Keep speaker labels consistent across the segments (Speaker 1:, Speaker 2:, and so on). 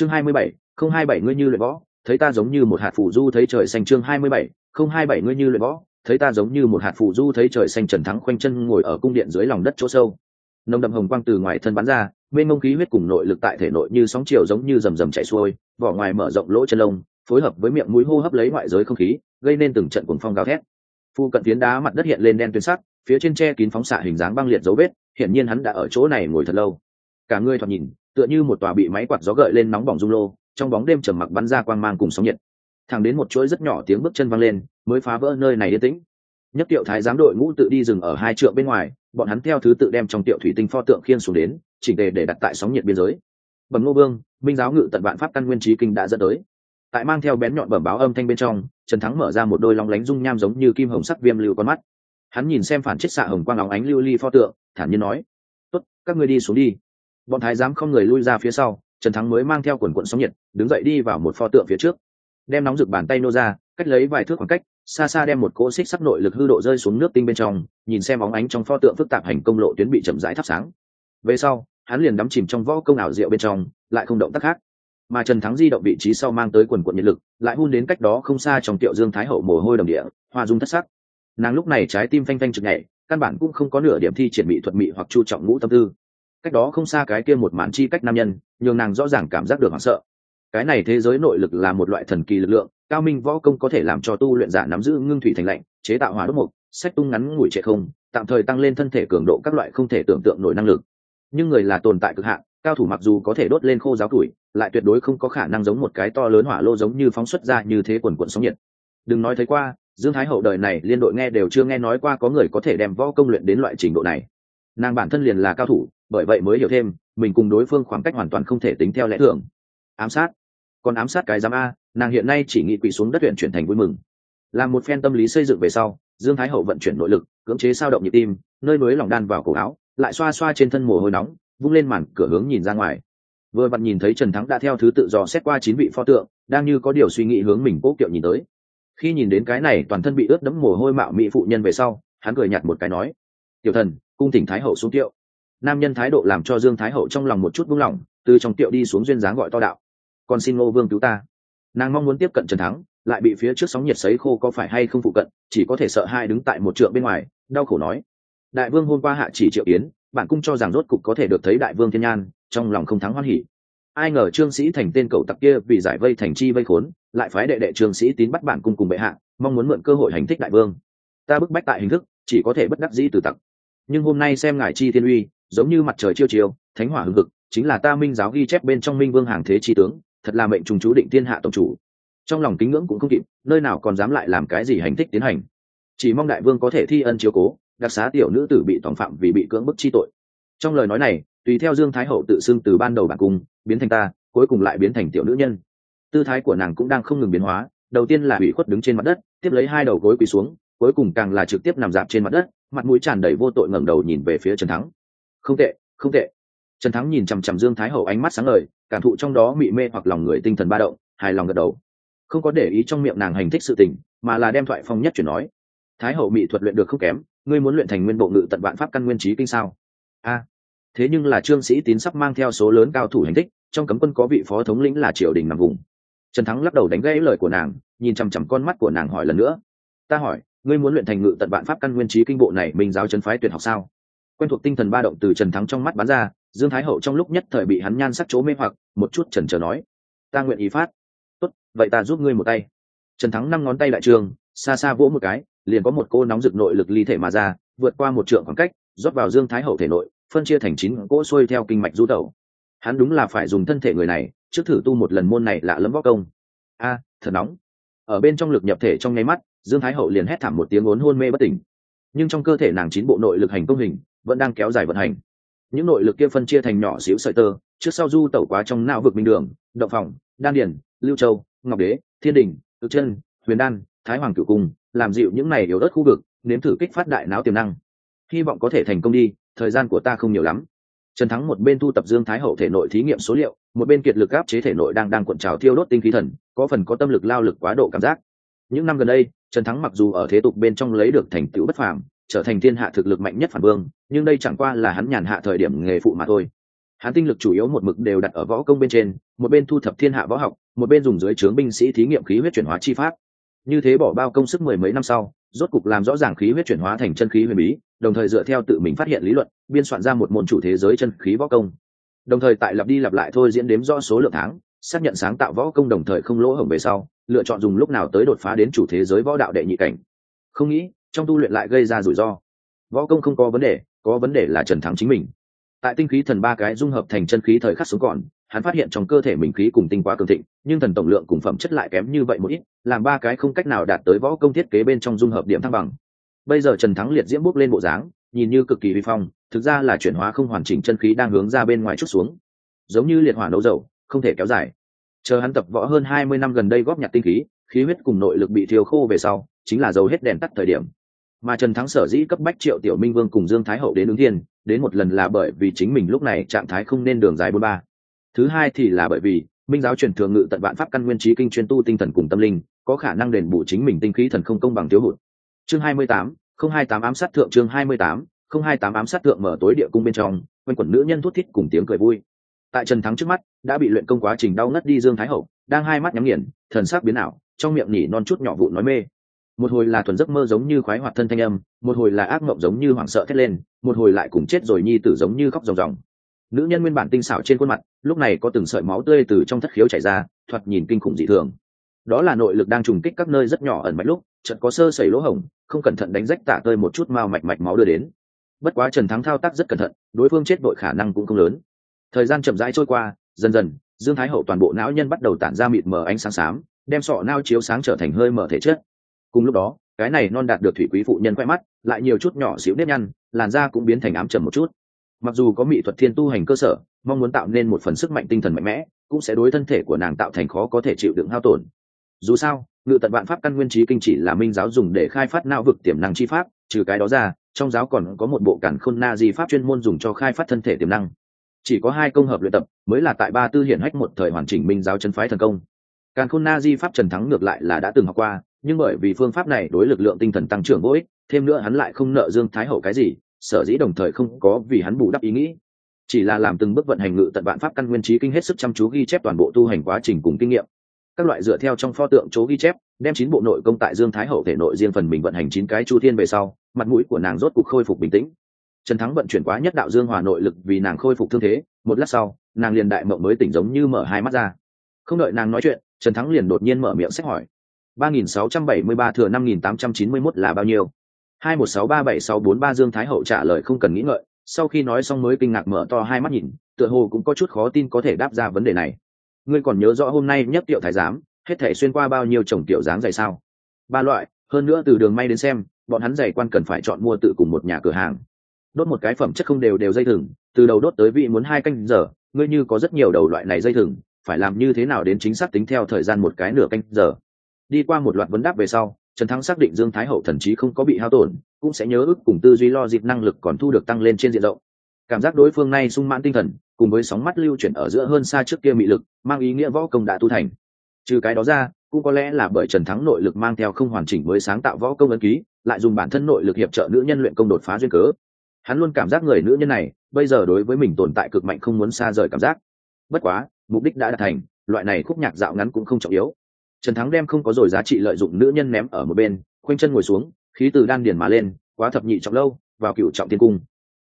Speaker 1: chương hai mươi bảy, không hai bảy ngươi như luyện võ, thấy ta giống như một hạt phủ du thấy trời xanh chương hai mươi bảy, không hai bảy ngươi như luyện võ, thấy ta giống như một hạt phủ du thấy trời xanh trần thắng khoanh chân ngồi ở cung điện dưới lòng đất chỗ sâu. Nồng đậm hồng quang từ ngoài thân bắn ra bên ngông khí huyết cùng nội lực tại thể nội như sóng chiều giống như rầm rầm chảy xuôi, vỏ ngoài mở rộng lỗ chân lông, phối hợp với miệng mũi hô hấp lấy ngoại giới không khí, gây nên từng trận cuồng phong gào thét. Phu cận tiến đá mặt đất hiện lên đen tuyến sắc, phía trên tre kín phóng xạ hình dáng băng liệt dấu vết, hiển nhiên hắn đã ở chỗ này ngồi thật lâu. Cả người thoạt nhìn tựa như một tòa bị máy quạt gió gợi lên nóng bỏng rung lô, trong bóng đêm trầm mặc bắn ra quang mang cùng sóng nhiệt. Thẳng đến một chuỗi rất nhỏ tiếng bước chân văng lên, mới phá vỡ nơi này yên tĩnh. Nhất tiệu thái giám đội ngũ tự đi dừng ở hai trượng bên ngoài, bọn hắn theo thứ tự đem trong tiệu thủy tinh pho tượng khiên xuống đến chỉnh đề để đặt tại sóng nhiệt biên giới. Bẩm ngô vương, minh giáo ngự tận vạn pháp căn nguyên trí kinh đã dẫn tới. Tại mang theo bén nhọn bẩm báo âm thanh bên trong, trần thắng mở ra một đôi long lánh dung nham giống như kim hồng sắc viêm lưu con mắt. Hắn nhìn xem phản chiết xạ hồng quang óng ánh lưu ly pho tượng, thản nhiên nói, tốt, các ngươi đi xuống đi bọn thái giám không người lui ra phía sau, trần thắng mới mang theo quần quận sóng nhiệt, đứng dậy đi vào một pho tượng phía trước. Đem nóng rực bàn tay nô ra, cách lấy vài thước khoảng cách, xa xa đem một cỗ xích sắc nội lực hư độ rơi xuống nước tinh bên trong, nhìn xem óng ánh trong pho tượng phức tạp hành công lộ tuyến bị chậm rãi thắp sáng. Về sau, hắn liền đắm chìm trong võ công ảo diệu bên trong, lại không động tác khác. Mà trần thắng di động vị trí sau mang tới quần quận nhiệt lực, lại hun đến cách đó không xa trong tiệu dương thái hậu mồ hôi đồng địa, hoa dung thất sắc. Nàng lúc này trái tim phanh phanh trực nhảy căn bản cũng không có nửa điểm thi triển bị thuật mị hoặc chu trọng ngũ tâm tư cách đó không xa cái kia một màn chi cách nam nhân, nhường nàng rõ ràng cảm giác được hoảng sợ. Cái này thế giới nội lực là một loại thần kỳ lực lượng, cao minh võ công có thể làm cho tu luyện giả nắm giữ ngưng thủy thành lạnh, chế tạo hỏa đốt mục, sách tung ngắn ngủi trệ không, tạm thời tăng lên thân thể cường độ các loại không thể tưởng tượng nổi năng lực. Nhưng người là tồn tại cực hạn, cao thủ mặc dù có thể đốt lên khô giáo tuổi, lại tuyệt đối không có khả năng giống một cái to lớn hỏa lô giống như phóng xuất ra như thế quần quận sóng nhiệt. Đừng nói thấy qua, dương thái hậu đời này liên đội nghe đều chưa nghe nói qua có người có thể đem võ công luyện đến loại trình độ này. Nàng bản thân liền là cao thủ bởi vậy mới hiểu thêm, mình cùng đối phương khoảng cách hoàn toàn không thể tính theo lẽ thường. Ám sát. Còn ám sát cái giám a, nàng hiện nay chỉ nghĩ quỵ xuống đất huyện chuyển thành vui mừng. Làm một phen tâm lý xây dựng về sau, dương thái hậu vận chuyển nội lực, cưỡng chế sao động nhịp tim, nơi núi lòng đan vào cổ áo, lại xoa xoa trên thân mồ hôi nóng, vung lên màn cửa hướng nhìn ra ngoài. Vừa vặn nhìn thấy trần thắng đã theo thứ tự dò xét qua chín vị pho tượng, đang như có điều suy nghĩ hướng mình cố kiệu nhìn tới. Khi nhìn đến cái này toàn thân bị ướt đẫm mồ hôi mạo mỹ phụ nhân về sau, hắn cười nhặt một cái nói, tiểu thần, cung thỉnh thái hậu xuống kiệu nam nhân thái độ làm cho dương thái hậu trong lòng một chút buông lỏng, từ trong tiệu đi xuống duyên dáng gọi to đạo còn xin ngô vương cứu ta. Nàng mong muốn tiếp cận trần thắng, lại bị phía trước sóng nhiệt sấy khô có phải hay không phụ cận, chỉ có thể sợ hai đứng tại một trượng bên ngoài, đau khổ nói, đại vương hôm qua hạ chỉ triệu yến bản cung cho rằng rốt cục có thể được thấy đại vương thiên nhan, trong lòng không thắng hoan hỉ. Ai ngờ trương sĩ thành tên cậu tặc kia vì giải vây thành chi vây khốn, lại phái đệ đệ trương sĩ tín bắt bản cung cùng bệ hạ, mong muốn mượn cơ hội hành thích đại vương. Ta bức bách tại hình thức, chỉ có thể bất đắc dĩ từ tặc. Nhưng hôm nay xem ngài chi thiên uy giống như mặt trời chiêu chiêu, thánh hỏa hưng hực, chính là ta minh giáo ghi chép bên trong minh vương hàng thế chi tướng, thật là mệnh trùng chú định thiên hạ tổng chủ. Trong lòng kính ngưỡng cũng không kịp, nơi nào còn dám lại làm cái gì hành thích tiến hành. Chỉ mong đại vương có thể thi ân chiếu cố, đặc xá tiểu nữ tử bị tòng phạm vì bị cưỡng bức chi tội. Trong lời nói này, tùy theo dương thái hậu tự xưng từ ban đầu bản cung, biến thành ta, cuối cùng lại biến thành tiểu nữ nhân. Tư thái của nàng cũng đang không ngừng biến hóa, đầu tiên là ủy khuất đứng trên mặt đất, tiếp lấy hai đầu gối quỳ xuống, cuối cùng càng là trực tiếp nằm dạp trên mặt đất, mặt mũi tràn đầy vô tội ngẩng đầu nhìn về phía trần thắng không tệ không tệ. Trần thắng nhìn chằm chằm dương thái hậu ánh mắt sáng ngời, cảm thụ trong đó mị mê hoặc lòng người tinh thần ba động, hài lòng gật đầu. Không có để ý trong miệng nàng hành thích sự tình, mà là đem thoại phong nhất chuyển nói. Thái hậu mỹ thuật luyện được không kém, ngươi muốn luyện thành nguyên bộ ngự tận vạn pháp căn nguyên trí kinh sao? A. Thế nhưng là trương sĩ tín sắp mang theo số lớn cao thủ hành thích, trong cấm quân có vị phó thống lĩnh là triều đình nằm vùng. Trần thắng lắc đầu đánh gãy lời của nàng, nhìn chằm chằm con mắt của nàng hỏi lần nữa. Ta hỏi, ngươi muốn luyện thành ngự tận vạn pháp căn nguyên trí kinh bộ này mình giáo chân phái tuyệt học sao? Quen thuộc tinh thần ba động từ trần thắng trong mắt bắn ra, dương thái hậu trong lúc nhất thời bị hắn nhan sắc chỗ mê hoặc, một chút trần trờ nói, ta nguyện ý phát. Tốt, vậy ta giúp ngươi một tay. Trần thắng năm ngón tay đại trường, xa xa vỗ một cái, liền có một cô nóng rực nội lực ly thể mà ra, vượt qua một trượng khoảng cách, rót vào dương thái hậu thể nội, phân chia thành chín cỗ xuôi theo kinh mạch du tẩu. Hắn đúng là phải dùng thân thể người này, trước thử tu một lần môn này lạ lẫm võ công. A, thật nóng. Ở bên trong lực nhập thể trong nháy mắt, dương thái hậu liền hét thảm một tiếng ốn hôn mê bất tỉnh. Nhưng trong cơ thể nàng chín bộ nội lực hành công hình vẫn đang kéo dài vận hành. Những nội lực kia phân chia thành nhỏ xíu sợi tơ, trước sau du tẩu quá trong não vực minh đường, động phòng, đan điển lưu châu, ngọc đế, thiên đình cực chân, huyền đan, thái hoàng cửu cung, làm dịu những này yếu đất khu vực, nếm thử kích phát đại não tiềm năng. Hy vọng có thể thành công đi, thời gian của ta không nhiều lắm. Trần thắng một bên thu tập dương thái hậu thể nội thí nghiệm số liệu, một bên kiệt lực áp chế thể nội đang đang cuộn trào thiêu đốt tinh khí thần, có phần có tâm lực lao lực quá độ cảm giác. Những năm gần đây, trần thắng mặc dù ở thế tục bên trong lấy được thành tựu bất phàm trở thành thiên hạ thực lực mạnh nhất phản vương, nhưng đây chẳng qua là hắn nhàn hạ thời điểm nghề phụ mà thôi. Hắn tinh lực chủ yếu một mực đều đặt ở võ công bên trên, một bên thu thập thiên hạ võ học, một bên dùng dưới trướng binh sĩ thí nghiệm khí huyết chuyển hóa chi pháp. Như thế bỏ bao công sức mười mấy năm sau, rốt cục làm rõ ràng khí huyết chuyển hóa thành chân khí huyền bí, đồng thời dựa theo tự mình phát hiện lý luận, biên soạn ra một môn chủ thế giới chân khí võ công. Đồng thời tại lặp đi lặp lại thôi diễn đếm rõ số lượng tháng, xác nhận sáng tạo võ công đồng thời không lỗ hổng về sau, lựa chọn dùng lúc nào tới đột phá đến chủ thế giới võ đạo đệ nhị cảnh. Không nghĩ trong tu luyện lại gây ra rủi ro. Võ công không có vấn đề, có vấn đề là trần thắng chính mình. Tại tinh khí thần ba cái dung hợp thành chân khí thời khắc xuống còn, hắn phát hiện trong cơ thể mình khí cùng tinh quá cường thịnh, nhưng thần tổng lượng cùng phẩm chất lại kém như vậy một ít, làm ba cái không cách nào đạt tới võ công thiết kế bên trong dung hợp điểm thăng bằng. Bây giờ trần thắng liệt diễm bốc lên bộ dáng, nhìn như cực kỳ vi phong, thực ra là chuyển hóa không hoàn chỉnh chân khí đang hướng ra bên ngoài chút xuống. Giống như liệt hỏa nấu dầu, không thể kéo dài. Chờ hắn tập võ hơn hai mươi năm gần đây góp nhặt tinh khí khí huyết cùng nội lực bị thiêu khô về sau, chính là dầu hết đèn tắt thời điểm mà trần thắng sở dĩ cấp bách triệu tiểu minh vương cùng dương thái hậu đến ứng thiên, đến một lần là bởi vì chính mình lúc này trạng thái không nên đường dài bốn ba. Thứ hai thì là bởi vì minh giáo truyền thường ngự tận vạn pháp căn nguyên trí kinh chuyên tu tinh thần cùng tâm linh, có khả năng đền bù chính mình tinh khí thần không công bằng thiếu hụt. Chương hai mươi tám, không hai tám ám sát thượng, chương hai mươi tám, không hai tám ám sát thượng mở tối địa cung bên trong, quanh quẩn nữ nhân thút thít cùng tiếng cười vui. Tại trần thắng trước mắt, đã bị luyện công quá trình đau ngất đi dương thái hậu, đang hai mắt nhắm nghiền, thần sắc biến ảo, trong miệng nhỉ non chút nhỏ vụ nói mê một hồi là thuần giấc mơ giống như khoái hoạt thân thanh âm, một hồi là ác mộng giống như hoảng sợ thét lên, một hồi lại cùng chết rồi nhi tử giống như khóc ròng ròng. Nữ nhân nguyên bản tinh xảo trên khuôn mặt, lúc này có từng sợi máu tươi từ trong thất khiếu chảy ra, thoạt nhìn kinh khủng dị thường. Đó là nội lực đang trùng kích các nơi rất nhỏ ẩn mạch lúc, chợt có sơ sẩy lỗ hổng, không cẩn thận đánh rách tạ tơi một chút mao mạch mạch máu đưa đến. Bất quá trần thắng thao tác rất cẩn thận, đối phương chết đội khả năng cũng không lớn. Thời gian chậm rãi trôi qua, dần dần, dương thái hậu toàn bộ não nhân bắt đầu tản ra mịt mờ ánh sáng xám, đem sọ nao chiếu sáng trở thành hơi mở thể chất cùng lúc đó, cái này non đạt được thủy quý phụ nhân quay mắt, lại nhiều chút nhỏ xíu nếp nhăn, làn da cũng biến thành ám trầm một chút. Mặc dù có mỹ thuật thiên tu hành cơ sở, mong muốn tạo nên một phần sức mạnh tinh thần mạnh mẽ, cũng sẽ đối thân thể của nàng tạo thành khó có thể chịu đựng hao tổn. Dù sao, ngự tận vạn pháp căn nguyên trí kinh chỉ là minh giáo dùng để khai phát não vực tiềm năng chi pháp, trừ cái đó ra, trong giáo còn có một bộ cản khôn na di pháp chuyên môn dùng cho khai phát thân thể tiềm năng. Chỉ có hai công hợp luyện tập, mới là tại ba tư hiển hách một thời hoàn chỉnh minh giáo chân phái thần công. Càn khôn na di pháp trần thắng ngược lại là đã từng học qua nhưng bởi vì phương pháp này đối lực lượng tinh thần tăng trưởng vô ích, thêm nữa hắn lại không nợ dương thái hậu cái gì, sở dĩ đồng thời không có vì hắn bù đắp ý nghĩ. Chỉ là làm từng bước vận hành ngự tận vạn pháp căn nguyên trí kinh hết sức chăm chú ghi chép toàn bộ tu hành quá trình cùng kinh nghiệm. Các loại dựa theo trong pho tượng chỗ ghi chép, đem chín bộ nội công tại dương thái hậu thể nội riêng phần mình vận hành chín cái chu thiên về sau, mặt mũi của nàng rốt cuộc khôi phục bình tĩnh. Trần thắng vận chuyển quá nhất đạo dương hòa nội lực vì nàng khôi phục thương thế, một lát sau, nàng liền đại mộng mới tỉnh giống như mở hai mắt ra. Không đợi nàng nói chuyện, trần thắng liền đột nhiên mở miệng xét hỏi ba nghìn sáu trăm bảy mươi ba thừa năm nghìn tám trăm chín mươi mốt là bao nhiêu? hai một sáu ba bảy sáu bốn ba dương thái hậu trả lời không cần nghĩ ngợi, sau khi nói xong mới kinh ngạc mở to hai mắt nhìn, tựa hồ cũng có chút khó tin có thể đáp ra vấn đề này. Ngươi còn nhớ rõ hôm nay nhất tiểu thái giám, hết thể xuyên qua bao nhiêu chồng tiểu dáng giày sao? Ba loại, hơn nữa từ đường may đến xem, bọn hắn giày quan cần phải chọn mua tự cùng một nhà cửa hàng. Đốt một cái phẩm chất không đều đều dây thừng, từ đầu đốt tới vị muốn hai canh giờ, ngươi như có rất nhiều đầu loại này dây thừng, phải làm như thế nào đến chính xác tính theo thời gian một cái nửa canh giờ? Đi qua một loạt vấn đáp về sau, trần thắng xác định dương thái hậu thần trí không có bị hao tổn, cũng sẽ nhớ ức cùng tư duy lo dịp năng lực còn thu được tăng lên trên diện rộng. Cảm giác đối phương nay sung mãn tinh thần, cùng với sóng mắt lưu chuyển ở giữa hơn xa trước kia mị lực, mang ý nghĩa võ công đã tu thành. Trừ cái đó ra, cũng có lẽ là bởi trần thắng nội lực mang theo không hoàn chỉnh mới sáng tạo võ công ấn ký, lại dùng bản thân nội lực hiệp trợ nữ nhân luyện công đột phá duyên cớ. Hắn luôn cảm giác người nữ nhân này, bây giờ đối với mình tồn tại cực mạnh không muốn xa rời cảm giác. Bất quá, mục đích đã đạt thành, loại này khúc nhạc dạo ngắn cũng không trọng yếu trần thắng đem không có rồi giá trị lợi dụng nữ nhân ném ở một bên, khoanh chân ngồi xuống, khí từ đan điền mà lên, quá thập nhị trọng lâu, vào cựu trọng tiên cung.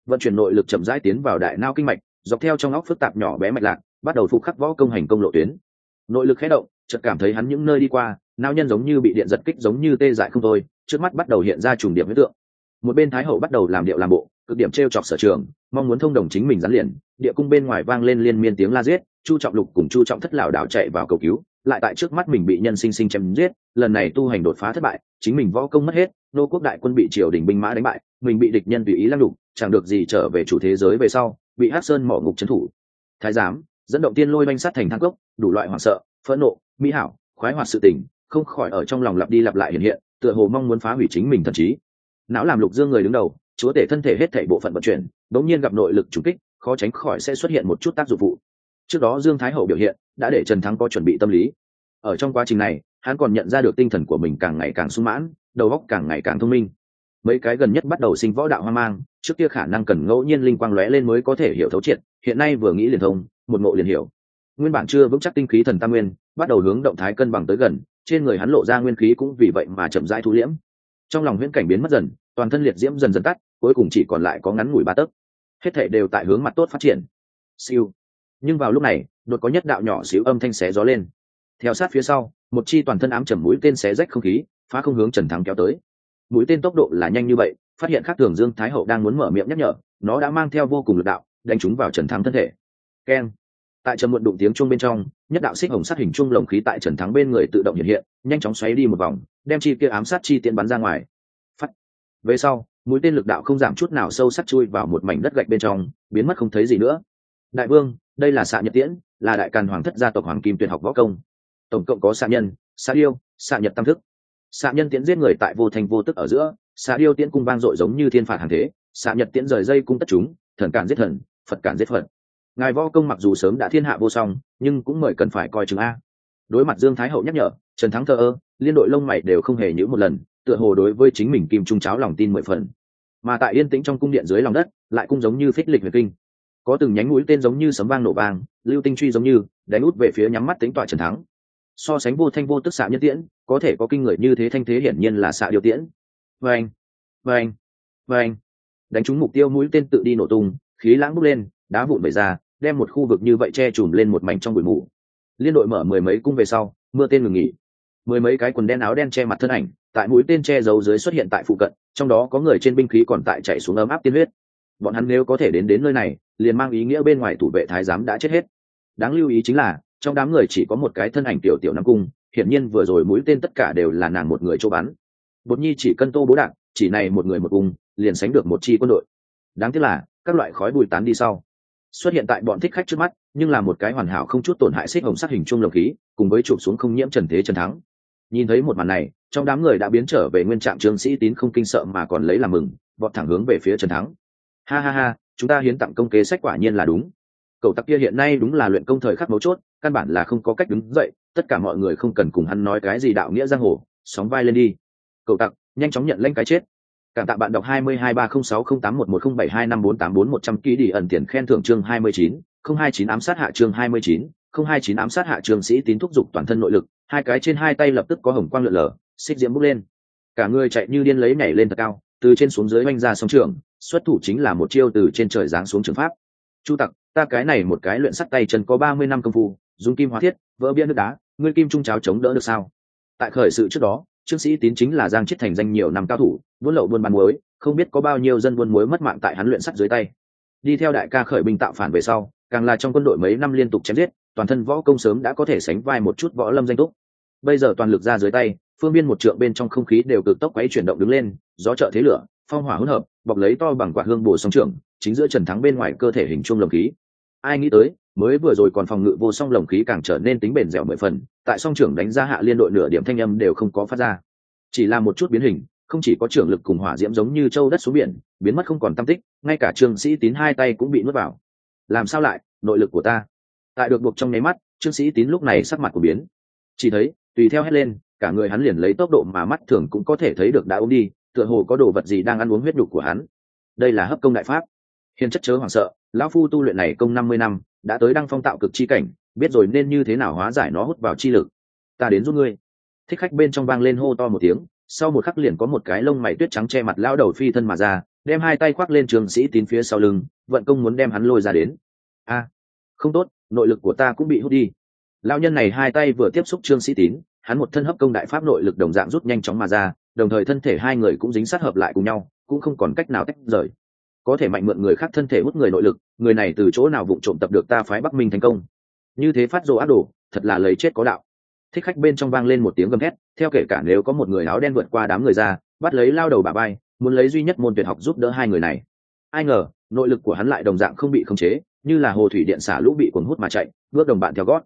Speaker 1: Vận chuyển nội lực chậm rãi tiến vào đại nao kinh mạch, dọc theo trong óc phức tạp nhỏ bé mạch lạc, bắt đầu phục khắc võ công hành công lộ tuyến. Nội lực khé động, chợt cảm thấy hắn những nơi đi qua, nao nhân giống như bị điện giật kích giống như tê dại không thôi, trước mắt bắt đầu hiện ra trùng điểm huyết tượng. Một bên thái hậu bắt đầu làm điệu làm bộ, cực điểm t r e o chọc sở trường, mong muốn thông đồng chính mình gắn liền, địa cung bên ngoài vang lên liên miên tiếng la giết, chu trọng lục cùng chu trọng thất lảo đảo chạy vào cầu cứu lại tại trước mắt mình bị nhân sinh sinh chém giết, lần này tu hành đột phá thất bại, chính mình võ công mất hết, nô quốc đại quân bị triều đình binh mã đánh bại, mình bị địch nhân tùy ý lăng đục chẳng được gì trở về chủ thế giới về sau, bị hát sơn mỏ ngục trấn thủ. Thái giám, dẫn động tiên lôi banh sát thành thang cốc, đủ loại hoảng sợ, phẫn nộ, mỹ hảo, khoái hoạt sự tình, không khỏi ở trong lòng lặp đi lặp lại hiện hiện, tựa hồ mong muốn phá hủy chính mình thần trí. Não làm lục dương người đứng đầu, chúa tể thân thể hết thảy bộ phận vận chuyển đột nhiên gặp nội lực trùng kích, khó tránh khỏi sẽ xuất hiện một chút tác dụng phụ. Trước đó dương thái hậu biểu hiện đã để trần thắng có chuẩn bị tâm lý. Ở trong quá trình này, hắn còn nhận ra được tinh thần của mình càng ngày càng sung mãn, đầu óc càng ngày càng thông minh. Mấy cái gần nhất bắt đầu sinh võ đạo hoang mang, trước kia khả năng cần ngẫu nhiên linh quang lóe lên mới có thể hiểu thấu triệt, hiện nay vừa nghĩ liền thông, một ngộ liền hiểu. Nguyên bản chưa vững chắc tinh khí thần tam nguyên, bắt đầu hướng động thái cân bằng tới gần, trên người hắn lộ ra nguyên khí cũng vì vậy mà chậm rãi thu liễm. Trong lòng huyễn cảnh biến mất dần, toàn thân liệt diễm dần dần tắt, cuối cùng chỉ còn lại có ngắn ngủi ba tấc. Hết thể đều tại hướng mặt tốt phát triển. Siêu. Nhưng vào lúc này đột có nhất đạo nhỏ xíu âm thanh xé gió lên. Theo sát phía sau, một chi toàn thân ám chầm mũi tên xé rách không khí, phá không hướng trần thắng kéo tới. Mũi tên tốc độ là nhanh như vậy, phát hiện khác thường dương thái hậu đang muốn mở miệng nhắc nhở, nó đã mang theo vô cùng lực đạo, đánh trúng vào trần thắng thân thể. Keng. Tại trầm muộn đụng tiếng chuông bên trong, nhất đạo xích hồng sát hình chuông lồng khí tại trần thắng bên người tự động hiện hiện, nhanh chóng xoáy đi một vòng, đem chi kia ám sát chi tiện bắn ra ngoài. Phắt. Về sau, mũi tên lực đạo không giảm chút nào sâu sắc chui vào một mảnh đất gạch bên trong, biến mất không thấy gì nữa. Đại vương, đây là xạ nhật tiễn là đại càn hoàng thất gia tộc hoàng kim tuyển học võ công. Tổng cộng có xạ nhân, xạ điêu, xạ nhật tam thức. Xạ nhân tiễn giết người tại vô thành vô tức ở giữa, xạ điêu tiễn cung vang dội giống như thiên phạt hàng thế, xạ nhật tiễn rời dây cung tất chúng, thần cản giết thần, phật cản giết phật. Ngài võ công mặc dù sớm đã thiên hạ vô song, nhưng cũng mời cần phải coi chừng a. Đối mặt dương thái hậu nhắc nhở, trần thắng thờ ơ, liên đội lông mày đều không hề nhữ một lần, tựa hồ đối với chính mình kim trung cháo lòng tin mười phần. Mà tại yên tĩnh trong cung điện dưới lòng đất, lại cũng giống như phích lịch huyền kinh có từng nhánh mũi tên giống như sấm vang nổ vang, lưu tinh truy giống như, đánh út về phía nhắm mắt tính tọa trần thắng. So sánh vô thanh vô tức xạ nhân tiễn, có thể có kinh người như thế thanh thế hiển nhiên là xạ điều tiễn. Vâng vâng vâng. Đánh trúng mục tiêu mũi tên tự đi nổ tung, khí lãng bốc lên, đá vụn về ra, đem một khu vực như vậy che chùm lên một mảnh trong bụi mù. Liên đội mở mười mấy cung về sau, mưa tên ngừng nghỉ. Mười mấy cái quần đen áo đen che mặt thân ảnh, tại mũi tên che giấu dưới xuất hiện tại phụ cận, trong đó có người trên binh khí còn tại chạy xuống ấm áp tiên huyết bọn hắn nếu có thể đến đến nơi này, liền mang ý nghĩa bên ngoài thủ vệ thái giám đã chết hết. Đáng lưu ý chính là, trong đám người chỉ có một cái thân ảnh tiểu tiểu nam cung, hiển nhiên vừa rồi mũi tên tất cả đều là nàng một người chỗ bắn. Bột nhi chỉ cân tô bố đạn, chỉ này một người một cung, liền sánh được một chi quân đội. Đáng tiếc là, các loại khói bùi tán đi sau. Xuất hiện tại bọn thích khách trước mắt, nhưng là một cái hoàn hảo không chút tổn hại xích hồng sắc hình chuông lồng khí, cùng với chụp xuống không nhiễm trần thế trần thắng. Nhìn thấy một màn này, trong đám người đã biến trở về nguyên trạng trương sĩ tín không kinh sợ mà còn lấy làm mừng, vọt thẳng hướng về phía trần thắng ha ha ha chúng ta hiến tặng công kế sách quả nhiên là đúng. Cậu tặc kia hiện nay đúng là luyện công thời khắc mấu chốt căn bản là không có cách đứng dậy tất cả mọi người không cần cùng hắn nói cái gì đạo nghĩa giang hồ sóng vai lên đi. Cậu tặc nhanh chóng nhận lãnh cái chết. Cảm tạ bạn đọc 2230608110725484 ký đi ẩn tiền khen thưởng chương 29, 029 ám sát hạ chương 29, 029 ám sát hạ trường sĩ tín thúc dục toàn thân nội lực, hai cái trên hai tay lập tức có hồng quang lượn lờ, xích diễm bốc lên. Cả người chạy như điên lấy nhảy lên thật cao, từ trên xuống dưới oanh ra sóng trường, xuất thủ chính là một chiêu từ trên trời giáng xuống trường pháp. Chu Tặc, ta cái này một cái luyện sắt tay chân có 30 năm công phu, dùng kim hóa thiết, vỡ bia nước đá, ngươi kim trung cháo chống đỡ được sao? Tại khởi sự trước đó, trương sĩ tín chính là giang chết thành danh nhiều năm cao thủ buôn lậu buôn bán muối không biết có bao nhiêu dân buôn muối mất mạng tại hắn luyện sắt dưới tay đi theo đại ca khởi binh tạo phản về sau càng là trong quân đội mấy năm liên tục chém giết toàn thân võ công sớm đã có thể sánh vai một chút võ lâm danh túc bây giờ toàn lực ra dưới tay phương biên một trượng bên trong không khí đều cực tốc quấy chuyển động đứng lên, gió trợ thế lửa, phong hỏa hỗn hợp, bọc lấy to bằng quạt hương bổ song trưởng, chính giữa trần thắng bên ngoài cơ thể hình chuông lồng khí. Ai nghĩ tới, mới vừa rồi còn phòng ngự vô song lồng khí càng trở nên tính bền dẻo mười phần, tại song trưởng đánh ra hạ liên đội nửa điểm thanh âm đều không có phát ra. Chỉ là một chút biến hình, không chỉ có trưởng lực cùng hỏa diễm giống như châu đất xuống biển, biến mất không còn tâm tích, ngay cả trương sĩ tín hai tay cũng bị nuốt vào. Làm sao lại, nội lực của ta? Tại được buộc trong nháy mắt, trương sĩ tín lúc này sắc mặt của biến. Chỉ thấy, tùy theo hét lên cả người hắn liền lấy tốc độ mà mắt thường cũng có thể thấy được đã ôm đi, tựa hồ có đồ vật gì đang ăn uống huyết đục của hắn. Đây là hấp công đại pháp. Hiền chất chớ hoảng sợ, lão phu tu luyện này công năm mươi năm, đã tới đăng phong tạo cực chi cảnh, biết rồi nên như thế nào hóa giải nó hút vào chi lực. Ta đến giúp ngươi. Thích khách bên trong vang lên hô to một tiếng, sau một khắc liền có một cái lông mày tuyết trắng che mặt lão đầu phi thân mà ra, đem hai tay khoác lên trường sĩ tín phía sau lưng, vận công muốn đem hắn lôi ra đến. A, không tốt, nội lực của ta cũng bị hút đi. Lão nhân này hai tay vừa tiếp xúc trương sĩ tín hắn một thân hấp công đại pháp nội lực đồng dạng rút nhanh chóng mà ra, đồng thời thân thể hai người cũng dính sát hợp lại cùng nhau, cũng không còn cách nào tách rời. Có thể mạnh mượn người khác thân thể hút người nội lực, người này từ chỗ nào vụng trộm tập được ta phái bắc minh thành công. Như thế phát rồ ác đồ, thật là lấy chết có đạo. Thích khách bên trong vang lên một tiếng gầm thét, theo kể cả nếu có một người áo đen vượt qua đám người ra, bắt lấy lao đầu bà bay, muốn lấy duy nhất môn tuyệt học giúp đỡ hai người này. Ai ngờ, nội lực của hắn lại đồng dạng không bị khống chế, như là hồ thủy điện xả lũ bị cuốn hút mà chạy, bước đồng bạn theo gót.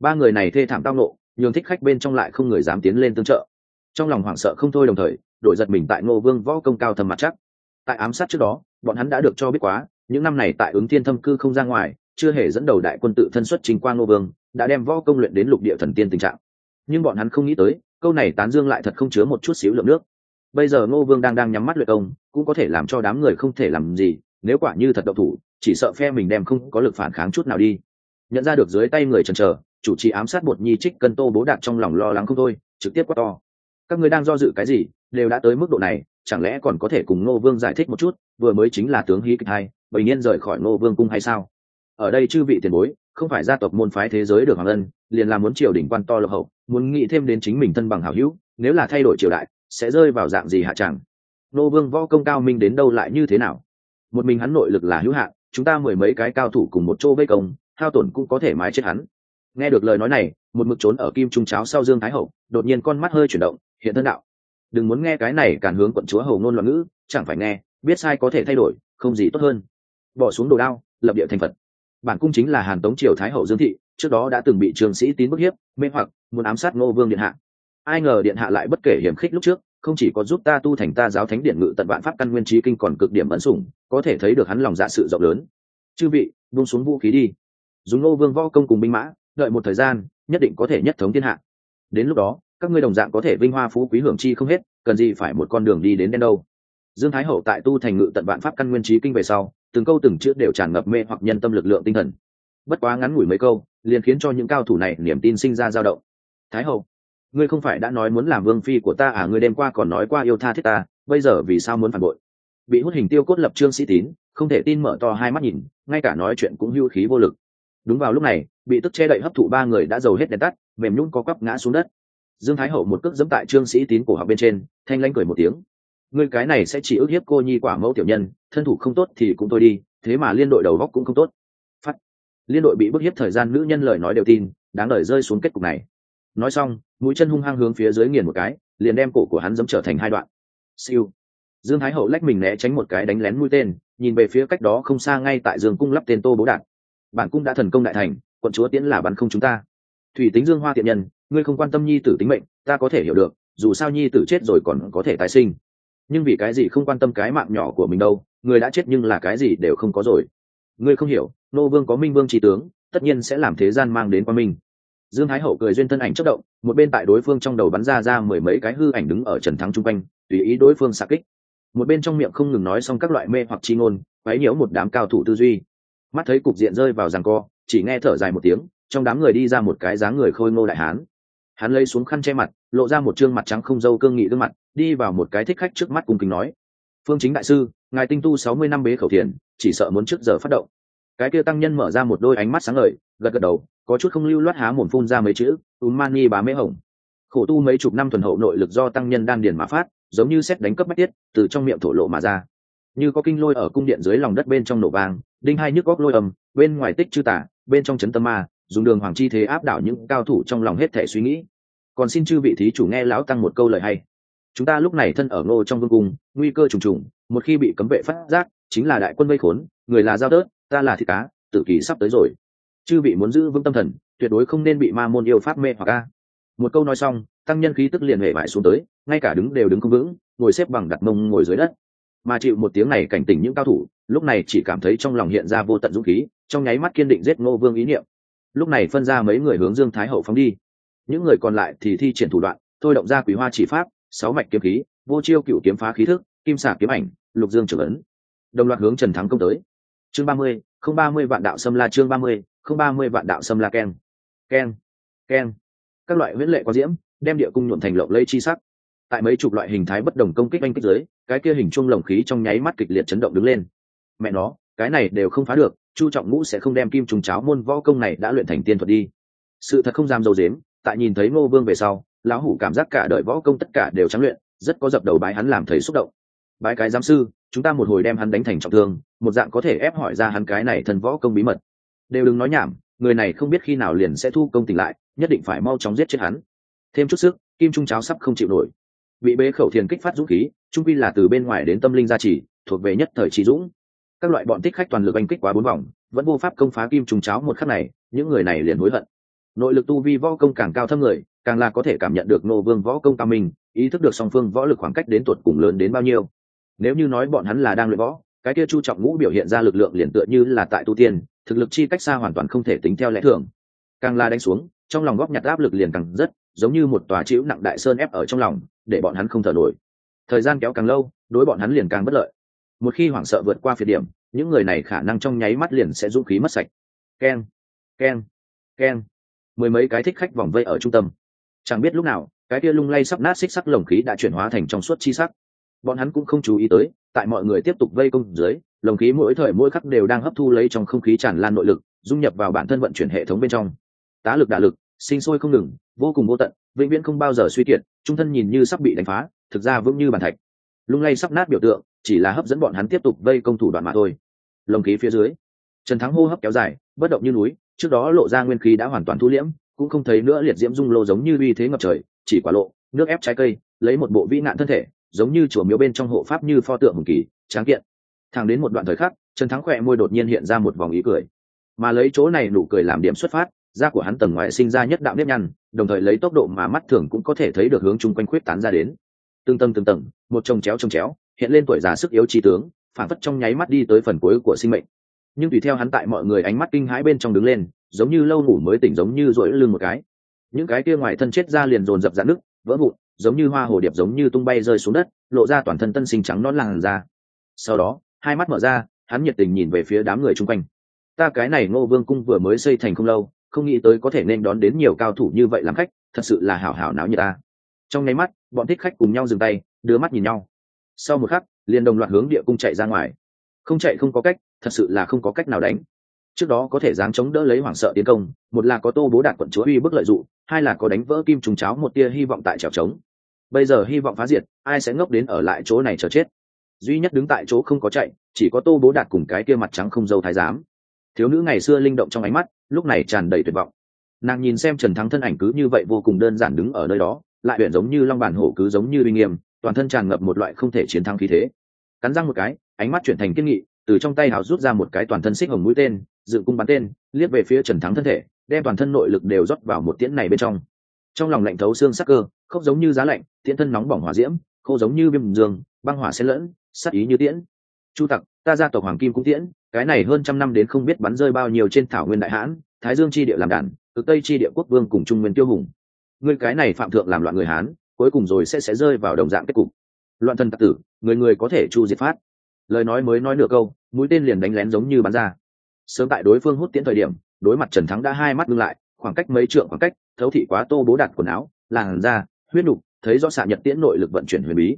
Speaker 1: Ba người này thê thảm tao nộ nhường thích khách bên trong lại không người dám tiến lên tương trợ. Trong lòng hoảng sợ không thôi đồng thời đội giật mình tại ngô vương võ công cao thầm mặt chắc. Tại ám sát trước đó, bọn hắn đã được cho biết quá, những năm này tại ứng thiên thâm cư không ra ngoài, chưa hề dẫn đầu đại quân tự thân xuất trình qua ngô vương, đã đem võ công luyện đến lục địa thần tiên tình trạng. Nhưng bọn hắn không nghĩ tới, câu này tán dương lại thật không chứa một chút xíu lượng nước. Bây giờ ngô vương đang đang nhắm mắt luyện công, cũng có thể làm cho đám người không thể làm gì, nếu quả như thật độc thủ, chỉ sợ phe mình đem không có lực phản kháng chút nào đi. Nhận ra được dưới tay người trần chờ chủ trì ám sát bột nhi trích cân tô bố đạt trong lòng lo lắng không thôi, trực tiếp quát to. Các người đang do dự cái gì, đều đã tới mức độ này, chẳng lẽ còn có thể cùng ngô vương giải thích một chút, vừa mới chính là tướng hí kịch hai bình nhiên rời khỏi ngô vương cung hay sao? Ở đây chư vị tiền bối, không phải gia tộc môn phái thế giới được hoàng ân, liền là muốn triều đỉnh quan to lộc hậu, muốn nghĩ thêm đến chính mình thân bằng hảo hữu, nếu là thay đổi triều đại, sẽ rơi vào dạng gì hạ chẳng nô vương võ công cao minh đến đâu lại như thế nào? Một mình hắn nội lực là hữu hạn, chúng ta mười mấy cái cao thủ cùng một chỗ vây công, hao tổn cũng có thể mái chết hắn nghe được lời nói này, một mực trốn ở kim trung cháo sau dương thái hậu, đột nhiên con mắt hơi chuyển động, hiện thân đạo. Đừng muốn nghe cái này cản hướng quận chúa hầu ngôn loạn ngữ, chẳng phải nghe, biết sai có thể thay đổi, không gì tốt hơn. Bỏ xuống đồ đao, lập địa thành phật. Bản cung chính là hàn tống triều thái hậu dương thị, trước đó đã từng bị trường sĩ tín bức hiếp, mê hoặc, muốn ám sát ngô vương điện hạ. Ai ngờ điện hạ lại bất kể hiểm khích lúc trước, không chỉ có giúp ta tu thành ta giáo thánh điện ngự tận vạn pháp căn nguyên trí kinh còn cực điểm ấn sủng, có thể thấy được hắn lòng dạ sự rộng lớn. Chư vị, buông xuống vũ khí đi. Dùng ngô vương võ công cùng binh mã đợi một thời gian, nhất định có thể nhất thống thiên hạ. Đến lúc đó, các ngươi đồng dạng có thể vinh hoa phú quý hưởng chi không hết, cần gì phải một con đường đi đến đen đâu. Dương thái hậu tại tu thành ngự tận vạn pháp căn nguyên trí kinh về sau, từng câu từng chữ đều tràn ngập mê hoặc nhân tâm lực lượng tinh thần. Bất quá ngắn ngủi mấy câu, liền khiến cho những cao thủ này niềm tin sinh ra dao động. Thái hậu, ngươi không phải đã nói muốn làm vương phi của ta à? Ngươi đêm qua còn nói qua yêu tha thiết ta, bây giờ vì sao muốn phản bội? Bị hút hình tiêu cốt lập trương sĩ tín, không thể tin mở to hai mắt nhìn, ngay cả nói chuyện cũng hưu khí vô lực. Đúng vào lúc này bị tức che đậy hấp thụ ba người đã giàu hết đèn tắt, mềm nhún có quắp ngã xuống đất. Dương thái hậu một cước dẫm tại trương sĩ tín cổ học bên trên, thanh lãnh cười một tiếng. Ngươi cái này sẽ chỉ ức hiếp cô nhi quả mẫu tiểu nhân, thân thủ không tốt thì cũng thôi đi, thế mà liên đội đầu góc cũng không tốt. Phát. Liên đội bị bức hiếp thời gian nữ nhân lời nói đều tin, đáng lời rơi xuống kết cục này. Nói xong, mũi chân hung hăng hướng phía dưới nghiền một cái, liền đem cổ của hắn dẫm trở thành hai đoạn. Siêu. Dương thái hậu lách mình né tránh một cái đánh lén mũi tên, nhìn về phía cách đó không xa ngay tại dương cung lắp tên tô bố đạt. Bản cung đã thần công đại thành quận chúa tiễn là bắn không chúng ta. Thủy tính dương hoa tiện nhân, ngươi không quan tâm nhi tử tính mệnh, ta có thể hiểu được, dù sao nhi tử chết rồi còn có thể tái sinh. Nhưng vì cái gì không quan tâm cái mạng nhỏ của mình đâu, người đã chết nhưng là cái gì đều không có rồi. Ngươi không hiểu, nô vương có minh vương trí tướng, tất nhiên sẽ làm thế gian mang đến qua minh. Dương thái hậu cười duyên thân ảnh chất động, một bên tại đối phương trong đầu bắn ra ra mười mấy cái hư ảnh đứng ở trần thắng chung quanh, tùy ý đối phương xạ kích. Một bên trong miệng không ngừng nói xong các loại mê hoặc chi ngôn, quấy nhiễu một đám cao thủ tư duy. Mắt thấy cục diện rơi vào ràng co chỉ nghe thở dài một tiếng, trong đám người đi ra một cái dáng người khôi ngô đại hán. Hắn lấy xuống khăn che mặt, lộ ra một trương mặt trắng không dâu cương nghị gương mặt, đi vào một cái thích khách trước mắt cùng kính nói, phương chính đại sư, ngài tinh tu sáu mươi năm bế khẩu thiền, chỉ sợ muốn trước giờ phát động. Cái kia tăng nhân mở ra một đôi ánh mắt sáng ngời, gật gật đầu, có chút không lưu loát há mồm phun ra mấy chữ ùm mani bá mễ hồng. Khổ tu mấy chục năm thuần hậu nội lực do tăng nhân đan điền mà phát, giống như xét đánh cấp bách tiết, từ trong miệng thổ lộ mà ra. Như có kinh lôi ở cung điện dưới lòng đất bên trong nổ vàng đinh hai nhức góc lôi ầm bên ngoài tích chư tả bên trong chấn tâm ma, dùng đường hoàng chi thế áp đảo những cao thủ trong lòng hết thể suy nghĩ. Còn xin chư vị thí chủ nghe lão tăng một câu lời hay. Chúng ta lúc này thân ở ngô trong vương cung, nguy cơ trùng trùng, một khi bị cấm vệ phát giác, chính là đại quân vây khốn, người là giao tớt, ta là thịt cá, tử kỳ sắp tới rồi. Chư vị muốn giữ vững tâm thần, tuyệt đối không nên bị ma môn yêu pháp mê hoặc a. Một câu nói xong, tăng nhân khí tức liền hệ bại xuống tới, ngay cả đứng đều đứng không vững, ngồi xếp bằng đặt mông ngồi dưới đất. Mà chịu một tiếng này cảnh tỉnh những cao thủ, lúc này chỉ cảm thấy trong lòng hiện ra vô tận dũng khí trong nháy mắt kiên định giết ngô vương ý niệm. Lúc này phân ra mấy người hướng dương thái hậu phóng đi. Những người còn lại thì thi triển thủ đoạn, thôi động ra quý hoa chỉ pháp, sáu mạch kiếm khí, vô chiêu cựu kiếm phá khí thức, kim xả kiếm ảnh, lục dương trưởng ấn. Đồng loạt hướng trần thắng công tới. Chương ba mươi, không ba mươi vạn đạo xâm la chương ba mươi, không ba mươi vạn đạo xâm la keng. Keng keng. Các loại huyễn lệ có diễm, đem địa cung nhuộm thành lộng lây chi sắc. Tại mấy chục loại hình thái bất đồng công kích anh kích giới cái kia hình chung lồng khí trong nháy mắt kịch liệt chấn động đứng lên. Mẹ nó, cái này đều không phá được chu trọng ngũ sẽ không đem kim trùng cháo môn võ công này đã luyện thành tiên thuật đi. Sự thật không dám dầu dếm, tại nhìn thấy ngô vương về sau, lão hủ cảm giác cả đời võ công tất cả đều trắng luyện, rất có dập đầu bái hắn làm thấy xúc động. Bái cái giám sư, chúng ta một hồi đem hắn đánh thành trọng thương, một dạng có thể ép hỏi ra hắn cái này thần võ công bí mật. Đều đừng nói nhảm, người này không biết khi nào liền sẽ thu công tỉnh lại, nhất định phải mau chóng giết chết hắn. Thêm chút sức, kim trung cháo sắp không chịu nổi. Bị bế khẩu thiền kích phát dũng khí, trung quy là từ bên ngoài đến tâm linh gia trì, thuộc về nhất thời trí dũng các loại bọn tích khách toàn lực anh kích quá bốn vòng, vẫn vô pháp công phá kim trùng cháo một khắc này, những người này liền hối hận. Nội lực tu vi võ công càng cao thâm người, càng là có thể cảm nhận được nô vương võ công cao mình ý thức được song phương võ lực khoảng cách đến tuột cùng lớn đến bao nhiêu. Nếu như nói bọn hắn là đang luyện võ, cái kia chu trọng ngũ biểu hiện ra lực lượng liền tựa như là tại tu tiên, thực lực chi cách xa hoàn toàn không thể tính theo lẽ thường. Càng la đánh xuống, trong lòng góp nhặt áp lực liền càng rất, giống như một tòa chịu nặng đại sơn ép ở trong lòng, để bọn hắn không thở nổi. Thời gian kéo càng lâu, đối bọn hắn liền càng bất lợi một khi hoảng sợ vượt qua phiệt điểm, những người này khả năng trong nháy mắt liền sẽ dũng khí mất sạch. Keng keng keng mười mấy cái thích khách vòng vây ở trung tâm. Chẳng biết lúc nào, cái kia lung lay sắp nát xích sắc lồng khí đã chuyển hóa thành trong suốt chi sắc. Bọn hắn cũng không chú ý tới, tại mọi người tiếp tục vây công dưới, lồng khí mỗi thời mỗi khắc đều đang hấp thu lấy trong không khí tràn lan nội lực, dung nhập vào bản thân vận chuyển hệ thống bên trong. Tá lực đả lực, sinh sôi không ngừng, vô cùng vô tận, vĩnh viễn không bao giờ suy kiệt, trung thân nhìn như sắp bị đánh phá, thực ra vững như bàn thạch. Lung lay sắp nát biểu tượng chỉ là hấp dẫn bọn hắn tiếp tục vây công thủ đoạn mà thôi. Lồng khí phía dưới, trần thắng hô hấp kéo dài, bất động như núi, trước đó lộ ra nguyên khí đã hoàn toàn thu liễm, cũng không thấy nữa liệt diễm dung lô giống như uy thế ngập trời, chỉ quả lộ, nước ép trái cây, lấy một bộ vĩ nạn thân thể, giống như chùa miếu bên trong hộ pháp như pho tượng hùng kỳ, tráng kiện. Thẳng đến một đoạn thời khắc, trần thắng khỏe môi đột nhiên hiện ra một vòng ý cười. Mà lấy chỗ này nụ cười làm điểm xuất phát, da của hắn tầng ngoài sinh ra nhất đạo nếp nhăn, đồng thời lấy tốc độ mà mắt thường cũng có thể thấy được hướng chung quanh khuyết tán ra đến. Từng tầng từng tầng, một trồng chéo trồng chéo hiện lên tuổi già sức yếu trí tướng phản phất trong nháy mắt đi tới phần cuối của sinh mệnh. Nhưng tùy theo hắn tại mọi người ánh mắt kinh hãi bên trong đứng lên, giống như lâu ngủ mới tỉnh giống như rỗi lưng một cái. Những cái kia ngoài thân chết ra liền dồn dập dạn nước vỡ vụn, giống như hoa hồ điệp giống như tung bay rơi xuống đất, lộ ra toàn thân tân sinh trắng non làn ra sau đó, hai mắt mở ra, hắn nhiệt tình nhìn về phía đám người chung quanh. Ta cái này ngô vương cung vừa mới xây thành không lâu, không nghĩ tới có thể nên đón đến nhiều cao thủ như vậy làm khách, thật sự là hảo hảo náo như ta. Trong nháy mắt, bọn thích khách cùng nhau dừng tay, đưa mắt nhìn nhau sau một khắc, liền đồng loạt hướng địa cung chạy ra ngoài. Không chạy không có cách, thật sự là không có cách nào đánh. Trước đó có thể dáng chống đỡ lấy hoảng sợ tiến công, một là có tô bố đạt quận chúa uy bức lợi dụng, hai là có đánh vỡ kim trùng cháo một tia hy vọng tại trèo trống. Bây giờ hy vọng phá diệt, ai sẽ ngốc đến ở lại chỗ này chờ chết? Duy nhất đứng tại chỗ không có chạy, chỉ có tô bố đạt cùng cái tia mặt trắng không dâu thái giám. Thiếu nữ ngày xưa linh động trong ánh mắt, lúc này tràn đầy tuyệt vọng. Nàng nhìn xem trần thắng thân ảnh cứ như vậy vô cùng đơn giản đứng ở nơi đó, lại huyện giống như long bản hổ cứ giống như uy nghiêm toàn thân tràn ngập một loại không thể chiến thắng khí thế. Cắn răng một cái, ánh mắt chuyển thành kiên nghị, từ trong tay hào rút ra một cái toàn thân xích hồng mũi tên dự cung bắn tên, liếc về phía trần thắng thân thể, đem toàn thân nội lực đều rót vào một tiễn này bên trong. Trong lòng lạnh thấu xương sắc cơ không giống như giá lạnh, tiễn thân nóng bỏng hỏa diễm, khô giống như viêm dương, băng hỏa xen lẫn, sắc ý như tiễn. Chu tặc, ta ra tộc hoàng kim cũng tiễn, cái này hơn trăm năm đến không biết bắn rơi bao nhiêu trên thảo nguyên đại hãn, thái dương chi địa làm đàn từ tây chi địa quốc vương cùng trung nguyên tiêu hùng. Ngươi cái này phạm thượng làm loạn người hán cuối cùng rồi sẽ sẽ rơi vào đồng dạng kết cục. Loạn thần tặc tử, người người có thể chu diệt phát. Lời nói mới nói nửa câu, mũi tên liền đánh lén giống như bắn ra. Sớm tại đối phương hút tiễn thời điểm, đối mặt trần thắng đã hai mắt ngưng lại, khoảng cách mấy trượng khoảng cách, thấu thị quá tô bố đặt quần áo, làn da, huyết đục thấy rõ xạ nhật tiễn nội lực vận chuyển huyền bí.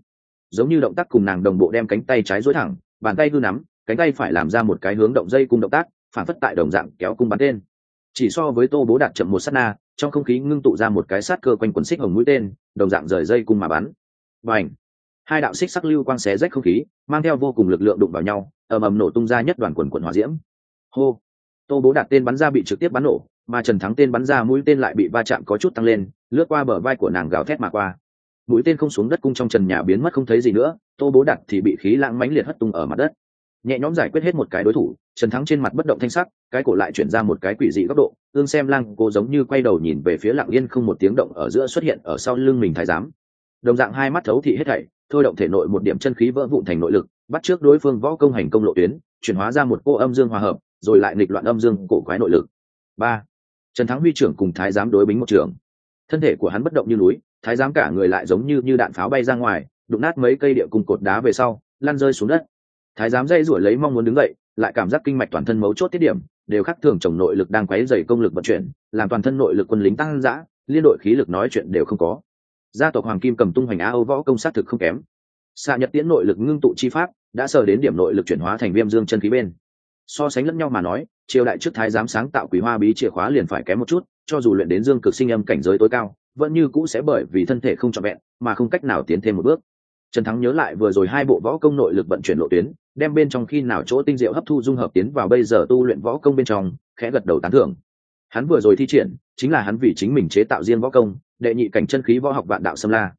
Speaker 1: Giống như động tác cùng nàng đồng bộ đem cánh tay trái dối thẳng, bàn tay hư nắm, cánh tay phải làm ra một cái hướng động dây cung động tác, phản phất tại đồng dạng kéo cung bắn tên. Chỉ so với tô bố đạt chậm một s á t na trong không khí ngưng tụ ra một cái sát cơ quanh quần xích hồng mũi tên, đồng dạng rời dây cung mà bắn. Và ảnh hai đạo xích sắc lưu quang xé rách không khí, mang theo vô cùng lực lượng đụng vào nhau, ầm ầm nổ tung ra nhất đoàn quần quần hỏa diễm. Hô! Tô bố đạt tên bắn ra bị trực tiếp bắn nổ, mà trần thắng tên bắn ra mũi tên lại bị va chạm có chút tăng lên, lướt qua bờ vai của nàng gào thét mà qua. Mũi tên không xuống đất cung trong trần nhà biến mất không thấy gì nữa, tô bố đạt thì bị khí lãng mãnh liệt hất tung ở mặt đất. Nhẹ nhõm giải quyết hết một cái đối thủ trần thắng trên mặt bất động thanh sắc, cái cổ lại chuyển ra một cái quỷ dị góc độ, ương xem lang cô giống như quay đầu nhìn về phía lặng yên không một tiếng động ở giữa xuất hiện ở sau lưng mình thái giám. Đồng dạng hai mắt thấu thị hết thảy, thôi động thể nội một điểm chân khí vỡ vụn thành nội lực, bắt trước đối phương võ công hành công lộ tuyến, chuyển hóa ra một cô âm dương hòa hợp, rồi lại nghịch loạn âm dương cổ quái nội lực. Ba. Trần thắng huy trưởng cùng thái giám đối bính một trường. Thân thể của hắn bất động như núi, thái giám cả người lại giống như như đạn pháo bay ra ngoài, đụng nát mấy cây địa cùng cột đá về sau, lăn rơi xuống đất thái giám dây rủi lấy mong muốn đứng dậy, lại cảm giác kinh mạch toàn thân mấu chốt tiết điểm, đều khác thường chồng nội lực đang quấy dày công lực vận chuyển, làm toàn thân nội lực quân lính tăng dã, liên đội khí lực nói chuyện đều không có. Gia tộc hoàng kim cầm tung hoành á âu võ công sát thực không kém. Xạ nhật tiễn nội lực ngưng tụ chi pháp, đã sờ đến điểm nội lực chuyển hóa thành viêm dương chân khí bên. So sánh lẫn nhau mà nói, triều đại trước thái giám sáng tạo quý hoa bí chìa khóa liền phải kém một chút, cho dù luyện đến dương cực sinh âm cảnh giới tối cao, vẫn như cũ sẽ bởi vì thân thể không trọn vẹn, mà không cách nào tiến thêm một bước. Trần thắng nhớ lại vừa rồi hai bộ võ công nội lực vận chuyển lộ tuyến đem bên trong khi nào chỗ tinh diệu hấp thu dung hợp tiến vào bây giờ tu luyện võ công bên trong, khẽ gật đầu tán thưởng. Hắn vừa rồi thi triển, chính là hắn vì chính mình chế tạo riêng võ công, đệ nhị cảnh chân khí võ học vạn đạo xâm la.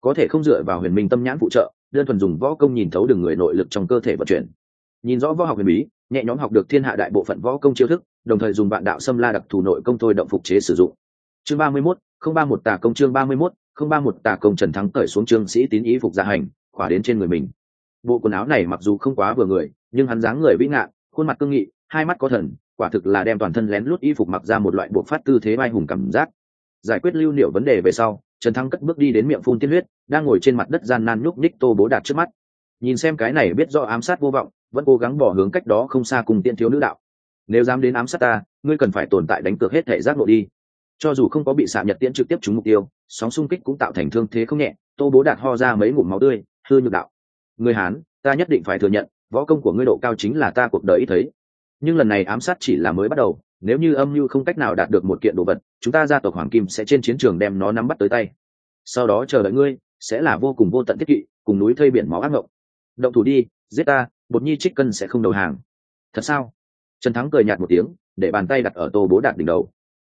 Speaker 1: Có thể không dựa vào huyền minh tâm nhãn phụ trợ, đơn thuần dùng võ công nhìn thấu đường người nội lực trong cơ thể vận chuyển. Nhìn rõ võ học huyền bí, nhẹ nhõm học được thiên hạ đại bộ phận võ công chiêu thức, đồng thời dùng vạn đạo xâm la đặc thù nội công thôi động phục chế sử dụng. Chương ba mươi mốt, không ba một tà công chương ba mươi mốt, không ba một tà công trần thắng cởi xuống trương sĩ tín ý phục gia hành, khỏa đến trên người mình bộ quần áo này mặc dù không quá vừa người, nhưng hắn dáng người vĩ ngạn khuôn mặt cương nghị, hai mắt có thần, quả thực là đem toàn thân lén lút y phục mặc ra một loại buộc phát tư thế vai hùng cảm giác. Giải quyết lưu niệu vấn đề về sau, trần thăng cất bước đi đến miệng phun tiên huyết, đang ngồi trên mặt đất gian nan nhúc ních tô bố đạt trước mắt. Nhìn xem cái này biết do ám sát vô vọng, vẫn cố gắng bỏ hướng cách đó không xa cùng tiên thiếu nữ đạo. Nếu dám đến ám sát ta, ngươi cần phải tồn tại đánh cược hết thể giác lộ đi. Cho dù không có bị xạ nhật tiễn trực tiếp trúng mục tiêu, sóng xung kích cũng tạo thành thương thế không nhẹ, tô bố đạt ho ra mấy ngụm máu tươi, hư nhược đạo người hán, ta nhất định phải thừa nhận, võ công của ngươi độ cao chính là ta cuộc đời ít thấy. Nhưng lần này ám sát chỉ là mới bắt đầu, nếu như âm mưu không cách nào đạt được một kiện đồ vật, chúng ta gia tộc hoàng kim sẽ trên chiến trường đem nó nắm bắt tới tay. Sau đó chờ đợi ngươi, sẽ là vô cùng vô tận thiết kỵ, cùng núi thây biển máu ác ngộng động thủ đi, giết ta, bột nhi trích cân sẽ không đầu hàng. Thật sao? Trần thắng cười nhạt một tiếng, để bàn tay đặt ở tô bố đạt đỉnh đầu.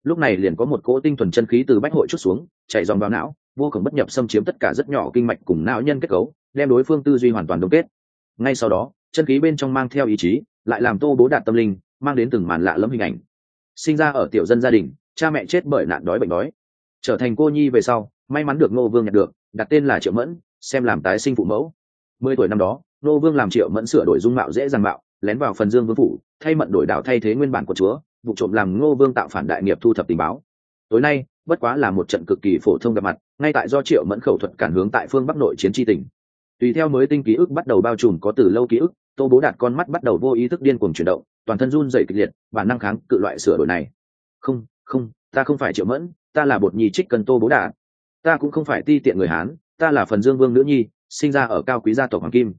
Speaker 1: Lúc này liền có một cỗ tinh thuần chân khí từ bách hội chút xuống chạy dòng vào não, vô cùng bất nhập xâm chiếm tất cả rất nhỏ kinh mạch cùng não nhân kết cấu đem đối phương tư duy hoàn toàn đông kết. Ngay sau đó, chân khí bên trong mang theo ý chí, lại làm tô bố đạt tâm linh, mang đến từng màn lạ lẫm hình ảnh. Sinh ra ở tiểu dân gia đình, cha mẹ chết bởi nạn đói bệnh đói. Trở thành cô nhi về sau, may mắn được ngô vương nhận được, đặt tên là triệu mẫn, xem làm tái sinh phụ mẫu. Mười tuổi năm đó, ngô vương làm triệu mẫn sửa đổi dung mạo dễ dàng mạo, lén vào phần dương vương phủ, thay mận đổi đạo thay thế nguyên bản của chúa, vụ trộm làm ngô vương tạo phản đại nghiệp thu thập tình báo. Tối nay, bất quá là một trận cực kỳ phổ thông gặp mặt, ngay tại do triệu mẫn khẩu thuật cản hướng tại phương bắc nội chiến tri tỉnh tùy theo mới tinh ký ức bắt đầu bao trùm có từ lâu ký ức, tô bố đạt con mắt bắt đầu vô ý thức điên cuồng chuyển động, toàn thân run dày kịch liệt bản năng kháng cự loại sửa đổi này. Không không, ta không phải triệu mẫn, ta là bột nhi trích cần tô bố đạt. Ta cũng không phải ti tiện người hán, ta là phần dương vương nữ nhi, sinh ra ở cao quý gia tộc hoàng kim.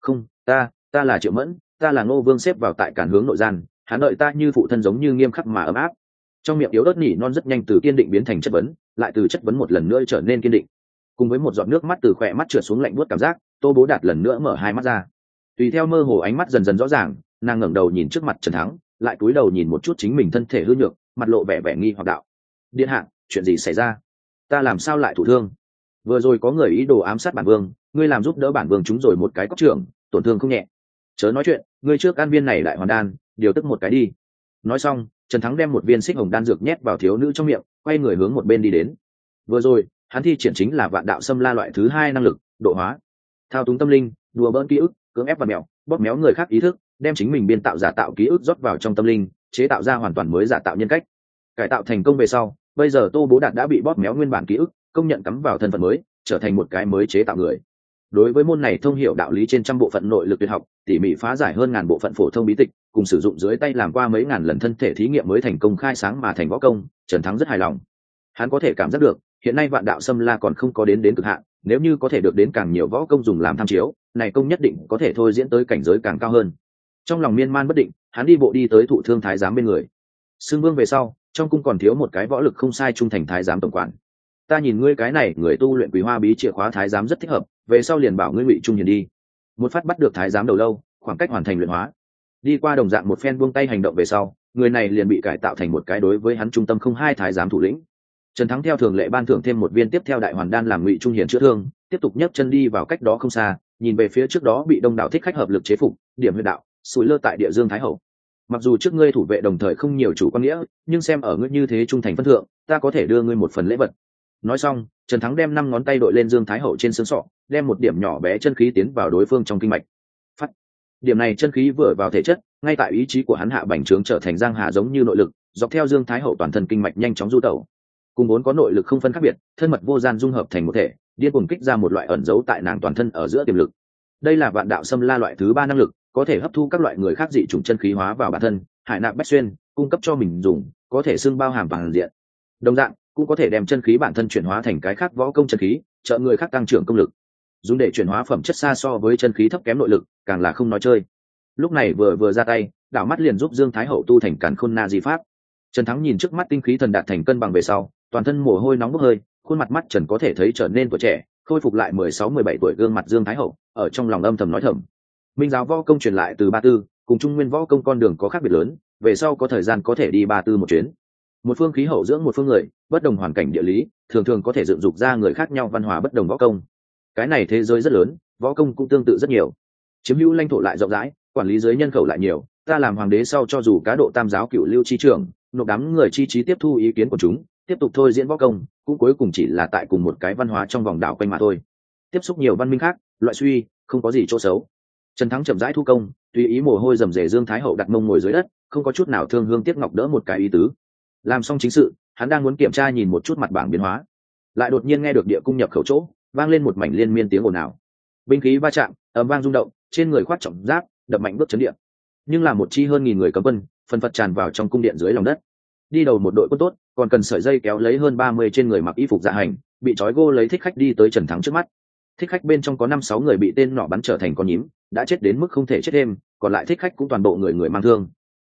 Speaker 1: Không, ta ta là triệu mẫn, ta là ngô vương xếp vào tại cản hướng nội gian hắn đợi ta như phụ thân giống như nghiêm khắc mà ấm áp. Trong miệng yếu ớt nỉ non rất nhanh từ kiên định biến thành chất vấn, lại từ chất vấn một lần nữa trở nên kiên định cùng với một giọt nước mắt từ khỏe mắt trượt xuống lạnh buốt cảm giác, tô bố đạt lần nữa mở hai mắt ra. Tùy theo mơ hồ ánh mắt dần dần rõ ràng, nàng ngẩng đầu nhìn trước mặt trần thắng, lại cúi đầu nhìn một chút chính mình thân thể hư nhược, mặt lộ vẻ vẻ nghi hoặc đạo. Điện hạ, chuyện gì xảy ra? Ta làm sao lại thủ thương? Vừa rồi có người ý đồ ám sát bản vương, ngươi làm giúp đỡ bản vương chúng rồi một cái cóc trưởng, tổn thương không nhẹ. Chớ nói chuyện, ngươi trước an viên này lại hoàn đan, điều tức một cái đi. Nói xong, trần thắng đem một viên xích hồng đan dược nhét vào thiếu nữ trong miệng, quay người hướng một bên đi đến. Vừa rồi hắn thi triển chính là vạn đạo xâm la loại thứ hai năng lực, độ hóa. Thao túng tâm linh, đùa bỡn ký ức, cưỡng ép và mẹo bóp méo người khác ý thức, đem chính mình biên tạo giả tạo ký ức rót vào trong tâm linh, chế tạo ra hoàn toàn mới giả tạo nhân cách. Cải tạo thành công về sau, bây giờ tô bố đạt đã bị bóp méo nguyên bản ký ức, công nhận cắm vào thân phận mới, trở thành một cái mới chế tạo người. Đối với môn này thông hiểu đạo lý trên trăm bộ phận nội lực tuyệt học, tỉ mỉ phá giải hơn ngàn bộ phận phổ thông bí tịch, cùng sử dụng dưới tay làm qua mấy ngàn lần thân thể thí nghiệm mới thành công khai sáng mà thành võ công, trần thắng rất hài lòng. Hắn có thể cảm giác được hiện nay vạn đạo xâm la còn không có đến đến cực hạn, nếu như có thể được đến càng nhiều võ công dùng làm tham chiếu, này công nhất định có thể thôi diễn tới cảnh giới càng cao hơn. Trong lòng miên man bất định, hắn đi bộ đi tới thụ thương thái giám bên người. Xương vương về sau, trong cung còn thiếu một cái võ lực không sai trung thành thái giám tổng quản. Ta nhìn ngươi cái này, người tu luyện quý hoa bí chìa khóa thái giám rất thích hợp, về sau liền bảo ngươi ngụy trung hiền đi. Một phát bắt được thái giám đầu lâu, khoảng cách hoàn thành luyện hóa. Đi qua đồng dạng một phen buông tay hành động về sau, người này liền bị cải tạo thành một cái đối với hắn trung tâm không hai thái giám thủ lĩnh trần thắng theo thường lệ ban thưởng thêm một viên tiếp theo đại hoàn đan làm ngụy trung hiền chữa thương, tiếp tục nhấc chân đi vào cách đó không xa, nhìn về phía trước đó bị đông đảo thích khách hợp lực chế phục, điểm huyệt đạo, sủi lơ tại địa dương thái hậu. Mặc dù trước ngươi thủ vệ đồng thời không nhiều chủ quan nghĩa, nhưng xem ở ngươi như thế trung thành phân thượng, ta có thể đưa ngươi một phần lễ vật. Nói xong, trần thắng đem năm ngón tay đội lên dương thái hậu trên xương sọ, đem một điểm nhỏ bé chân khí tiến vào đối phương trong kinh mạch. Phát. Điểm này chân khí vừa vào thể chất, ngay tại ý chí của hắn hạ bành trướng trở thành giang hà giống như nội lực, dọc theo dương thái hậu toàn thân kinh mạch nhanh chóng du tẩu cùng vốn có nội lực không phân khác biệt, thân mật vô gian dung hợp thành một thể, điên cuồng kích ra một loại ẩn giấu tại nàng toàn thân ở giữa tiềm lực. Đây là vạn đạo xâm la loại thứ ba năng lực, có thể hấp thu các loại người khác dị chủng chân khí hóa vào bản thân, hải nạp bách xuyên, cung cấp cho mình dùng, có thể xưng bao hàm bằng diện. Đồng dạng, cũng có thể đem chân khí bản thân chuyển hóa thành cái khác võ công chân khí, trợ người khác tăng trưởng công lực. Dùng để chuyển hóa phẩm chất xa so với chân khí thấp kém nội lực, càng là không nói chơi. Lúc này vừa vừa ra tay đảo mắt liền giúp dương thái hậu tu thành càn khôn na di pháp. Trần thắng nhìn trước mắt tinh khí thần đạt thành cân bằng về sau toàn thân mồ hôi nóng bốc hơi, khuôn mặt mắt trần có thể thấy trở nên tuổi trẻ, khôi phục lại mười sáu, mười bảy tuổi gương mặt dương thái hậu, ở trong lòng âm thầm nói thầm. Minh giáo võ công truyền lại từ ba tư, cùng trung nguyên võ công con đường có khác biệt lớn, về sau có thời gian có thể đi ba tư một chuyến. Một phương khí hậu dưỡng một phương người, bất đồng hoàn cảnh địa lý, thường thường có thể dựng dục ra người khác nhau văn hóa bất đồng võ công. Cái này thế giới rất lớn, võ công cũng tương tự rất nhiều. Chiếm hữu lãnh thổ lại rộng rãi, quản lý giới nhân khẩu lại nhiều, ta làm hoàng đế sau cho dù cá độ tam giáo cựu lưu chi trưởng, nộp đám người chi trí tiếp thu ý kiến của chúng tiếp tục thôi diễn võ công, cũng cuối cùng chỉ là tại cùng một cái văn hóa trong vòng đảo quanh mà thôi. Tiếp xúc nhiều văn minh khác, loại suy, không có gì chỗ xấu. Trần thắng chậm rãi thu công, tùy ý mồ hôi rầm rề dương thái hậu đặt mông ngồi dưới đất, không có chút nào thương hương tiếc ngọc đỡ một cái ý tứ. Làm xong chính sự, hắn đang muốn kiểm tra nhìn một chút mặt bảng biến hóa. Lại đột nhiên nghe được địa cung nhập khẩu chỗ, vang lên một mảnh liên miên tiếng ồn ào. Binh khí va chạm ấm vang rung động, trên người khoát trọng giáp, đập mạnh bước chấn điện nhưng là một chi hơn nghìn người cấm quân, phần phật tràn vào trong cung điện dưới lòng đất đi đầu một đội quân tốt, còn cần sợi dây kéo lấy hơn ba mươi trên người mặc y phục dạ hành, bị trói gô lấy thích khách đi tới trần thắng trước mắt. Thích khách bên trong có năm sáu người bị tên nọ bắn trở thành con nhím, đã chết đến mức không thể chết thêm, còn lại thích khách cũng toàn bộ người người mang thương.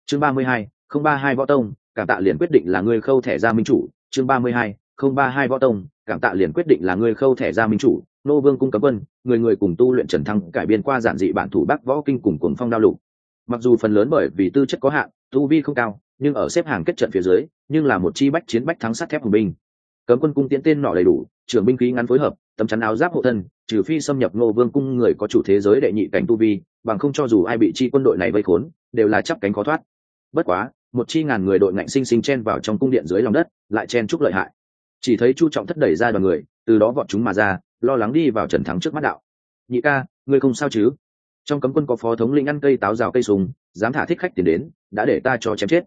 Speaker 1: Chương ba mươi hai, không ba hai võ tông, cảm tạ liền quyết định là người khâu thẻ ra minh chủ. Chương ba mươi hai, không ba hai võ tông, cảm tạ liền quyết định là người khâu thẻ ra minh chủ. Nô vương cung cấm quân, người người cùng tu luyện trần thăng cải biên qua giản dị bản thủ bắc võ kinh cùng cuồng phong đao lục. Mặc dù phần lớn bởi vì tư chất có hạn, tu vi không cao nhưng ở xếp hàng kết trận phía dưới, nhưng là một chi bách chiến bách thắng sắt thép hùng binh. Cấm quân cung tiễn tên nọ đầy đủ, trưởng binh khí ngắn phối hợp, tấm chắn áo giáp hộ thân, trừ phi xâm nhập ngô vương cung người có chủ thế giới đệ nhị cảnh tu vi, bằng không cho dù ai bị chi quân đội này vây khốn, đều là chắp cánh khó thoát. Bất quá, một chi ngàn người đội ngạnh sinh sinh chen vào trong cung điện dưới lòng đất, lại chen chúc lợi hại. Chỉ thấy chu trọng thất đẩy ra đoàn người, từ đó vọt chúng mà ra, lo lắng đi vào trần thắng trước mắt đạo. Nhị ca, ngươi không sao chứ? Trong cấm quân có phó thống lĩnh ăn cây táo rào cây sùng, dám thả thích khách tiền đến, đã để ta cho chém chết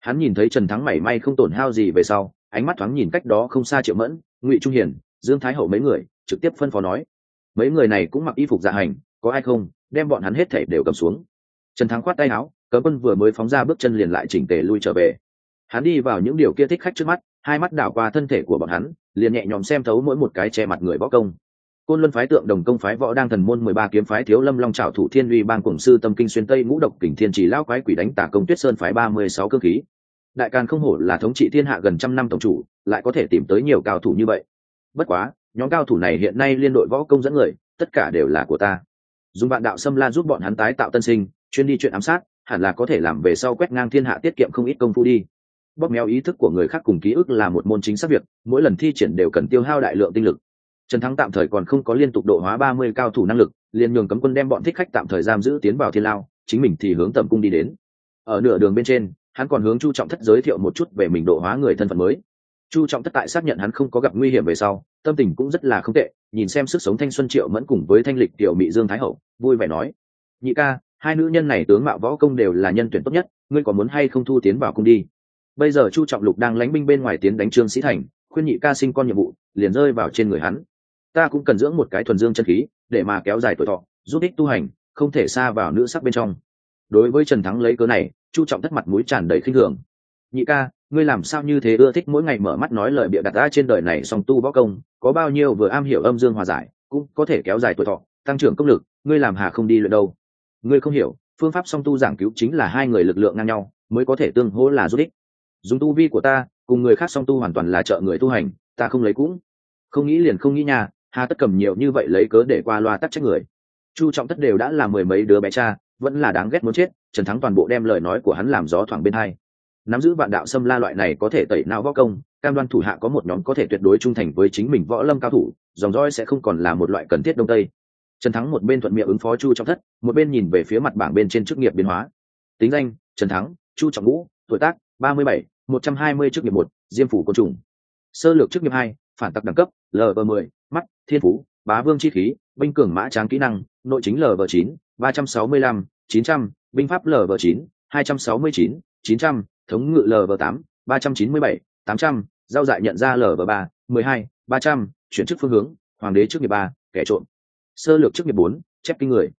Speaker 1: hắn nhìn thấy trần thắng mảy may không tổn hao gì về sau, ánh mắt thoáng nhìn cách đó không xa triệu mẫn, ngụy trung hiển, dương thái hậu mấy người, trực tiếp phân phó nói. Mấy người này cũng mặc y phục dạ hành, có ai không, đem bọn hắn hết thể đều cầm xuống. Trần thắng khoát tay áo, cấm quân vừa mới phóng ra bước chân liền lại chỉnh tề lui trở về. Hắn đi vào những điều kia thích khách trước mắt, hai mắt đảo qua thân thể của bọn hắn, liền nhẹ nhõm xem thấu mỗi một cái che mặt người võ công côn luân phái tượng đồng công phái võ đang thần môn mười ba kiếm phái thiếu lâm long trảo thủ thiên uy bang cổng sư tâm kinh xuyên tây ngũ độc kình thiên chỉ lao quái quỷ đánh tả công tuyết sơn phái ba mươi sáu cơ khí. Đại càn không hổ là thống trị thiên hạ gần trăm năm tổng chủ, lại có thể tìm tới nhiều cao thủ như vậy. Bất quá, nhóm cao thủ này hiện nay liên đội võ công dẫn người, tất cả đều là của ta. Dùng bạn đạo xâm la giúp bọn hắn tái tạo tân sinh, chuyên đi chuyện ám sát, hẳn là có thể làm về sau quét ngang thiên hạ tiết kiệm không ít công phu đi. Bóp méo ý thức của người khác cùng ký ức là một môn chính xác việc, mỗi lần thi triển đều cần tiêu hao đại lượng tinh lực trần thắng tạm thời còn không có liên tục độ hóa ba mươi cao thủ năng lực, liền nhường cấm quân đem bọn thích khách tạm thời giam giữ tiến vào thiên lao, chính mình thì hướng tầm cung đi đến. Ở nửa đường bên trên, hắn còn hướng chu trọng thất giới thiệu một chút về mình độ hóa người thân phận mới. Chu trọng thất tại xác nhận hắn không có gặp nguy hiểm về sau, tâm tình cũng rất là không tệ, nhìn xem sức sống thanh xuân triệu mẫn cùng với thanh lịch tiểu mỹ dương thái hậu, vui vẻ nói, nhị ca, hai nữ nhân này tướng mạo võ công đều là nhân tuyển tốt nhất, ngươi có muốn hay không thu tiến vào cung đi? Bây giờ chu trọng lục đang lánh binh bên ngoài tiến đánh trương sĩ thành, khuyên nhị ca sinh con nhiệm vụ, liền rơi vào trên người hắn ta cũng cần dưỡng một cái thuần dương chân khí, để mà kéo dài tuổi thọ, giúp ích tu hành, không thể xa vào nữ sắc bên trong. Đối với trần thắng lấy cớ này, chu trọng thất mặt mũi tràn đầy khinh thường. Nhị ca, ngươi làm sao như thế ưa thích mỗi ngày mở mắt nói lời bịa đặt ra trên đời này song tu võ công, có bao nhiêu vừa am hiểu âm dương hòa giải, cũng có thể kéo dài tuổi thọ, tăng trưởng công lực, ngươi làm hà không đi luyện đâu. Ngươi không hiểu, phương pháp song tu giảng cứu chính là hai người lực lượng ngang nhau, mới có thể tương hỗ là giúp ích. Dùng tu vi của ta, cùng người khác song tu hoàn toàn là trợ người tu hành, ta không lấy cũng. Không nghĩ liền không nghĩ nhà hà tất cầm nhiều như vậy lấy cớ để qua loa tắc trách người. Chu trọng tất đều đã là mười mấy đứa bé cha, vẫn là đáng ghét muốn chết, trần thắng toàn bộ đem lời nói của hắn làm gió thoảng bên hai. Nắm giữ vạn đạo xâm la loại này có thể tẩy não võ công, cam đoan thủ hạ có một nhóm có thể tuyệt đối trung thành với chính mình võ lâm cao thủ, dòng roi sẽ không còn là một loại cần thiết đông tây. Trần thắng một bên thuận miệng ứng phó chu trọng thất một bên nhìn về phía mặt bảng bên trên chức nghiệp biến hóa. Tính danh, trần thắng, chu trọng ngũ, tuổi tác, ba mươi bảy, một trăm hai mươi chức nghiệp một, diêm phủ côn trùng. Sơ lược chức nghiệp hai, phản tặc đẳng cấp lv mười mắt, thiên phú, bá vương chi khí, binh cường mã tráng kỹ năng, nội chính lv chín, ba trăm sáu mươi lăm, chín trăm, binh pháp lv chín, hai trăm sáu mươi chín chín trăm, thống ngự lv tám, ba trăm chín mươi bảy, tám trăm, giao dại nhận ra lv ba, mười hai, ba trăm, chuyển chức phương hướng, hoàng đế trước nghiệp ba, kẻ trộm. Sơ lược trước nghiệp bốn, chép kinh người.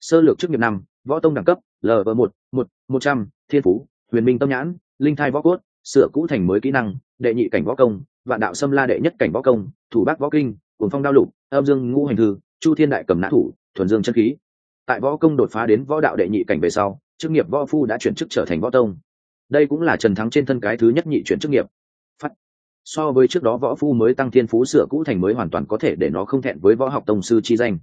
Speaker 1: Sơ lược trước nghiệp năm, võ tông đẳng cấp lv một một một trăm, thiên phú, huyền minh tâm nhãn, linh thai võ cốt, sửa cũ thành mới kỹ năng, đệ nhị cảnh võ công, vạn đạo xâm la đệ nhất cảnh võ công, thủ bác võ kinh cuồng phong đao lục, âm dương ngũ hành thư, chu thiên đại cầm nã thủ, thuần dương chân khí. Tại võ công đột phá đến võ đạo đệ nhị cảnh về sau, chức nghiệp võ phu đã chuyển chức trở thành võ tông. Đây cũng là trần thắng trên thân cái thứ nhất nhị chuyển chức nghiệp. Phát. So với trước đó võ phu mới tăng thiên phú sửa cũ thành mới hoàn toàn có thể để nó không thẹn với võ học tông sư chi danh.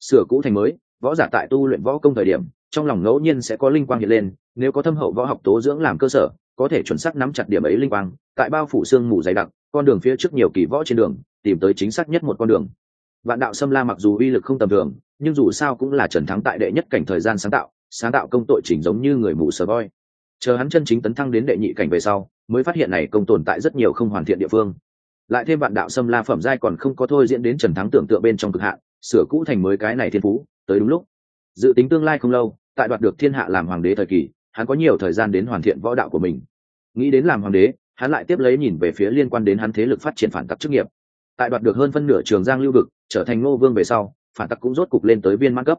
Speaker 1: Sửa cũ thành mới, võ giả tại tu luyện võ công thời điểm, trong lòng ngẫu nhiên sẽ có linh quang hiện lên, nếu có thâm hậu võ học tố dưỡng làm cơ sở, có thể chuẩn xác nắm chặt điểm ấy linh quang, tại bao phủ xương mù dày đặc, con đường phía trước nhiều kỳ võ trên đường tìm tới chính xác nhất một con đường. Vạn đạo xâm la mặc dù uy lực không tầm thường, nhưng dù sao cũng là trần thắng tại đệ nhất cảnh thời gian sáng tạo sáng tạo công tội chỉnh giống như người mù sờ voi. Chờ hắn chân chính tấn thăng đến đệ nhị cảnh về sau, mới phát hiện này công tồn tại rất nhiều không hoàn thiện địa phương. Lại thêm vạn đạo xâm la phẩm giai còn không có thôi diễn đến trần thắng tưởng tượng bên trong cực hạn, sửa cũ thành mới cái này thiên phú, tới đúng lúc. Dự tính tương lai không lâu, tại đoạt được thiên hạ làm hoàng đế thời kỳ, hắn có nhiều thời gian đến hoàn thiện võ đạo của mình. Nghĩ đến làm hoàng đế, hắn lại tiếp lấy nhìn về phía liên quan đến hắn thế lực phát triển phản tắc chức nghiệp tại đoạt được hơn phân nửa trường giang lưu vực, trở thành ngô vương về sau, phản tắc cũng rốt cục lên tới viên mãn cấp.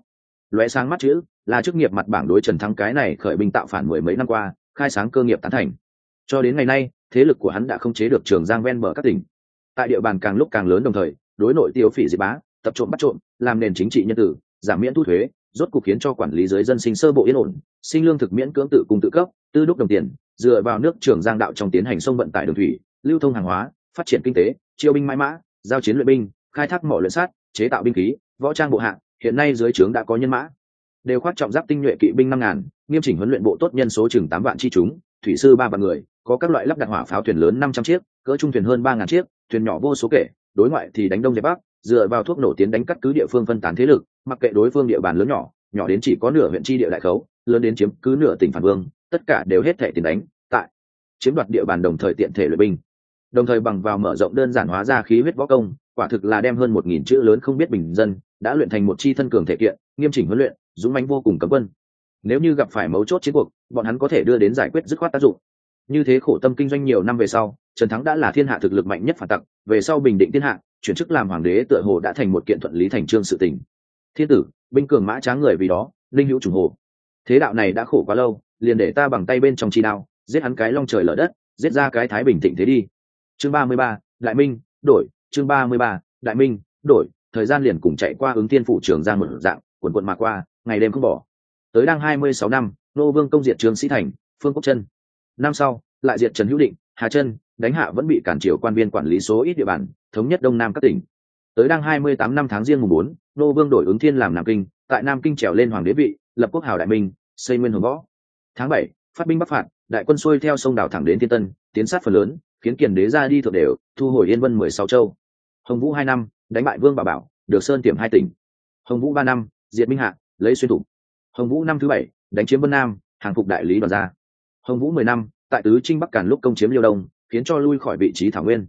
Speaker 1: Lóe sáng mắt chữ, là chức nghiệp mặt bảng đối trần thắng cái này khởi binh tạo phản mười mấy năm qua, khai sáng cơ nghiệp tán thành. Cho đến ngày nay, thế lực của hắn đã không chế được trường giang ven bờ các tỉnh. Tại địa bàn càng lúc càng lớn đồng thời, đối nội tiêu phỉ diệt bá, tập trộm bắt trộm, làm nền chính trị nhân tử, giảm miễn thu thuế, rốt cục khiến cho quản lý giới dân sinh sơ bộ yên ổn, sinh lương thực miễn cưỡng tự cung tự cấp, tư đúc đồng tiền, dựa vào nước trường giang đạo trong tiến hành sông vận tải đường thủy, lưu thông hàng hóa, phát triển kinh tế, chiêu binh mãi mã giao chiến luyện binh, khai thác mỏ luyện sát, chế tạo binh khí, võ trang bộ hạng hiện nay dưới trướng đã có nhân mã. Đều khoác trọng giáp tinh nhuệ kỵ binh năm ngàn, nghiêm chỉnh huấn luyện bộ tốt nhân số chừng tám vạn chi chúng, thủy sư ba vạn người, có các loại lắp đặt hỏa pháo thuyền lớn năm trăm chiếc, cỡ trung thuyền hơn ba ngàn chiếc, thuyền nhỏ vô số kể, đối ngoại thì đánh đông dẹp bắc, dựa vào thuốc nổ tiến đánh cắt cứ địa phương phân tán thế lực, mặc kệ đối phương địa bàn lớn nhỏ nhỏ đến chỉ có nửa huyện tri địa đại khấu, lớn đến chiếm cứ nửa tỉnh phản vương, tất cả đều hết thể tiền đánh, tại chiếm đoạt địa bàn đồng thời tiện thể luyện binh đồng thời bằng vào mở rộng đơn giản hóa ra khí huyết võ công, quả thực là đem hơn một nghìn chữ lớn không biết bình dân, đã luyện thành một chi thân cường thể kiện, nghiêm chỉnh huấn luyện, dũng mãnh vô cùng cấm quân. Nếu như gặp phải mấu chốt chiến cuộc, bọn hắn có thể đưa đến giải quyết dứt khoát tác dụng. Như thế khổ tâm kinh doanh nhiều năm về sau, trần thắng đã là thiên hạ thực lực mạnh nhất phản tặc, về sau bình định thiên hạ, chuyển chức làm hoàng đế tựa hồ đã thành một kiện thuận lý thành trương sự tình. Thiên tử, binh cường mã tráng người vì đó, linh hữu trùng hồ. Thế đạo này đã khổ quá lâu, liền để ta bằng tay bên trong chi đao, giết hắn cái long trời lở đất, giết ra cái thái bình thịnh thế đi chương ba mươi ba, đại minh, đổi. Chương ba mươi ba, đại minh, đổi. Thời gian liền cùng chạy qua ứng thiên phủ trường giang một dạng, quần quận mà qua, ngày đêm không bỏ. Tới đang hai mươi sáu năm, nô vương công diệt trương sĩ thành, phương quốc chân năm sau, lại diệt trần hữu định, hà chân đánh hạ vẫn bị cản triều quan viên quản lý số ít địa bàn, thống nhất đông nam các tỉnh. Tới đang hai mươi tám năm tháng riêng mùng bốn, nô vương đổi ứng thiên làm nam kinh, tại nam kinh trèo lên hoàng đế vị, lập quốc hào đại minh, xây nguyên hồng võ. Tháng bảy, phát binh bắc phạt, đại quân xuôi theo sông đảo thẳng đến thiên tân, tiến sát phần lớn khiến kiền đế ra đi thượng đều, thu hồi yên vân mười sáu châu. Hồng vũ hai năm, đánh bại vương bà bảo, được sơn tiềm hai tỉnh. Hồng vũ ba năm, diệt minh hạ, lấy xuyên thủ hồng vũ năm thứ bảy, đánh chiếm vân nam, hàng phục đại lý đoàn gia. Hồng vũ mười năm, tại tứ trinh bắc Càn lúc công chiếm liêu đông, khiến cho lui khỏi vị trí thảo nguyên.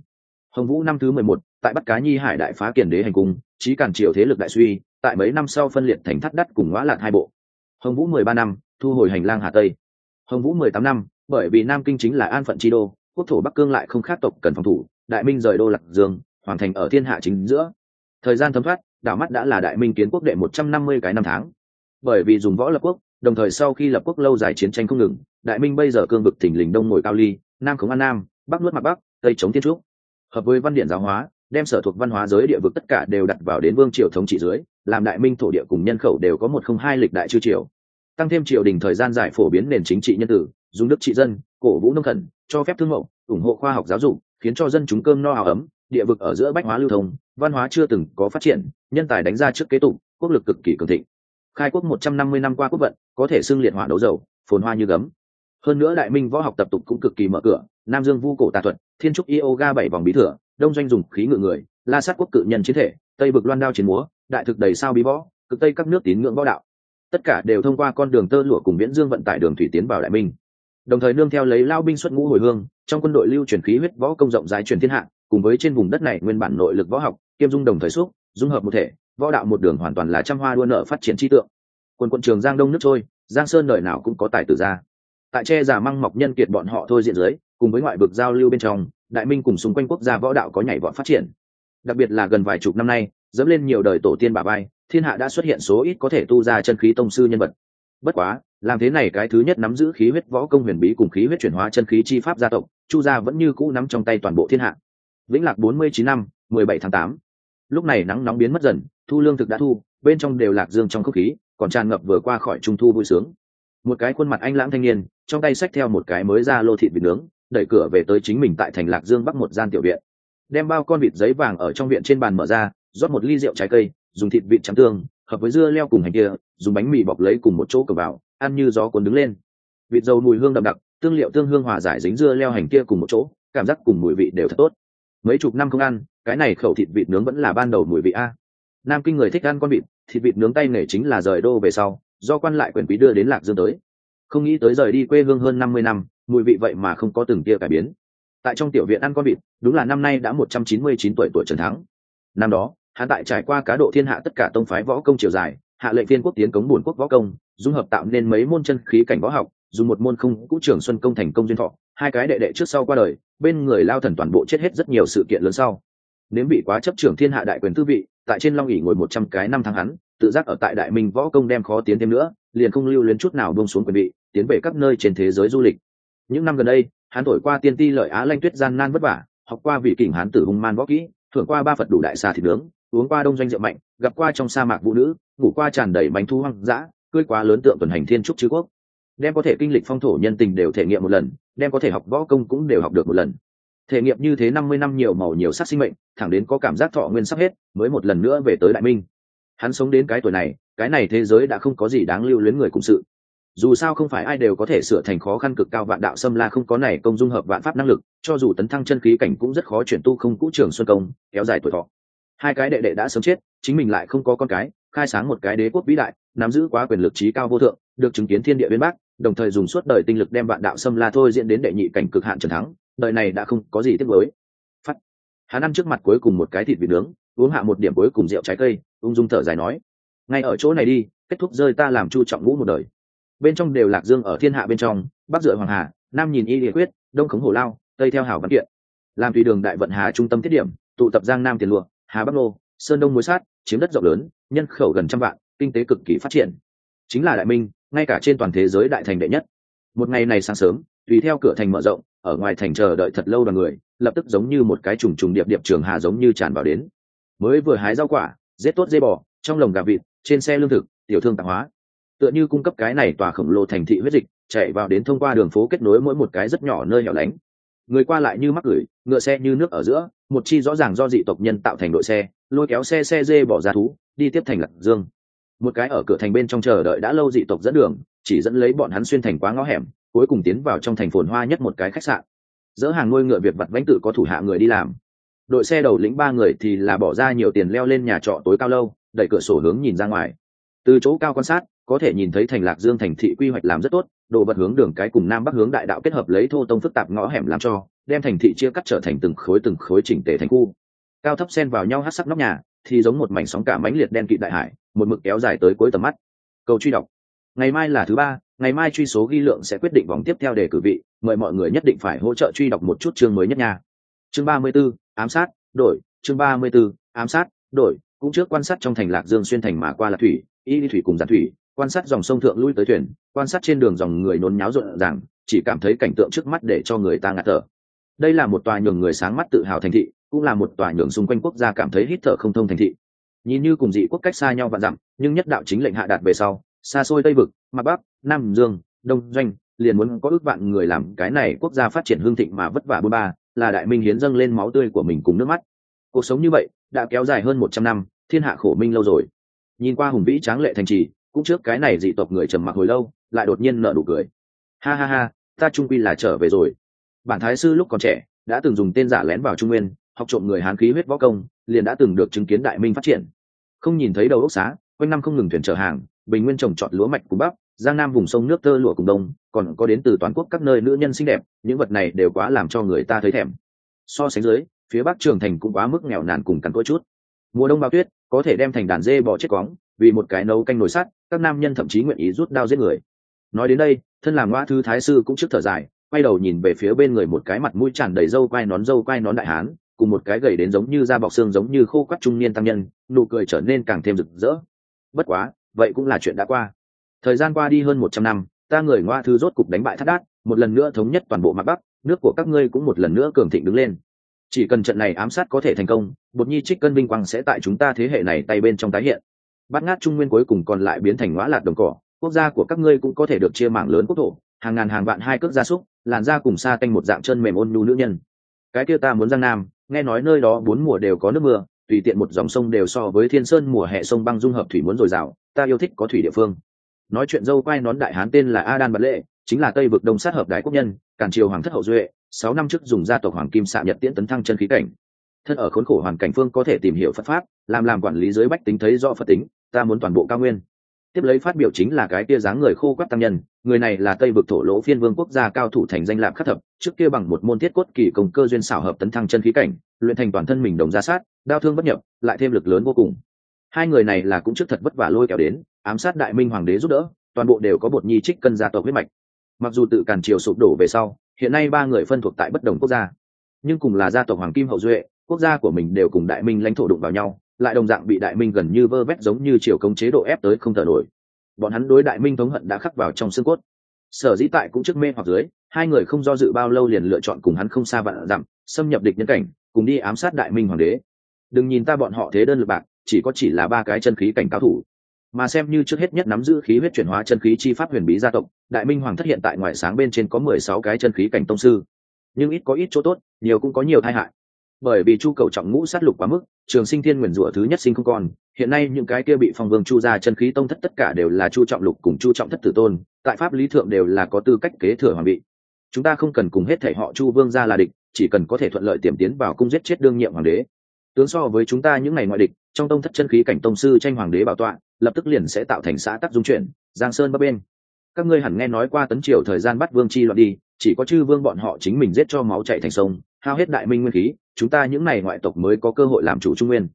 Speaker 1: Hồng vũ năm thứ mười một, tại bắc cá nhi hải đại phá kiền đế hành cung trí cản triều thế lực đại suy, tại mấy năm sau phân liệt thành thắt đắt cùng ngõ lạc hai bộ. Hồng vũ mười ba năm, thu hồi hành lang hà tây. Hồng vũ mười tám năm, bởi vì nam kinh chính là an phận chi đô quốc thổ bắc cương lại không khác tộc cần phòng thủ, đại minh rời đô lạc dương, hoàn thành ở thiên hạ chính giữa. Thời gian thấm thoát, đảo mắt đã là đại minh kiến quốc đệ một trăm năm mươi cái năm tháng. Bởi vì dùng võ lập quốc, đồng thời sau khi lập quốc lâu dài chiến tranh không ngừng, đại minh bây giờ cương vực thỉnh lình đông ngồi cao ly, nam khống an nam, bắc nuốt mặt bắc, tây chống thiên trúc. Hợp với văn điện giáo hóa, đem sở thuộc văn hóa giới địa vực tất cả đều đặt vào đến vương triều thống trị dưới, làm đại minh thổ địa cùng nhân khẩu đều có một không hai lịch đại chư triều. Tăng thêm triều đình thời gian giải phổ biến nền chính trị nhân tử, dùng đức trị dân cổ vũ nông thần, cho phép thương mẫu, ủng hộ khoa học giáo dục, khiến cho dân chúng cơm no hào ấm, địa vực ở giữa bách hóa lưu thông, văn hóa chưa từng có phát triển, nhân tài đánh ra trước kế tục, quốc lực cực kỳ cường thịnh. Khai quốc một trăm năm mươi năm qua quốc vận, có thể xưng liệt hỏa đấu dầu, phồn hoa như gấm. Hơn nữa đại minh võ học tập tục cũng cực kỳ mở cửa, nam dương vu cổ tà thuật, thiên trúc yoga bảy vòng bí thừa, đông doanh dùng khí ngự người, la sát quốc cự nhân chiến thể, tây bực loan đao chiến múa, đại thực đầy sao bí võ, cực tây các nước tín ngưỡng võ đạo. Tất cả đều thông qua con đường tơ lụa cùng viễn dương vận tải đường thủy tiến vào đại minh đồng thời nương theo lấy lao binh xuất ngũ hồi hương, trong quân đội lưu truyền khí huyết võ công rộng rãi truyền thiên hạ, cùng với trên vùng đất này nguyên bản nội lực võ học, kiêm dung đồng thời xúc, dung hợp một thể, võ đạo một đường hoàn toàn là trăm hoa đua nợ phát triển chi tượng. Quân quận trường giang đông nước trôi, giang sơn đời nào cũng có tài tử ra. Tại che giả măng mọc nhân kiệt bọn họ thôi diện dưới, cùng với ngoại vực giao lưu bên trong, đại minh cùng xung quanh quốc gia võ đạo có nhảy vọt phát triển. Đặc biệt là gần vài chục năm nay, dẫm lên nhiều đời tổ tiên bà bay thiên hạ đã xuất hiện số ít có thể tu ra chân khí tông sư nhân vật. Bất quá làm thế này cái thứ nhất nắm giữ khí huyết võ công huyền bí cùng khí huyết chuyển hóa chân khí chi pháp gia tộc, chu gia vẫn như cũ nắm trong tay toàn bộ thiên hạ. Vĩnh lạc bốn mươi chín năm, mười bảy tháng tám. Lúc này nắng nóng biến mất dần, thu lương thực đã thu, bên trong đều lạc dương trong không khí, còn tràn ngập vừa qua khỏi trung thu vui sướng. Một cái khuôn mặt anh lãng thanh niên, trong tay xách theo một cái mới ra lô thịt vịt nướng, đẩy cửa về tới chính mình tại thành lạc dương bắc một gian tiểu viện. Đem bao con vịt giấy vàng ở trong viện trên bàn mở ra, rót một ly rượu trái cây, dùng thịt vịt trắng tương, hợp với dưa leo cùng hành kia, dùng bánh mì bọc lấy cùng một chỗ cờ vào ăn như gió cuốn đứng lên. Vịt dầu mùi hương đậm đặc, tương liệu tương hương hòa giải dính dưa leo hành kia cùng một chỗ, cảm giác cùng mùi vị đều thật tốt. Mấy chục năm không ăn, cái này khẩu thịt vịt nướng vẫn là ban đầu mùi vị a. Nam kinh người thích ăn con vịt, thịt vịt nướng tay nghề chính là rời đô về sau, do quan lại quyền quý đưa đến lạc dương tới. Không nghĩ tới rời đi quê hương hơn năm mươi năm, mùi vị vậy mà không có từng tia cải biến. Tại trong tiểu viện ăn con vịt, đúng là năm nay đã một trăm chín mươi chín tuổi tuổi trần thắng. Năm đó, hắn tại trải qua cá độ thiên hạ tất cả tông phái võ công chiều dài hạ lệnh phiên quốc tiến cống bổn quốc võ công, dung hợp tạo nên mấy môn chân khí cảnh võ học, dùng một môn không, cũ trưởng xuân công thành công duyên thọ, hai cái đệ đệ trước sau qua đời, bên người lao thần toàn bộ chết hết rất nhiều sự kiện lớn sau. Nếu bị quá chấp trưởng thiên hạ đại quyền tư vị, tại trên long ỉ ngồi một trăm cái năm tháng hắn, tự giác ở tại đại minh võ công đem khó tiến thêm nữa, liền không lưu luyến chút nào buông xuống quyền vị, tiến về các nơi trên thế giới du lịch. Những năm gần đây, hắn thổi qua tiên ti lợi á lanh tuyết gian nan vất vả, học qua vị kình hán tử hung man võ kỹ, thưởng qua ba phật đủ đại xà thịt nướng, uống qua đông doanh rượu mạnh gặp qua trong sa mạc vũ nữ, ngủ qua tràn đầy bánh thu hoang dã, cưới quá lớn tượng tuần hành thiên trúc chư quốc. Đem có thể kinh lịch phong thổ nhân tình đều thể nghiệm một lần, đem có thể học võ công cũng đều học được một lần. Thể nghiệm như thế năm mươi năm nhiều màu nhiều sắc sinh mệnh, thẳng đến có cảm giác thọ nguyên sắp hết, mới một lần nữa về tới đại minh. Hắn sống đến cái tuổi này, cái này thế giới đã không có gì đáng lưu luyến người cùng sự. Dù sao không phải ai đều có thể sửa thành khó khăn cực cao vạn đạo xâm la không có này công dung hợp vạn pháp năng lực, cho dù tấn thăng chân khí cảnh cũng rất khó chuyển tu không cũ trường xuân công, kéo dài tuổi thọ hai cái đệ đệ đã sớm chết, chính mình lại không có con cái, khai sáng một cái đế quốc vĩ đại, nắm giữ quá quyền lực trí cao vô thượng, được chứng kiến thiên địa bên bắc đồng thời dùng suốt đời tinh lực đem vạn đạo xâm la thôi diễn đến đệ nhị cảnh cực hạn trần thắng, đời này đã không có gì tiếc với phát. Hắn ăn trước mặt cuối cùng một cái thịt vịt nướng, uống hạ một điểm cuối cùng rượu trái cây, ung dung thở dài nói, ngay ở chỗ này đi, kết thúc rơi ta làm chu trọng ngũ một đời. Bên trong đều lạc dương ở thiên hạ bên trong, bắc dựa hoàng hà, nam nhìn y địa quyết, đông khống hồ lao, tây theo hảo văn kiện. Làm tùy đường đại vận hà trung tâm thiết điểm, tụ tập giang nam tiền lụa hà bắc nô sơn đông mối sát, chiếm đất rộng lớn, nhân khẩu gần trăm vạn, kinh tế cực kỳ phát triển. Chính là đại minh, ngay cả trên toàn thế giới đại thành đệ nhất. Một ngày này sáng sớm, tùy theo cửa thành mở rộng, ở ngoài thành chờ đợi thật lâu đoàn người, lập tức giống như một cái trùng trùng điệp điệp trường hà giống như tràn vào đến. Mới vừa hái rau quả rết tốt dây bò, trong lồng gà vịt, trên xe lương thực, tiểu thương tạp hóa. Tựa như cung cấp cái này tòa khổng lồ thành thị huyết dịch, chạy vào đến thông qua đường phố kết nối mỗi một cái rất nhỏ nơi nhỏ lánh người qua lại như mắc gửi ngựa xe như nước ở giữa, một chi rõ ràng do dị tộc nhân tạo thành đội xe, lôi kéo xe xe dê bỏ ra thú, đi tiếp thành lạc dương. Một cái ở cửa thành bên trong chờ đợi đã lâu dị tộc dẫn đường, chỉ dẫn lấy bọn hắn xuyên thành quá ngõ hẻm, cuối cùng tiến vào trong thành phồn hoa nhất một cái khách sạn. Dỡ hàng nuôi ngựa việc vặt vánh tự có thủ hạ người đi làm. Đội xe đầu lĩnh ba người thì là bỏ ra nhiều tiền leo lên nhà trọ tối cao lâu, đẩy cửa sổ hướng nhìn ra ngoài. Từ chỗ cao quan sát có thể nhìn thấy thành lạc dương thành thị quy hoạch làm rất tốt đồ vật hướng đường cái cùng nam bắc hướng đại đạo kết hợp lấy thô tông phức tạp ngõ hẻm làm cho đem thành thị chia cắt trở thành từng khối từng khối chỉnh tề thành khu. Cao thấp xen vào nhau hát sắc nóc nhà thì giống một mảnh sóng cả mãnh liệt đen kịt đại hải một mực kéo dài tới cuối tầm mắt. Câu truy đọc. Ngày mai là thứ ba ngày mai truy số ghi lượng sẽ quyết định vòng tiếp theo để cử vị mời mọi người nhất định phải hỗ trợ truy đọc một chút chương mới nhất nha. Chương ba mươi 34, ám sát đổi. Chương ba mươi 34, ám sát đổi. Cũng trước quan sát trong thành lạc dương xuyên thành mà qua là thủy y thủy cùng giàn thủy quan sát dòng sông thượng lui tới thuyền, quan sát trên đường dòng người nôn nháo rộn ràng, chỉ cảm thấy cảnh tượng trước mắt để cho người ta ngạt thở. Đây là một tòa nhường người sáng mắt tự hào thành thị, cũng là một tòa nhường xung quanh quốc gia cảm thấy hít thở không thông thành thị. Nhìn như cùng dị quốc cách xa nhau vạn dặm, nhưng nhất đạo chính lệnh hạ đạt về sau, xa xôi tây vực mặt bắc, nam dương, đông doanh, liền muốn có ước vạn người làm cái này quốc gia phát triển hương thịnh mà vất vả bôn ba, là đại minh hiến dâng lên máu tươi của mình cùng nước mắt. Cuộc sống như vậy, đã kéo dài hơn một trăm năm, thiên hạ khổ minh lâu rồi. Nhìn qua hùng vĩ tráng lệ thành trì cũng trước cái này dị tộc người trầm mặc hồi lâu, lại đột nhiên nợ đủ cười. Ha ha ha, ta trung quy là trở về rồi. Bản thái sư lúc còn trẻ, đã từng dùng tên giả lén vào trung nguyên, học trộm người hán khí huyết võ công, liền đã từng được chứng kiến đại minh phát triển. Không nhìn thấy đầu ốc xá, quanh năm không ngừng thuyền chở hàng, bình nguyên trồng trọt lúa mạch cùng bắp, giang nam vùng sông nước tơ lụa cùng đông, còn có đến từ toàn quốc các nơi nữ nhân xinh đẹp, những vật này đều quá làm cho người ta thấy thèm. So sánh dưới, phía bắc trường thành cũng quá mức nghèo nàn cùng cằn cỗi chút. Mùa đông bao tuyết, có thể đem thành đàn dê bỏ chết cóng, vì một cái nấu canh nồi sắt các nam nhân thậm chí nguyện ý rút đao giết người. Nói đến đây, thân làm ngoa thư thái sư cũng trước thở dài, quay đầu nhìn về phía bên người một cái mặt mũi tràn đầy râu quai nón râu quai nón đại hán, cùng một cái gầy đến giống như da bọc xương giống như khô quắt trung niên tăng nhân, nụ cười trở nên càng thêm rực rỡ. Bất quá, vậy cũng là chuyện đã qua. Thời gian qua đi hơn một trăm năm, ta người ngoa thư rốt cục đánh bại thắt đát, một lần nữa thống nhất toàn bộ mặt bắc, nước của các ngươi cũng một lần nữa cường thịnh đứng lên. Chỉ cần trận này ám sát có thể thành công, bột nhi trích cân vinh quang sẽ tại chúng ta thế hệ này tay bên trong tái hiện bát ngát trung nguyên cuối cùng còn lại biến thành ngõ lạc đồng cỏ, quốc gia của các ngươi cũng có thể được chia mảng lớn quốc thổ, hàng ngàn hàng vạn hai cước gia súc, làn da cùng xa canh một dạng chân mềm ôn nhu nữ nhân. Cái kia ta muốn giang nam, nghe nói nơi đó bốn mùa đều có nước mưa, tùy tiện một dòng sông đều so với thiên sơn mùa hè sông băng dung hợp thủy muốn dồi dào, ta yêu thích có thủy địa phương. Nói chuyện dâu quay nón đại hán tên là a đan bật lệ, chính là tây vực đông sát hợp đái quốc nhân, càn triều hoàng thất hậu duệ, sáu năm trước dùng gia tộc hoàng kim xạ nhật tiễn tấn thăng chân khí cảnh thân ở khốn khổ hoàn cảnh phương có thể tìm hiểu phật pháp, làm làm quản lý giới bách tính thấy rõ phật tính, ta muốn toàn bộ cao nguyên. Tiếp lấy phát biểu chính là cái tia dáng người khô quắc tăng nhân, người này là tây vực thổ lỗ phiên vương quốc gia cao thủ thành danh lạc khắc thập, trước kia bằng một môn thiết cốt kỳ công cơ duyên xảo hợp tấn thăng chân khí cảnh, luyện thành toàn thân mình đồng ra sát, đau thương bất nhập, lại thêm lực lớn vô cùng. Hai người này là cũng trước thật vất vả lôi kéo đến, ám sát đại minh hoàng đế giúp đỡ, toàn bộ đều có bột nhi trích cân gia tộc huyết mạch. Mặc dù tự càn triều sụp đổ về sau, hiện nay ba người phân thuộc tại bất đồng quốc gia, nhưng cùng là gia tộc hoàng kim hậu duệ quốc gia của mình đều cùng đại minh lãnh thổ đụng vào nhau, lại đồng dạng bị đại minh gần như vơ vét giống như chiều công chế độ ép tới không thở nổi. Bọn hắn đối đại minh thống hận đã khắc vào trong xương cốt. Sở dĩ tại cũng trước mê hoặc dưới, hai người không do dự bao lâu liền lựa chọn cùng hắn không xa vạn dặm, xâm nhập địch nhân cảnh, cùng đi ám sát đại minh hoàng đế. Đừng nhìn ta bọn họ thế đơn lực bạc, chỉ có chỉ là ba cái chân khí cảnh cáo thủ. Mà xem như trước hết nhất nắm giữ khí huyết chuyển hóa chân khí chi pháp huyền bí gia tộc, đại minh hoàng thất hiện tại ngoài sáng bên trên có mười sáu cái chân khí cảnh tông sư. Nhưng ít có ít chỗ tốt, nhiều cũng có nhiều tai hại bởi vì chu cầu trọng ngũ sát lục quá mức, trường sinh thiên nguyền rủa thứ nhất sinh không còn, hiện nay những cái kia bị phong vương chu ra chân khí tông thất tất cả đều là chu trọng lục cùng chu trọng thất tử tôn, tại pháp lý thượng đều là có tư cách kế thừa hoàng vị. Chúng ta không cần cùng hết thể họ chu vương ra là địch, chỉ cần có thể thuận lợi tiềm tiến vào cung giết chết đương nhiệm hoàng đế. Tướng so với chúng ta những ngày ngoại địch, trong tông thất chân khí cảnh tông sư tranh hoàng đế bảo tọa, lập tức liền sẽ tạo thành xã tắc dung chuyển, giang sơn bắc bên các ngươi hẳn nghe nói qua tấn triều thời gian bắt vương chi loạn đi, chỉ có chư vương bọn họ chính mình giết cho máu chạy thành sông hao hết đại minh nguyên khí, chúng ta những ngày ngoại tộc mới có cơ hội làm chủ trung nguyên.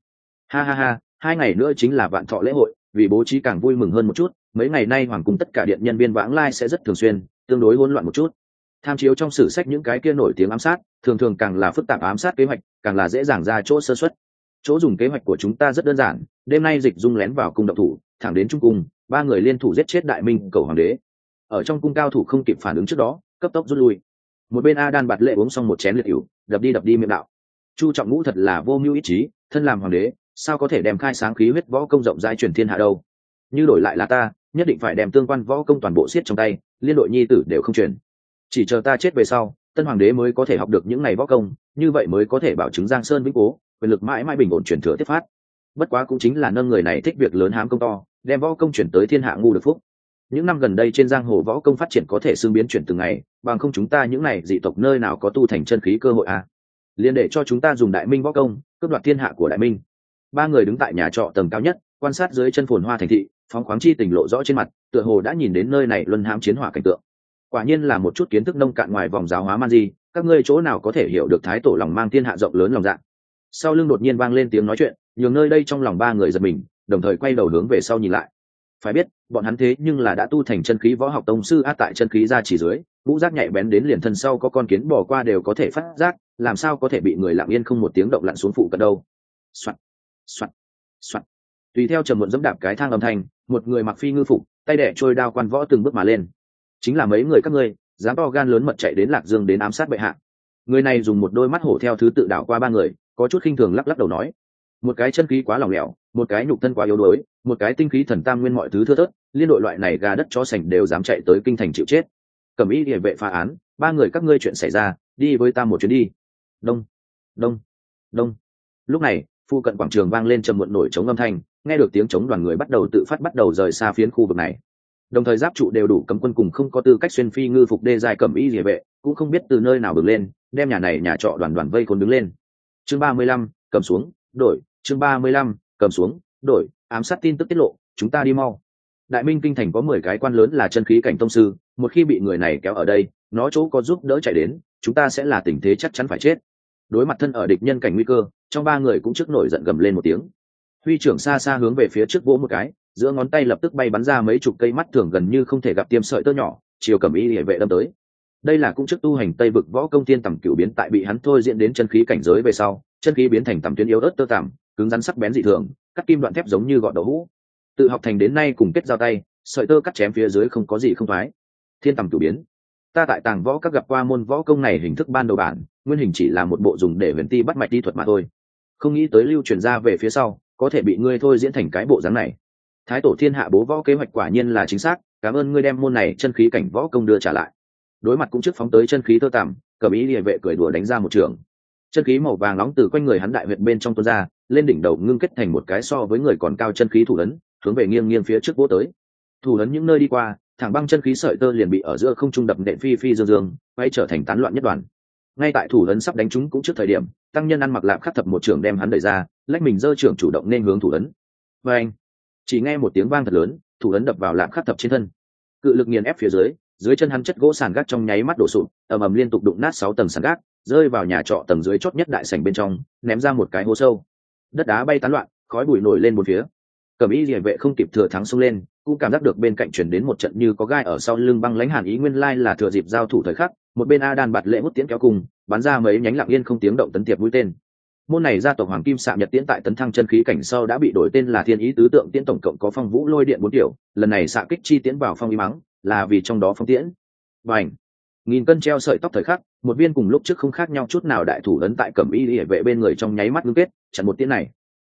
Speaker 1: Ha ha ha, hai ngày nữa chính là vạn thọ lễ hội, vì bố trí càng vui mừng hơn một chút, mấy ngày nay hoàng cung tất cả điện nhân viên vãng lai sẽ rất thường xuyên, tương đối hỗn loạn một chút. Tham chiếu trong sử sách những cái kia nổi tiếng ám sát, thường thường càng là phức tạp ám sát kế hoạch, càng là dễ dàng ra chỗ sơ xuất chỗ dùng kế hoạch của chúng ta rất đơn giản, đêm nay dịch dung lén vào cung độc thủ, thẳng đến trung cung, ba người liên thủ giết chết đại minh cầu hoàng đế. Ở trong cung cao thủ không kịp phản ứng trước đó, cấp tốc rút lui. Một bên a đan bạt lệ uống xong một chén liệt ỉu đập đi đập đi miệng đạo. Chu trọng ngũ thật là vô mưu ý chí, thân làm hoàng đế, sao có thể đem khai sáng khí huyết võ công rộng rãi truyền thiên hạ đâu? Như đổi lại là ta, nhất định phải đem tương quan võ công toàn bộ siết trong tay, liên đội nhi tử đều không truyền. Chỉ chờ ta chết về sau, tân hoàng đế mới có thể học được những ngày võ công, như vậy mới có thể bảo chứng giang sơn vĩnh cố, quyền lực mãi mãi bình ổn truyền thừa tiếp phát. Bất quá cũng chính là nâng người này thích việc lớn hám công to, đem võ công chuyển tới thiên hạ ngu được phúc những năm gần đây trên giang hồ võ công phát triển có thể xương biến chuyển từng ngày, bằng không chúng ta những này dị tộc nơi nào có tu thành chân khí cơ hội à. liên để cho chúng ta dùng đại minh võ công, cướp đoạt thiên hạ của đại minh. Ba người đứng tại nhà trọ tầng cao nhất, quan sát dưới chân phồn hoa thành thị, phóng khoáng chi tình lộ rõ trên mặt, tựa hồ đã nhìn đến nơi này luân hãm chiến hỏa cảnh tượng. Quả nhiên là một chút kiến thức nông cạn ngoài vòng giáo hóa man di, các ngươi chỗ nào có thể hiểu được thái tổ lòng mang thiên hạ rộng lớn lòng dạ? Sau lưng đột nhiên vang lên tiếng nói chuyện, nhường nơi đây trong lòng ba người giật mình, đồng thời quay đầu hướng về sau nhìn lại phải biết, bọn hắn thế nhưng là đã tu thành chân khí võ học tông sư át tại chân khí ra chỉ dưới vũ giác nhạy bén đến liền thân sau có con kiến bỏ qua đều có thể phát giác, làm sao có thể bị người lặng yên không một tiếng động lặn xuống phụ cận đâu. Soạt soạt soạt. Tùy theo trầm muộn dẫm đạp cái thang âm thanh, một người mặc phi ngư phục, tay đẻ trôi đao quan võ từng bước mà lên. Chính là mấy người các ngươi, dám to gan lớn mật chạy đến lạc dương đến ám sát bệ hạ. Người này dùng một đôi mắt hổ theo thứ tự đảo qua ba người, có chút khinh thường lắc lắc đầu nói một cái chân khí quá lỏng lẻo, một cái nhục thân quá yếu đuối, một cái tinh khí thần tam nguyên mọi thứ thưa thớt, liên đội loại này gà đất cho sành đều dám chạy tới kinh thành chịu chết. Cầm ý địa vệ phá án, ba người các ngươi chuyện xảy ra, đi với ta một chuyến đi. Đông đông đông. Lúc này, phu cận quảng trường vang lên trầm muộn nổi chống âm thanh, nghe được tiếng chống đoàn người bắt đầu tự phát bắt đầu rời xa phiến khu vực này. Đồng thời giáp trụ đều đủ cấm quân cùng không có tư cách xuyên phi ngư phục đê dài cầm y địa vệ, cũng không biết từ nơi nào bừng lên, đem nhà này nhà trọ đoàn đoàn vây khốn đứng lên. Chương ba mươi lăm, cầm xuống đổi, chương ba mươi lăm, cầm xuống. Đổi, ám sát tin tức tiết lộ, chúng ta đi mau. Đại minh kinh thành có mười cái quan lớn là chân khí cảnh tông sư, một khi bị người này kéo ở đây, nó chỗ có giúp đỡ chạy đến, chúng ta sẽ là tình thế chắc chắn phải chết. Đối mặt thân ở địch nhân cảnh nguy cơ, trong ba người cũng trước nổi giận gầm lên một tiếng. Huy trưởng xa xa hướng về phía trước vỗ một cái, giữa ngón tay lập tức bay bắn ra mấy chục cây mắt thường gần như không thể gặp tiêm sợi tơ nhỏ, chiều cầm y địa vệ đâm tới. Đây là cũng trước tu hành tây vực võ công tiên tầm cửu biến tại bị hắn thôi diễn đến chân khí cảnh giới về sau chân khí biến thành tầm tuyến yếu ớt tơ tằm, cứng rắn sắc bén dị thường, cắt kim đoạn thép giống như gọn đậu hũ. Tự học thành đến nay cùng kết giao tay, sợi tơ cắt chém phía dưới không có gì không thoái. Thiên tầm cử biến. Ta tại tàng võ các gặp qua môn võ công này hình thức ban đầu bản, nguyên hình chỉ là một bộ dùng để huyền ti bắt mạch đi thuật mà thôi. Không nghĩ tới lưu truyền ra về phía sau, có thể bị ngươi thôi diễn thành cái bộ dáng này. Thái tổ thiên hạ bố võ kế hoạch quả nhiên là chính xác, cảm ơn ngươi đem môn này chân khí cảnh võ công đưa trả lại. Đối mặt cũng trước phóng tới chân khí tơ tằm cầm ý địa vệ cười đùa đánh ra một trường chân khí màu vàng nóng từ quanh người hắn đại huyệt bên trong tuôn ra, lên đỉnh đầu ngưng kết thành một cái so với người còn cao chân khí thủ ấn, hướng về nghiêng nghiêng phía trước vỗ tới. Thủ ấn những nơi đi qua, thẳng băng chân khí sợi tơ liền bị ở giữa không trung đập nện phi phi dương dương, quay trở thành tán loạn nhất đoàn. Ngay tại thủ ấn sắp đánh chúng cũng trước thời điểm, tăng nhân ăn mặc lạp khắc thập một trường đem hắn đẩy ra, lách mình dơ trưởng chủ động nên hướng thủ ấn. Và anh chỉ nghe một tiếng vang thật lớn, thủ ấn đập vào lạp khắc thập trên thân. Cự lực nghiền ép phía dưới dưới chân hắn chất gỗ sàn gác trong nháy mắt đổ sụp, ầm ầm liên tục đụng nát sáu tầng sàn gác, rơi vào nhà trọ tầng dưới chót nhất đại sảnh bên trong, ném ra một cái hố sâu. Đất đá bay tán loạn, khói bụi nổi lên một phía. Cẩm y địa vệ không kịp thừa thắng xông lên, cũng cảm giác được bên cạnh chuyển đến một trận như có gai ở sau lưng băng lãnh hàn ý nguyên lai là thừa dịp giao thủ thời khắc, một bên a đan bạt lễ hút tiễn kéo cùng, bắn ra mấy nhánh lặng yên không tiếng động tấn tiệp mũi tên môn này gia tộc hoàng kim xạ nhật tiễn tại tấn thăng chân khí cảnh sau đã bị đổi tên là thiên ý tứ tượng tiễn, tổng cộng có phong vũ lôi điện bốn kiểu, lần này xạ kích chi tiễn vào phong y mắng, là vì trong đó phong tiễn. Và ảnh nghìn cân treo sợi tóc thời khắc, một viên cùng lúc trước không khác nhau chút nào đại thủ ấn tại cẩm y hệ vệ bên người trong nháy mắt ngưng kết, chặn một tiễn này.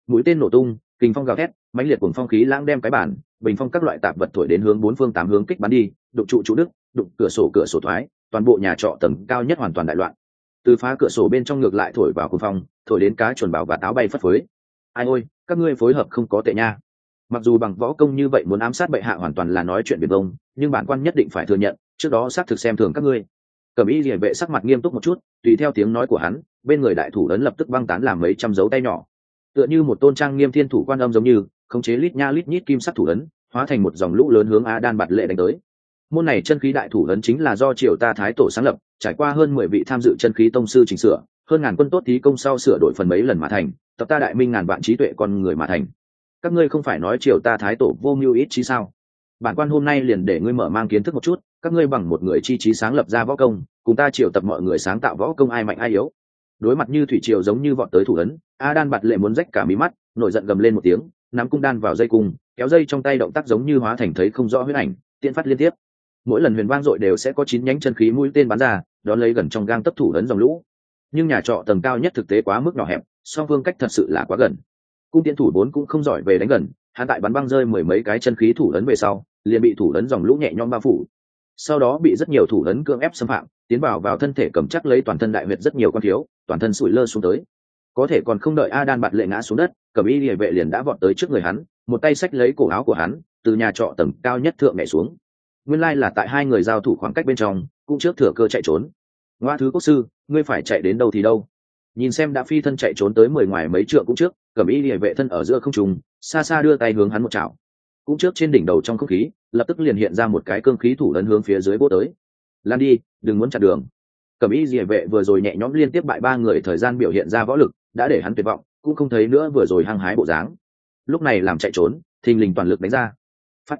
Speaker 1: Mũi tên nổ tung, kình phong gào thét, mãnh liệt cùng phong khí lãng đem cái bản, bình phong các loại tạp vật thổi đến hướng bốn phương tám hướng kích bắn đi, đụng trụ trụ đức đụng cửa sổ cửa sổ thoái, toàn bộ nhà trọ tầng cao nhất hoàn toàn đại loạn từ phá cửa sổ bên trong ngược lại thổi vào cửa phòng, thổi đến cá chuẩn bảo và táo bay phất phới. Ai ôi các ngươi phối hợp không có tệ nha. Mặc dù bằng võ công như vậy muốn ám sát bệ hạ hoàn toàn là nói chuyện biển bông nhưng bản quan nhất định phải thừa nhận trước đó xác thực xem thường các ngươi. Cẩm y địa vệ sắc mặt nghiêm túc một chút tùy theo tiếng nói của hắn bên người đại thủ ấn lập tức băng tán làm mấy trăm dấu tay nhỏ. Tựa như một tôn trang nghiêm thiên thủ quan âm giống như khống chế lít nha lít nhít kim sắc thủ ấn hóa thành một dòng lũ lớn hướng a đan bạt lệ đánh tới. Môn này chân khí đại thủ ấn chính là do triều ta thái tổ sáng lập trải qua hơn mười vị tham dự chân khí tông sư chỉnh sửa, hơn ngàn quân tốt thí công sau sửa đổi phần mấy lần mà thành, tập ta đại minh ngàn vạn trí tuệ con người mà thành. Các ngươi không phải nói triều ta thái tổ vô mưu ít chí sao? Bản quan hôm nay liền để ngươi mở mang kiến thức một chút, các ngươi bằng một người chi trí sáng lập ra võ công, cùng ta triều tập mọi người sáng tạo võ công ai mạnh ai yếu. Đối mặt như thủy triều giống như vọt tới thủ ấn a đan bạt lệ muốn rách cả mí mắt, nổi giận gầm lên một tiếng, nắm cung đan vào dây cung, kéo dây trong tay động tác giống như hóa thành thấy không rõ huyết ảnh tiện phát liên tiếp. Mỗi lần huyền vang dội đều sẽ có chín nhánh chân khí mũi tên bắn ra đón lấy gần trong gang tấp thủ ấn dòng lũ. Nhưng nhà trọ tầng cao nhất thực tế quá mức nhỏ hẹp, song phương cách thật sự là quá gần. Cung tiễn thủ bốn cũng không giỏi về đánh gần, hắn tại bắn băng rơi mười mấy cái chân khí thủ ấn về sau, liền bị thủ ấn dòng lũ nhẹ nhõm bao phủ. Sau đó bị rất nhiều thủ ấn cưỡng ép xâm phạm, tiến vào vào thân thể cầm chắc lấy toàn thân đại huyệt rất nhiều con thiếu, toàn thân sụi lơ xuống tới. Có thể còn không đợi a đan bạt lệ ngã xuống đất, cầm y địa vệ liền đã vọt tới trước người hắn, một tay xách lấy cổ áo của hắn, từ nhà trọ tầng cao nhất thượng nhảy xuống. Nguyên lai là tại hai người giao thủ khoảng cách bên trong cũng trước thừa cơ chạy trốn. Ngoa thứ quốc sư, ngươi phải chạy đến đâu thì đâu. Nhìn xem đã phi thân chạy trốn tới mười ngoài mấy trượng cũng trước, cầm y địa vệ thân ở giữa không trùng xa xa đưa tay hướng hắn một chảo. Cũng trước trên đỉnh đầu trong không khí, lập tức liền hiện ra một cái cương khí thủ ấn hướng phía dưới vô tới. Lan đi, đừng muốn chặn đường. Cẩm y địa vệ vừa rồi nhẹ nhõm liên tiếp bại ba người, thời gian biểu hiện ra võ lực, đã để hắn tuyệt vọng, cũng không thấy nữa vừa rồi hăng hái bộ dáng. Lúc này làm chạy trốn, thình lình toàn lực đánh ra. Phát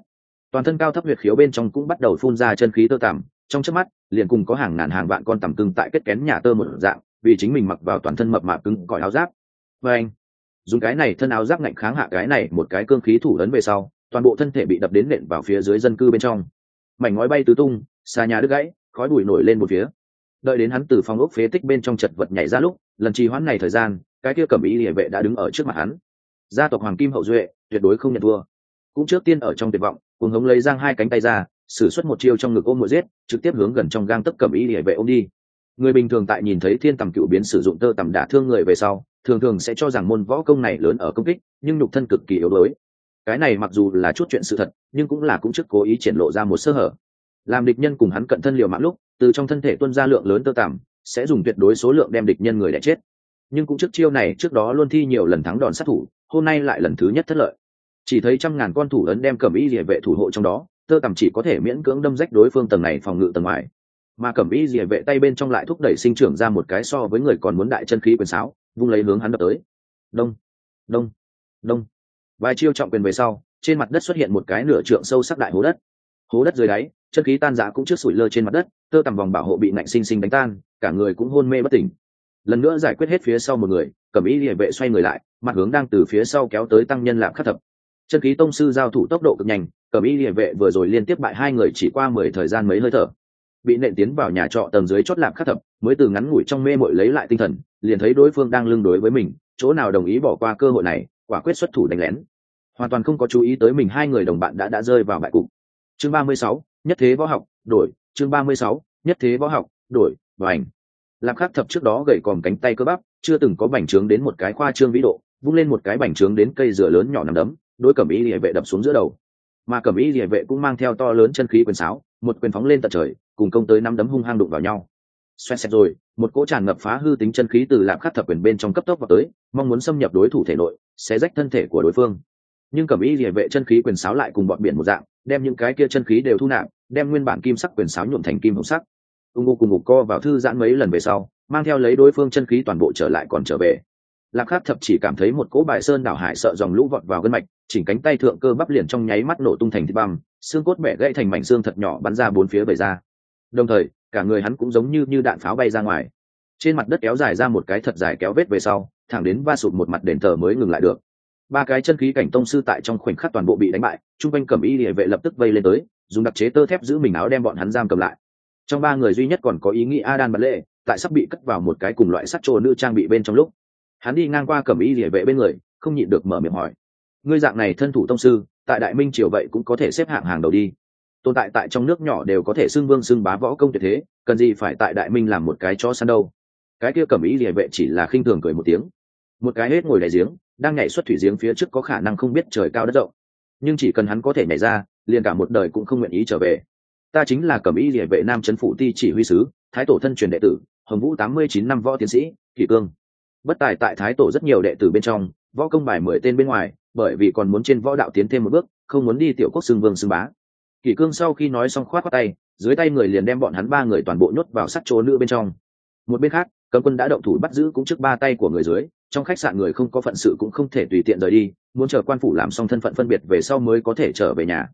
Speaker 1: toàn thân cao thấp huyệt khiếu bên trong cũng bắt đầu phun ra chân khí tơ tằm trong chớp mắt, liền cùng có hàng ngàn hàng vạn con tằm cưng tại kết kén nhà tơ một dạng, vì chính mình mặc vào toàn thân mập mạp cứng cỏi áo giáp. Và anh, dùng cái này thân áo giáp ngạnh kháng hạ cái này một cái cương khí thủ lớn về sau, toàn bộ thân thể bị đập đến nện vào phía dưới dân cư bên trong. Mảnh ngói bay tứ tung, xa nhà đứt gãy, khói bụi nổi lên một phía. Đợi đến hắn từ phòng ốc phế tích bên trong chật vật nhảy ra lúc, lần trì hoãn này thời gian, cái kia cẩm ý địa vệ đã đứng ở trước mặt hắn. Gia tộc hoàng kim hậu duệ, tuyệt đối không nhận thua. Cũng trước tiên ở trong tuyệt vọng cùng hống lấy giang hai cánh tay ra sử xuất một chiêu trong ngực ôm mũi giết, trực tiếp hướng gần trong gang tấc cầm ý địa vệ ôm đi. Người bình thường tại nhìn thấy thiên tầm cựu biến sử dụng tơ tầm đả thương người về sau, thường thường sẽ cho rằng môn võ công này lớn ở công kích, nhưng nhục thân cực kỳ yếu đuối. Cái này mặc dù là chút chuyện sự thật, nhưng cũng là cũng trước cố ý triển lộ ra một sơ hở. Làm địch nhân cùng hắn cận thân liều mạng lúc, từ trong thân thể tuân ra lượng lớn tơ tằm, sẽ dùng tuyệt đối số lượng đem địch nhân người đẻ chết. Nhưng cũng trước chiêu này, trước đó luôn thi nhiều lần thắng đòn sát thủ, hôm nay lại lần thứ nhất thất lợi. Chỉ thấy trăm ngàn con thủ ấn đem cầm y địa vệ thủ hộ trong đó tơ tằm chỉ có thể miễn cưỡng đâm rách đối phương tầng này phòng ngự tầng ngoài. Mà cẩm y địa vệ tay bên trong lại thúc đẩy sinh trưởng ra một cái so với người còn muốn đại chân khí quyền sáo, vung lấy hướng hắn đập tới. Đông đông đông. Vài chiêu trọng quyền về sau, trên mặt đất xuất hiện một cái nửa trượng sâu sắc đại hố đất. Hố đất dưới đáy, chân khí tan giã cũng trước sủi lơ trên mặt đất, tơ tằm vòng bảo hộ bị nạnh sinh sinh đánh tan, cả người cũng hôn mê bất tỉnh. Lần nữa giải quyết hết phía sau một người, cẩm y địa vệ xoay người lại, mặt hướng đang từ phía sau kéo tới tăng nhân lạm khắc thập. Chân khí tông sư giao thủ tốc độ cực nhanh Cẩm Y địa vệ vừa rồi liên tiếp bại hai người chỉ qua mười thời gian mấy hơi thở. Bị nện tiến vào nhà trọ tầng dưới chót lạp khắc thập, mới từ ngắn ngủi trong mê mội lấy lại tinh thần, liền thấy đối phương đang lưng đối với mình, chỗ nào đồng ý bỏ qua cơ hội này, quả quyết xuất thủ đánh lén. Hoàn toàn không có chú ý tới mình, hai người đồng bạn đã đã rơi vào bại cục. Chương ba mươi sáu, nhất thế võ học, đổi, chương ba mươi sáu, nhất thế võ học, đổi và ảnh lạp khắc thập trước đó gậy còm cánh tay cơ bắp, chưa từng có bành trướng đến một cái khoa trương vĩ độ, vung lên một cái bành trướng đến cây dừa lớn nhỏ nằm đấm, đối cẩm ý địa vệ đập xuống giữa đầu mà cẩm ý địa vệ cũng mang theo to lớn chân khí quyền sáo, một quyền phóng lên tận trời, cùng công tới năm đấm hung hăng đụng vào nhau. Xoẹt xẹt rồi, một cỗ tràn ngập phá hư tính chân khí từ lạm khắc thập quyền bên trong cấp tốc vào tới, mong muốn xâm nhập đối thủ thể nội sẽ rách thân thể của đối phương. Nhưng cẩm y địa vệ chân khí quyền sáo lại cùng bọn biển một dạng, đem những cái kia chân khí đều thu nạp, đem nguyên bản kim sắc quyền sáo nhuộm thành kim hồng sắc. Ung ngô cùng ngục co vào thư giãn mấy lần về sau, mang theo lấy đối phương chân khí toàn bộ trở lại còn trở về. Lạc khắc thập chỉ cảm thấy một cỗ bài sơn đảo hải sợ dòng lũ vọt vào gân mạch chỉnh cánh tay thượng cơ bắp liền trong nháy mắt nổ tung thành thịt băm, xương cốt bẻ gãy thành mảnh xương thật nhỏ bắn ra bốn phía bầy ra. Đồng thời, cả người hắn cũng giống như như đạn pháo bay ra ngoài. Trên mặt đất kéo dài ra một cái thật dài kéo vết về sau, thẳng đến va sụt một mặt đền thờ mới ngừng lại được. Ba cái chân khí cảnh tông sư tại trong khoảnh khắc toàn bộ bị đánh bại chung quanh cẩm y địa vệ lập tức vây lên tới, dùng đặc chế tơ thép giữ mình áo đem bọn hắn giam cầm lại. Trong ba người duy nhất còn có ý nghĩ adan bật lệ, tại sắp bị cất vào một cái cùng loại sắt trồ nữ trang bị bên trong lúc. Hắn đi ngang qua cẩm y địa vệ bên người, không nhịn được mở miệng hỏi ngươi dạng này thân thủ tông sư, tại đại minh triều vậy cũng có thể xếp hạng hàng đầu đi. Tồn tại tại trong nước nhỏ đều có thể xưng vương xưng bá võ công tuyệt thế, cần gì phải tại đại minh làm một cái cho săn đâu. Cái kia cẩm ý địa vệ chỉ là khinh thường cười một tiếng. Một cái hết ngồi đại giếng, đang nhảy xuất thủy giếng phía trước có khả năng không biết trời cao đất rộng. Nhưng chỉ cần hắn có thể nhảy ra, liền cả một đời cũng không nguyện ý trở về. Ta chính là cẩm ý địa vệ nam trấn phủ ti chỉ huy sứ, thái tổ thân truyền đệ tử, hồng vũ tám mươi chín năm võ tiến sĩ, kỷ cương. Bất tài tại thái tổ rất nhiều đệ tử bên trong, võ công bài mười tên bên ngoài bởi vì còn muốn trên võ đạo tiến thêm một bước, không muốn đi tiểu quốc xưng vương xưng bá. Kỷ cương sau khi nói xong khoát khoát tay, dưới tay người liền đem bọn hắn ba người toàn bộ nhốt vào sắt chỗ nữ bên trong. Một bên khác, cấm quân đã động thủ bắt giữ cũng trước ba tay của người dưới, trong khách sạn người không có phận sự cũng không thể tùy tiện rời đi, muốn chờ quan phủ làm xong thân phận phân biệt về sau mới có thể trở về nhà.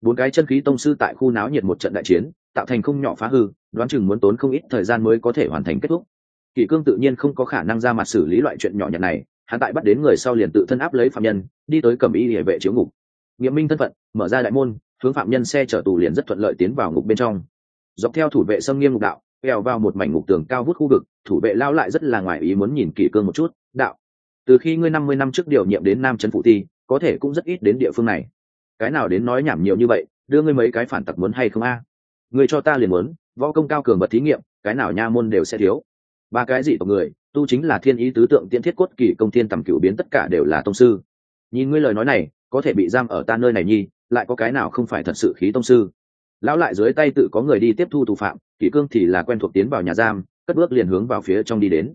Speaker 1: Bốn cái chân khí tông sư tại khu náo nhiệt một trận đại chiến, tạo thành không nhỏ phá hư, đoán chừng muốn tốn không ít thời gian mới có thể hoàn thành kết thúc. Kỷ cương tự nhiên không có khả năng ra mặt xử lý loại chuyện nhỏ nhặt này hắn tại bắt đến người sau liền tự thân áp lấy phạm nhân, đi tới cầm y địa vệ chiếu ngục. Nghiệm minh thân phận, mở ra đại môn, hướng phạm nhân xe chở tù liền rất thuận lợi tiến vào ngục bên trong. Dọc theo thủ vệ xâm nghiêm ngục đạo quẹo vào một mảnh ngục tường cao vút khu vực, thủ vệ lao lại rất là ngoài ý muốn nhìn kỷ cương một chút, đạo từ khi ngươi năm mươi năm trước điều nhiệm đến nam trấn phụ ti, có thể cũng rất ít đến địa phương này. Cái nào đến nói nhảm nhiều như vậy, đưa ngươi mấy cái phản tặc muốn hay không a? Ngươi cho ta liền muốn, võ công cao cường bật thí nghiệm, cái nào nha môn đều sẽ thiếu. Ba cái gì tộc người tu chính là thiên ý tứ tượng tiên thiết cốt kỳ công thiên tầm cửu biến tất cả đều là tông sư. Nhìn ngươi lời nói này, có thể bị giam ở ta nơi này nhi, lại có cái nào không phải thật sự khí tông sư? Lão lại dưới tay tự có người đi tiếp thu thủ phạm kỷ cương thì là quen thuộc tiến vào nhà giam, cất bước liền hướng vào phía trong đi đến.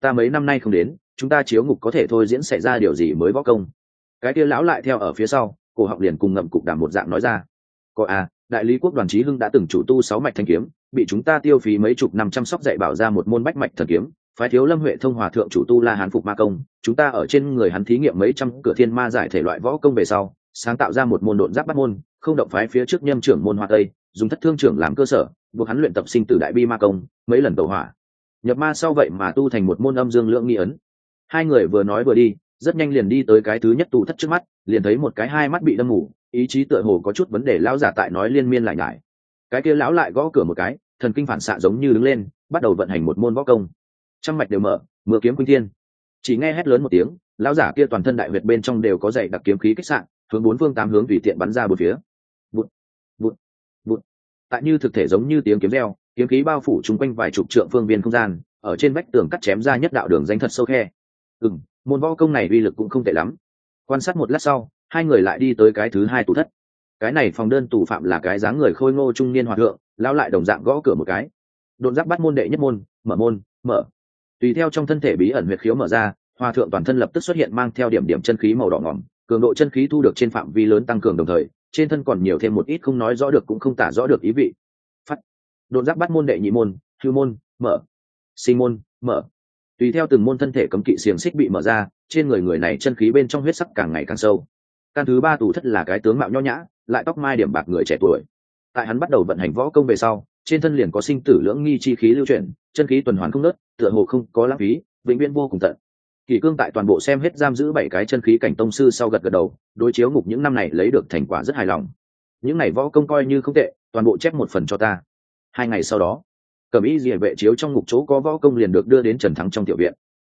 Speaker 1: Ta mấy năm nay không đến, chúng ta chiếu ngục có thể thôi diễn xảy ra điều gì mới võ công? Cái kia lão lại theo ở phía sau, cổ học liền cùng ngậm cục đàm một dạng nói ra. Có à đại lý quốc đoàn trí hưng đã từng chủ tu sáu mạch thanh kiếm, bị chúng ta tiêu phí mấy chục năm chăm sóc dạy bảo ra một môn bách mạch thần kiếm phái thiếu lâm huệ thông hòa thượng chủ tu la hán phục ma công chúng ta ở trên người hắn thí nghiệm mấy trăm cửa thiên ma giải thể loại võ công về sau sáng tạo ra một môn độn giáp bắt môn không động phái phía trước nhâm trưởng môn hoa tây dùng thất thương trưởng làm cơ sở buộc hắn luyện tập sinh tử đại bi ma công mấy lần tẩu hỏa. Nhập ma sau vậy mà tu thành một môn âm dương lượng nghi ấn. Hai người vừa nói vừa đi rất nhanh liền đi tới cái thứ nhất tù thất trước mắt liền thấy một cái hai mắt bị đâm ngủ, ý chí tựa hồ có chút vấn đề lão giả tại nói liên miên lại ngại cái kia lão lại gõ cửa một cái thần kinh phản xạ giống như đứng lên bắt đầu vận hành một môn võ công trăm mạch đều mở, mưa kiếm quynh thiên. Chỉ nghe hét lớn một tiếng, lão giả kia toàn thân đại huyệt bên trong đều có dày đặc kiếm khí kích sạn hướng bốn phương tám hướng tùy tiện bắn ra một phía. Bụt bụt bụt tại như thực thể giống như tiếng kiếm reo, kiếm khí bao phủ chung quanh vài chục trượng phương viên không gian, ở trên vách tường cắt chém ra nhất đạo đường danh thật sâu khe. Ừ môn võ công này uy lực cũng không tệ lắm. Quan sát một lát sau, hai người lại đi tới cái thứ hai tủ thất. Cái này phòng đơn tù phạm là cái dáng người khôi ngô trung niên hòa thượng lao lại đồng dạng gõ cửa một cái. Đột giác bắt môn đệ nhất môn, mở môn, mở tùy theo trong thân thể bí ẩn huyệt khiếu mở ra, hòa thượng toàn thân lập tức xuất hiện mang theo điểm điểm chân khí màu đỏ ngỏm, cường độ chân khí thu được trên phạm vi lớn tăng cường đồng thời, trên thân còn nhiều thêm một ít không nói rõ được cũng không tả rõ được ý vị. Phát. Đột giác bắt môn đệ nhị môn hưu môn, mở. Sinh môn, mở. Tùy theo từng môn thân thể cấm kỵ xiềng xích bị mở ra, trên người người này chân khí bên trong huyết sắc càng ngày càng sâu. Căn thứ ba tù thất là cái tướng mạo nho nhã, lại tóc mai điểm bạc người trẻ tuổi. Tại hắn bắt đầu vận hành võ công về sau, trên thân liền có sinh tử lưỡng nghi chi khí lưu chuyển, chân khí tuần hoàn không nớt tựa hồ không có lãng phí, vĩnh viễn vô cùng tận. Kỳ cương tại toàn bộ xem hết giam giữ bảy cái chân khí cảnh tông sư sau gật gật đầu, đối chiếu ngục những năm này lấy được thành quả rất hài lòng. Những này võ công coi như không tệ, toàn bộ chép một phần cho ta. Hai ngày sau đó cẩm ý địa vệ chiếu trong ngục chỗ có võ công liền được đưa đến trần thắng trong tiểu viện.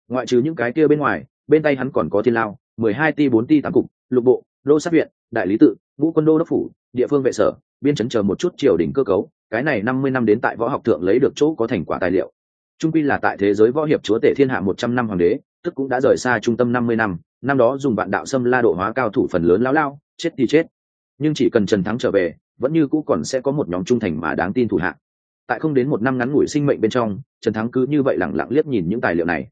Speaker 1: Ngoại trừ những cái kia bên ngoài, bên tay hắn còn có thiên lao, mười hai ti, bốn ti tám cục, lục bộ, đô sát viện, đại lý tự, ngũ quân đô đốc phủ, địa phương vệ sở, biên chấn chờ một chút triều đình cơ cấu. Cái này năm mươi năm đến tại võ học thượng lấy được chỗ có thành quả tài liệu trung quy là tại thế giới võ hiệp chúa tể thiên hạ một trăm năm hoàng đế, tức cũng đã rời xa trung tâm năm mươi năm năm đó dùng vạn đạo xâm la độ hóa cao thủ phần lớn lao lao, chết thì chết. Nhưng chỉ cần trần thắng trở về, vẫn như cũ còn sẽ có một nhóm trung thành mà đáng tin thủ hạ. Tại không đến một năm ngắn ngủi sinh mệnh bên trong, trần thắng cứ như vậy lẳng lặng liếc nhìn những tài liệu này.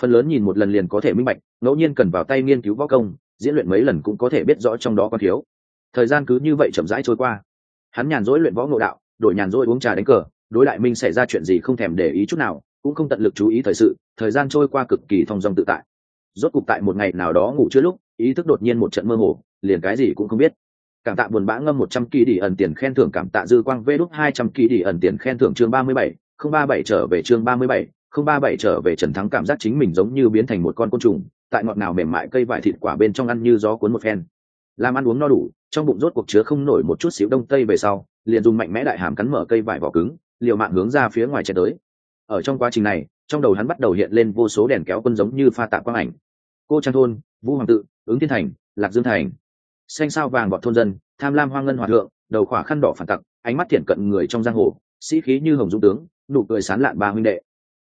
Speaker 1: Phần lớn nhìn một lần liền có thể minh bạch, ngẫu nhiên cần vào tay nghiên cứu võ công, diễn luyện mấy lần cũng có thể biết rõ trong đó có thiếu. Thời gian cứ như vậy chậm rãi trôi qua. Hắn nhàn rỗi luyện võ ngộ đạo, đổi nhàn rỗi uống trà đánh cờ đối đại minh xảy ra chuyện gì không thèm để ý chút nào, cũng không tận lực chú ý thời sự, thời gian trôi qua cực kỳ thong dong tự tại. Rốt cục tại một ngày nào đó ngủ chưa lúc, ý thức đột nhiên một trận mơ hồ, liền cái gì cũng không biết. Cảm tạ buồn bã ngâm một trăm kỳ đi ẩn tiền khen thưởng, cảm tạ dư quang vê đúc hai trăm kỳ đi ẩn tiền khen thưởng chương ba mươi bảy, không ba bảy trở về chương ba mươi bảy, không ba bảy trở về trần thắng cảm giác chính mình giống như biến thành một con côn trùng, tại ngọt nào mềm mại cây vải thịt quả bên trong ăn như gió cuốn một phen. Làm ăn uống no đủ, trong bụng rốt cuộc chứa không nổi một chút xíu đông tây về sau, liền dùng mạnh mẽ đại hàm cắn mở cây vải vỏ cứng liều mạng hướng ra phía ngoài chạy tới. Ở trong quá trình này, trong đầu hắn bắt đầu hiện lên vô số đèn kéo quân giống như pha tạ quang ảnh. Cô trang thôn, vũ hoàng tự, ứng thiên thành, lạc dương thành. Xanh sao vàng bọt thôn dân, tham lam hoang ngân hòa thượng, đầu khỏa khăn đỏ phản tặc, ánh mắt thiện cận người trong giang hồ, sĩ khí như hồng dung tướng, nụ cười sán lạn ba huynh đệ.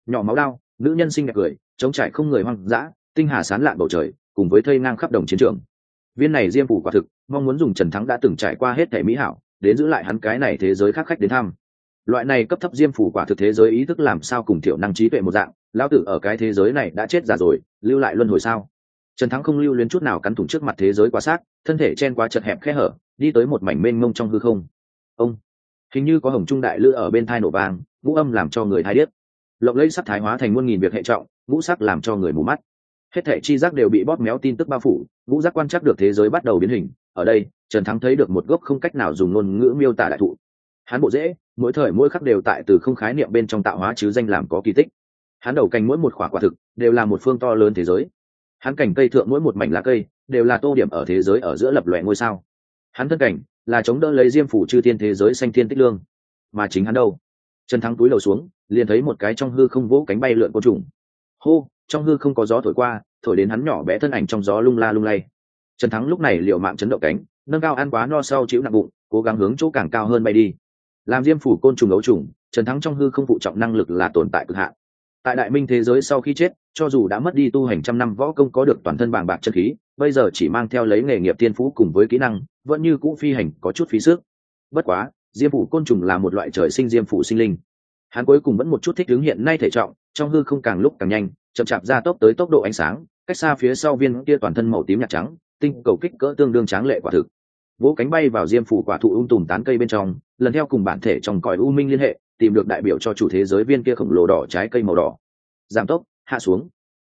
Speaker 1: Nhỏ máu đao nữ nhân sinh đẹp cười, chống trải không người hoang dã, tinh hà sán lạn bầu trời, cùng với thây ngang khắp đồng chiến trường. Viên này diêm phủ quả thực, mong muốn dùng trần thắng đã từng trải qua hết thể mỹ hảo, đến giữ lại hắn cái này thế giới khác khách đến thăm loại này cấp thấp diêm phủ quả thực thế giới ý thức làm sao cùng thiểu năng trí tuệ một dạng, lão tử ở cái thế giới này đã chết già rồi, lưu lại luân hồi sao? Trần thắng không lưu luyến chút nào cắn thủng trước mặt thế giới quá sát thân thể chen qua chật hẹp khe hở, đi tới một mảnh mênh mông trong hư không. Ông! Hình như có hồng trung đại lư ở bên thai nổ vàng ngũ âm làm cho người thai điếc. Lộng lấy sắc thái hóa thành muôn nghìn việc hệ trọng, ngũ sắc làm cho người mù mắt. Hết thể chi giác đều bị bóp méo tin tức bao phủ, ngũ giác quan trắc được thế giới bắt đầu biến hình. Ở đây, trần thắng thấy được một gốc không cách nào dùng ngôn ngữ miêu tả đại thụ. Hắn bộ dễ mỗi thời mỗi khắc đều tại từ không khái niệm bên trong tạo hóa chứ danh làm có kỳ tích. Hắn đầu cành mỗi một khỏa quả thực đều là một phương to lớn thế giới. Hắn cảnh cây thượng mỗi một mảnh lá cây đều là tô điểm ở thế giới ở giữa lập lòe ngôi sao. Hắn thân cảnh là chống đỡ lấy diêm phủ chư thiên thế giới xanh thiên tích lương. Mà chính hắn đâu? Trần thắng túi lầu xuống, liền thấy một cái trong hư không vỗ cánh bay lượn côn trùng. Hô, trong hư không có gió thổi qua, thổi đến hắn nhỏ bé thân ảnh trong gió lung la lung lay. Trần thắng lúc này liệu mạng chấn động cánh, nâng cao ăn quá no sau chịu nặng bụng, cố gắng hướng chỗ càng cao hơn bay đi làm diêm phủ côn trùng ấu trùng, trần thắng trong hư không phụ trọng năng lực là tồn tại cực hạn. Tại đại minh thế giới sau khi chết, cho dù đã mất đi tu hành trăm năm võ công có được toàn thân bàng bạc chân khí, bây giờ chỉ mang theo lấy nghề nghiệp tiên phú cùng với kỹ năng, vẫn như cũ phi hành có chút phí sức. Bất quá, diêm phủ côn trùng là một loại trời sinh diêm phủ sinh linh. Hắn cuối cùng vẫn một chút thích ứng hiện nay thể trọng, trong hư không càng lúc càng nhanh, chậm chạp ra tốc tới tốc độ ánh sáng, cách xa phía sau viên kia toàn thân màu tím nhạt trắng, tinh cầu kích cỡ tương đương tráng lệ quả thực vỗ cánh bay vào diêm phủ quả thụ ung tùm tán cây bên trong, lần theo cùng bản thể trong cõi u minh liên hệ, tìm được đại biểu cho chủ thế giới viên kia khổng lồ đỏ trái cây màu đỏ. Giảm tốc, hạ xuống.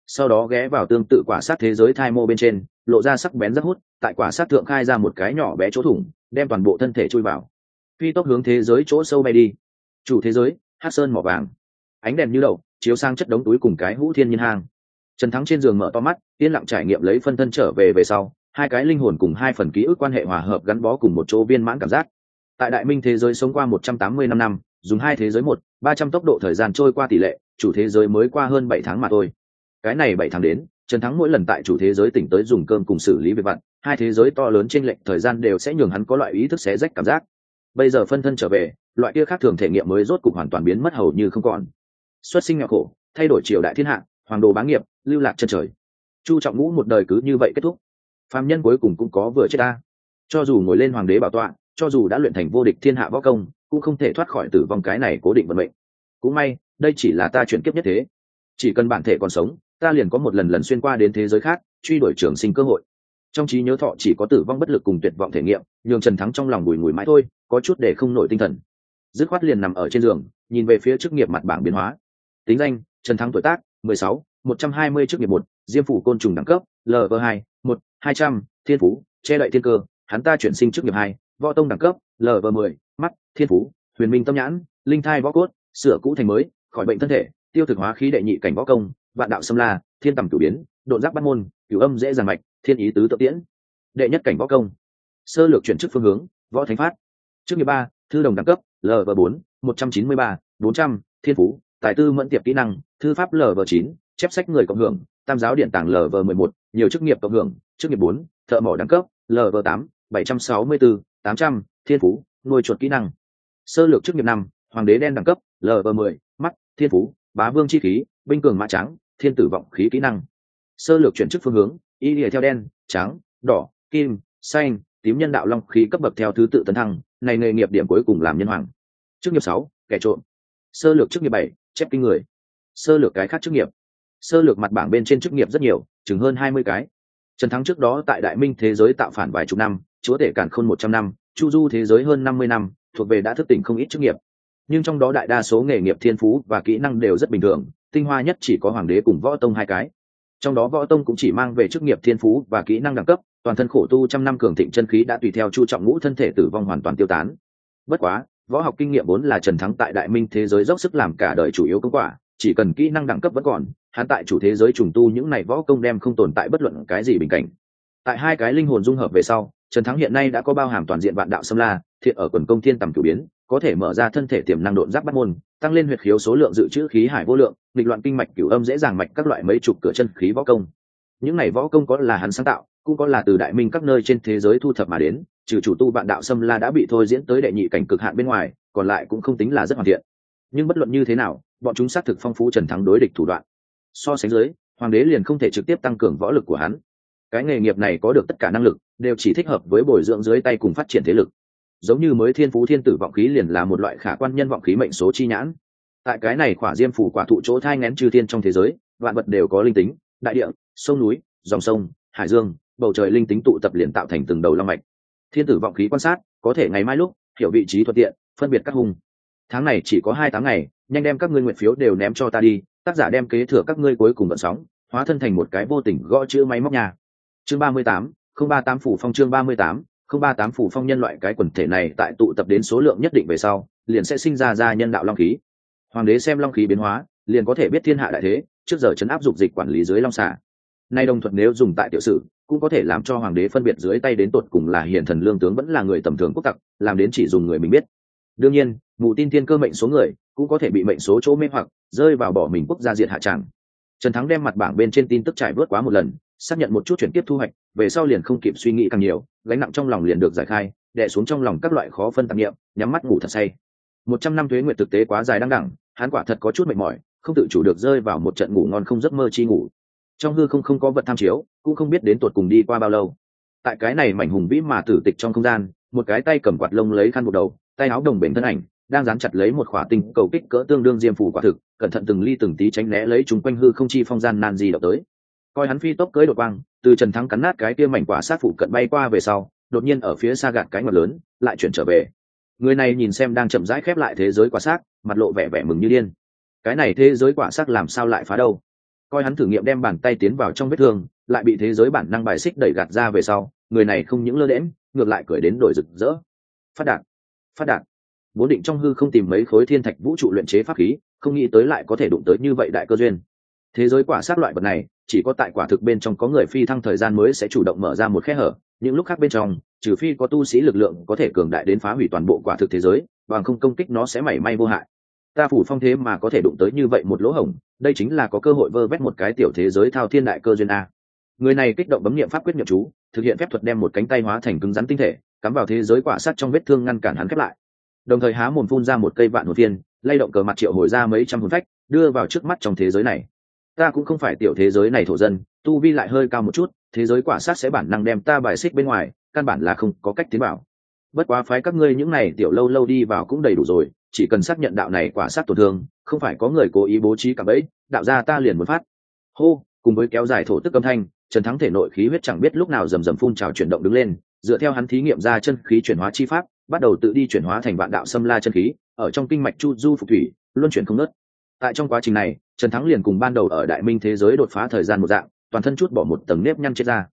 Speaker 1: Sau đó ghé vào tương tự quả sát thế giới thai mô bên trên, lộ ra sắc bén rất hút, tại quả sát thượng khai ra một cái nhỏ bé chỗ thủng, đem toàn bộ thân thể chui vào. Phi tốc hướng thế giới chỗ sâu bay đi. Chủ thế giới, hát sơn mỏ vàng. Ánh đèn như đậu chiếu sang chất đống túi cùng cái hũ thiên nhiên hang. Trần thắng trên giường mở to mắt, yên lặng trải nghiệm lấy phân thân trở về về sau hai cái linh hồn cùng hai phần ký ức quan hệ hòa hợp gắn bó cùng một chỗ viên mãn cảm giác. Tại đại minh thế giới sống qua một trăm tám mươi năm năm, dùng hai thế giới một, ba trăm tốc độ thời gian trôi qua tỷ lệ, chủ thế giới mới qua hơn bảy tháng mà thôi. Cái này bảy tháng đến, trần thắng mỗi lần tại chủ thế giới tỉnh tới dùng cơm cùng xử lý việc vặt, hai thế giới to lớn trên lệnh thời gian đều sẽ nhường hắn có loại ý thức xé rách cảm giác. Bây giờ phân thân trở về, loại kia khác thường thể nghiệm mới rốt cục hoàn toàn biến mất hầu như không còn. Xuất sinh nghèo khổ, thay đổi triều đại thiên hạ, hoàng đồ bá nghiệp, lưu lạc chân trời. Chu trọng ngũ một đời cứ như vậy kết thúc. Phàm nhân cuối cùng cũng có vừa chết ta. Cho dù ngồi lên hoàng đế bảo tọa, cho dù đã luyện thành vô địch thiên hạ võ công, cũng không thể thoát khỏi tử vong cái này cố định vận mệnh. Cũng may, đây chỉ là ta chuyển kiếp nhất thế. Chỉ cần bản thể còn sống, ta liền có một lần lần xuyên qua đến thế giới khác, truy đuổi trường sinh cơ hội. Trong trí nhớ thọ chỉ có tử vong bất lực cùng tuyệt vọng thể nghiệm, nhường trần thắng trong lòng bùi ngùi mãi thôi, có chút để không nổi tinh thần. Dứt khoát liền nằm ở trên giường, nhìn về phía chức nghiệp mặt bảng biến hóa. Tính danh, trần thắng tuổi tác, mười sáu, một trăm hai mươi chức nghiệp một, diêm phủ côn trùng đẳng cấp lv hai, một, hai trăm, thiên phú, che đậy thiên cơ, hắn ta chuyển sinh chức nghiệp hai, võ tông đẳng cấp lv mười, mắt, thiên phú, huyền minh tâm nhãn, linh thai võ cốt, sửa cũ thành mới, khỏi bệnh thân thể, tiêu thực hóa khí đệ nhị cảnh võ công, vạn đạo xâm la, thiên tầm cửu biến, độn giác bắt môn, cửu âm dễ dàn mạch, thiên ý tứ tự tiễn. Đệ nhất cảnh võ công. Sơ lược chuyển chức phương hướng, võ thánh phát. Trước nghiệp ba, thư đồng đẳng cấp lv bốn, một trăm chín mươi ba, bốn trăm, thiên phú, tài tư mẫn tiệp kỹ năng, thư pháp lv chín, chép sách người cộng hưởng tam giáo điện tàng lv mười một, nhiều chức nghiệp cộng hưởng, chức nghiệp bốn, thợ mỏ đẳng cấp lv tám, bảy trăm sáu mươi bốn tám trăm, thiên phú, nuôi chuột kỹ năng. Sơ lược chức nghiệp năm, hoàng đế đen đẳng cấp lv mười, mắt, thiên phú, bá vương chi khí, binh cường mã trắng thiên tử vọng khí kỹ năng. Sơ lược chuyển chức phương hướng, y lìa theo đen, trắng, đỏ, kim, xanh, tím nhân đạo long khí cấp bậc theo thứ tự tấn thăng, này nghề nghiệp điểm cuối cùng làm nhân hoàng. Chức nghiệp sáu, kẻ trộm. Sơ lược chức nghiệp bảy, chép kinh người. Sơ lược cái khác chức nghiệp sơ lược mặt bảng bên trên chức nghiệp rất nhiều, chừng hơn hai mươi cái. Trần thắng trước đó tại đại minh thế giới tạo phản vài chục năm, chúa tể cản khôn một trăm năm, chu du thế giới hơn năm mươi năm, thuộc về đã thức tỉnh không ít chức nghiệp. Nhưng trong đó đại đa số nghề nghiệp thiên phú và kỹ năng đều rất bình thường, tinh hoa nhất chỉ có hoàng đế cùng võ tông hai cái. Trong đó võ tông cũng chỉ mang về chức nghiệp thiên phú và kỹ năng đẳng cấp, toàn thân khổ tu trăm năm cường thịnh chân khí đã tùy theo chu trọng ngũ thân thể tử vong hoàn toàn tiêu tán. Bất quá, võ học kinh nghiệm vốn là trần thắng tại đại minh thế giới dốc sức làm cả đời chủ yếu công quả chỉ cần kỹ năng đẳng cấp vẫn còn, hắn tại chủ thế giới trùng tu những này võ công đem không tồn tại bất luận cái gì bình cảnh. Tại hai cái linh hồn dung hợp về sau, trần thắng hiện nay đã có bao hàm toàn diện vạn đạo sâm la, thiện ở quần công thiên tầm cử biến, có thể mở ra thân thể tiềm năng độn giáp bắt môn, tăng lên huyệt khiếu số lượng dự trữ khí hải vô lượng, nghịch loạn kinh mạch cửu âm dễ dàng mạch các loại mấy chục cửa chân khí võ công. Những này võ công có là hắn sáng tạo, cũng có là từ đại minh các nơi trên thế giới thu thập mà đến, trừ chủ tu vạn đạo sâm la đã bị thôi diễn tới đệ nhị cảnh cực hạn bên ngoài, còn lại cũng không tính là rất hoàn thiện. Nhưng bất luận như thế nào bọn chúng xác thực phong phú trần thắng đối địch thủ đoạn. So sánh dưới, hoàng đế liền không thể trực tiếp tăng cường võ lực của hắn. Cái nghề nghiệp này có được tất cả năng lực, đều chỉ thích hợp với bồi dưỡng dưới tay cùng phát triển thế lực. Giống như mới thiên phú thiên tử vọng khí liền là một loại khả quan nhân vọng khí mệnh số chi nhãn. Tại cái này khỏa diêm phủ quả thụ chỗ thai ngén chư thiên trong thế giới, vạn vật đều có linh tính, đại địa, sông núi, dòng sông, hải dương, bầu trời linh tính tụ tập liền tạo thành từng đầu long mạch. Thiên tử vọng khí quan sát, có thể ngày mai lúc, hiểu vị trí thuận tiện, phân biệt các hung. Tháng này chỉ có hai tháng ngày nhanh đem các ngươi nguyện phiếu đều ném cho ta đi, tác giả đem kế thừa các ngươi cuối cùng vận sóng, hóa thân thành một cái vô tình gõ chữ máy móc nhà. Chương ba mươi tám, không ba tám phủ phong chương ba mươi tám, không ba tám phủ phong nhân loại cái quần thể này tại tụ tập đến số lượng nhất định về sau, liền sẽ sinh ra ra nhân đạo long khí. Hoàng đế xem long khí biến hóa, liền có thể biết thiên hạ đại thế, trước giờ chấn áp dục dịch quản lý dưới long xả nay đồng thuận nếu dùng tại tiểu sử, cũng có thể làm cho hoàng đế phân biệt dưới tay đến tột cùng là hiền thần lương tướng vẫn là người tầm thường quốc tặc, làm đến chỉ dùng người mình biết. Đương nhiên mụ tin thiên cơ mệnh số người cũng có thể bị mệnh số chỗ mê hoặc, rơi vào bỏ mình quốc gia diệt hạ tràng trần thắng đem mặt bảng bên trên tin tức trải vớt quá một lần, xác nhận một chút chuyển tiếp thu hoạch, về sau liền không kịp suy nghĩ càng nhiều, gánh nặng trong lòng liền được giải khai, đè xuống trong lòng các loại khó phân tạp nghiệm nhắm mắt ngủ thật say. Một trăm năm thuế nguyệt thực tế quá dài đăng đẳng, hắn quả thật có chút mệt mỏi, không tự chủ được rơi vào một trận ngủ ngon không giấc mơ chi ngủ. Trong hư không không có vật tham chiếu, cũng không biết đến tuột cùng đi qua bao lâu. Tại cái này mảnh hùng vĩ mà tử tịch trong không gian, một cái tay cầm quạt lông lấy khăn buộc đầu, tay áo đồng bền thân ảnh đang dán chặt lấy một khỏa tinh cầu kích cỡ tương đương diêm phủ quả thực, cẩn thận từng ly từng tí tránh né lấy chúng quanh hư không chi phong gian nan gì đậu tới. Coi hắn phi tốc cưới đột quang, từ trần thắng cắn nát cái kia mảnh quả sát phủ cận bay qua về sau, đột nhiên ở phía xa gạt cái mặt lớn, lại chuyển trở về. Người này nhìn xem đang chậm rãi khép lại thế giới quả xác, mặt lộ vẻ vẻ mừng như điên. Cái này thế giới quả xác làm sao lại phá đâu? Coi hắn thử nghiệm đem bàn tay tiến vào trong vết thương, lại bị thế giới bản năng bài xích đẩy gạt ra về sau, người này không những lơ đễm ngược lại cười đến đổi rực rỡ. Phát đạt phát đạt vốn định trong hư không tìm mấy khối thiên thạch vũ trụ luyện chế pháp khí, không nghĩ tới lại có thể đụng tới như vậy đại cơ duyên. Thế giới quả sát loại vật này, chỉ có tại quả thực bên trong có người phi thăng thời gian mới sẽ chủ động mở ra một khe hở, những lúc khác bên trong, trừ phi có tu sĩ lực lượng có thể cường đại đến phá hủy toàn bộ quả thực thế giới, bằng không công kích nó sẽ mảy may vô hại. Ta phủ phong thế mà có thể đụng tới như vậy một lỗ hổng, đây chính là có cơ hội vơ vét một cái tiểu thế giới thao thiên đại cơ duyên a. Người này kích động bấm nghiệm pháp quyết nhậm chú, thực hiện phép thuật đem một cánh tay hóa thành cứng rắn tinh thể, cắm vào thế giới quả sắt trong vết thương ngăn cản hắn khép lại đồng thời há mồm phun ra một cây vạn hồn phiên, lay động cờ mặt triệu hồi ra mấy trăm hồn phách, đưa vào trước mắt trong thế giới này. Ta cũng không phải tiểu thế giới này thổ dân, tu vi lại hơi cao một chút, thế giới quả sát sẽ bản năng đem ta bài xích bên ngoài, căn bản là không có cách tiến bảo bất quá phái các ngươi những này tiểu lâu lâu đi vào cũng đầy đủ rồi, chỉ cần xác nhận đạo này quả sát tổn thương, không phải có người cố ý bố trí cả bẫy, đạo ra ta liền muốn phát. Hô, cùng với kéo dài thổ tức âm thanh, trần thắng thể nội khí huyết chẳng biết lúc nào rầm rầm phun trào chuyển động đứng lên, dựa theo hắn thí nghiệm ra chân khí chuyển hóa chi pháp bắt đầu tự đi chuyển hóa thành vạn đạo xâm la chân khí, ở trong kinh mạch chu du phục thủy, luân chuyển không nớt tại trong quá trình này, trần thắng liền cùng ban đầu ở đại minh thế giới đột phá thời gian một dạng, toàn thân chút bỏ một tầng nếp nhăn chết ra.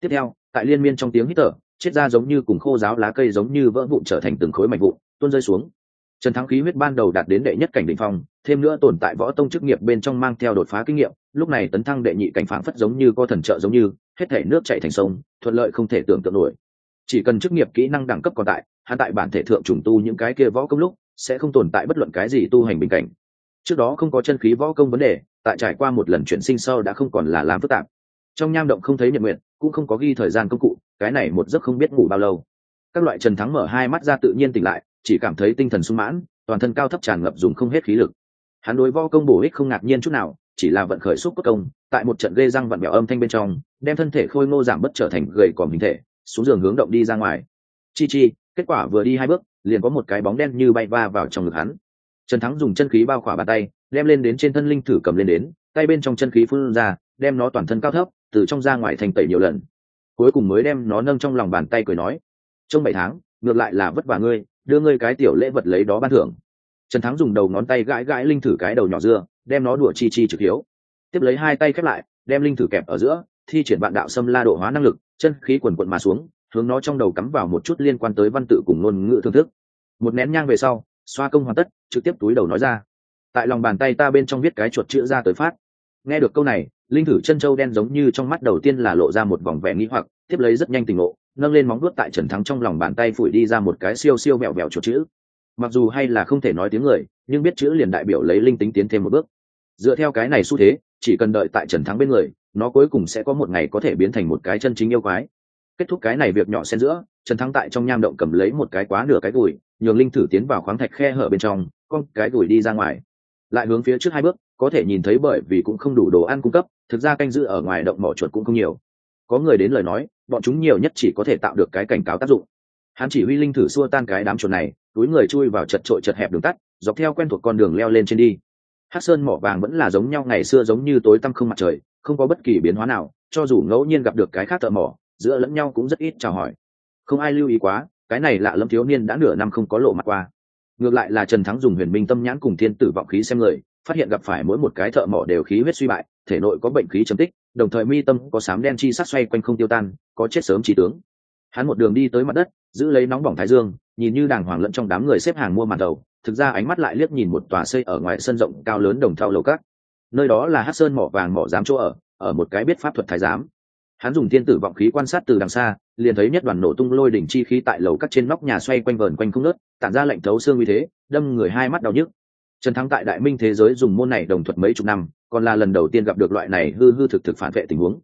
Speaker 1: Tiếp theo, tại liên miên trong tiếng hít thở, chết ra giống như cùng khô giáo lá cây giống như vỡ vụn trở thành từng khối mạch vụn, tuôn rơi xuống. Trần thắng khí huyết ban đầu đạt đến đệ nhất cảnh định phong, thêm nữa tồn tại võ tông chức nghiệp bên trong mang theo đột phá kinh nghiệm, lúc này tấn thăng đệ nhị cảnh phảng phất giống như có thần trợ giống như, hết thể nước chạy thành sông, thuận lợi không thể tưởng tượng nổi. Chỉ cần chức nghiệp kỹ năng đẳng cấp còn tại hạ tại bản thể thượng trùng tu những cái kia võ công lúc, sẽ không tồn tại bất luận cái gì tu hành bình cảnh. Trước đó không có chân khí võ công vấn đề, tại trải qua một lần chuyển sinh sau đã không còn là làm phức tạp. Trong nham động không thấy nhật nguyện cũng không có ghi thời gian công cụ, cái này một giấc không biết ngủ bao lâu. Các loại trần thắng mở hai mắt ra tự nhiên tỉnh lại, chỉ cảm thấy tinh thần sung mãn, toàn thân cao thấp tràn ngập dùng không hết khí lực. Hắn đối võ công bổ ích không ngạc nhiên chút nào, chỉ là vận khởi xúc cốt công, tại một trận gây răng vặn vẹo âm thanh bên trong, đem thân thể khôi ngô giảm bất trở thành gầy còm hình thể, xuống giường hướng động đi ra ngoài. Chi chi kết quả vừa đi hai bước, liền có một cái bóng đen như bay va vào trong ngực hắn. Trần thắng dùng chân khí bao khỏa bàn tay, đem lên đến trên thân linh thử cầm lên đến, tay bên trong chân khí phun ra, đem nó toàn thân cao thấp, từ trong ra ngoài thành tẩy nhiều lần. Cuối cùng mới đem nó nâng trong lòng bàn tay cười nói, trong bảy tháng, ngược lại là vất vả ngươi, đưa ngươi cái tiểu lễ vật lấy đó ban thưởng. Trần thắng dùng đầu ngón tay gãi gãi linh thử cái đầu nhỏ dưa, đem nó đùa chi chi trực hiếu. Tiếp lấy hai tay khép lại, đem linh thử kẹp ở giữa, thi triển bạn đạo xâm la độ hóa năng lực, chân khí quần quận mà xuống hướng nó trong đầu cắm vào một chút liên quan tới văn tự cùng ngôn ngữ thương thức. Một nén nhang về sau, xoa công hoàn tất, trực tiếp túi đầu nói ra. Tại lòng bàn tay ta bên trong viết cái chuột chữ ra tới phát. Nghe được câu này, linh thử chân châu đen giống như trong mắt đầu tiên là lộ ra một vòng vẻ nghĩ hoặc, tiếp lấy rất nhanh tình ngộ, nâng lên móng vuốt tại trần thắng trong lòng bàn tay phủi đi ra một cái siêu siêu mẹo mẹo chuột chữ. Mặc dù hay là không thể nói tiếng người, nhưng biết chữ liền đại biểu lấy linh tính tiến thêm một bước. Dựa theo cái này xu thế, chỉ cần đợi tại trần thắng bên người, nó cuối cùng sẽ có một ngày có thể biến thành một cái chân chính yêu quái kết thúc cái này việc nhỏ xen giữa, trần thắng tại trong nham động cầm lấy một cái quá nửa cái gùi nhường linh thử tiến vào khoáng thạch khe hở bên trong, con cái gùi đi ra ngoài. Lại hướng phía trước hai bước, có thể nhìn thấy bởi vì cũng không đủ đồ ăn cung cấp, thực ra canh giữ ở ngoài động mỏ chuột cũng không nhiều. Có người đến lời nói, bọn chúng nhiều nhất chỉ có thể tạo được cái cảnh cáo tác dụng. Hắn chỉ huy linh thử xua tan cái đám chuột này, túi người chui vào chật trội chật hẹp đường tắt, dọc theo quen thuộc con đường leo lên trên đi. Hát sơn mỏ vàng vẫn là giống nhau ngày xưa giống như tối tăm không mặt trời, không có bất kỳ biến hóa nào, cho dù ngẫu nhiên gặp được cái khác thợ mỏ giữa lẫn nhau cũng rất ít chào hỏi. Không ai lưu ý quá, cái này lạ lâm thiếu niên đã nửa năm không có lộ mặt qua. Ngược lại là trần thắng dùng huyền minh tâm nhãn cùng thiên tử vọng khí xem người, phát hiện gặp phải mỗi một cái thợ mỏ đều khí huyết suy bại, thể nội có bệnh khí chấm tích, đồng thời mi tâm có sám đen chi sát xoay quanh không tiêu tan, có chết sớm trí tướng. Hắn một đường đi tới mặt đất, giữ lấy nóng bỏng thái dương, nhìn như đàng hoàng lẫn trong đám người xếp hàng mua màn đầu, thực ra ánh mắt lại liếc nhìn một tòa xây ở ngoài sân rộng cao lớn đồng thau lầu cát nơi đó là hát sơn mỏ vàng mỏ giám chỗ ở ở một cái biết pháp thuật thái giám hắn dùng thiên tử vọng khí quan sát từ đằng xa, liền thấy nhất đoàn nổ tung lôi đỉnh chi khí tại lầu cắt trên nóc nhà xoay quanh vờn quanh không nớt tản ra lệnh thấu xương như thế, đâm người hai mắt đau nhức. Trần thắng tại đại minh thế giới dùng môn này đồng thuật mấy chục năm, còn là lần đầu tiên gặp được loại này hư hư thực thực phản vệ tình huống.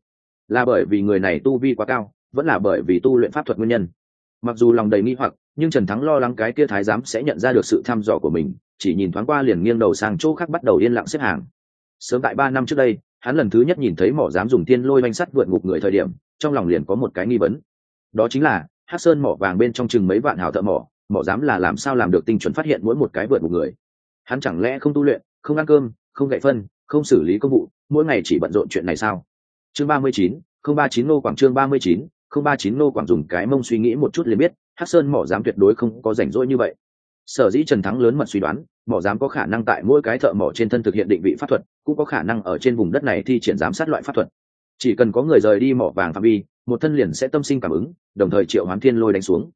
Speaker 1: Là bởi vì người này tu vi quá cao, vẫn là bởi vì tu luyện pháp thuật nguyên nhân. Mặc dù lòng đầy nghi hoặc, nhưng trần thắng lo lắng cái kia thái giám sẽ nhận ra được sự thăm dò của mình, chỉ nhìn thoáng qua liền nghiêng đầu sang chỗ khác bắt đầu yên lặng xếp hàng. Sớm tại ba năm trước đây hắn lần thứ nhất nhìn thấy mỏ dám dùng tiên lôi manh sắt vượt ngục người thời điểm, trong lòng liền có một cái nghi vấn. Đó chính là hát sơn mỏ vàng bên trong chừng mấy vạn hào thợ mỏ mỏ dám là làm sao làm được tinh chuẩn phát hiện mỗi một cái vượt ngục người? Hắn chẳng lẽ không tu luyện, không ăn cơm, không gậy phân, không xử lý công vụ, mỗi ngày chỉ bận rộn chuyện này sao? Chương ba mươi chín, không ba chín nô quảng chương ba mươi chín, không ba chín nô quảng dùng cái mông suy nghĩ một chút liền biết hát sơn mỏ dám tuyệt đối không có rảnh rỗi như vậy sở dĩ trần thắng lớn mật suy đoán, mỏ dám có khả năng tại mỗi cái thợ mỏ trên thân thực hiện định vị pháp thuật, cũng có khả năng ở trên vùng đất này thi triển giám sát loại pháp thuật. Chỉ cần có người rời đi mỏ vàng phạm vi, một thân liền sẽ tâm sinh cảm ứng, đồng thời triệu hoán thiên lôi đánh xuống.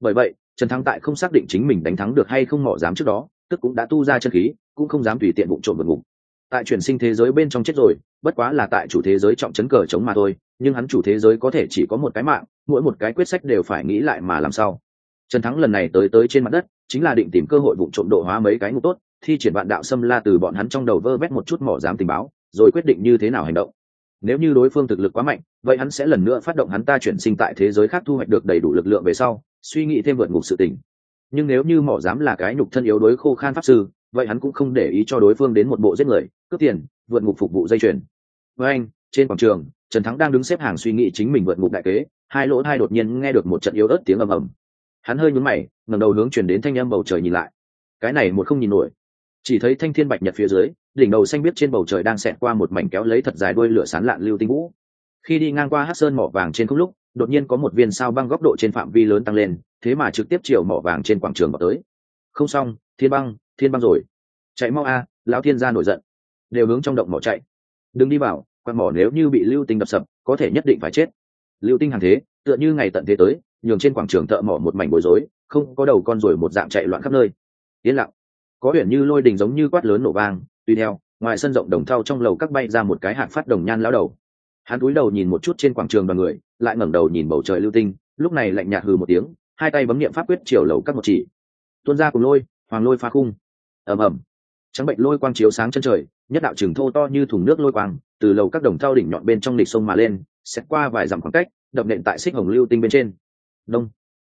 Speaker 1: Bởi vậy, trần thắng tại không xác định chính mình đánh thắng được hay không mỏ dám trước đó, tức cũng đã tu ra chân khí, cũng không dám tùy tiện bụng trộm vượt ngục tại chuyển sinh thế giới bên trong chết rồi, bất quá là tại chủ thế giới trọng chấn cờ chống mà thôi, nhưng hắn chủ thế giới có thể chỉ có một cái mạng, mỗi một cái quyết sách đều phải nghĩ lại mà làm sao. Trần thắng lần này tới tới trên mặt đất chính là định tìm cơ hội vụ trộm độ hóa mấy cái ngục tốt, thi triển vạn đạo xâm la từ bọn hắn trong đầu vơ vét một chút mỏ dám tình báo, rồi quyết định như thế nào hành động. Nếu như đối phương thực lực quá mạnh, vậy hắn sẽ lần nữa phát động hắn ta chuyển sinh tại thế giới khác thu hoạch được đầy đủ lực lượng về sau, suy nghĩ thêm vượt ngục sự tình. Nhưng nếu như mỏ dám là cái nhục thân yếu đối khô khan pháp sư, vậy hắn cũng không để ý cho đối phương đến một bộ giết người, cướp tiền, vượt ngục phục vụ dây chuyền. Với anh, trên quảng trường, trần thắng đang đứng xếp hàng suy nghĩ chính mình vượt ngục đại kế, hai lỗ hai đột nhiên nghe được một trận yếu ớt tiếng ầm ầm. Hắn hơi nhún mày ngẩng đầu hướng chuyển đến thanh âm bầu trời nhìn lại. Cái này một không nhìn nổi. Chỉ thấy thanh thiên bạch nhật phía dưới, đỉnh đầu xanh biết trên bầu trời đang xẹt qua một mảnh kéo lấy thật dài đuôi lửa sán lạn lưu tinh vũ. Khi đi ngang qua hát sơn mỏ vàng trên không lúc, đột nhiên có một viên sao băng góc độ trên phạm vi lớn tăng lên, thế mà trực tiếp chiều mỏ vàng trên quảng trường vào tới. Không xong, thiên băng thiên băng rồi. Chạy mau a, lão thiên gia nổi giận. Đều hướng trong động mỏ chạy. Đừng đi vào quan mỏ nếu như bị lưu tinh đập sập, có thể nhất định phải chết. Lưu tinh hàng thế, tựa như ngày tận thế tới nhường trên quảng trường thợ mỏ một mảnh bối rối, không có đầu con rồi một dạng chạy loạn khắp nơi. Yên lặng. Có huyện như lôi đình giống như quát lớn nổ vang, tùy theo, ngoài sân rộng đồng thau trong lầu các bay ra một cái hạt phát đồng nhan lao đầu. Hắn cúi đầu nhìn một chút trên quảng trường đoàn người, lại ngẩng đầu nhìn bầu trời lưu tinh, lúc này lạnh nhạt hừ một tiếng, hai tay bấm niệm pháp quyết chiều lầu các một chỉ. Tuôn ra cùng lôi, hoàng lôi pha khung. Ầm ầm. Trắng bệnh lôi quang chiếu sáng chân trời, nhất đạo trường thô to như thùng nước lôi quang, từ lầu các đồng thau đỉnh nhọn bên trong lịch sông mà lên xét qua vài dặm khoảng cách, đập nện tại xích hồng lưu tinh bên trên đông.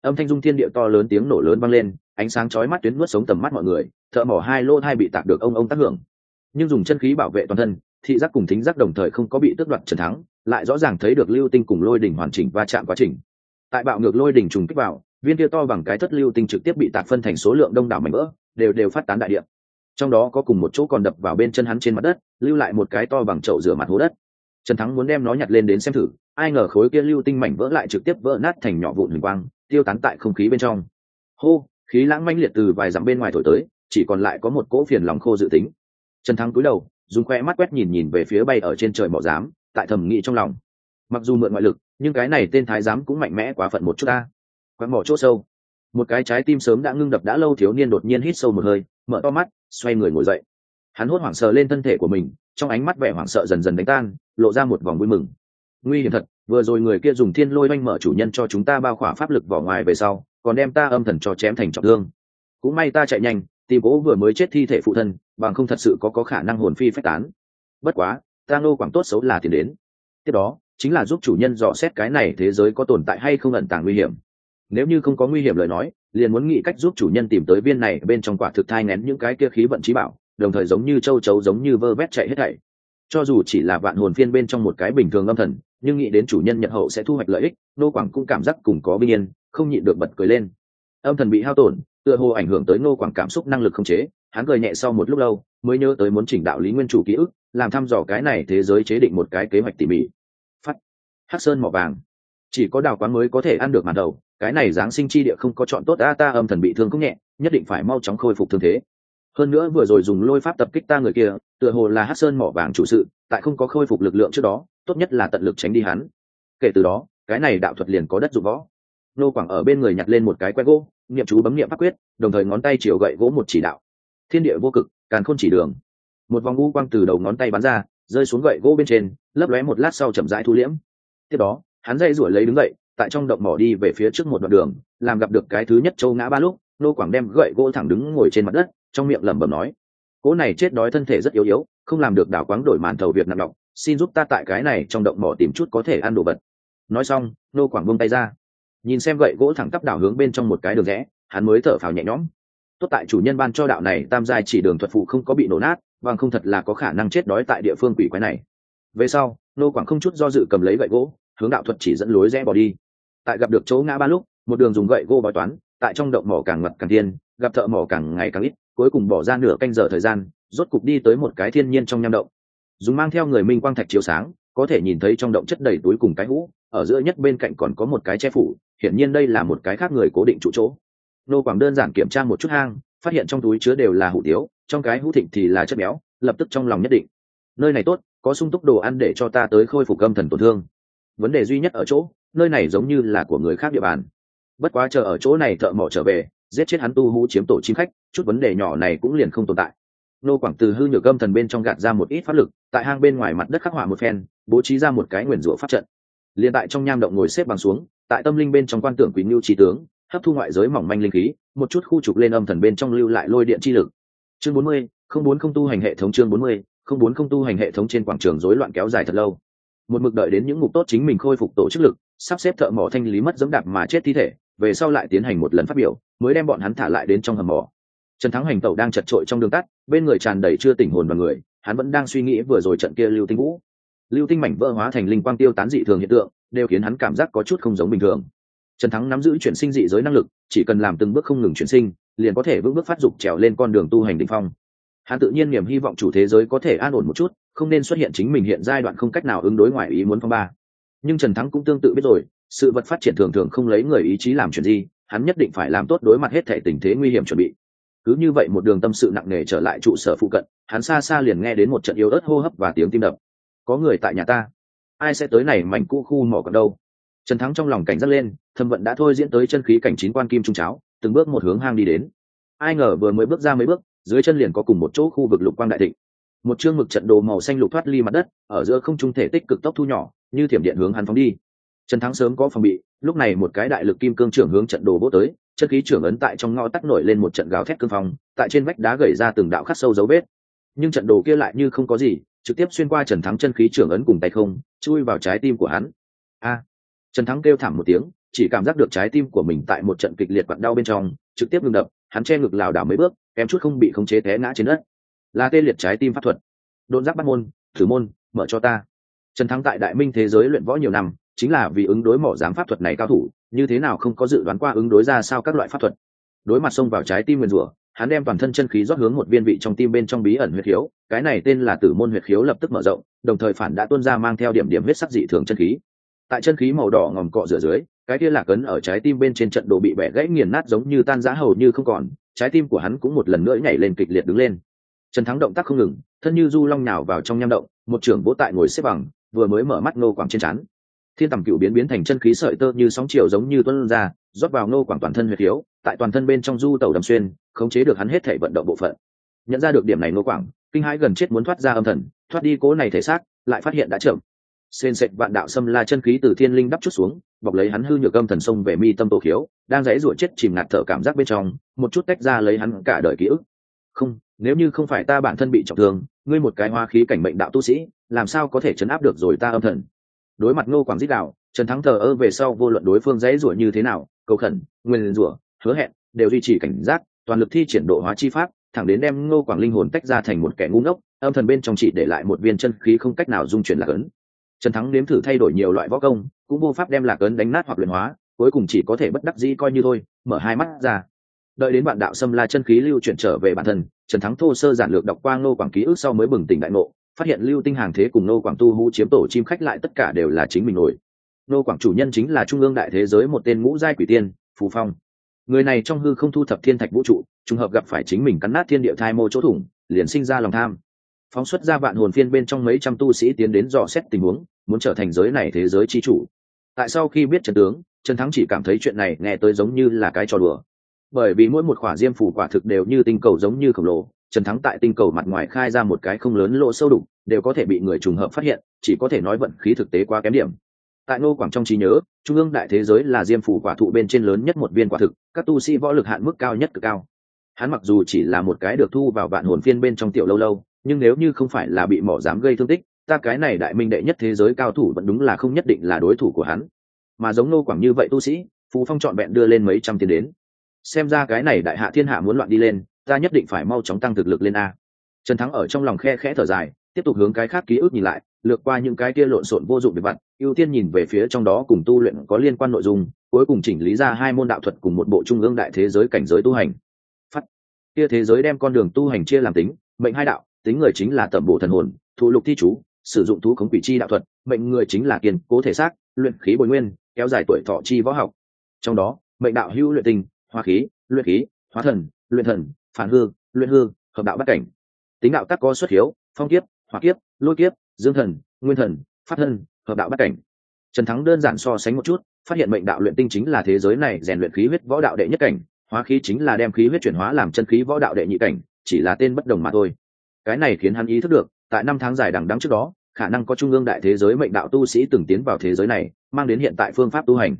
Speaker 1: Âm thanh dung thiên địa to lớn tiếng nổ lớn vang lên, ánh sáng chói mắt tuyến nuốt sống tầm mắt mọi người, thợ mỏ hai lô hai bị tạc được ông ông tác hưởng. Nhưng dùng chân khí bảo vệ toàn thân, thị giác cùng thính giác đồng thời không có bị tước đoạt trần thắng, lại rõ ràng thấy được lưu tinh cùng lôi đỉnh hoàn chỉnh va chạm quá trình. Tại bạo ngược lôi đỉnh trùng kích vào, viên kia to bằng cái thất lưu tinh trực tiếp bị tạc phân thành số lượng đông đảo mảnh vỡ, đều đều phát tán đại địa. Trong đó có cùng một chỗ còn đập vào bên chân hắn trên mặt đất, lưu lại một cái to bằng chậu rửa mặt hố đất trần thắng muốn đem nó nhặt lên đến xem thử, ai ngờ khối kia lưu tinh mảnh vỡ lại trực tiếp vỡ nát thành nhỏ vụn hình quang, tiêu tán tại không khí bên trong. Hô, khí lãng manh liệt từ vài dặm bên ngoài thổi tới, chỉ còn lại có một cỗ phiền lòng khô dự tính. Trần thắng cúi đầu, dùng khoe mắt quét nhìn nhìn về phía bay ở trên trời mỏ giám, tại thầm nghĩ trong lòng. Mặc dù mượn ngoại lực, nhưng cái này tên thái giám cũng mạnh mẽ quá phận một chút ta. Quét mỏ chỗ sâu. Một cái trái tim sớm đã ngưng đập đã lâu thiếu niên đột nhiên hít sâu một hơi, mở to mắt, xoay người ngồi dậy. Hắn hốt hoảng sợ lên thân thể của mình trong ánh mắt vẻ hoảng sợ dần dần đánh tan, lộ ra một vòng vui mừng. Nguy hiểm thật, vừa rồi người kia dùng thiên lôi oanh mở chủ nhân cho chúng ta bao khỏa pháp lực vỏ ngoài về sau, còn đem ta âm thần cho chém thành trọng thương. Cũng may ta chạy nhanh, tìm cố vừa mới chết thi thể phụ thân, bằng không thật sự có có khả năng hồn phi phách tán. Bất quá, ta ngô quảng tốt xấu là tiền đến. Tiếp đó, chính là giúp chủ nhân dò xét cái này thế giới có tồn tại hay không ẩn tàng nguy hiểm. Nếu như không có nguy hiểm lời nói, liền muốn nghĩ cách giúp chủ nhân tìm tới viên này bên trong quả thực thai nén những cái kia khí vận trí bảo đồng thời giống như châu chấu giống như vơ vét chạy hết thảy. Cho dù chỉ là vạn hồn phiên bên trong một cái bình thường âm thần, nhưng nghĩ đến chủ nhân nhận hậu sẽ thu hoạch lợi ích, nô quảng cũng cảm giác cùng có bình yên, không nhịn được bật cười lên. Âm thần bị hao tổn, tựa hồ ảnh hưởng tới nô quảng cảm xúc năng lực không chế, hắn cười nhẹ sau một lúc lâu, mới nhớ tới muốn chỉnh đạo lý nguyên chủ ký ức, làm thăm dò cái này thế giới chế định một cái kế hoạch tỉ mỉ. Phát, hắc sơn mỏ vàng. Chỉ có đào quán mới có thể ăn được màn đầu, cái này giáng sinh chi địa không có chọn tốt, a ta âm thần bị thương cũng nhẹ, nhất định phải mau chóng khôi phục thương thế hơn nữa vừa rồi dùng lôi pháp tập kích ta người kia, tựa hồ là hát sơn mỏ vàng chủ sự, tại không có khôi phục lực lượng trước đó, tốt nhất là tận lực tránh đi hắn. Kể từ đó, cái này đạo thuật liền có đất dụng võ. Nô quảng ở bên người nhặt lên một cái que gỗ, niệm chú bấm niệm pháp quyết, đồng thời ngón tay chiều gậy gỗ một chỉ đạo. Thiên địa vô cực, càn khôn chỉ đường. Một vòng u quang từ đầu ngón tay bắn ra, rơi xuống gậy gỗ bên trên, lấp lóe một lát sau chậm rãi thu liễm. Tiếp đó, hắn dây rủi lấy đứng dậy, tại trong động mỏ đi về phía trước một đoạn đường, làm gặp được cái thứ nhất châu ngã ba lúc, nô quảng đem gậy gỗ thẳng đứng ngồi trên mặt đất trong miệng lẩm bẩm nói cỗ này chết đói thân thể rất yếu yếu, không làm được đảo quáng đổi màn thầu việc nặng đọc xin giúp ta tại cái này trong động mỏ tìm chút có thể ăn đồ vật. Nói xong nô quảng bông tay ra. Nhìn xem gậy gỗ thẳng tắp đảo hướng bên trong một cái đường rẽ, hắn mới thở phào nhẹ nhõm. Tốt tại chủ nhân ban cho đạo này, tam giai chỉ đường thuật phụ không có bị nổ nát và không thật là có khả năng chết đói tại địa phương quỷ quái này. Về sau nô quảng không chút do dự cầm lấy gậy gỗ, hướng đạo thuật chỉ dẫn lối rẽ bỏ đi. Tại gặp được chỗ ngã ba lúc, một đường dùng gậy gỗ bói toán, tại trong động mỏ càng ngập càng tiên gặp thợ mỏ càng ngày càng ít, cuối cùng bỏ ra nửa canh giờ thời gian, rốt cục đi tới một cái thiên nhiên trong nham động. Dùng mang theo người minh quang thạch chiếu sáng, có thể nhìn thấy trong động chất đầy túi cùng cái hũ, ở giữa nhất bên cạnh còn có một cái che phủ, hiển nhiên đây là một cái khác người cố định trụ chỗ. Nô quảng đơn giản kiểm tra một chút hang, phát hiện trong túi chứa đều là hủ tiếu, trong cái hũ thịnh thì là chất béo, lập tức trong lòng nhất định. Nơi này tốt, có sung túc đồ ăn để cho ta tới khôi phục âm thần tổn thương. Vấn đề duy nhất ở chỗ, nơi này giống như là của người khác địa bàn. Bất quá chờ ở chỗ này thợ mỏ trở về giết chết hắn tu hú chiếm tổ chim khách, chút vấn đề nhỏ này cũng liền không tồn tại. Nô quảng từ hư nhược âm thần bên trong gạt ra một ít pháp lực, tại hang bên ngoài mặt đất khắc họa một phen, bố trí ra một cái nguyền rủa pháp trận. Liền tại trong nham động ngồi xếp bằng xuống, tại tâm linh bên trong quan tưởng quý ngưu trí tướng, hấp thu ngoại giới mỏng manh linh khí, một chút khu trục lên âm thần bên trong lưu lại lôi điện chi lực. Chương bốn mươi, không bốn không tu hành hệ thống chương bốn mươi, không bốn không tu hành hệ thống trên quảng trường rối loạn kéo dài thật lâu. Một mực đợi đến những mục tốt chính mình khôi phục tổ chức lực, sắp xếp thợ mỏ thanh lý mất dẫm đạp mà chết thi thể, về sau lại tiến hành một lần phát biểu mới đem bọn hắn thả lại đến trong hầm mỏ. Trần thắng hành tẩu đang chật trội trong đường tắt, bên người tràn đầy chưa tỉnh hồn và người, hắn vẫn đang suy nghĩ vừa rồi trận kia lưu tinh vũ. Lưu tinh mảnh vỡ hóa thành linh quang tiêu tán dị thường hiện tượng, đều khiến hắn cảm giác có chút không giống bình thường. Trần thắng nắm giữ chuyển sinh dị giới năng lực, chỉ cần làm từng bước không ngừng chuyển sinh, liền có thể vững bước phát dục trèo lên con đường tu hành đ ỉ n h phong. Hắn tự nhiên niềm hy vọng chủ thế giới có thể an ổn một chút, không nên xuất hiện chính mình hiện giai đoạn không cách nào ứng đối ngoài ý muốn phong ba. Nhưng trần thắng cũng tương tự biết rồi, sự vật phát triển thường thường không lấy người ý chí làm chuyện gì hắn nhất định phải làm tốt đối mặt hết thể tình thế nguy hiểm chuẩn bị. Cứ như vậy một đường tâm sự nặng nề trở lại trụ sở phụ cận, hắn xa xa liền nghe đến một trận yếu ớt hô hấp và tiếng tim đập. Có người tại nhà ta. Ai sẽ tới này mảnh cũ khu mỏ còn đâu? Trần thắng trong lòng cảnh giác lên, thâm vận đã thôi diễn tới chân khí cảnh chín quan kim trung cháo, từng bước một hướng hang đi đến. Ai ngờ vừa mới bước ra mấy bước, dưới chân liền có cùng một chỗ khu vực lục quang đại thịnh. Một chương mực trận đồ màu xanh lục thoát ly mặt đất, ở giữa không trung thể tích cực tốc thu nhỏ, như thiểm điện hướng hắn phóng đi trần thắng sớm có phòng bị, lúc này một cái đại lực kim cương trưởng hướng trận đồ bố tới, chân khí trưởng ấn tại trong ngõ tắt nổi lên một trận gào thét cương phong, tại trên vách đá gầy ra từng đạo khắc sâu dấu vết. Nhưng trận đồ kia lại như không có gì, trực tiếp xuyên qua trần thắng chân khí trưởng ấn cùng tay không, chui vào trái tim của hắn. A! Trần thắng kêu thảm một tiếng, chỉ cảm giác được trái tim của mình tại một trận kịch liệt quặn đau bên trong, trực tiếp ngừng đập, hắn che ngực lảo đảo mấy bước, kém chút không bị khống chế té ngã trên đất. Là tê liệt trái tim pháp thuật. Đôn giác bắt môn, thử môn, mở cho ta. Trần thắng tại đại minh thế giới luyện võ nhiều năm chính là vì ứng đối mỏ giám pháp thuật này cao thủ, như thế nào không có dự đoán qua ứng đối ra sao các loại pháp thuật. Đối mặt xông vào trái tim nguyên rủa, hắn đem toàn thân chân khí rót hướng một viên vị trong tim bên trong bí ẩn huyệt khiếu, cái này tên là tử môn huyệt khiếu lập tức mở rộng, đồng thời phản đã tuôn ra mang theo điểm điểm huyết sắc dị thường chân khí. Tại chân khí màu đỏ ngòm cọ rửa dưới, cái kia lạc ấn ở trái tim bên trên trận đồ bị bẻ gãy nghiền nát giống như tan rã hầu như không còn, trái tim của hắn cũng một lần nữa nhảy lên kịch liệt đứng lên. Trần thắng động tác không ngừng, thân như du long nhào vào trong nham động, một trưởng vỗ tại ngồi xếp bằng, vừa mới mở mắt nô quảng trên chắn thiên tầm cựu biến biến thành chân khí sợi tơ như sóng chiều giống như tuân ra, rót vào nô quảng toàn thân huyệt thiếu, tại toàn thân bên trong du tàu đầm xuyên, khống chế được hắn hết thể vận động bộ phận. Nhận ra được điểm này nô quảng, kinh hãi gần chết muốn thoát ra âm thần, thoát đi cố này thể xác, lại phát hiện đã chậm. Sên sệt vạn đạo xâm la chân khí từ thiên linh đắp chút xuống, bọc lấy hắn hư nhược âm thần sông về mi tâm tổ khiếu, đang dãy ruột chết chìm ngạt thở cảm giác bên trong, một chút tách ra lấy hắn cả đời ký ức. Không, nếu như không phải ta bản thân bị trọng thương, ngươi một cái hoa khí cảnh mệnh đạo tu sĩ, làm sao có thể chấn áp được rồi ta âm thần? Đối mặt ngô quảng dít đạo, trần thắng thờ ơ về sau vô luận đối phương dãy rủa như thế nào, cầu khẩn nguyên rủa, hứa hẹn, đều duy trì cảnh giác, toàn lực thi triển độ hóa chi pháp, thẳng đến đem ngô quảng linh hồn tách ra thành một kẻ ngu ngốc, âm thần bên trong chỉ để lại một viên chân khí không cách nào dung chuyển lạc ấn. Trần thắng nếm thử thay đổi nhiều loại võ công, cũng vô pháp đem lạc ấn đánh nát hoặc luyện hóa, cuối cùng chỉ có thể bất đắc dĩ coi như thôi, mở hai mắt ra. Đợi đến bạn đạo xâm la chân khí lưu chuyển trở về bản thân, trần thắng thô sơ giản lược đọc qua ngô quảng ký ức sau mới bừng tỉnh đại ngộ phát hiện lưu tinh hàng thế cùng nô quảng tu hú chiếm tổ chim khách lại tất cả đều là chính mình nổi. Nô quảng chủ nhân chính là trung ương đại thế giới một tên ngũ giai quỷ tiên, phù phong. Người này trong hư không thu thập thiên thạch vũ trụ, trùng hợp gặp phải chính mình cắn nát thiên địa thai mô chỗ thủng, liền sinh ra lòng tham. Phóng xuất ra vạn hồn phiên bên trong mấy trăm tu sĩ tiến đến dò xét tình huống, muốn trở thành giới này thế giới chi chủ. Tại sau khi biết trần tướng, trần thắng chỉ cảm thấy chuyện này nghe tới giống như là cái trò đùa. Bởi vì mỗi một khỏa diêm phủ quả thực đều như tinh cầu giống như khổng lồ trần thắng tại tinh cầu mặt ngoài khai ra một cái không lớn lỗ sâu đục, đều có thể bị người trùng hợp phát hiện, chỉ có thể nói vận khí thực tế quá kém điểm. Tại ngô quảng trong trí nhớ, trung ương đại thế giới là diêm phủ quả thụ bên trên lớn nhất một viên quả thực, các tu sĩ võ lực hạn mức cao nhất cực cao. Hắn mặc dù chỉ là một cái được thu vào vạn hồn phiên bên trong tiểu lâu lâu, nhưng nếu như không phải là bị mỏ dám gây thương tích, ta cái này đại minh đệ nhất thế giới cao thủ vẫn đúng là không nhất định là đối thủ của hắn. Mà giống nô quảng như vậy tu sĩ, phú phong trọn vẹn đưa lên mấy trăm tiền đến. Xem ra cái này đại hạ thiên hạ muốn loạn đi lên ta nhất định phải mau chóng tăng thực lực lên a. Trần thắng ở trong lòng khe khẽ thở dài, tiếp tục hướng cái khác ký ức nhìn lại, lược qua những cái kia lộn xộn vô dụng về vặt ưu tiên nhìn về phía trong đó cùng tu luyện có liên quan nội dung, cuối cùng chỉnh lý ra hai môn đạo thuật cùng một bộ trung ương đại thế giới cảnh giới tu hành. Phát. Kia thế giới đem con đường tu hành chia làm tính, mệnh hai đạo, tính người chính là tẩm bổ thần hồn, thụ lục thi chú, sử dụng thú khống quỷ chi đạo thuật, mệnh người chính là kiên cố thể xác, luyện khí bồi nguyên, kéo dài tuổi thọ chi võ học. Trong đó, mệnh đạo hữu luyện tinh hoa khí, luyện khí, hóa thần, luyện thần phản hư, luyện hư, hợp đạo bắt cảnh. Tính đạo tắc có xuất hiếu, phong kiếp, hỏa kiếp, lôi kiếp, dương thần, nguyên thần phát thân, hợp đạo bắt cảnh. Trần thắng đơn giản so sánh một chút, phát hiện mệnh đạo luyện tinh chính là thế giới này rèn luyện khí huyết võ đạo đệ nhất cảnh, hóa khí chính là đem khí huyết chuyển hóa làm chân khí võ đạo đệ nhị cảnh, chỉ là tên bất đồng mà thôi. Cái này khiến hắn ý thức được, tại năm tháng dài đằng đắng trước đó, khả năng có trung ương đại thế giới mệnh đạo tu sĩ từng tiến vào thế giới này, mang đến hiện tại phương pháp tu hành.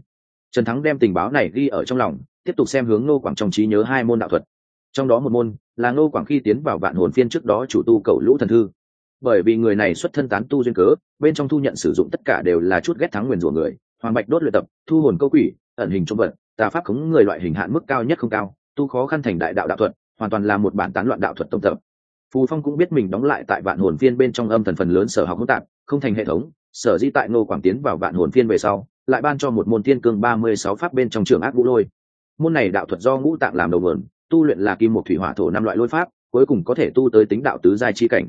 Speaker 1: Trần thắng đem tình báo này ghi ở trong lòng, tiếp tục xem hướng nô quảng trong trí nhớ hai môn đạo thuật trong đó một môn là ngô quảng khi tiến vào vạn hồn phiên trước đó chủ tu cầu lũ thần thư. Bởi vì người này xuất thân tán tu duyên cớ, bên trong thu nhận sử dụng tất cả đều là chút ghét thắng nguyền rủa người, hoàng bạch đốt luyện tập, thu hồn câu quỷ, ẩn hình trong vật, tà pháp khống người loại hình hạn mức cao nhất không cao, tu khó khăn thành đại đạo đạo thuật, hoàn toàn là một bản tán loạn đạo thuật tông tập. Phù phong cũng biết mình đóng lại tại vạn hồn phiên bên trong âm thần phần lớn sở học hỗn tạp, không thành hệ thống, sở di tại ngô quảng tiến vào vạn hồn phiên về sau, lại ban cho một môn thiên cương ba mươi sáu pháp bên trong trường ác ngũ lôi. Môn này đạo thuật do ngũ tạng làm đầu nguồn tu luyện là kim một thủy hỏa thổ năm loại lôi pháp, cuối cùng có thể tu tới tính đạo tứ giai chi cảnh.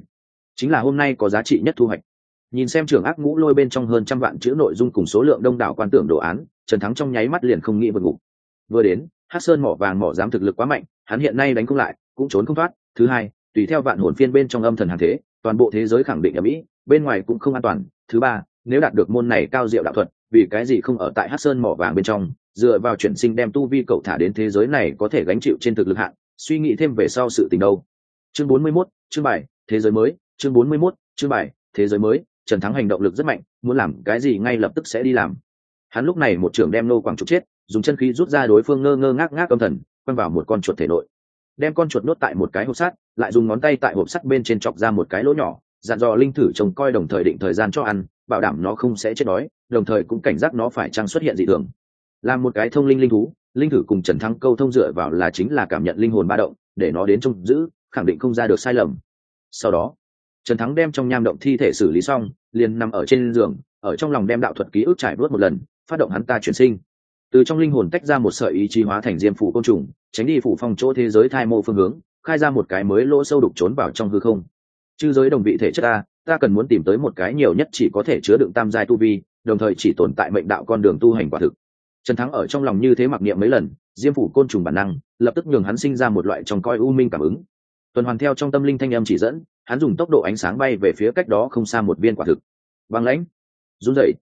Speaker 1: Chính là hôm nay có giá trị nhất thu hoạch. Nhìn xem trưởng ác ngũ lôi bên trong hơn trăm vạn chữ nội dung cùng số lượng đông đảo quan tưởng đồ án, trần thắng trong nháy mắt liền không nghĩ vượt ngục. Vừa đến hát sơn mỏ vàng mỏ dám thực lực quá mạnh, hắn hiện nay đánh không lại, cũng trốn không thoát. Thứ hai, tùy theo vạn hồn phiên bên trong âm thần hàng thế, toàn bộ thế giới khẳng định ở mỹ, bên ngoài cũng không an toàn. Thứ ba, nếu đạt được môn này cao diệu đạo thuật, vì cái gì không ở tại hát sơn mỏ vàng bên trong? Dựa vào chuyển sinh đem tu vi cậu thả đến thế giới này có thể gánh chịu trên thực lực hạn suy nghĩ thêm về sau sự tình đâu. Chương 41, chương bài thế giới mới. Chương 41, chương bài thế giới mới. Trần thắng hành động lực rất mạnh muốn làm cái gì ngay lập tức sẽ đi làm. Hắn lúc này một trưởng đem nô quảng trục chết dùng chân khí rút ra đối phương ngơ ngơ ngác ngác âm thần quăng vào một con chuột thể nội. Đem con chuột nốt tại một cái hộp sắt lại dùng ngón tay tại hộp sắt bên trên chọc ra một cái lỗ nhỏ dặn dò linh thử trông coi đồng thời định thời gian cho ăn bảo đảm nó không sẽ chết đói đồng thời cũng cảnh giác nó phải chăng xuất hiện dị thường làm một cái thông linh linh thú, linh thử cùng trần thắng câu thông dựa vào là chính là cảm nhận linh hồn ba động, để nó đến trông giữ, khẳng định không ra được sai lầm. Sau đó, trần thắng đem trong nham động thi thể xử lý xong, liền nằm ở trên giường, ở trong lòng đem đạo thuật ký ức trải bớt một lần, phát động hắn ta chuyển sinh. Từ trong linh hồn tách ra một sợi ý chí hóa thành diêm phủ côn trùng, tránh đi phủ phong chỗ thế giới thai mô phương hướng, khai ra một cái mới lỗ sâu đục trốn vào trong hư không. Chư giới đồng vị thể chất ta ta cần muốn tìm tới một cái nhiều nhất chỉ có thể chứa đựng tam giai tu vi, đồng thời chỉ tồn tại mệnh đạo con đường tu hành quả thực trần thắng ở trong lòng như thế mặc niệm mấy lần, diêm phủ côn trùng bản năng, lập tức nhường hắn sinh ra một loại trong coi u minh cảm ứng. Tuần hoàn theo trong tâm linh thanh âm chỉ dẫn, hắn dùng tốc độ ánh sáng bay về phía cách đó không xa một viên quả thực. Vang lãnh. Run rẩy.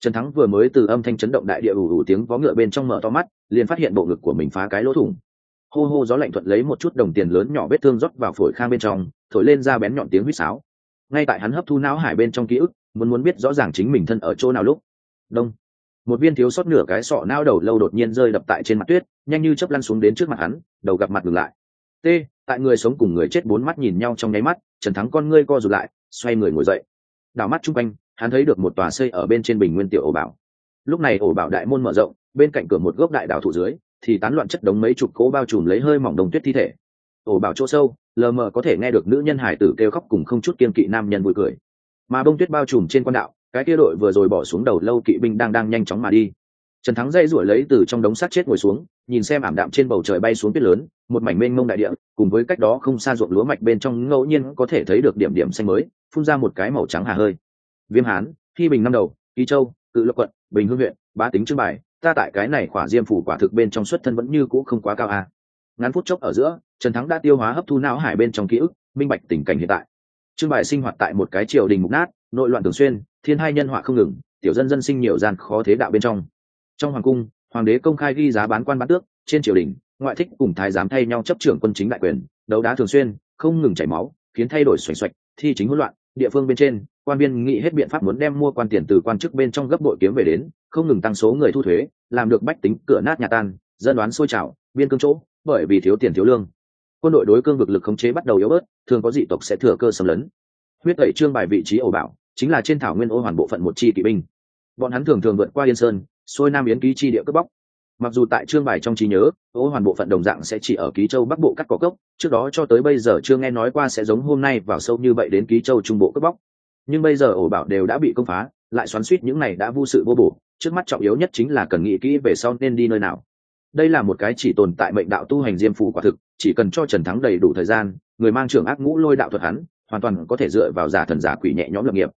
Speaker 1: Trần thắng vừa mới từ âm thanh chấn động đại địa ủ ủ tiếng vó ngựa bên trong mở to mắt, liền phát hiện bộ ngực của mình phá cái lỗ thủng. Hô hô gió lạnh thuận lấy một chút đồng tiền lớn nhỏ vết thương rót vào phổi khang bên trong, thổi lên ra bén nhọn tiếng huýt sáo. Ngay tại hắn hấp thu não hải bên trong ký ức, muốn muốn biết rõ ràng chính mình thân ở chỗ nào lúc. Đông một viên thiếu sót nửa cái sọ não đầu lâu đột nhiên rơi đập tại trên mặt tuyết, nhanh như chớp lăn xuống đến trước mặt hắn, đầu gặp mặt ngừng lại. T, tại người sống cùng người chết bốn mắt nhìn nhau trong nháy mắt, trần thắng con ngươi co rụt lại, xoay người ngồi dậy. Đảo mắt chung quanh, hắn thấy được một tòa xây ở bên trên bình nguyên tiểu ổ bảo. Lúc này ổ bảo đại môn mở rộng, bên cạnh cửa một gốc đại đảo thủ dưới, thì tán loạn chất đống mấy chục cỗ bao trùm lấy hơi mỏng đồng tuyết thi thể. Ổ bảo chỗ sâu, lờ mờ có thể nghe được nữ nhân hải tử kêu khóc cùng không chút kiên kỵ nam nhân vui cười. Mà bông tuyết bao trùm trên quan đạo cái kia đội vừa rồi bỏ xuống đầu lâu kỵ binh đang đang nhanh chóng mà đi. Trần thắng dây ruổi lấy từ trong đống sắt chết ngồi xuống, nhìn xem ảm đạm trên bầu trời bay xuống tuyết lớn, một mảnh mênh mông đại địa, cùng với cách đó không xa ruộng lúa mạch bên trong ngẫu nhiên có thể thấy được điểm điểm xanh mới, phun ra một cái màu trắng hà hơi. Viêm hán khi bình năm đầu ký châu, cự lộc quận, bình hương huyện, ba tính trưng bài, ta tại cái này khỏa diêm phủ quả thực bên trong xuất thân vẫn như cũ không quá cao à. ngắn phút chốc ở giữa, trần thắng đã tiêu hóa hấp thu não hải bên trong ký ức, minh bạch tình cảnh hiện tại. Trưng bày sinh hoạt tại một cái triều đình mục nát, nội loạn thường xuyên thiên hai nhân họa không ngừng, tiểu dân dân sinh nhiều gian khó thế đạo bên trong. Trong hoàng cung, hoàng đế công khai ghi giá bán quan bán tước, trên triều đình, ngoại thích cùng thái giám thay nhau chấp trưởng quân chính đại quyền, đấu đá thường xuyên, không ngừng chảy máu, khiến thay đổi xoành xoạch, thi chính hỗn loạn, địa phương bên trên, quan viên nghĩ hết biện pháp muốn đem mua quan tiền từ quan chức bên trong gấp bội kiếm về đến, không ngừng tăng số người thu thuế, làm được bách tính cửa nát nhà tan, dân đoán sôi trào, biên cương chỗ, bởi vì thiếu tiền thiếu lương. Quân đội đối cương vực lực khống chế bắt đầu yếu bớt, thường có dị tộc sẽ thừa cơ xâm lấn. Huyết tẩy trương bài vị trí ẩu bảo chính là trên thảo nguyên ô hoàn bộ phận một chi kỵ binh. Bọn hắn thường thường vượt qua yên sơn, xuôi nam yến ký chi địa cướp bóc. Mặc dù tại trương bài trong trí nhớ, ô hoàn bộ phận đồng dạng sẽ chỉ ở ký châu bắc bộ cắt cỏ cốc, trước đó cho tới bây giờ chưa nghe nói qua sẽ giống hôm nay vào sâu như vậy đến ký châu trung bộ cướp bóc. Nhưng bây giờ ổ bảo đều đã bị công phá, lại xoắn suýt những này đã vô sự vô bổ, trước mắt trọng yếu nhất chính là cần nghĩ kỹ về sau nên đi nơi nào. Đây là một cái chỉ tồn tại mệnh đạo tu hành diêm phủ quả thực, chỉ cần cho trần thắng đầy đủ thời gian, người mang trưởng ác ngũ lôi đạo thuật hắn, hoàn toàn có thể dựa vào giả thần giả quỷ nhẹ nhõm lập nghiệp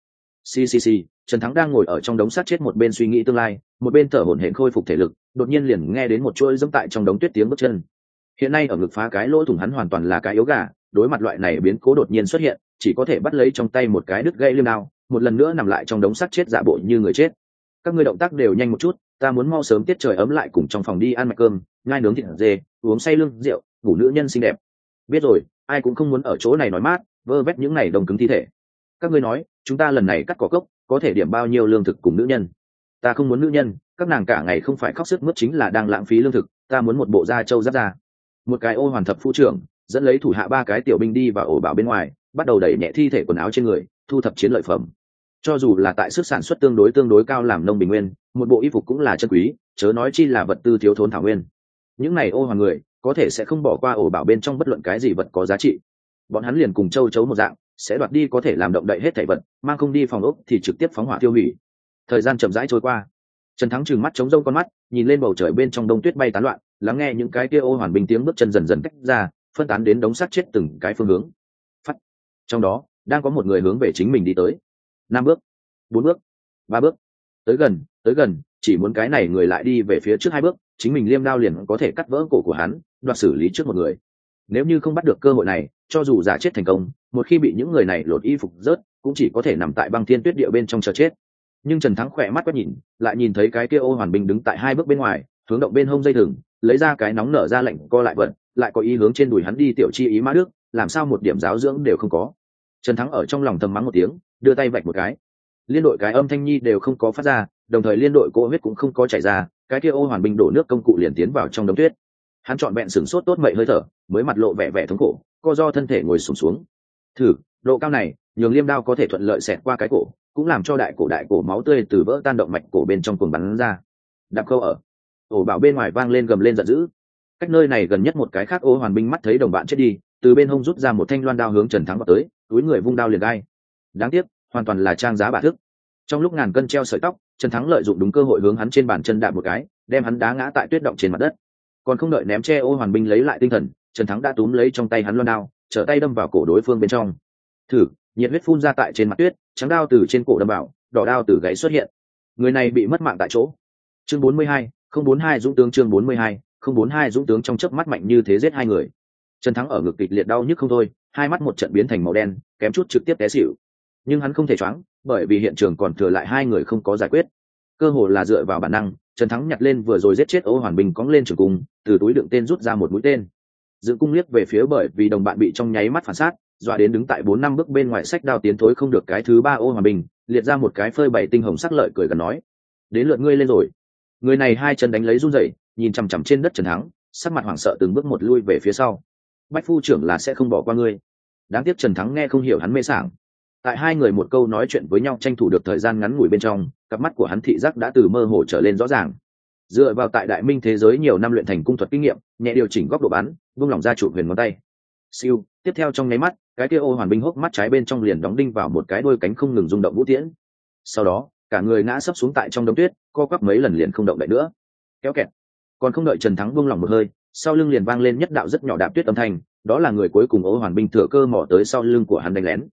Speaker 1: ccc trần thắng đang ngồi ở trong đống sát chết một bên suy nghĩ tương lai, một bên thở hổn hển khôi phục thể lực, đột nhiên liền nghe đến một chuỗi dẫm tại trong đống tuyết tiếng bước chân. Hiện nay ở ngực phá cái lỗ thủng hắn hoàn toàn là cái yếu gà, đối mặt loại này biến cố đột nhiên xuất hiện, chỉ có thể bắt lấy trong tay một cái đứt gãy liêm đao, một lần nữa nằm lại trong đống sắt chết dạ bộ như người chết. Các ngươi động tác đều nhanh một chút, ta muốn mau sớm tiết trời ấm lại cùng trong phòng đi ăn mạch cơm ngai nướng thịt dê, uống say lưng rượu, ngủ nữ nhân xinh đẹp. Biết rồi, ai cũng không muốn ở chỗ này nói mát, vơ vét những này đồng cứng thi thể các ngươi nói, chúng ta lần này cắt cỏ cốc, có thể điểm bao nhiêu lương thực cùng nữ nhân? Ta không muốn nữ nhân, các nàng cả ngày không phải khóc sức mướt chính là đang lãng phí lương thực, ta muốn một bộ da trâu giáp ra. Một cái ô hoàn thập phu trưởng, dẫn lấy thủ hạ ba cái tiểu binh đi và ổ bảo bên ngoài, bắt đầu đẩy nhẹ thi thể quần áo trên người, thu thập chiến lợi phẩm. Cho dù là tại sức sản xuất tương đối tương đối cao làm nông bình nguyên, một bộ y phục cũng là chân quý, chớ nói chi là vật tư thiếu thốn thảo nguyên. Những này ô hoàng người, có thể sẽ không bỏ qua ổ bảo bên trong bất luận cái gì vật có giá trị. Bọn hắn liền cùng châu chấu một dạng sẽ đoạt đi có thể làm động đậy hết thảy vật, mang không đi phòng ốc thì trực tiếp phóng hỏa tiêu hủy. Thời gian chậm rãi trôi qua. Trần thắng trừng mắt chống rông con mắt, nhìn lên bầu trời bên trong đông tuyết bay tán loạn, lắng nghe những cái kia ô hoàn bình tiếng bước chân dần dần cách ra, phân tán đến đống sắt chết từng cái phương hướng. Phát trong đó, đang có một người hướng về chính mình đi tới. Năm bước, bốn bước, ba bước. Tới gần tới gần, chỉ muốn cái này người lại đi về phía trước hai bước, chính mình liêm đao liền có thể cắt vỡ cổ của hắn, đoạt xử lý trước một người. Nếu như không bắt được cơ hội này cho dù giả chết thành công, một khi bị những người này lột y phục rớt, cũng chỉ có thể nằm tại băng thiên tuyết địa bên trong chờ chết. Nhưng trần thắng khỏe mắt quét nhìn, lại nhìn thấy cái kia ô hoàn bình đứng tại hai bước bên ngoài, hướng động bên hông dây thừng, lấy ra cái nóng nở ra lạnh, co lại vận, lại có ý hướng trên đùi hắn đi tiểu chi ý mã đức, làm sao một điểm giáo dưỡng đều không có. Trần thắng ở trong lòng thầm mắng một tiếng, đưa tay vạch một cái. Liên đội cái âm thanh nhi đều không có phát ra, đồng thời liên đội cỗ huyết cũng không có chảy ra, cái kia ô hoàn Bình đổ nước công cụ liền tiến vào trong đống tuyết. Hắn chọn vẹn sửng sốt tốt mậy hơi thở, mới mặt lộ vẻ vẻ thống khổ co do thân thể ngồi sùng xuống, xuống thử độ cao này nhường liêm đao có thể thuận lợi xẹt qua cái cổ cũng làm cho đại cổ đại cổ máu tươi từ vỡ tan động mạch cổ bên trong cuồng bắn ra. Đạp câu ở. Ổ bảo bên ngoài vang lên gầm lên giận dữ. Cách nơi này gần nhất một cái khác ô hoàn binh mắt thấy đồng bạn chết đi từ bên hông rút ra một thanh loan đao hướng trần thắng vào tới túi người vung đao liền gai. Đáng tiếc hoàn toàn là trang giá bà thức trong lúc ngàn cân treo sợi tóc trần thắng lợi dụng đúng cơ hội hướng hắn trên bàn chân đạp một cái đem hắn đá ngã tại tuyết động trên mặt đất. Còn không đợi ném che ô hoàn binh lấy lại tinh thần trần thắng đã túm lấy trong tay hắn loan đao, trở tay đâm vào cổ đối phương bên trong. Thử, nhiệt huyết phun ra tại trên mặt tuyết, trắng đao từ trên cổ đâm vào, đỏ đao từ gáy xuất hiện. Người này bị mất mạng tại chỗ. Chương bốn mươi hai, không bốn hai dũng tướng, chương bốn mươi hai, không bốn hai dũng tướng trong chớp mắt mạnh như thế giết hai người. Trần thắng ở ngực kịch liệt đau nhức không thôi, hai mắt một trận biến thành màu đen, kém chút trực tiếp té xỉu. Nhưng hắn không thể choáng, bởi vì hiện trường còn thừa lại hai người không có giải quyết. Cơ hồ là dựa vào bản năng, trần thắng nhặt lên vừa rồi giết chết ô hoàn bình cóng lên trường cung, từ túi đựng tên rút ra một mũi tên dự cung liếc về phía bởi vì đồng bạn bị trong nháy mắt phản sát dọa đến đứng tại bốn năm bước bên ngoài sách đao tiến thối không được cái thứ ba ô hòa bình, liệt ra một cái phơi bảy tinh hồng sắc lợi cười gần nói, đến lượt ngươi lên rồi. Người này hai chân đánh lấy run rẩy, nhìn chằm chằm trên đất trần thắng, sắc mặt hoảng sợ từng bước một lui về phía sau. Bách phu trưởng là sẽ không bỏ qua ngươi. Đáng tiếc trần thắng nghe không hiểu hắn mê sảng. Tại hai người một câu nói chuyện với nhau tranh thủ được thời gian ngắn ngủi bên trong, cặp mắt của hắn thị giác đã từ mơ hồ trở lên rõ ràng dựa vào tại đại minh thế giới nhiều năm luyện thành cung thuật kinh nghiệm, nhẹ điều chỉnh góc độ bắn, vung lòng ra chủ huyền ngón tay. Siêu, tiếp theo trong nháy mắt, cái kia ô hoàn binh hốc mắt trái bên trong liền đóng đinh vào một cái đôi cánh không ngừng rung động vũ tiễn. Sau đó, cả người ngã sấp xuống tại trong đống tuyết, co quắp mấy lần liền không động đậy nữa. Kéo kẹt. Còn không đợi trần thắng buông lỏng một hơi, sau lưng liền vang lên nhất đạo rất nhỏ đạp tuyết âm thanh, đó là người cuối cùng ô hoàn binh thừa cơ mỏ tới sau lưng của hắn đánh lén.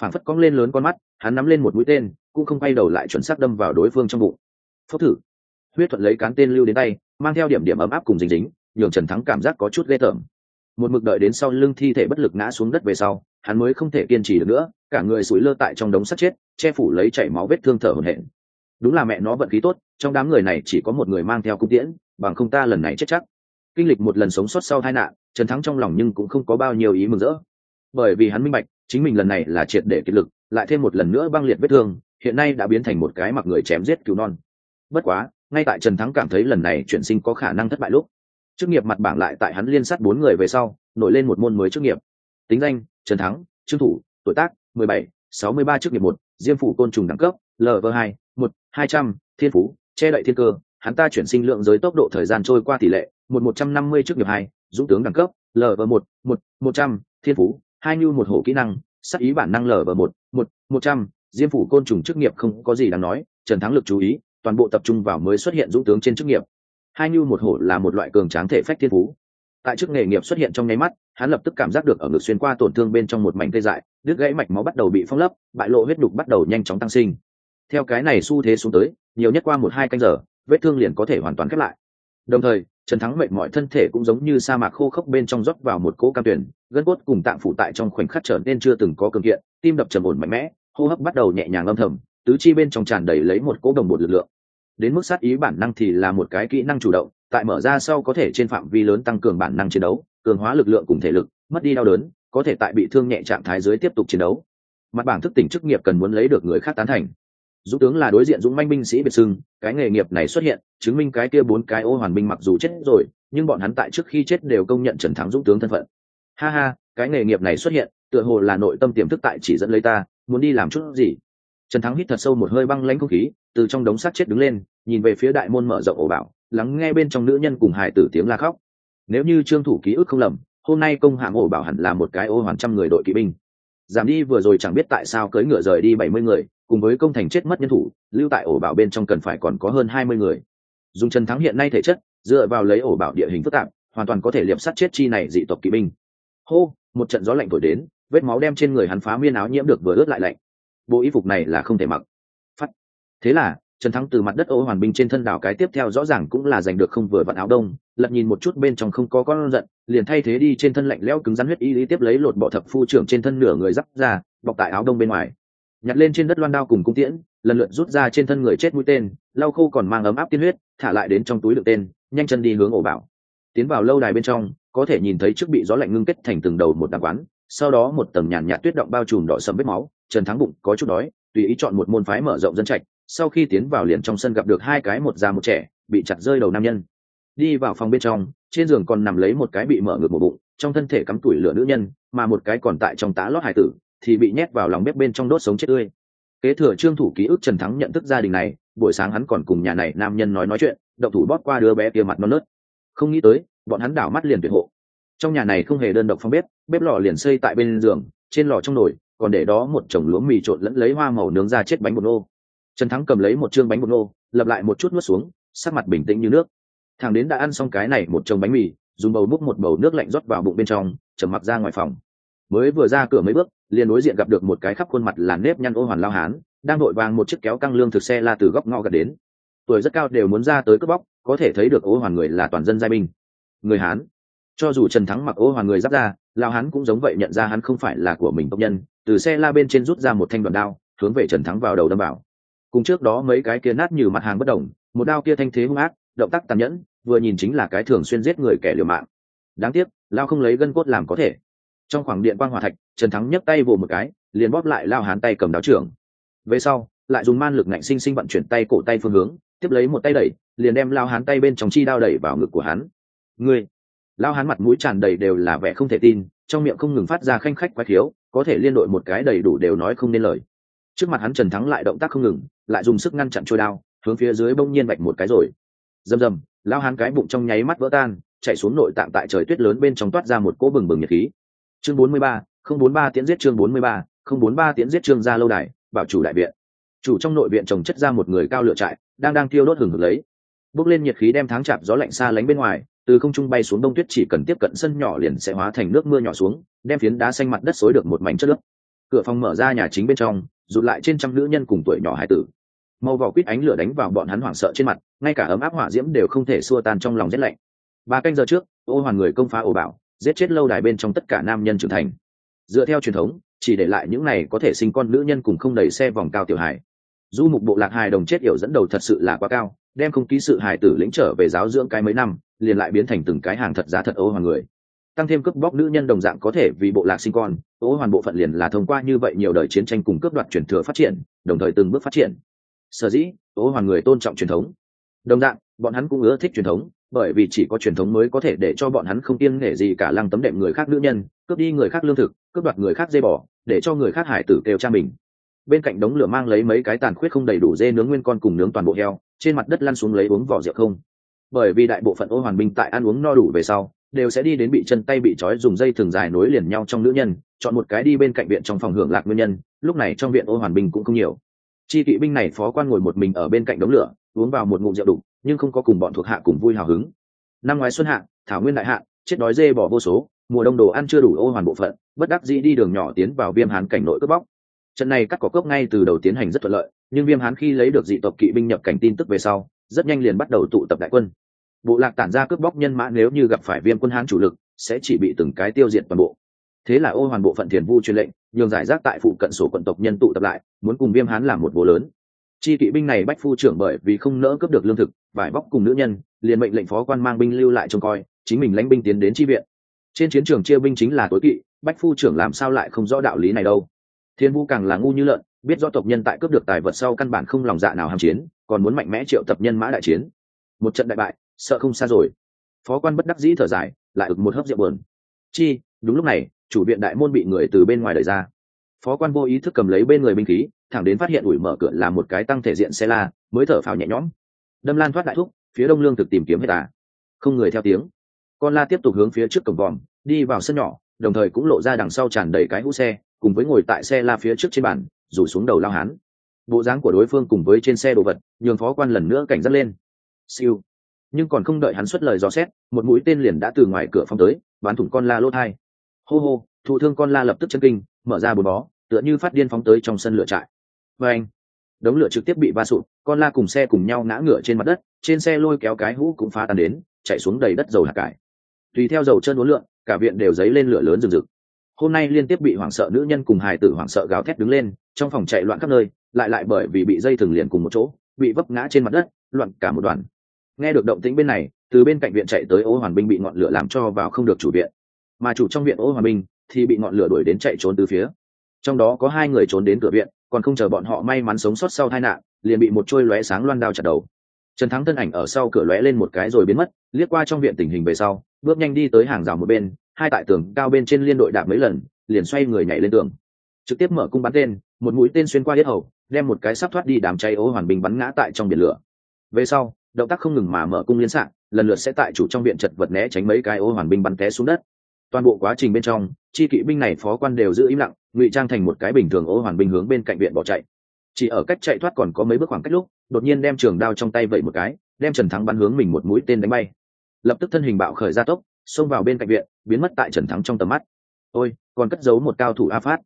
Speaker 1: Phản phất cong lên lớn con mắt, hắn nắm lên một mũi tên, cũng không quay đầu lại chuẩn xác đâm vào đối phương trong bụng. Phốc thử huyết thuận lấy cán tên lưu đến tay, mang theo điểm điểm ấm áp cùng dính dính, nhường trần thắng cảm giác có chút ghê tởm. Một mực đợi đến sau lưng thi thể bất lực ngã xuống đất về sau, hắn mới không thể kiên trì được nữa, cả người sủi lơ tại trong đống sắt chết, che phủ lấy chảy máu vết thương thở hổn hển. Đúng là mẹ nó vận khí tốt, trong đám người này chỉ có một người mang theo cung tiễn, bằng không ta lần này chết chắc. Kinh lịch một lần sống sót sau tai nạn, trần thắng trong lòng nhưng cũng không có bao nhiêu ý mừng rỡ. Bởi vì hắn minh bạch, chính mình lần này là triệt để kiệt lực, lại thêm một lần nữa băng liệt vết thương, hiện nay đã biến thành một cái mặc người chém giết cứu non. Bất quá ngay tại trần thắng cảm thấy lần này chuyển sinh có khả năng thất bại lúc, chức nghiệp mặt bảng lại tại hắn liên sát bốn người về sau, nổi lên một môn mới chức nghiệp. Tính danh, trần thắng, trương thủ, tuổi tác, mười bảy, sáu mươi ba chức nghiệp một, diêm phủ côn trùng đẳng cấp lv hai, một, hai trăm, thiên phú, che đậy thiên cơ, hắn ta chuyển sinh lượng giới tốc độ thời gian trôi qua tỷ lệ, một một trăm năm mươi chức nghiệp hai, dũng tướng đẳng cấp lv một một một trăm, thiên phú, hai như một hổ kỹ năng, sắc ý bản năng lv một một một trăm, diêm phủ côn trùng chức nghiệp không có gì đáng nói, trần thắng lực chú ý toàn bộ tập trung vào mới xuất hiện dũng tướng trên chức nghiệp. Hai như một hổ là một loại cường tráng thể phách thiên phú. Tại chức nghề nghiệp xuất hiện trong nháy mắt, hắn lập tức cảm giác được ở ngực xuyên qua tổn thương bên trong một mảnh tê dại, đứt gãy mạch máu bắt đầu bị phong lấp, bại lộ huyết đục bắt đầu nhanh chóng tăng sinh. Theo cái này xu thế xuống tới, nhiều nhất qua một hai canh giờ, vết thương liền có thể hoàn toàn khép lại. Đồng thời, trần thắng mệnh mọi thân thể cũng giống như sa mạc khô khốc bên trong rót vào một cỗ cam tuyển, gân cốt cùng tạng phủ tại trong khoảnh khắc trở nên chưa từng có cường kiện, tim đập trầm ổn mạnh mẽ, hô hấp bắt đầu nhẹ nhàng âm thầm tứ chi bên trong tràn đầy lấy một cỗ đồng một lực lượng. Đến mức sát ý bản năng thì là một cái kỹ năng chủ động, tại mở ra sau có thể trên phạm vi lớn tăng cường bản năng chiến đấu, cường hóa lực lượng cùng thể lực, mất đi đau đớn, có thể tại bị thương nhẹ trạng thái dưới tiếp tục chiến đấu. Mặt bảng thức tỉnh chức nghiệp cần muốn lấy được người khác tán thành. Dũng tướng là đối diện dũng manh binh sĩ biệt sưng cái nghề nghiệp này xuất hiện, chứng minh cái kia bốn cái ô hoàn binh mặc dù chết rồi, nhưng bọn hắn tại trước khi chết đều công nhận trần thắng dũng tướng thân phận. Ha ha, cái nghề nghiệp này xuất hiện, tựa hồ là nội tâm tiềm thức tại chỉ dẫn lấy ta, muốn đi làm chút gì? Trần thắng hít thật sâu một hơi băng lãnh không khí, từ trong đống sắt chết đứng lên, nhìn về phía đại môn mở rộng ổ bảo, lắng nghe bên trong nữ nhân cùng hài tử tiếng la khóc. Nếu như trương thủ ký ức không lầm, hôm nay công hạng ổ bảo hẳn là một cái ô hoàn trăm người đội kỵ binh. Giảm đi vừa rồi chẳng biết tại sao cưỡi ngựa rời đi bảy mươi người, cùng với công thành chết mất nhân thủ, lưu tại ổ bảo bên trong cần phải còn có hơn hai mươi người. Dùng trần thắng hiện nay thể chất, dựa vào lấy ổ bảo địa hình phức tạp, hoàn toàn có thể liệp sắt chết chi này dị tộc kỵ binh. Hô, một trận gió lạnh thổi đến, vết máu đem trên người hắn phá miên áo nhiễm được vừa ướt lại lạnh bộ y phục này là không thể mặc. Phát. Thế là, trần thắng từ mặt đất ô hoàn binh trên thân đảo cái tiếp theo rõ ràng cũng là giành được không vừa vặn áo đông, lật nhìn một chút bên trong không có con giận, liền thay thế đi trên thân lạnh lẽo cứng rắn huyết y lý tiếp lấy lột bọ thập phu trưởng trên thân nửa người dắt ra, bọc tại áo đông bên ngoài. Nhặt lên trên đất loan đao cùng cung tiễn, lần lượt rút ra trên thân người chết mũi tên, lau khô còn mang ấm áp tiên huyết, thả lại đến trong túi đựng tên, nhanh chân đi hướng ổ bảo. Tiến vào lâu đài bên trong, có thể nhìn thấy trước bị gió lạnh ngưng kết thành từng đầu một đàm quán, sau đó một tầng nhàn nhạt tuyết động bao trùm đỏ sầm vết máu trần thắng bụng có chút đói, tùy ý chọn một môn phái mở rộng dân trạch, sau khi tiến vào liền trong sân gặp được hai cái một già một trẻ, bị chặt rơi đầu nam nhân. Đi vào phòng bên trong, trên giường còn nằm lấy một cái bị mở ngược một bụng, trong thân thể cắm tuổi lửa nữ nhân, mà một cái còn tại trong tá lót hải tử, thì bị nhét vào lòng bếp bên trong đốt sống chết tươi. Kế thừa trương thủ ký ức, trần thắng nhận thức gia đình này, buổi sáng hắn còn cùng nhà này nam nhân nói nói chuyện, động thủ bóp qua đứa bé kia mặt non nớt. Không nghĩ tới, bọn hắn đảo mắt liền tuyệt hộ. Trong nhà này không hề đơn độc phong bếp bếp lò liền xây tại bên giường, trên lò trong nồi còn để đó một chồng lúa mì trộn lẫn lấy hoa màu nướng ra chết bánh bột nô. Trần thắng cầm lấy một chương bánh bột nô lập lại một chút nuốt xuống, sắc mặt bình tĩnh như nước. Thằng đến đã ăn xong cái này một chồng bánh mì, dùng bầu múc một bầu nước lạnh rót vào bụng bên trong chầm mặc ra ngoài phòng. Mới vừa ra cửa mấy bước, liền đối diện gặp được một cái khắp khuôn mặt là nếp nhăn ô hoàn lao hán, đang đội vàng một chiếc kéo căng lương thực xe la từ góc ngõ gần đến. Tuổi rất cao đều muốn ra tới cướp bóc, có thể thấy được ô hoàn người là toàn dân giai binh. Người hán. Cho dù trần thắng mặc ô hoàn người giáp ra lao hắn cũng giống vậy nhận ra hắn không phải là của mình tộc nhân, từ xe la bên trên rút ra một thanh đoạn đao, hướng về trần thắng vào đầu đâm vào. Cùng trước đó mấy cái kia nát như mặt hàng bất đồng, một đao kia thanh thế hung ác, động tác tàn nhẫn, vừa nhìn chính là cái thường xuyên giết người kẻ liều mạng. Đáng tiếc lao không lấy gân cốt làm có thể. Trong khoảng điện quang hòa thạch, trần thắng nhấc tay vồ một cái, liền bóp lại lao hán tay cầm đáo trưởng. Về sau, lại dùng man lực ngạnh sinh sinh vận chuyển tay cổ tay phương hướng, tiếp lấy một tay đẩy, liền đem lao hán tay bên trong chi đao đẩy vào ngực của hắn. Ngươi lao hán mặt mũi tràn đầy đều là vẻ không thể tin, trong miệng không ngừng phát ra khanh khách quái khiếu, có thể liên đội một cái đầy đủ đều nói không nên lời. Trước mặt hắn trần thắng lại động tác không ngừng, lại dùng sức ngăn chặn trôi đao, hướng phía dưới bông nhiên vạch một cái rồi. Rầm rầm lao hán cái bụng trong nháy mắt vỡ tan, chạy xuống nội tạng tại trời tuyết lớn bên trong toát ra một cỗ bừng bừng nhiệt khí. Chương bốn mươi ba, không bốn ba tiễn giết chương bốn mươi ba, không bốn ba tiễn giết trương gia lâu đài, bảo chủ đại viện. Chủ trong nội viện trồng chất ra một người cao lựa trại, đang đang tiêu đốt hừng hực lấy. Bốc lên nhiệt khí đem tháng chạp gió lạnh xa lánh bên ngoài từ không trung bay xuống đông tuyết chỉ cần tiếp cận sân nhỏ liền sẽ hóa thành nước mưa nhỏ xuống, đem phiến đá xanh mặt đất xối được một mảnh chất nước cửa phòng mở ra nhà chính bên trong, rụt lại trên trăm nữ nhân cùng tuổi nhỏ hải tử. Màu vỏ quýt ánh lửa đánh vào bọn hắn hoảng sợ trên mặt, ngay cả ấm áp hỏa diễm đều không thể xua tan trong lòng rét lạnh. Ba canh giờ trước, ô hoàn người công phá ổ bảo, giết chết lâu đài bên trong tất cả nam nhân trưởng thành. Dựa theo truyền thống, chỉ để lại những này có thể sinh con nữ nhân cùng không đầy xe vòng cao tiểu hải du mục bộ lạc hài đồng chết yểu dẫn đầu thật sự là quá cao, đem không ký sự hài tử lĩnh trở về giáo dưỡng cái mấy năm liền lại biến thành từng cái hàng thật giá thật ô hoàn người. Tăng thêm cướp bóc nữ nhân đồng dạng có thể vì bộ lạc sinh con ô hoàn bộ phận liền là thông qua như vậy nhiều đời chiến tranh cùng cướp đoạt truyền thừa phát triển, đồng thời từng bước phát triển. Sở dĩ ô hoàn người tôn trọng truyền thống. Đồng dạng, bọn hắn cũng ưa thích truyền thống, bởi vì chỉ có truyền thống mới có thể để cho bọn hắn không kiêng nể gì cả lăng tấm đệm người khác nữ nhân, cướp đi người khác lương thực, cướp đoạt người khác dây bỏ để cho người khác hải tử kêu cha mình. Bên cạnh đống lửa mang lấy mấy cái tàn khuyết không đầy đủ dê nướng nguyên con cùng nướng toàn bộ heo, trên mặt đất lăn xuống lấy uống vỏ rượu không bởi vì đại bộ phận ô hoàn binh tại ăn uống no đủ về sau, đều sẽ đi đến bị chân tay bị trói dùng dây thường dài nối liền nhau trong nữ nhân, chọn một cái đi bên cạnh viện trong phòng hưởng lạc nguyên nhân, lúc này trong viện ô hoàn binh cũng không nhiều. Chi kỵ binh này phó quan ngồi một mình ở bên cạnh đống lửa, uống vào một ngụm rượu đục nhưng không có cùng bọn thuộc hạ cùng vui hào hứng. Năm ngoái xuân hạ, thảo nguyên đại hạ, chết đói dê bỏ vô số, mùa đông đồ ăn chưa đủ ô hoàn bộ phận, bất đắc dĩ đi đường nhỏ tiến vào viêm hán cảnh nội cướp bóc. Trận này cắt cỏ cốc ngay từ đầu tiến hành rất thuận lợi, nhưng viêm hán khi lấy được dị tộc kỵ binh nhập cảnh tin tức về sau, rất nhanh liền bắt đầu tụ tập đại quân bộ lạc tản ra cướp bóc nhân mã nếu như gặp phải viêm quân hán chủ lực, sẽ chỉ bị từng cái tiêu diệt toàn bộ. Thế là ô hoàn bộ phận thiền vu truyền lệnh, nhường giải rác tại phụ cận sổ quận tộc nhân tụ tập lại, muốn cùng viêm hán làm một bộ lớn. Chi kỵ binh này bách phu trưởng bởi vì không nỡ cướp được lương thực, vải bóc cùng nữ nhân, liền mệnh lệnh phó quan mang binh lưu lại trông coi, chính mình lãnh binh tiến đến chi viện. Trên chiến trường chia binh chính là tối kỵ, bách phu trưởng làm sao lại không rõ đạo lý này đâu. Thiên vu càng là ngu như lợn, biết do tộc nhân tại cướp được tài vật sau căn bản không lòng dạ nào hàm chiến, còn muốn mạnh mẽ triệu tập nhân mã đại chiến. Một trận đại bại sợ không xa rồi. Phó quan bất đắc dĩ thở dài, lại ực một hớp rượu bờn chi, đúng lúc này, chủ viện đại môn bị người từ bên ngoài đẩy ra. Phó quan vô ý thức cầm lấy bên người binh khí, thẳng đến phát hiện ủi mở cửa là một cái tăng thể diện xe la, mới thở phào nhẹ nhõm. Đâm lan thoát đại thúc, phía đông lương thực tìm kiếm hết à. Không người theo tiếng. Con la tiếp tục hướng phía trước cổng vòm, đi vào sân nhỏ, đồng thời cũng lộ ra đằng sau tràn đầy cái hũ xe, cùng với ngồi tại xe la phía trước trên bàn, rủ xuống đầu lao hán. Bộ dáng của đối phương cùng với trên xe đồ vật, nhường phó quan lần nữa cảnh giác lên. Siêu nhưng còn không đợi hắn xuất lời dò xét, một mũi tên liền đã từ ngoài cửa phong tới, bắn thủng con la lốt hai. Hô hô, thụ thương con la lập tức chân kinh, mở ra bồn bó, tựa như phát điên phóng tới trong sân lửa trại. Và anh, đống lửa trực tiếp bị va sụt con la cùng xe cùng nhau ngã ngửa trên mặt đất, trên xe lôi kéo cái hũ cũng phá tan đến, chạy xuống đầy đất dầu hạt cải. Tùy theo dầu chân uốn lượn, cả viện đều dấy lên lửa lớn rừng rực. Hôm nay liên tiếp bị hoảng sợ nữ nhân cùng hài tử hoảng sợ gào thét đứng lên, trong phòng chạy loạn khắp nơi, lại lại bởi vì bị dây thừng liền cùng một chỗ, bị vấp ngã trên mặt đất, loạn cả một đoàn nghe được động tĩnh bên này, từ bên cạnh viện chạy tới ô hoàn binh bị ngọn lửa làm cho vào không được chủ viện. Mà chủ trong viện ô hoàn binh thì bị ngọn lửa đuổi đến chạy trốn từ phía. Trong đó có hai người trốn đến cửa viện, còn không chờ bọn họ may mắn sống sót sau tai nạn, liền bị một trôi lóe sáng loan đao chặt đầu. Trần thắng thân ảnh ở sau cửa lóe lên một cái rồi biến mất, liếc qua trong viện tình hình về sau, bước nhanh đi tới hàng rào một bên, hai tại tường cao bên trên liên đội đạp mấy lần, liền xoay người nhảy lên tường. Trực tiếp mở cung bắn tên, một mũi tên xuyên qua hết hầu, đem một cái sắp thoát đi đám cháy Ô hoàn bình bắn ngã tại trong biển lửa. Về sau động tác không ngừng mà mở cung liên s lần lượt sẽ tại chủ trong viện chật vật né tránh mấy cái ô hoàn binh bắn té xuống đất. Toàn bộ quá trình bên trong, chi kỵ binh này phó quan đều giữ im lặng, ngụy trang thành một cái bình thường ô hoàn binh hướng bên cạnh viện bỏ chạy. Chỉ ở cách chạy thoát còn có mấy bước khoảng cách lúc, đột nhiên đem trường đao trong tay vẩy một cái, đem trần thắng bắn hướng mình một mũi tên đánh bay. Lập tức thân hình bạo khởi ra tốc, xông vào bên cạnh viện, biến mất tại trần thắng trong tầm mắt. Ôi, còn cất giấu một cao thủ a phát.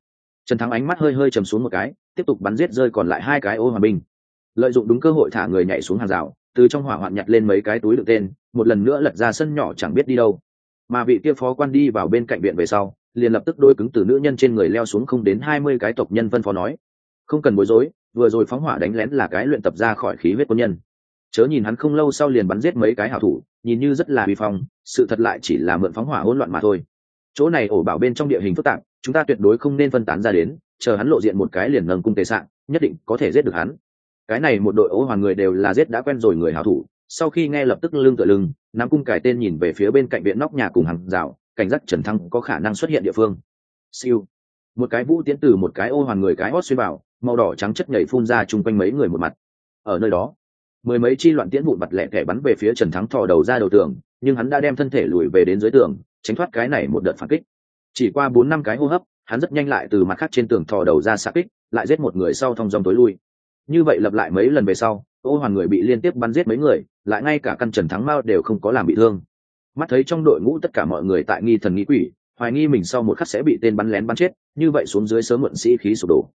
Speaker 1: Trần thắng ánh mắt hơi hơi chầm xuống một cái, tiếp tục bắn giết rơi còn lại hai cái ô hòa binh. Lợi dụng đúng cơ hội thả người nhảy xuống hàng rào từ trong hỏa hoạn nhặt lên mấy cái túi đựng tên, một lần nữa lật ra sân nhỏ chẳng biết đi đâu. Mà vị kia phó quan đi vào bên cạnh viện về sau, liền lập tức đôi cứng từ nữ nhân trên người leo xuống không đến hai mươi cái tộc nhân vân phó nói, không cần bối rối, vừa rồi phóng hỏa đánh lén là cái luyện tập ra khỏi khí huyết quân nhân. Chớ nhìn hắn không lâu sau liền bắn giết mấy cái hảo thủ, nhìn như rất là uy phong, sự thật lại chỉ là mượn phóng hỏa hỗn loạn mà thôi. Chỗ này ổ bảo bên trong địa hình phức tạp, chúng ta tuyệt đối không nên phân tán ra đến, chờ hắn lộ diện một cái liền nâng cung tế sạn nhất định có thể giết được hắn cái này một đội ô hoàn người đều là giết đã quen rồi người hảo thủ, sau khi nghe lập tức lưng tựa lưng, nắm cung cải tên nhìn về phía bên cạnh viện nóc nhà cùng hàng rào, cảnh giác trần thăng có khả năng xuất hiện địa phương. Siêu. Một cái vũ tiến từ một cái ô hoàn người cái hót xuyên vào, màu đỏ trắng chất nhảy phun ra chung quanh mấy người một mặt. Ở nơi đó, mười mấy chi loạn tiễn vụn bật lẹ kẻ bắn về phía trần thắng thò đầu ra đầu tường, nhưng hắn đã đem thân thể lùi về đến dưới tường, tránh thoát cái này một đợt phản kích. Chỉ qua bốn năm cái hô hấp, hắn rất nhanh lại từ mặt khác trên tường thò đầu ra xa kích, lại giết một người sau thong dòng tối lui như vậy lặp lại mấy lần về sau ô hoàn người bị liên tiếp bắn giết mấy người, lại ngay cả căn trần thắng mao đều không có làm bị thương. Mắt thấy trong đội ngũ tất cả mọi người tại nghi thần nghĩ quỷ, hoài nghi mình sau một khắc sẽ bị tên bắn lén bắn chết, như vậy xuống dưới sớm muộn sĩ khí sụp đổ.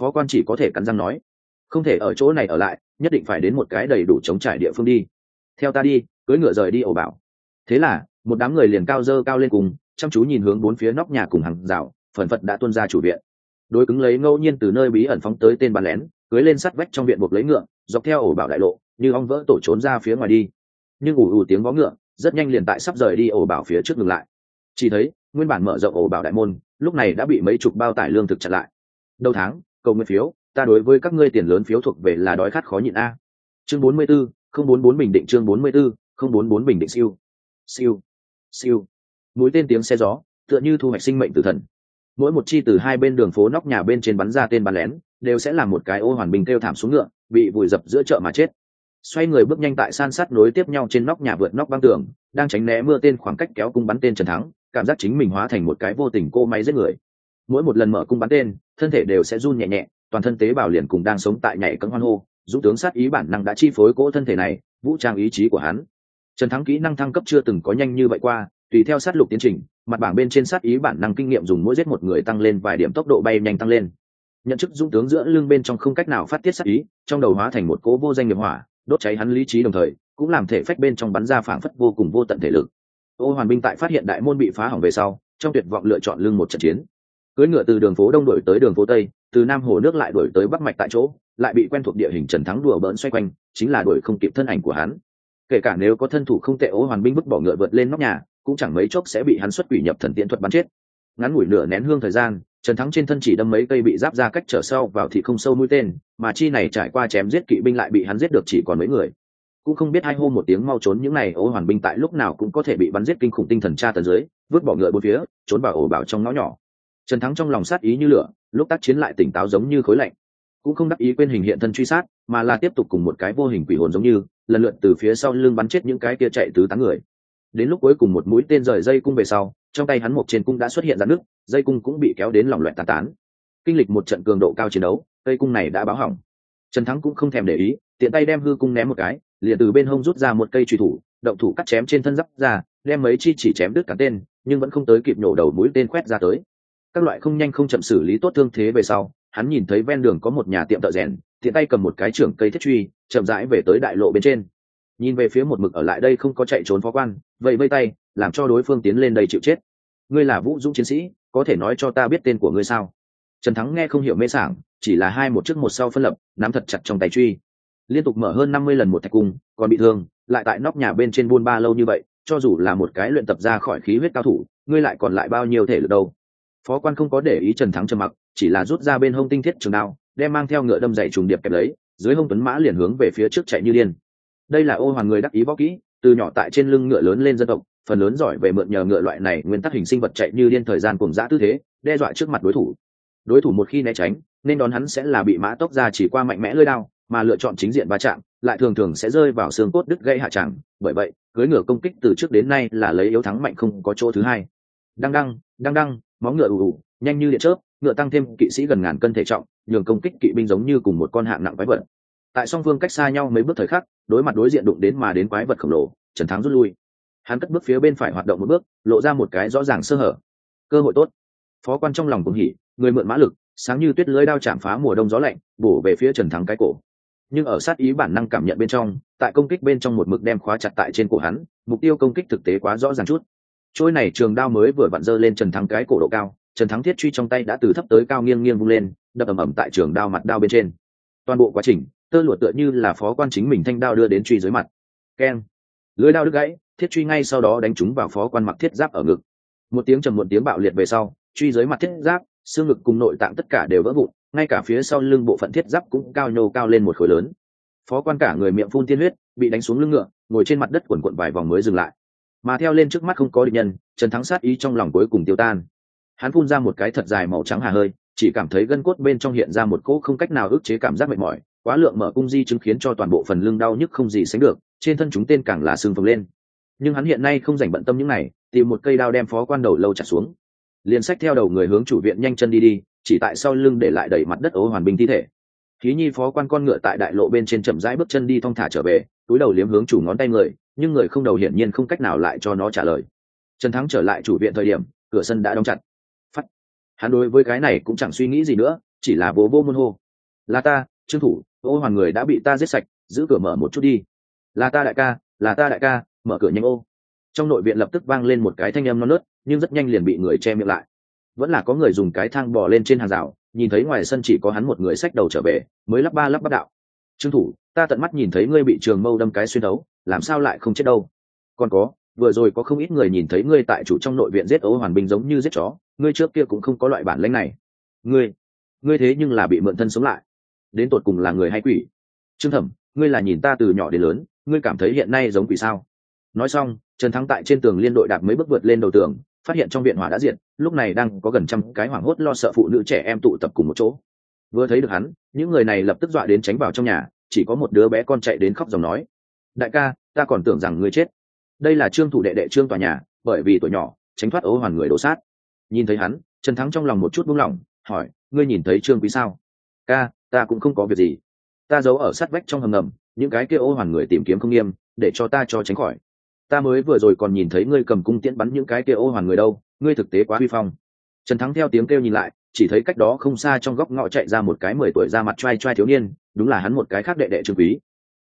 Speaker 1: Phó quan chỉ có thể cắn răng nói, không thể ở chỗ này ở lại, nhất định phải đến một cái đầy đủ chống trải địa phương đi. Theo ta đi cưới ngựa rời đi ổ bảo. Thế là, một đám người liền cao dơ cao lên cùng, chăm chú nhìn hướng bốn phía nóc nhà cùng hàng rào, phần phật đã tuân ra chủ viện. Đối cứng lấy ngẫu nhiên từ nơi bí ẩn phóng tới tên bắn lén cưới lên sắt vách trong viện buộc lấy ngựa dọc theo ổ bảo đại lộ như ong vỡ tổ trốn ra phía ngoài đi. Nhưng ủ ủ tiếng vó ngựa rất nhanh liền tại sắp rời đi ổ bảo phía trước ngừng lại. Chỉ thấy nguyên bản mở rộng ổ bảo đại môn lúc này đã bị mấy chục bao tải lương thực chặn lại. Đầu tháng cầu nguyện phiếu ta đối với các ngươi tiền lớn phiếu thuộc về là đói khát khó nhịn a. Chương bốn mươi 44, không bốn bốn bình định chương bốn mươi 44, không bốn bốn bình định siêu. Siêu. Siêu. Mũi tên tiếng xe gió tựa như thu hoạch sinh mệnh tử thần. Mỗi một chi từ hai bên đường phố nóc nhà bên trên bắn ra tên bắn lén đều sẽ là một cái ô hoàn bình kêu thảm xuống ngựa, bị vùi dập giữa chợ mà chết. Xoay người bước nhanh tại san sát nối tiếp nhau trên nóc nhà vượt nóc băng tường, đang tránh né mưa tên khoảng cách kéo cung bắn tên trần thắng, cảm giác chính mình hóa thành một cái vô tình cô máy giết người. Mỗi một lần mở cung bắn tên, thân thể đều sẽ run nhẹ nhẹ, toàn thân tế bào liền cùng đang sống tại nhảy cấm hoan hô dũng tướng sát ý bản năng đã chi phối cỗ thân thể này, vũ trang ý chí của hắn. Trần thắng kỹ năng thăng cấp chưa từng có nhanh như vậy qua, tùy theo sát lục tiến trình, mặt bảng bên trên sát ý bản năng kinh nghiệm dùng mỗi giết một người tăng lên vài điểm tốc độ bay nhanh tăng lên nhận chức dũng tướng giữa lưng bên trong không cách nào phát tiết sát ý, trong đầu hóa thành một cố vô danh nghiệp hỏa, đốt cháy hắn lý trí đồng thời, cũng làm thể phách bên trong bắn ra phảng phất vô cùng vô tận thể lực. Ô hoàn binh tại phát hiện đại môn bị phá hỏng về sau, trong tuyệt vọng lựa chọn lưng một trận chiến. Cưỡi ngựa từ đường phố đông đổi tới đường phố tây, từ nam hồ nước lại đổi tới bắc mạch tại chỗ, lại bị quen thuộc địa hình trần thắng đùa bỡn xoay quanh, chính là đổi không kịp thân ảnh của hắn. Kể cả nếu có thân thủ không tệ, ô hoàn binh bức bỏ ngựa vượt lên nóc nhà, cũng chẳng mấy chốc sẽ bị hắn xuất quỷ nhập thần tiễn thuật bắn chết. Ngắn ngủi nửa nén hương thời gian trần thắng trên thân chỉ đâm mấy cây bị giáp ra cách trở sau vào thì không sâu mũi tên, mà chi này trải qua chém giết kỵ binh lại bị hắn giết được chỉ còn mấy người. Cũng không biết hai hô một tiếng mau trốn những này ô hoàn binh tại lúc nào cũng có thể bị bắn giết kinh khủng tinh thần tra tần dưới, vứt bỏ ngựa bốn phía, trốn vào ổ bảo trong ngõ nhỏ. Trần thắng trong lòng sát ý như lửa, lúc tác chiến lại tỉnh táo giống như khối lạnh. Cũng không đắc ý quên hình hiện thân truy sát, mà là tiếp tục cùng một cái vô hình quỷ hồn giống như, lần lượt từ phía sau lưng bắn chết những cái kia chạy tứ tán người. Đến lúc cuối cùng một mũi tên rời dây cung về sau trong tay hắn một trên cung đã xuất hiện ra nước dây cung cũng bị kéo đến lỏng loẹt tán tán. Kinh lịch một trận cường độ cao chiến đấu, cây cung này đã báo hỏng. Trần thắng cũng không thèm để ý, tiện tay đem hư cung ném một cái, liền từ bên hông rút ra một cây truy thủ, động thủ cắt chém trên thân giáp ra, đem mấy chi chỉ chém đứt cả tên, nhưng vẫn không tới kịp nổ đầu mũi tên quét ra tới. Các loại không nhanh không chậm xử lý tốt thương thế về sau, hắn nhìn thấy ven đường có một nhà tiệm thợ rèn, tiện tay cầm một cái trưởng cây thiết truy, chậm rãi về tới đại lộ bên trên. Nhìn về phía một mực ở lại đây không có chạy trốn phó quan vậy vây tay làm cho đối phương tiến lên đây chịu chết. Ngươi là vũ dũng chiến sĩ, có thể nói cho ta biết tên của ngươi sao? Trần thắng nghe không hiểu mê sảng, chỉ là hai một trước một sau phân lập, nắm thật chặt trong tay truy. Liên tục mở hơn năm mươi lần một thạch cung còn bị thương, lại tại nóc nhà bên trên buôn ba lâu như vậy, cho dù là một cái luyện tập ra khỏi khí huyết cao thủ, ngươi lại còn lại bao nhiêu thể lực đâu? Phó quan không có để ý trần thắng trầm mặc, chỉ là rút ra bên hông tinh thiết trường đao, đem mang theo ngựa đâm dày trùng điệp kẹp lấy, dưới hông tuấn mã liền hướng về phía trước chạy như điên. Đây là ô hoàng người đắc ý võ kỹ, từ nhỏ tại trên lưng ngựa lớn lên dân tộc phần lớn giỏi về mượn nhờ ngựa loại này nguyên tắc hình sinh vật chạy như điên thời gian cùng dã tư thế, đe dọa trước mặt đối thủ. Đối thủ một khi né tránh, nên đón hắn sẽ là bị mã tốc ra chỉ qua mạnh mẽ lơi đao, mà lựa chọn chính diện va chạm, lại thường thường sẽ rơi vào xương cốt đứt gây hạ trạng bởi vậy cưới ngựa công kích từ trước đến nay là lấy yếu thắng mạnh không có chỗ thứ hai. Đăng đăng đăng đăng, móng ngựa ù ù, nhanh như điện chớp, ngựa tăng thêm kỵ sĩ gần ngàn cân thể trọng, nhường công kích kỵ binh giống như cùng một con hạng nặng quái vật. Tại song phương cách xa nhau mấy bước thời khắc, đối mặt đối diện đụng đến mà đến quái vật khổng lồ, trần thắng rút lui hắn cất bước phía bên phải hoạt động một bước, lộ ra một cái rõ ràng sơ hở. Cơ hội tốt. Phó quan trong lòng cùng hỉ, người mượn mã lực, sáng như tuyết lưới đao chạm phá mùa đông gió lạnh, bổ về phía trần thắng cái cổ. Nhưng ở sát ý bản năng cảm nhận bên trong, tại công kích bên trong một mực đem khóa chặt tại trên cổ hắn, mục tiêu công kích thực tế quá rõ ràng chút. Trôi này trường đao mới vừa vặn dơ lên trần thắng cái cổ độ cao, trần thắng thiết truy trong tay đã từ thấp tới cao nghiêng nghiêng vung lên, đập ầm ầm tại trường đao mặt đao bên trên. Toàn bộ quá trình, tơ lụa tựa như là phó quan chính mình thanh đao đưa đến truy dưới mặt. Keng. Lưới đao đứt gãy thiết truy ngay sau đó đánh trúng vào phó quan mặc thiết giáp ở ngực. Một tiếng trầm một tiếng bạo liệt về sau, truy dưới mặt thiết giáp, xương ngực cùng nội tạng tất cả đều vỡ vụn, ngay cả phía sau lưng bộ phận thiết giáp cũng cao nhô cao lên một khối lớn. Phó quan cả người miệng phun tiên huyết, bị đánh xuống lưng ngựa, ngồi trên mặt đất quần quận vài vòng mới dừng lại. Mà theo lên trước mắt không có địch nhân, trần thắng sát ý trong lòng cuối cùng tiêu tan. Hắn phun ra một cái thật dài màu trắng hà hơi, chỉ cảm thấy gân cốt bên trong hiện ra một cỗ không cách nào ức chế cảm giác mệt mỏi, quá lượng mở cung di chứng khiến cho toàn bộ phần lưng đau nhức không gì sánh được, trên thân chúng tên càng là sưng phồng lên nhưng hắn hiện nay không dành bận tâm những này, tìm một cây đao đem phó quan đầu lâu chặt xuống. Liền sách theo đầu người hướng chủ viện nhanh chân đi đi, chỉ tại sau lưng để lại đẩy mặt đất ố hoàn binh thi thể. Khí nhi phó quan con ngựa tại đại lộ bên trên chậm rãi bước chân đi thong thả trở về, túi đầu liếm hướng chủ ngón tay người, nhưng người không đầu hiển nhiên không cách nào lại cho nó trả lời. Trần thắng trở lại chủ viện thời điểm, cửa sân đã đóng chặt. Phắt. Hắn đối với cái này cũng chẳng suy nghĩ gì nữa, chỉ là bố vô môn hô. Là ta, trương thủ ô hoàn người đã bị ta giết sạch, giữ cửa mở một chút đi. Là ta đại ca, là ta đại ca mở cửa nhanh ô. Trong nội viện lập tức vang lên một cái thanh âm non nớt, nhưng rất nhanh liền bị người che miệng lại. Vẫn là có người dùng cái thang bò lên trên hàng rào, nhìn thấy ngoài sân chỉ có hắn một người xách đầu trở về, mới lắp ba lắp bắt đạo. Trương thủ, ta tận mắt nhìn thấy ngươi bị trường mâu đâm cái xuyên đấu làm sao lại không chết đâu? Còn có, vừa rồi có không ít người nhìn thấy ngươi tại chủ trong nội viện giết ấu hoàn binh giống như giết chó, ngươi trước kia cũng không có loại bản lãnh này. Ngươi ngươi thế nhưng là bị mượn thân sống lại. Đến tột cùng là người hay quỷ? Trương thẩm, ngươi là nhìn ta từ nhỏ đến lớn, ngươi cảm thấy hiện nay giống quỷ sao? Nói xong, trần thắng tại trên tường liên đội đạp mấy bước vượt lên đầu tường, phát hiện trong viện hỏa đã diệt, lúc này đang có gần trăm cái hoảng hốt lo sợ phụ nữ trẻ em tụ tập cùng một chỗ. Vừa thấy được hắn, những người này lập tức dọa đến tránh vào trong nhà, chỉ có một đứa bé con chạy đến khóc dòng nói, đại ca, ta còn tưởng rằng ngươi chết. Đây là trương thủ đệ đệ trương tòa nhà, bởi vì tuổi nhỏ, tránh thoát ấu hoàn người đổ sát nhìn thấy hắn, trần thắng trong lòng một chút buông lỏng, hỏi, ngươi nhìn thấy trương quý sao? Ca, ta cũng không có việc gì. Ta giấu ở sát vách trong hầm ngầm, những cái kia ô hoàn người tìm kiếm không nghiêm, để cho ta cho tránh khỏi ta mới vừa rồi còn nhìn thấy ngươi cầm cung tiễn bắn những cái kia ô hoàn người đâu, ngươi thực tế quá huy phong. Trần thắng theo tiếng kêu nhìn lại, chỉ thấy cách đó không xa trong góc ngõ chạy ra một cái mười tuổi ra mặt t r a i t r a i thiếu niên, đúng là hắn một cái khác đệ đệ trương quý.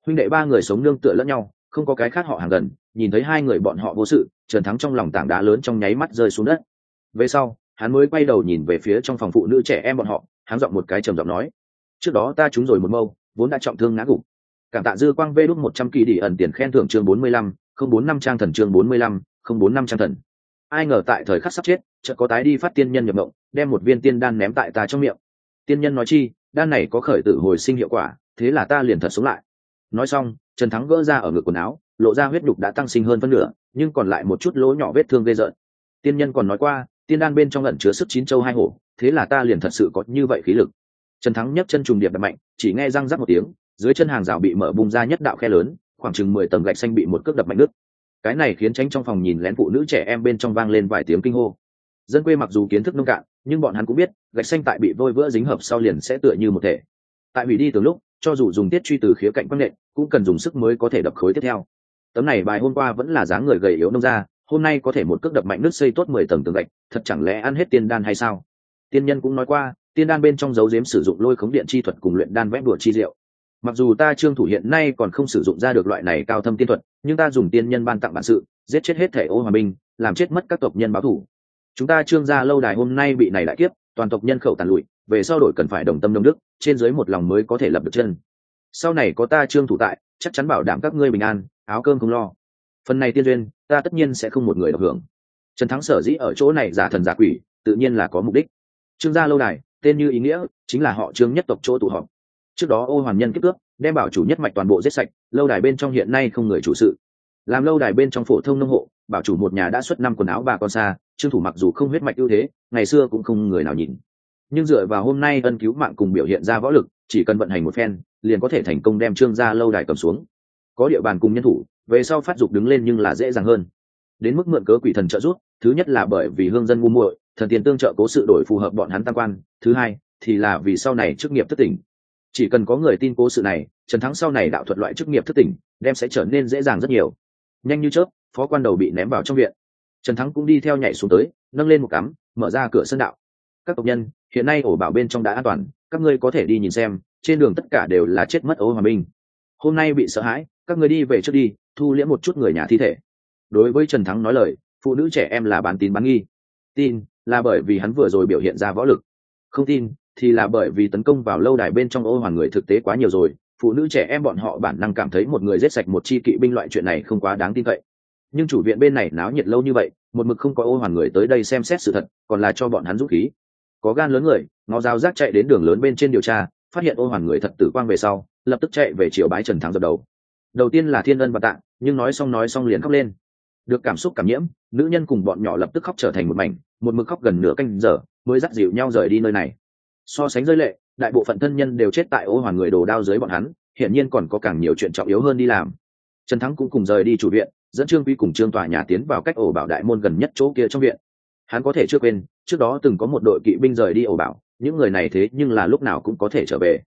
Speaker 1: Huynh đệ ba người sống nương tựa lẫn nhau, không có cái khác họ hàng gần, nhìn thấy hai người bọn họ vô sự, trần thắng trong lòng tảng đá lớn trong nháy mắt rơi xuống đất. Về sau, hắn mới quay đầu nhìn về phía trong phòng phụ nữ trẻ em bọn họ, hắn giọng một cái trầm giọng nói, trước đó ta trúng rồi một mâu, vốn đã trọng thương ngã gục. Cảm tạ dư quang vê đúc một trăm kỳ đi ẩn tiền khen thưởng chương bốn mươi lăm không bốn năm trang thần chương bốn mươi lăm, không bốn năm trang thần. Ai ngờ tại thời khắc sắp chết, chợt có tái đi phát tiên nhân nhập mộng, đem một viên tiên đan ném tại ta trong miệng. Tiên nhân nói chi, đan này có khởi tử hồi sinh hiệu quả, thế là ta liền thật sống lại. Nói xong, trần thắng gỡ ra ở ngực quần áo, lộ ra huyết đục đã tăng sinh hơn phân nửa, nhưng còn lại một chút lỗ nhỏ vết thương gây rợn. Tiên nhân còn nói qua, tiên đan bên trong lẩn chứa sức chín châu hai hổ, thế là ta liền thật sự có như vậy khí lực. Trần thắng nhấc chân trùng điệp đập mạnh, chỉ nghe răng rắc một tiếng, dưới chân hàng rào bị mở bung ra nhất đạo khe lớn khoảng chừng mười tầng gạch xanh bị một cước đập mạnh nước cái này khiến tránh trong phòng nhìn lén phụ nữ trẻ em bên trong vang lên vài tiếng kinh hô. Dân quê mặc dù kiến thức nông cạn, nhưng bọn hắn cũng biết, gạch xanh tại bị vôi vữa dính hợp sau liền sẽ tựa như một thể. Tại hủy đi từ lúc, cho dù dùng tiết truy từ khía cạnh quang nện cũng cần dùng sức mới có thể đập khối tiếp theo. Tấm này bài hôm qua vẫn là dáng người gầy yếu nông ra hôm nay có thể một cước đập mạnh nước xây tốt mười tầng tường gạch, thật chẳng lẽ ăn hết tiên đan hay sao? Tiên nhân cũng nói qua, tiên đan bên trong dấu giếm sử dụng lôi khống điện chi thuật cùng luyện đan vẽ đùa chi diệu mặc dù ta trương thủ hiện nay còn không sử dụng ra được loại này cao thâm tiên thuật, nhưng ta dùng tiên nhân ban tặng bản sự, giết chết hết thể ô hòa minh làm chết mất các tộc nhân báo thủ. Chúng ta trương gia lâu đài hôm nay bị này đại kiếp, toàn tộc nhân khẩu tàn lụi, về sau đổi cần phải đồng tâm đồng đức, trên dưới một lòng mới có thể lập được chân. Sau này có ta trương thủ tại, chắc chắn bảo đảm các ngươi bình an, áo cơm không lo. Phần này tiên duyên, ta tất nhiên sẽ không một người được hưởng. Trần thắng sở dĩ ở chỗ này giả thần giả quỷ, tự nhiên là có mục đích. Trương gia lâu đài, tên như ý nghĩa, chính là họ trương nhất tộc chỗ tụ họp trước đó ô hoàn nhân kiếp cướp, đem bảo chủ nhất mạch toàn bộ giết sạch, lâu đài bên trong hiện nay không người chủ sự. Làm lâu đài bên trong phổ thông nông hộ, bảo chủ một nhà đã xuất năm quần áo bà con xa trương thủ mặc dù không huyết mạch ưu thế, ngày xưa cũng không người nào nhìn. Nhưng dựa vào hôm nay ân cứu mạng cùng biểu hiện ra võ lực, chỉ cần vận hành một phen, liền có thể thành công đem trương gia lâu đài cầm xuống. Có địa bàn cùng nhân thủ, về sau phát dục đứng lên nhưng là dễ dàng hơn. Đến mức mượn cớ quỷ thần trợ giúp, thứ nhất là bởi vì hương dân ngu muội, thần tiền tương trợ cố sự đổi phù hợp bọn hắn tam quan, thứ hai thì là vì sau này chức nghiệp thất tỉnh chỉ cần có người tin cố sự này, trần thắng sau này đạo thuật loại chức nghiệp thất tỉnh, đem sẽ trở nên dễ dàng rất nhiều. Nhanh như chớp, phó quan đầu bị ném vào trong viện. Trần thắng cũng đi theo nhảy xuống tới, nâng lên một cắm, mở ra cửa sân đạo. Các tộc nhân, hiện nay ổ bảo bên trong đã an toàn, các ngươi có thể đi nhìn xem, trên đường tất cả đều là chết mất ấu hòa minh. Hôm nay bị sợ hãi, các ngươi đi về trước đi, thu liễm một chút người nhà thi thể. Đối với trần thắng nói lời, phụ nữ trẻ em là bán tín bán nghi. Tin, là bởi vì hắn vừa rồi biểu hiện ra võ lực. Không tin thì là bởi vì tấn công vào lâu đài bên trong ô hoàn người thực tế quá nhiều rồi, phụ nữ trẻ em bọn họ bản năng cảm thấy một người giết sạch một chi kỵ binh loại chuyện này không quá đáng tin cậy. Nhưng chủ viện bên này náo nhiệt lâu như vậy, một mực không có ô hoàn người tới đây xem xét sự thật, còn là cho bọn hắn dũng khí. Có gan lớn người ngó dao rác chạy đến đường lớn bên trên điều tra, phát hiện ô hoàn người thật tử quang về sau, lập tức chạy về chiều bái trần thắng dập đầu. Đầu tiên là thiên ân và tạng nhưng nói xong nói xong liền khóc lên. Được cảm xúc cảm nhiễm, nữ nhân cùng bọn nhỏ lập tức khóc trở thành một mảnh, một mực khóc gần nửa canh giờ, mới dắt dịu nhau rời đi nơi này so sánh rơi lệ, đại bộ phận thân nhân đều chết tại ô hoàn người đồ đao dưới bọn hắn hiện nhiên còn có càng nhiều chuyện trọng yếu hơn đi làm. Trần thắng cũng cùng rời đi chủ viện, dẫn trương quy cùng trương tòa nhà tiến vào cách ổ bảo đại môn gần nhất chỗ kia trong viện. Hắn có thể chưa quên, trước đó từng có một đội kỵ binh rời đi ổ bảo, những người này thế nhưng là lúc nào cũng có thể trở về.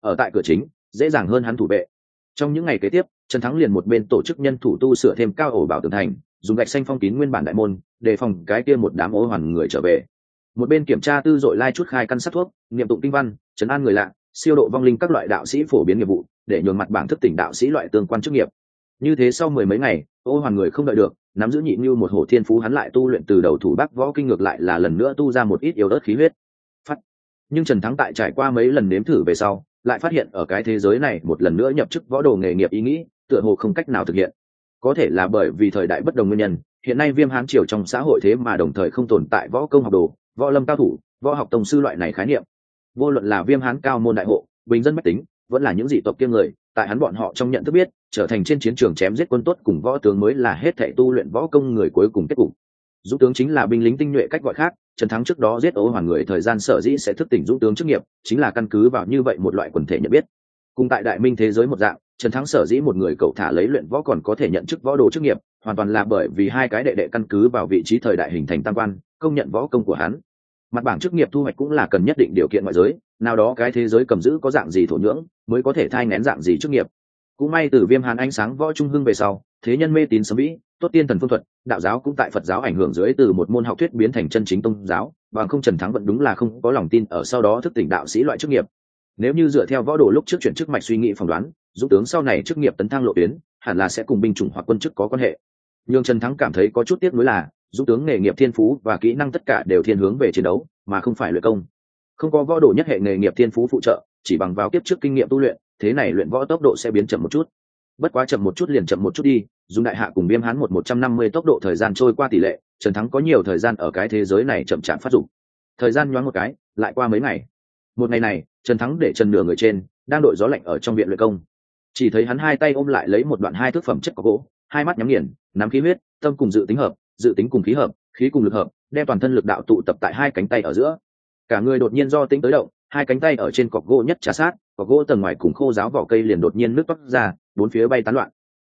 Speaker 1: Ở tại cửa chính, dễ dàng hơn hắn thủ vệ. Trong những ngày kế tiếp, trần thắng liền một bên tổ chức nhân thủ tu sửa thêm cao ổ bảo tường thành, dùng gạch xanh phong kín nguyên bản đại môn, đề phòng cái kia một đám ô hoàn người trở về một bên kiểm tra tư dội lai chút khai căn sát thuốc, niệm tụng kinh văn chấn an người lạ, siêu độ vong linh các loại đạo sĩ phổ biến nghiệp vụ, để nhường mặt bảng thức tỉnh đạo sĩ loại tương quan chức nghiệp. Như thế sau mười mấy ngày, ô hoàn người không đợi được, nắm giữ nhị như một hổ thiên phú hắn lại tu luyện từ đầu thủ bắc võ kinh ngược lại là lần nữa tu ra một ít yếu ớt khí huyết. Phát. Nhưng trần thắng tại trải qua mấy lần nếm thử về sau, lại phát hiện ở cái thế giới này một lần nữa nhập chức võ đồ nghề nghiệp ý nghĩ, tựa hồ không cách nào thực hiện. Có thể là bởi vì thời đại bất đồng nguyên nhân, hiện nay viêm hán triều trong xã hội thế mà đồng thời không tồn tại võ công học đồ võ lâm cao thủ, võ học tổng sư loại này khái niệm. Vô luận là viêm hán cao môn đại hộ, bình dân mách tính, vẫn là những dị tộc kiêng người, tại hắn bọn họ trong nhận thức biết, trở thành trên chiến trường chém giết quân tốt cùng võ tướng mới là hết thệ tu luyện võ công người cuối cùng kết cục. Dũng tướng chính là binh lính tinh nhuệ cách gọi khác, trần thắng trước đó giết ấu hoàn người thời gian sở dĩ sẽ thức tỉnh dũng tướng chức nghiệp, chính là căn cứ vào như vậy một loại quần thể nhận biết. Cùng tại đại minh thế giới một dạng, trần thắng sở dĩ một người cậu thả lấy luyện võ còn có thể nhận chức võ đồ chức nghiệp hoàn toàn là bởi vì hai cái đệ đệ căn cứ vào vị trí thời đại hình thành tam quan, công nhận võ công của hắn. Mặt bảng chức nghiệp thu hoạch cũng là cần nhất định điều kiện ngoại giới, nào đó cái thế giới cầm giữ có dạng gì thổ nhưỡng, mới có thể thai ngén dạng gì chức nghiệp. Cũng may từ viêm hàn ánh sáng võ trung hưng về sau, thế nhân mê tín sấm vĩ, tốt tiên thần phương thuật, đạo giáo cũng tại phật giáo ảnh hưởng dưới từ một môn học thuyết biến thành chân chính tôn giáo và không trần thắng vẫn đúng là không có lòng tin ở sau đó thức tỉnh đạo sĩ loại chức nghiệp. Nếu như dựa theo võ đồ lúc trước chuyển chức mạch suy nghĩ phỏng đoán dũng tướng sau này chức nghiệp tấn thăng lộ tuyến, hẳn là sẽ cùng binh chủng hoặc quân chức có quan hệ nhưng trần thắng cảm thấy có chút tiếc nuối là dũng tướng nghề nghiệp thiên phú và kỹ năng tất cả đều thiên hướng về chiến đấu, mà không phải luyện công. Không có võ đồ nhất hệ nghề nghiệp thiên phú phụ trợ, chỉ bằng vào kiếp trước kinh nghiệm tu luyện, thế này luyện võ tốc độ sẽ biến chậm một chút. Bất quá chậm một chút liền chậm một chút đi, dùng đại hạ cùng viêm hán một một trăm năm mươi tốc độ thời gian trôi qua tỷ lệ, trần thắng có nhiều thời gian ở cái thế giới này chậm chạp phát dụng thời gian nhoáng một cái, lại qua mấy ngày. Một ngày này, trần thắng để trần nửa người trên, đang đội gió lạnh ở trong viện luyện công. Chỉ thấy hắn hai tay ôm lại lấy một đoạn hai thức phẩm chất có gỗ, hai mắt nhắm nghiền nắm khí huyết, tâm cùng dự tính hợp, dự tính cùng khí hợp, khí cùng lực hợp, đem toàn thân lực đạo tụ tập tại hai cánh tay ở giữa. Cả người đột nhiên do tính tới động, hai cánh tay ở trên cọc gỗ nhất trà sát, cọc gỗ tầng ngoài cùng khô giáo vỏ cây liền đột nhiên nước toát ra, bốn phía bay tán loạn.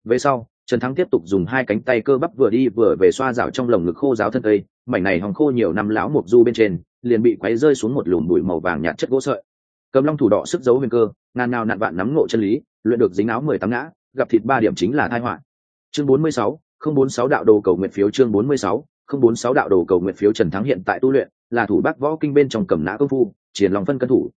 Speaker 1: Về sau, trần thắng tiếp tục dùng hai cánh tay cơ bắp vừa đi vừa về xoa rào trong lồng ngực khô giáo thân cây, mảnh này hòng khô nhiều năm lão mộc du bên trên, liền bị quấy rơi xuống một lùm bụi màu vàng nhạt chất gỗ sợi. Cầm long thủ đỏ sức giấu huyền cơ, ngàn nào nặn vạn nắm ngộ chân lý, luyện được dính áo mười tám ngã, gặp thịt ba điểm chính là thai họa. Chương bốn mươi sáu không bốn sáu đạo đồ cầu nguyện phiếu chương bốn mươi sáu, không bốn sáu đạo đồ cầu nguyện phiếu trần thắng hiện tại tu luyện, là thủ bác võ kinh bên trong cầm nã công phu, triển lòng phân cân thủ.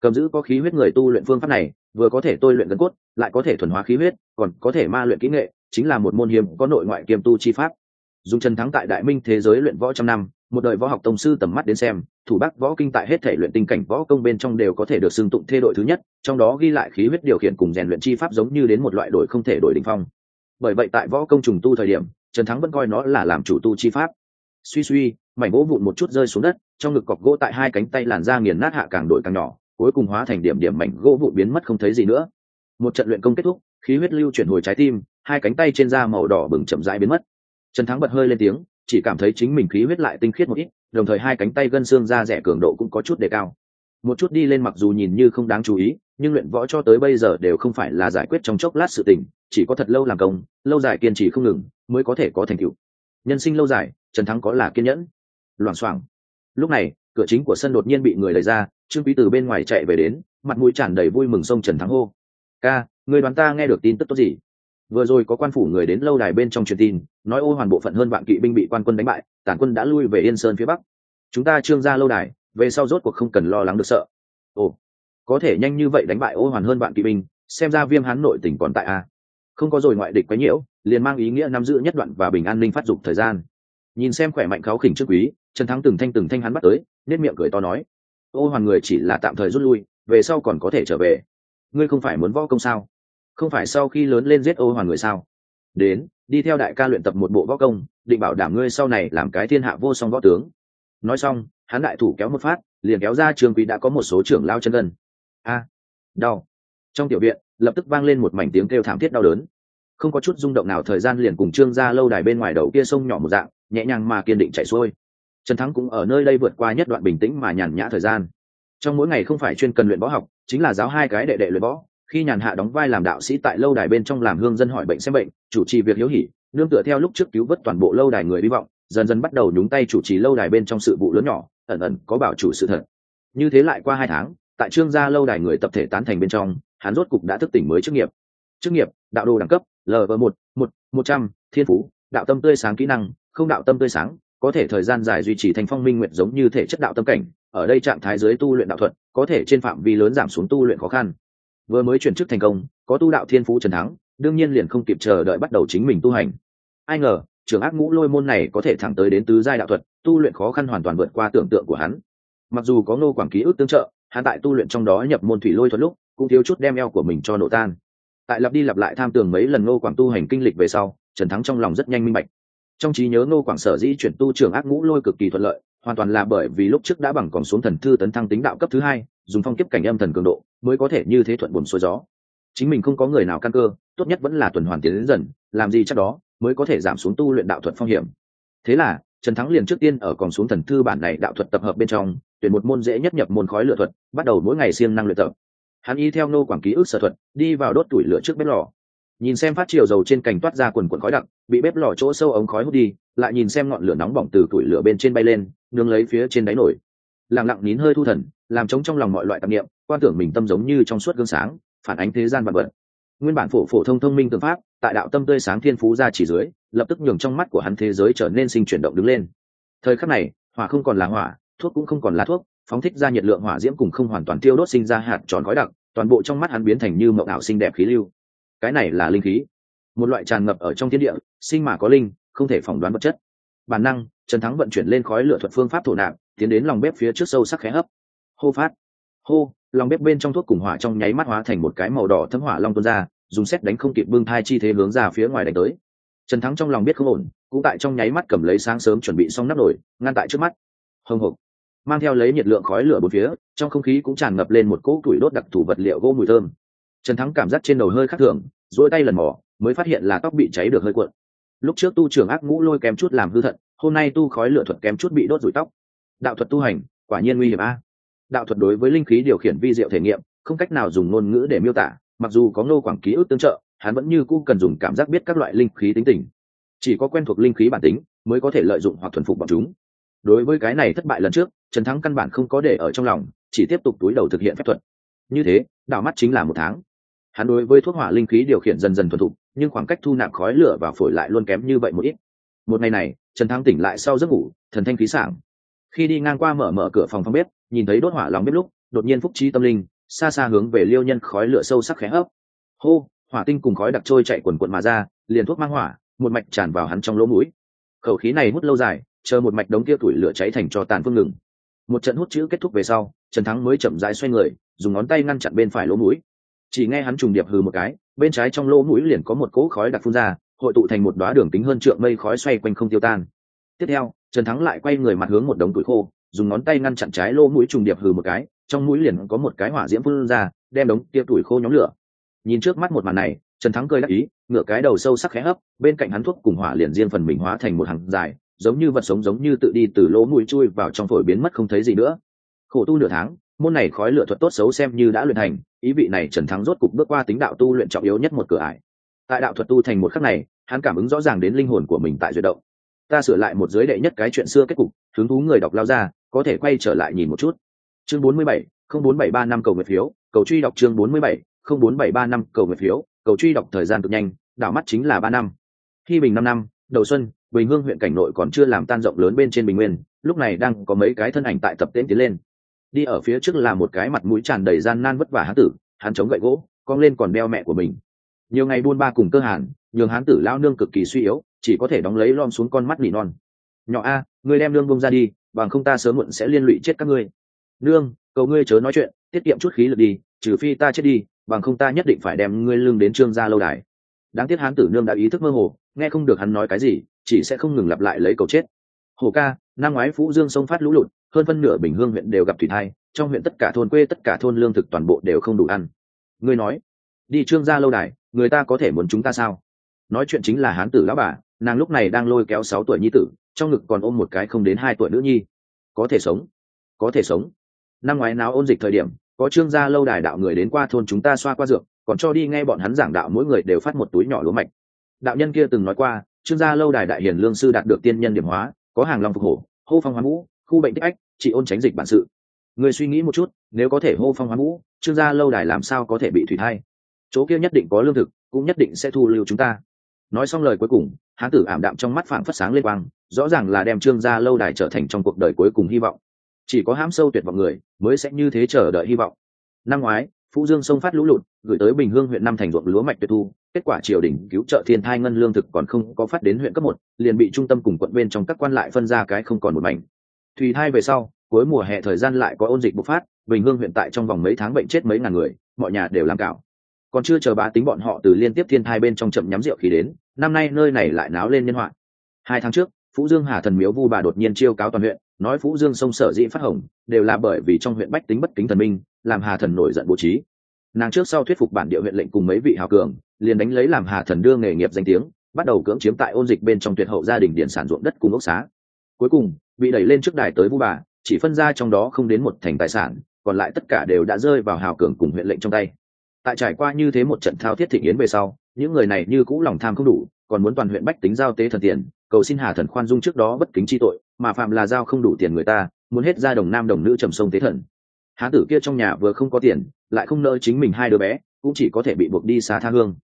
Speaker 1: Cầm giữ có khí huyết người tu luyện phương pháp này, vừa có thể tôi luyện gân cốt, lại có thể thuần hóa khí huyết, còn có thể ma luyện kỹ nghệ, chính là một môn hiếm có nội ngoại kiêm tu chi pháp. Dùng trần thắng tại đại minh thế giới luyện võ trăm năm, một đời võ học tông sư tầm mắt đến xem, thủ bắc võ kinh tại hết thể luyện tinh cảnh võ công bên trong đều có thể được xưng tụng thê đội thứ nhất, trong đó ghi lại khí huyết điều khiển cùng rèn luyện chi pháp giống như đến một loại đội không thể đổi đỉnh phong bởi vậy tại võ công trùng tu thời điểm, trần thắng vẫn coi nó là làm chủ tu chi pháp. Suy suy, mảnh gỗ vụn một chút rơi xuống đất, trong ngực cọc gỗ tại hai cánh tay làn da nghiền nát hạ càng đổi càng nhỏ, cuối cùng hóa thành điểm điểm mảnh gỗ vụn biến mất không thấy gì nữa. Một trận luyện công kết thúc, khí huyết lưu chuyển hồi trái tim, hai cánh tay trên da màu đỏ bừng chậm rãi biến mất. Trần thắng bật hơi lên tiếng, chỉ cảm thấy chính mình khí huyết lại tinh khiết một ít, đồng thời hai cánh tay gân xương da rẻ cường độ cũng có chút đề cao. Một chút đi lên mặc dù nhìn như không đáng chú ý, nhưng luyện võ cho tới bây giờ đều không phải là giải quyết trong chốc lát sự tình chỉ có thật lâu làm công, lâu dài kiên trì không ngừng mới có thể có thành tựu. Nhân sinh lâu dài, trần thắng có là kiên nhẫn. Loảng xoảng. Lúc này, cửa chính của sân đột nhiên bị người lấy ra, trương quý từ bên ngoài chạy về đến, mặt mũi tràn đầy vui mừng sông trần thắng hô. Ca, người đoán ta nghe được tin tức tốt gì? Vừa rồi có quan phủ người đến lâu đài bên trong truyền tin, nói ô hoàn bộ phận hơn vạn kỵ binh bị quan quân đánh bại, tản quân đã lui về yên sơn phía bắc. Chúng ta trương ra lâu đài, về sau rốt cuộc không cần lo lắng được sợ. Ồ, có thể nhanh như vậy đánh bại ô hoàn hơn vạn kỵ binh, xem ra viêm hán nội tỉnh còn tại a không có rồi ngoại địch quấy nhiễu, liền mang ý nghĩa nắm giữ nhất đoạn và bình an ninh phát dục thời gian. Nhìn xem khỏe mạnh kháo khỉnh trước quý, trần thắng từng thanh từng thanh hắn bắt tới nết miệng cười to nói, ô hoàn người chỉ là tạm thời rút lui, về sau còn có thể trở về. Ngươi không phải muốn võ công sao? Không phải sau khi lớn lên giết ô hoàn người sao? Đến, đi theo đại ca luyện tập một bộ võ công, định bảo đảm ngươi sau này làm cái thiên hạ vô song võ tướng. Nói xong, hắn đại thủ kéo một phát, liền kéo ra trường quý đã có một số trưởng lao chân gân a, đau. Trong tiểu viện lập tức vang lên một mảnh tiếng kêu thảm thiết đau đớn. Không có chút rung động nào, thời gian liền cùng trương ra lâu đài bên ngoài đầu kia sông nhỏ một dạng, nhẹ nhàng mà kiên định chạy xuôi. Trần thắng cũng ở nơi đây vượt qua nhất đoạn bình tĩnh mà nhàn nhã thời gian. Trong mỗi ngày không phải chuyên cần luyện võ học, chính là giáo hai cái đệ đệ luyện võ. Khi nhàn hạ đóng vai làm đạo sĩ tại lâu đài bên trong làm hương dân hỏi bệnh xem bệnh, chủ trì việc hiếu hỉ, nương tựa theo lúc trước cứu vớt toàn bộ lâu đài người hy vọng, dần dần bắt đầu nhúng tay chủ trì lâu đài bên trong sự vụ lớn nhỏ, ẩn ẩn có bảo chủ sự thật. Như thế lại qua hai tháng tại trương gia lâu đài người tập thể tán thành bên trong, hắn rốt cục đã thức tỉnh mới chức nghiệp. Chức nghiệp, đạo đồ đẳng cấp lv một một một trăm, thiên phú, đạo tâm tươi sáng kỹ năng, không đạo tâm tươi sáng, có thể thời gian dài duy trì thành phong minh nguyện giống như thể chất đạo tâm cảnh, ở đây trạng thái dưới tu luyện đạo thuật, có thể trên phạm vi lớn giảm xuống tu luyện khó khăn. Vừa mới chuyển chức thành công, có tu đạo thiên phú trần thắng, đương nhiên liền không kịp chờ đợi bắt đầu chính mình tu hành. Ai ngờ trường ác ngũ lôi môn này có thể thẳng tới đến tứ giai đạo thuật, tu luyện khó khăn hoàn toàn vượt qua tưởng tượng của hắn. Mặc dù có ngô quảng ký ức tương trợ hắn tại tu luyện trong đó nhập môn thủy lôi thuật lúc, cũng thiếu chút đem eo của mình cho nổ tan. Tại lặp đi lặp lại tham tường mấy lần ngô quảng tu hành kinh lịch về sau, trần thắng trong lòng rất nhanh minh bạch. Trong trí nhớ ngô quảng sở dĩ chuyển tu trường ác ngũ lôi cực kỳ thuận lợi, hoàn toàn là bởi vì lúc trước đã bằng còn xuống thần thư tấn thăng tính đạo cấp thứ hai, dùng phong kiếp cảnh âm thần cường độ, mới có thể như thế thuận buồn xuôi gió. Chính mình không có người nào căn cơ, tốt nhất vẫn là tuần hoàn tiến đến dần, làm gì chắc đó, mới có thể giảm xuống tu luyện đạo thuật phong hiểm. Thế là, trần thắng liền trước tiên ở còn xuống thần thư bản này đạo thuật tập hợp bên trong tuyển một môn dễ nhất nhập môn khói lựa thuật, bắt đầu mỗi ngày siêng năng luyện tập. Hắn y theo nô quảng ký ức sở thuật, đi vào đốt tuổi lửa trước bếp lò. Nhìn xem phát chiều dầu trên cành toát ra quần quần khói đặc, bị bếp lò chỗ sâu ống khói hút đi, lại nhìn xem ngọn lửa nóng bỏng từ tuổi lửa bên trên bay lên, nương lấy phía trên đáy nổi. Lặng lặng nín hơi thu thần, làm trống trong lòng mọi loại tạp niệm, quan tưởng mình tâm giống như trong suốt gương sáng, phản ánh thế gian vật vật. Nguyên bản phổ phổ thông thông minh tương pháp, tại đạo tâm tươi sáng thiên phú ra chỉ dưới, lập tức nhường trong mắt của hắn thế giới trở nên sinh chuyển động đứng lên. Thời khắc này, hỏa không còn là hỏa thuốc cũng không còn là thuốc, phóng thích ra nhiệt lượng hỏa diễm cùng không hoàn toàn tiêu đốt sinh ra hạt tròn khói đặc, toàn bộ trong mắt hắn biến thành như mộng ảo xinh đẹp khí lưu. Cái này là linh khí. Một loại tràn ngập ở trong thiên địa, sinh mà có linh, không thể phỏng đoán vật chất. Bản năng, trần thắng vận chuyển lên khói lửa thuật phương pháp thổ nạp, tiến đến lòng bếp phía trước sâu sắc khé hấp. Hô phát. Hô, lòng bếp bên trong thuốc cùng hỏa trong nháy mắt hóa thành một cái màu đỏ thấm hỏa long tuôn ra, dùng xét đánh không kịp bưng thai chi thế hướng ra phía ngoài đánh tới. Trần thắng trong lòng biết không ổn, cũng tại trong nháy mắt cầm lấy sáng sớm chuẩn bị xong nắp nổi ngăn tại trước mắt. Hồng hộc mang theo lấy nhiệt lượng khói lửa bốn phía, trong không khí cũng tràn ngập lên một cỗ củi đốt đặc thù vật liệu gỗ mùi thơm. Trần thắng cảm giác trên đầu hơi khác thường dỗi tay lần mỏ mới phát hiện là tóc bị cháy được hơi cuộn. Lúc trước tu trường ác ngũ lôi kém chút làm hư thận hôm nay tu khói lửa thuật kém chút bị đốt rủi tóc. Đạo thuật tu hành, quả nhiên nguy hiểm a. Đạo thuật đối với linh khí điều khiển vi diệu thể nghiệm, không cách nào dùng ngôn ngữ để miêu tả, mặc dù có nô quảng ký ức tương trợ, hắn vẫn như cũ cần dùng cảm giác biết các loại linh khí tính tình. Chỉ có quen thuộc linh khí bản tính, mới có thể lợi dụng hoặc thuần phục bọn chúng đối với cái này thất bại lần trước, trần thắng căn bản không có để ở trong lòng, chỉ tiếp tục túi đầu thực hiện phép thuật. Như thế, đảo mắt chính là một tháng. Hắn đối với thuốc hỏa linh khí điều khiển dần dần thuần thục, nhưng khoảng cách thu nạp khói lửa và phổi lại luôn kém như vậy một ít. Một ngày này, trần thắng tỉnh lại sau giấc ngủ, thần thanh khí sảng. Khi đi ngang qua mở mở cửa phòng phòng bếp, nhìn thấy đốt hỏa lòng bếp lúc, đột nhiên phúc trí tâm linh, xa xa hướng về liêu nhân khói lửa sâu sắc khẽ hấp. Hô, hỏa tinh cùng khói đặc trôi chạy quần quận mà ra, liền thuốc mang hỏa, một mạch tràn vào hắn trong lỗ mũi. Khẩu khí này hút lâu dài chờ một mạch đống kia tuổi lửa cháy thành cho tàn phương ngừng. Một trận hút chữ kết thúc về sau, trần thắng mới chậm rãi xoay người, dùng ngón tay ngăn chặn bên phải lỗ mũi. Chỉ nghe hắn trùng điệp hừ một cái, bên trái trong lỗ mũi liền có một cỗ khói đặc phun ra, hội tụ thành một đoá đường kính hơn trượng mây khói xoay quanh không tiêu tan. Tiếp theo, trần thắng lại quay người mặt hướng một đống tuổi khô, dùng ngón tay ngăn chặn trái lỗ mũi trùng điệp hừ một cái, trong mũi liền có một cái hỏa diễm phun ra, đem đống kia tuổi khô nhóm lửa. Nhìn trước mắt một màn này, trần thắng cười đắc ý ngựa cái đầu sâu sắc khẽ hấp, bên cạnh hắn thuốc cùng hỏa liền riêng phần mình hóa thành một hàng dài giống như vật sống giống như tự đi từ lỗ mũi chui vào trong phổi biến mất không thấy gì nữa. Khổ tu nửa tháng, môn này khói lửa thuật tốt xấu xem như đã luyện thành, ý vị này trần thắng rốt cục bước qua tính đạo tu luyện trọng yếu nhất một cửa ải. Tại đạo thuật tu thành một khắc này, hắn cảm ứng rõ ràng đến linh hồn của mình tại duyệt động. Ta sửa lại một giới đệ nhất cái chuyện xưa kết cục, hứng thú người đọc lao ra, có thể quay trở lại nhìn một chút. Chương bốn mươi bảy, không bốn bảy ba năm cầu nguyện phiếu, cầu truy đọc chương bốn mươi bảy, không bốn bảy ba năm cầu nguyện phiếu, cầu truy đọc thời gian cực nhanh, đảo mắt chính là ba năm. Khi bình năm năm, đầu xuân bình hương huyện cảnh nội còn chưa làm tan rộng lớn bên trên bình nguyên, lúc này đang có mấy cái thân ảnh tại tập tễnh tiến lên. Đi ở phía trước là một cái mặt mũi tràn đầy gian nan vất vả hán tử, hắn chống gậy gỗ, cong lên còn đeo mẹ của mình. Nhiều ngày buôn ba cùng cơ hàn, nhường hán tử lao nương cực kỳ suy yếu, chỉ có thể đóng lấy lom xuống con mắt nỉ non. Nhỏ a, ngươi đem nương bông ra đi, bằng không ta sớm muộn sẽ liên lụy chết các ngươi. Nương, cầu ngươi chớ nói chuyện, tiết kiệm chút khí lực đi, trừ phi ta chết đi, bằng không ta nhất định phải đem ngươi lương đến trương gia lâu đài đáng tiếc hán tử nương đã ý thức mơ hồ, nghe không được hắn nói cái gì, chỉ sẽ không ngừng lặp lại lấy cầu chết. Hồ ca năm ngoái phú dương sông phát lũ lụt, hơn phân nửa bình hương huyện đều gặp thủy thai, trong huyện tất cả thôn quê, tất cả thôn lương thực toàn bộ đều không đủ ăn. Ngươi nói, đi trương gia lâu đài, người ta có thể muốn chúng ta sao? Nói chuyện chính là hán tử lão bà, nàng lúc này đang lôi kéo sáu tuổi nhi tử, trong ngực còn ôm một cái không đến hai tuổi nữ nhi. Có thể sống, có thể sống. Năm ngoái nào ôn dịch thời điểm, có trương gia lâu đài đạo người đến qua thôn chúng ta xoa qua dược còn cho đi nghe bọn hắn giảng đạo mỗi người đều phát một túi nhỏ lúa mạch. Đạo nhân kia từng nói qua, trương gia lâu đài đại hiền lương sư đạt được tiên nhân điểm hóa, có hàng long phục hổ, hô phong hoán vũ, khu bệnh tích ách, trị ôn tránh dịch bản sự. Người suy nghĩ một chút, nếu có thể hô phong hoán vũ, trương gia lâu đài làm sao có thể bị thủy thay chỗ kia nhất định có lương thực, cũng nhất định sẽ thu lưu chúng ta. Nói xong lời cuối cùng, hán tử ảm đạm trong mắt phảng phất sáng lên quang, rõ ràng là đem trương gia lâu đài trở thành trong cuộc đời cuối cùng hy vọng. Chỉ có hãm sâu tuyệt vọng người, mới sẽ như thế chờ đợi hy vọng. Năm ngoái phú dương sông phát lũ lụt, gửi tới bình hương huyện năm thành ruộng lúa mạch tuyệt thu. Kết quả triều đình cứu trợ thiên thai ngân lương thực còn không có phát đến huyện cấp một, liền bị trung tâm cùng quận bên trong các quan lại phân ra cái không còn một mảnh. Thủy thai về sau, cuối mùa hè thời gian lại có ôn dịch bộc phát, bình hương huyện tại trong vòng mấy tháng bệnh chết mấy ngàn người, mọi nhà đều làm cạo còn chưa chờ bá tính bọn họ từ liên tiếp thiên thai bên trong chậm nhắm rượu khí đến, năm nay nơi này lại náo lên nhân hoạn hai tháng trước, phú dương hà thần miếu vu bà đột nhiên chiêu cáo toàn huyện nói phú dương sông sở dĩ phát hồng, đều là bởi vì trong huyện bách tính bất kính thần minh, làm hà thần nổi giận bố trí. Nàng trước sau thuyết phục bản địa huyện lệnh cùng mấy vị hào cường, liền đánh lấy làm hà thần đưa nghề nghiệp danh tiếng, bắt đầu cưỡng chiếm tại ôn dịch bên trong tuyệt hậu gia đình điện sản ruộng đất cùng ốc xá. Cuối cùng, bị đẩy lên trước đài tới vũ bà, chỉ phân ra trong đó không đến một thành tài sản, còn lại tất cả đều đã rơi vào hào cường cùng huyện lệnh trong tay. Tại trải qua như thế một trận thao thiết thịnh yến về sau, những người này như cũ lòng tham không đủ, còn muốn toàn huyện bách tính giao tế thần tiền, cầu xin hà thần khoan dung trước đó bất kính chi tội mà phạm là giao không đủ tiền người ta, muốn hết ra đồng nam đồng nữ trầm sông tế thần. Hán tử kia trong nhà vừa không có tiền, lại không nỡ chính mình hai đứa bé, cũng chỉ có thể bị buộc đi xa tha hương.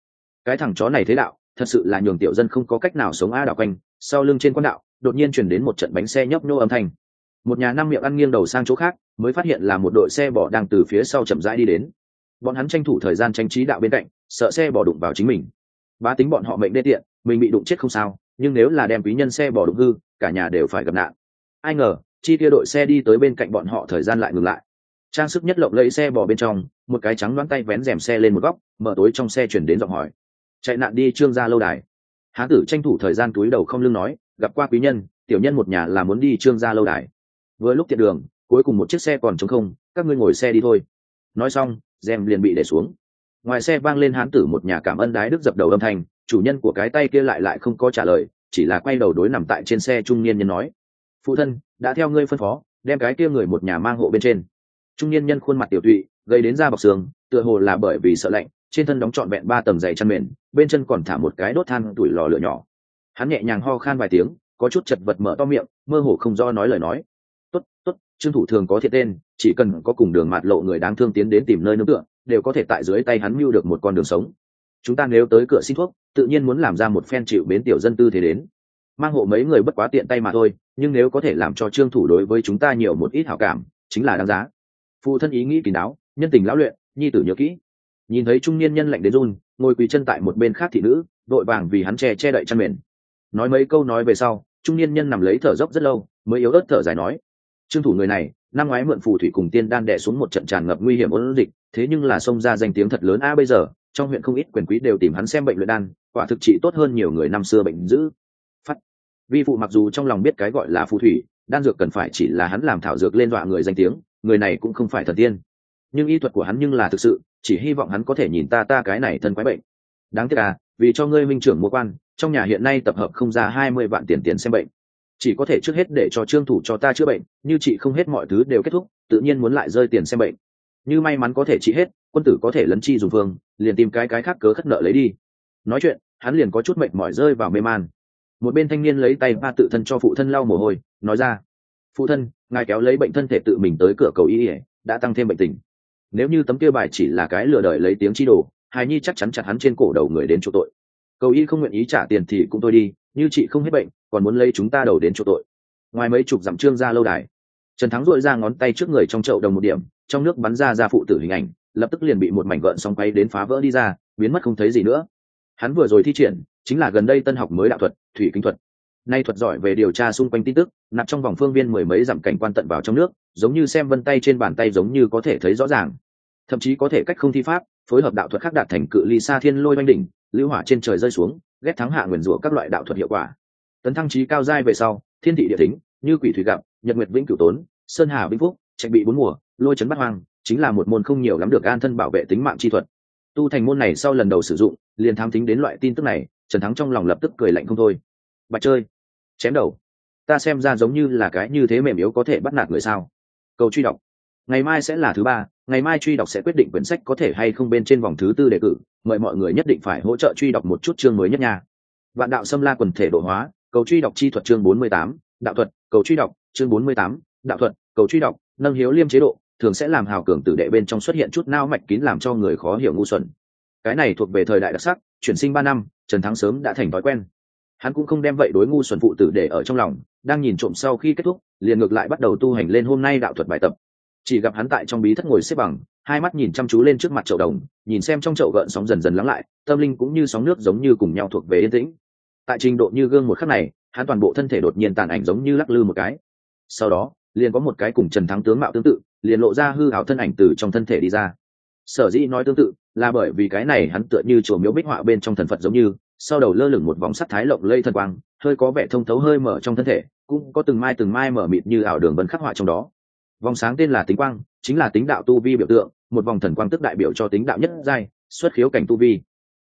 Speaker 1: Cái thằng chó này thế đạo, thật sự là nhường tiểu dân không có cách nào sống a đạo quanh, sau lưng trên quan đạo, đột nhiên chuyển đến một trận bánh xe nhấp nhô âm thanh. Một nhà năm miệng ăn nghiêng đầu sang chỗ khác, mới phát hiện là một đội xe bỏ đang từ phía sau chậm rãi đi đến. Bọn hắn tranh thủ thời gian tranh trí đạo bên cạnh, sợ xe bỏ đụng vào chính mình. Bá tính bọn họ mệnh đê tiện, mình bị đụng chết không sao nhưng nếu là đem quý nhân xe bỏ đụng hư, cả nhà đều phải gặp nạn. Ai ngờ, chi tiêu đội xe đi tới bên cạnh bọn họ thời gian lại ngừng lại. Trang sức nhất lộng lấy xe bỏ bên trong, một cái trắng đoán tay vén rèm xe lên một góc, mở tối trong xe chuyển đến giọng hỏi. Chạy nạn đi trương gia lâu đài. Há tử tranh thủ thời gian túi đầu không lưng nói, gặp qua quý nhân, tiểu nhân một nhà là muốn đi trương gia lâu đài. Vừa lúc tiện đường, cuối cùng một chiếc xe còn trống không, các ngươi ngồi xe đi thôi. Nói xong, rèm liền bị để xuống. Ngoài xe vang lên hán tử một nhà cảm ơn đái đức dập đầu âm thanh chủ nhân của cái tay kia lại lại không có trả lời, chỉ là quay đầu đối nằm tại trên xe trung niên nhân nói, phụ thân, đã theo ngươi phân phó, đem cái kia người một nhà mang hộ bên trên. Trung niên nhân khuôn mặt tiểu tụy gây đến da bọc xương tựa hồ là bởi vì sợ lạnh, trên thân đóng trọn vẹn ba tầng dày chăn mền, bên chân còn thả một cái đốt than tuổi lò lửa nhỏ. Hắn nhẹ nhàng ho khan vài tiếng, có chút chật vật mở to miệng, mơ hồ không do nói lời nói. Tốt tốt, trương thủ thường có thiệt tên, chỉ cần có cùng đường mạt lộ người đáng thương tiến đến tìm nơi nương tựa, đều có thể tại dưới tay hắn mưu được một con đường sống chúng ta nếu tới cửa xin thuốc, tự nhiên muốn làm ra một phen chịu bến tiểu dân tư thế đến. Mang hộ mấy người bất quá tiện tay mà thôi, nhưng nếu có thể làm cho trương thủ đối với chúng ta nhiều một ít hảo cảm, chính là đáng giá. Phụ thân ý nghĩ kín đáo, nhân tình lão luyện, nhi tử nhớ kỹ. Nhìn thấy trung niên nhân lạnh đến run, ngồi quỳ chân tại một bên khác thị nữ, đội vàng vì hắn che che đậy chăn mền. Nói mấy câu nói về sau, trung niên nhân nằm lấy thở dốc rất lâu, mới yếu ớt thở dài nói, trương thủ người này, năm ngoái mượn phù thủy cùng tiên đan đẻ xuống một trận tràn ngập nguy hiểm ôn dịch, thế nhưng là xông ra danh tiếng thật lớn a bây giờ trong huyện không ít quyền quý đều tìm hắn xem bệnh luyện đan, quả thực trị tốt hơn nhiều người năm xưa bệnh dữ. Phát. Vi phụ mặc dù trong lòng biết cái gọi là phù thủy, đan dược cần phải chỉ là hắn làm thảo dược lên dọa người danh tiếng, người này cũng không phải thần tiên. Nhưng y thuật của hắn nhưng là thực sự, chỉ hy vọng hắn có thể nhìn ta ta cái này thân quái bệnh. Đáng tiếc à vì cho ngươi minh trưởng mua quan, trong nhà hiện nay tập hợp không ra hai mươi vạn tiền tiền xem bệnh. Chỉ có thể trước hết để cho trương thủ cho ta chữa bệnh, như chị không hết mọi thứ đều kết thúc, tự nhiên muốn lại rơi tiền xem bệnh. Như may mắn có thể trị hết quân tử có thể lấn chi dùng phương, liền tìm cái cái khác cớ khất nợ lấy đi. Nói chuyện, hắn liền có chút mệnh mỏi rơi vào mê man. Một bên thanh niên lấy tay ba tự thân cho phụ thân lau mồ hôi, nói ra, phụ thân, ngài kéo lấy bệnh thân thể tự mình tới cửa cầu y ỉa đã tăng thêm bệnh tình. Nếu như tấm kia bài chỉ là cái lừa đợi lấy tiếng chi đồ, hài nhi chắc chắn chặt hắn trên cổ đầu người đến chỗ tội. Cầu y không nguyện ý trả tiền thì cũng thôi đi, như chị không hết bệnh, còn muốn lấy chúng ta đầu đến chỗ tội. Ngoài mấy chục dặm trương ra lâu đài, trần thắng dội ra ngón tay trước người trong chậu đồng một điểm, trong nước bắn ra ra phụ tử hình ảnh lập tức liền bị một mảnh gợn sóng quay đến phá vỡ đi ra, biến mất không thấy gì nữa. Hắn vừa rồi thi triển, chính là gần đây tân học mới đạo thuật, thủy kinh thuật. Nay thuật giỏi về điều tra xung quanh tin tức, nạp trong vòng phương viên mười mấy dặm cảnh quan tận vào trong nước, giống như xem vân tay trên bàn tay giống như có thể thấy rõ ràng. Thậm chí có thể cách không thi pháp, phối hợp đạo thuật khác đạt thành cự ly xa thiên lôi oanh đỉnh, lưu hỏa trên trời rơi xuống, ghét thắng hạ nguyền rủa các loại đạo thuật hiệu quả. Tấn thăng trí cao giai về sau, thiên thị địa tính như quỷ thủy gặp, nhật nguyệt vĩnh cửu tốn, sơn hà vĩnh phúc, trạch bị bốn mùa, lôi chấn bắt hoang chính là một môn không nhiều lắm được an thân bảo vệ tính mạng chi thuật. Tu thành môn này sau lần đầu sử dụng, liền tham tính đến loại tin tức này, trần thắng trong lòng lập tức cười lạnh không thôi. Bạch chơi, chém đầu. Ta xem ra giống như là cái như thế mềm yếu có thể bắt nạt người sao? Cầu truy đọc. Ngày mai sẽ là thứ ba, ngày mai truy đọc sẽ quyết định quyển sách có thể hay không bên trên vòng thứ tư đề cử, mời mọi người nhất định phải hỗ trợ truy đọc một chút chương mới nhất nha. Vạn đạo xâm la quần thể độ hóa, cầu truy đọc chi thuật chương bốn mươi tám, đạo thuật, cầu truy đọc, chương bốn mươi tám, đạo thuật, cầu truy đọc, nâng hiếu liêm chế độ thường sẽ làm hào cường tử đệ bên trong xuất hiện chút nao mạch kín làm cho người khó hiểu ngu xuẩn. Cái này thuộc về thời đại đặc sắc, chuyển sinh ba năm, trần thắng sớm đã thành thói quen. Hắn cũng không đem vậy đối ngu xuẩn phụ tử để ở trong lòng, đang nhìn trộm sau khi kết thúc, liền ngược lại bắt đầu tu hành lên hôm nay đạo thuật bài tập. Chỉ gặp hắn tại trong bí thất ngồi xếp bằng, hai mắt nhìn chăm chú lên trước mặt chậu đồng, nhìn xem trong chậu gợn sóng dần dần lắng lại, tâm linh cũng như sóng nước giống như cùng nhau thuộc về yên tĩnh. Tại trình độ như gương một khắc này, hắn toàn bộ thân thể đột nhiên tàn ảnh giống như lắc lư một cái. Sau đó liền có một cái cùng trần thắng tướng mạo tương tự, liền lộ ra hư hảo thân ảnh từ trong thân thể đi ra. Sở dĩ nói tương tự, là bởi vì cái này hắn tựa như chùa miếu bích họa bên trong thần phật giống như, sau đầu lơ lửng một vòng sắt thái lộng lây thần quang, hơi có vẻ thông thấu hơi mở trong thân thể, cũng có từng mai từng mai mở mịt như ảo đường vân khắc họa trong đó. Vòng sáng tên là tính quang, chính là tính đạo tu vi biểu tượng, một vòng thần quang tức đại biểu cho tính đạo nhất giai, xuất khiếu cảnh tu vi.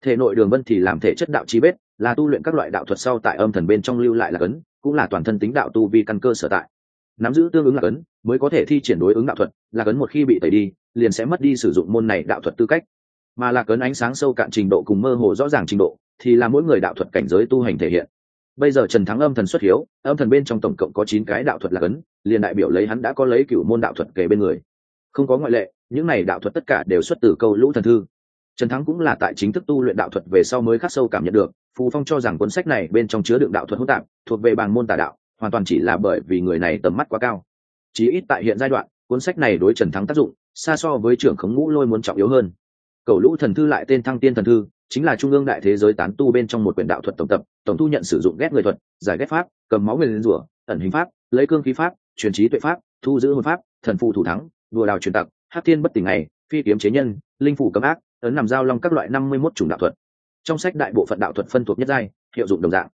Speaker 1: Thể nội đường vân thì làm thể chất đạo chi bết, là tu luyện các loại đạo thuật sau tại âm thần bên trong lưu lại là cấn, cũng là toàn thân tính đạo tu vi căn cơ sở tại nắm giữ tương ứng lạc cấn, mới có thể thi triển đối ứng đạo thuật, là cấn một khi bị tẩy đi, liền sẽ mất đi sử dụng môn này đạo thuật tư cách. Mà là cấn ánh sáng sâu cạn trình độ cùng mơ hồ rõ ràng trình độ, thì là mỗi người đạo thuật cảnh giới tu hành thể hiện. Bây giờ trần thắng âm thần xuất hiếu, âm thần bên trong tổng cộng có chín cái đạo thuật là cấn, liền đại biểu lấy hắn đã có lấy cửu môn đạo thuật kể bên người. Không có ngoại lệ, những này đạo thuật tất cả đều xuất từ câu lũ thần thư. Trần thắng cũng là tại chính thức tu luyện đạo thuật về sau mới khắc sâu cảm nhận được, phù phong cho rằng cuốn sách này bên trong chứa đựng đạo thuật hỗn tạp, thuộc về bàn môn tà đạo hoàn toàn chỉ là bởi vì người này tầm mắt quá cao. Chí ít tại hiện giai đoạn, cuốn sách này đối trần thắng tác dụng, xa so với trưởng khống ngũ lôi muốn trọng yếu hơn. Cầu lũ thần thư lại tên thăng tiên thần thư, chính là trung ương đại thế giới tán tu bên trong một quyển đạo thuật tổng tập, tổng thu nhận sử dụng ghét người thuật, giải ghét pháp, cầm máu nguyên lên rủa, ẩn hình pháp, lấy cương khí pháp, truyền trí tuệ pháp, thu giữ hồn pháp, thần phù thủ thắng, đùa đào truyền tặc hát thiên bất tỉnh này phi kiếm chế nhân, linh phủ cấm ác, ấn nằm giao long các loại năm mươi mốt chủng đạo thuật. Trong sách đại bộ phận đạo thuật phân thuộc nhất giai, hiệu dụng đồng dạng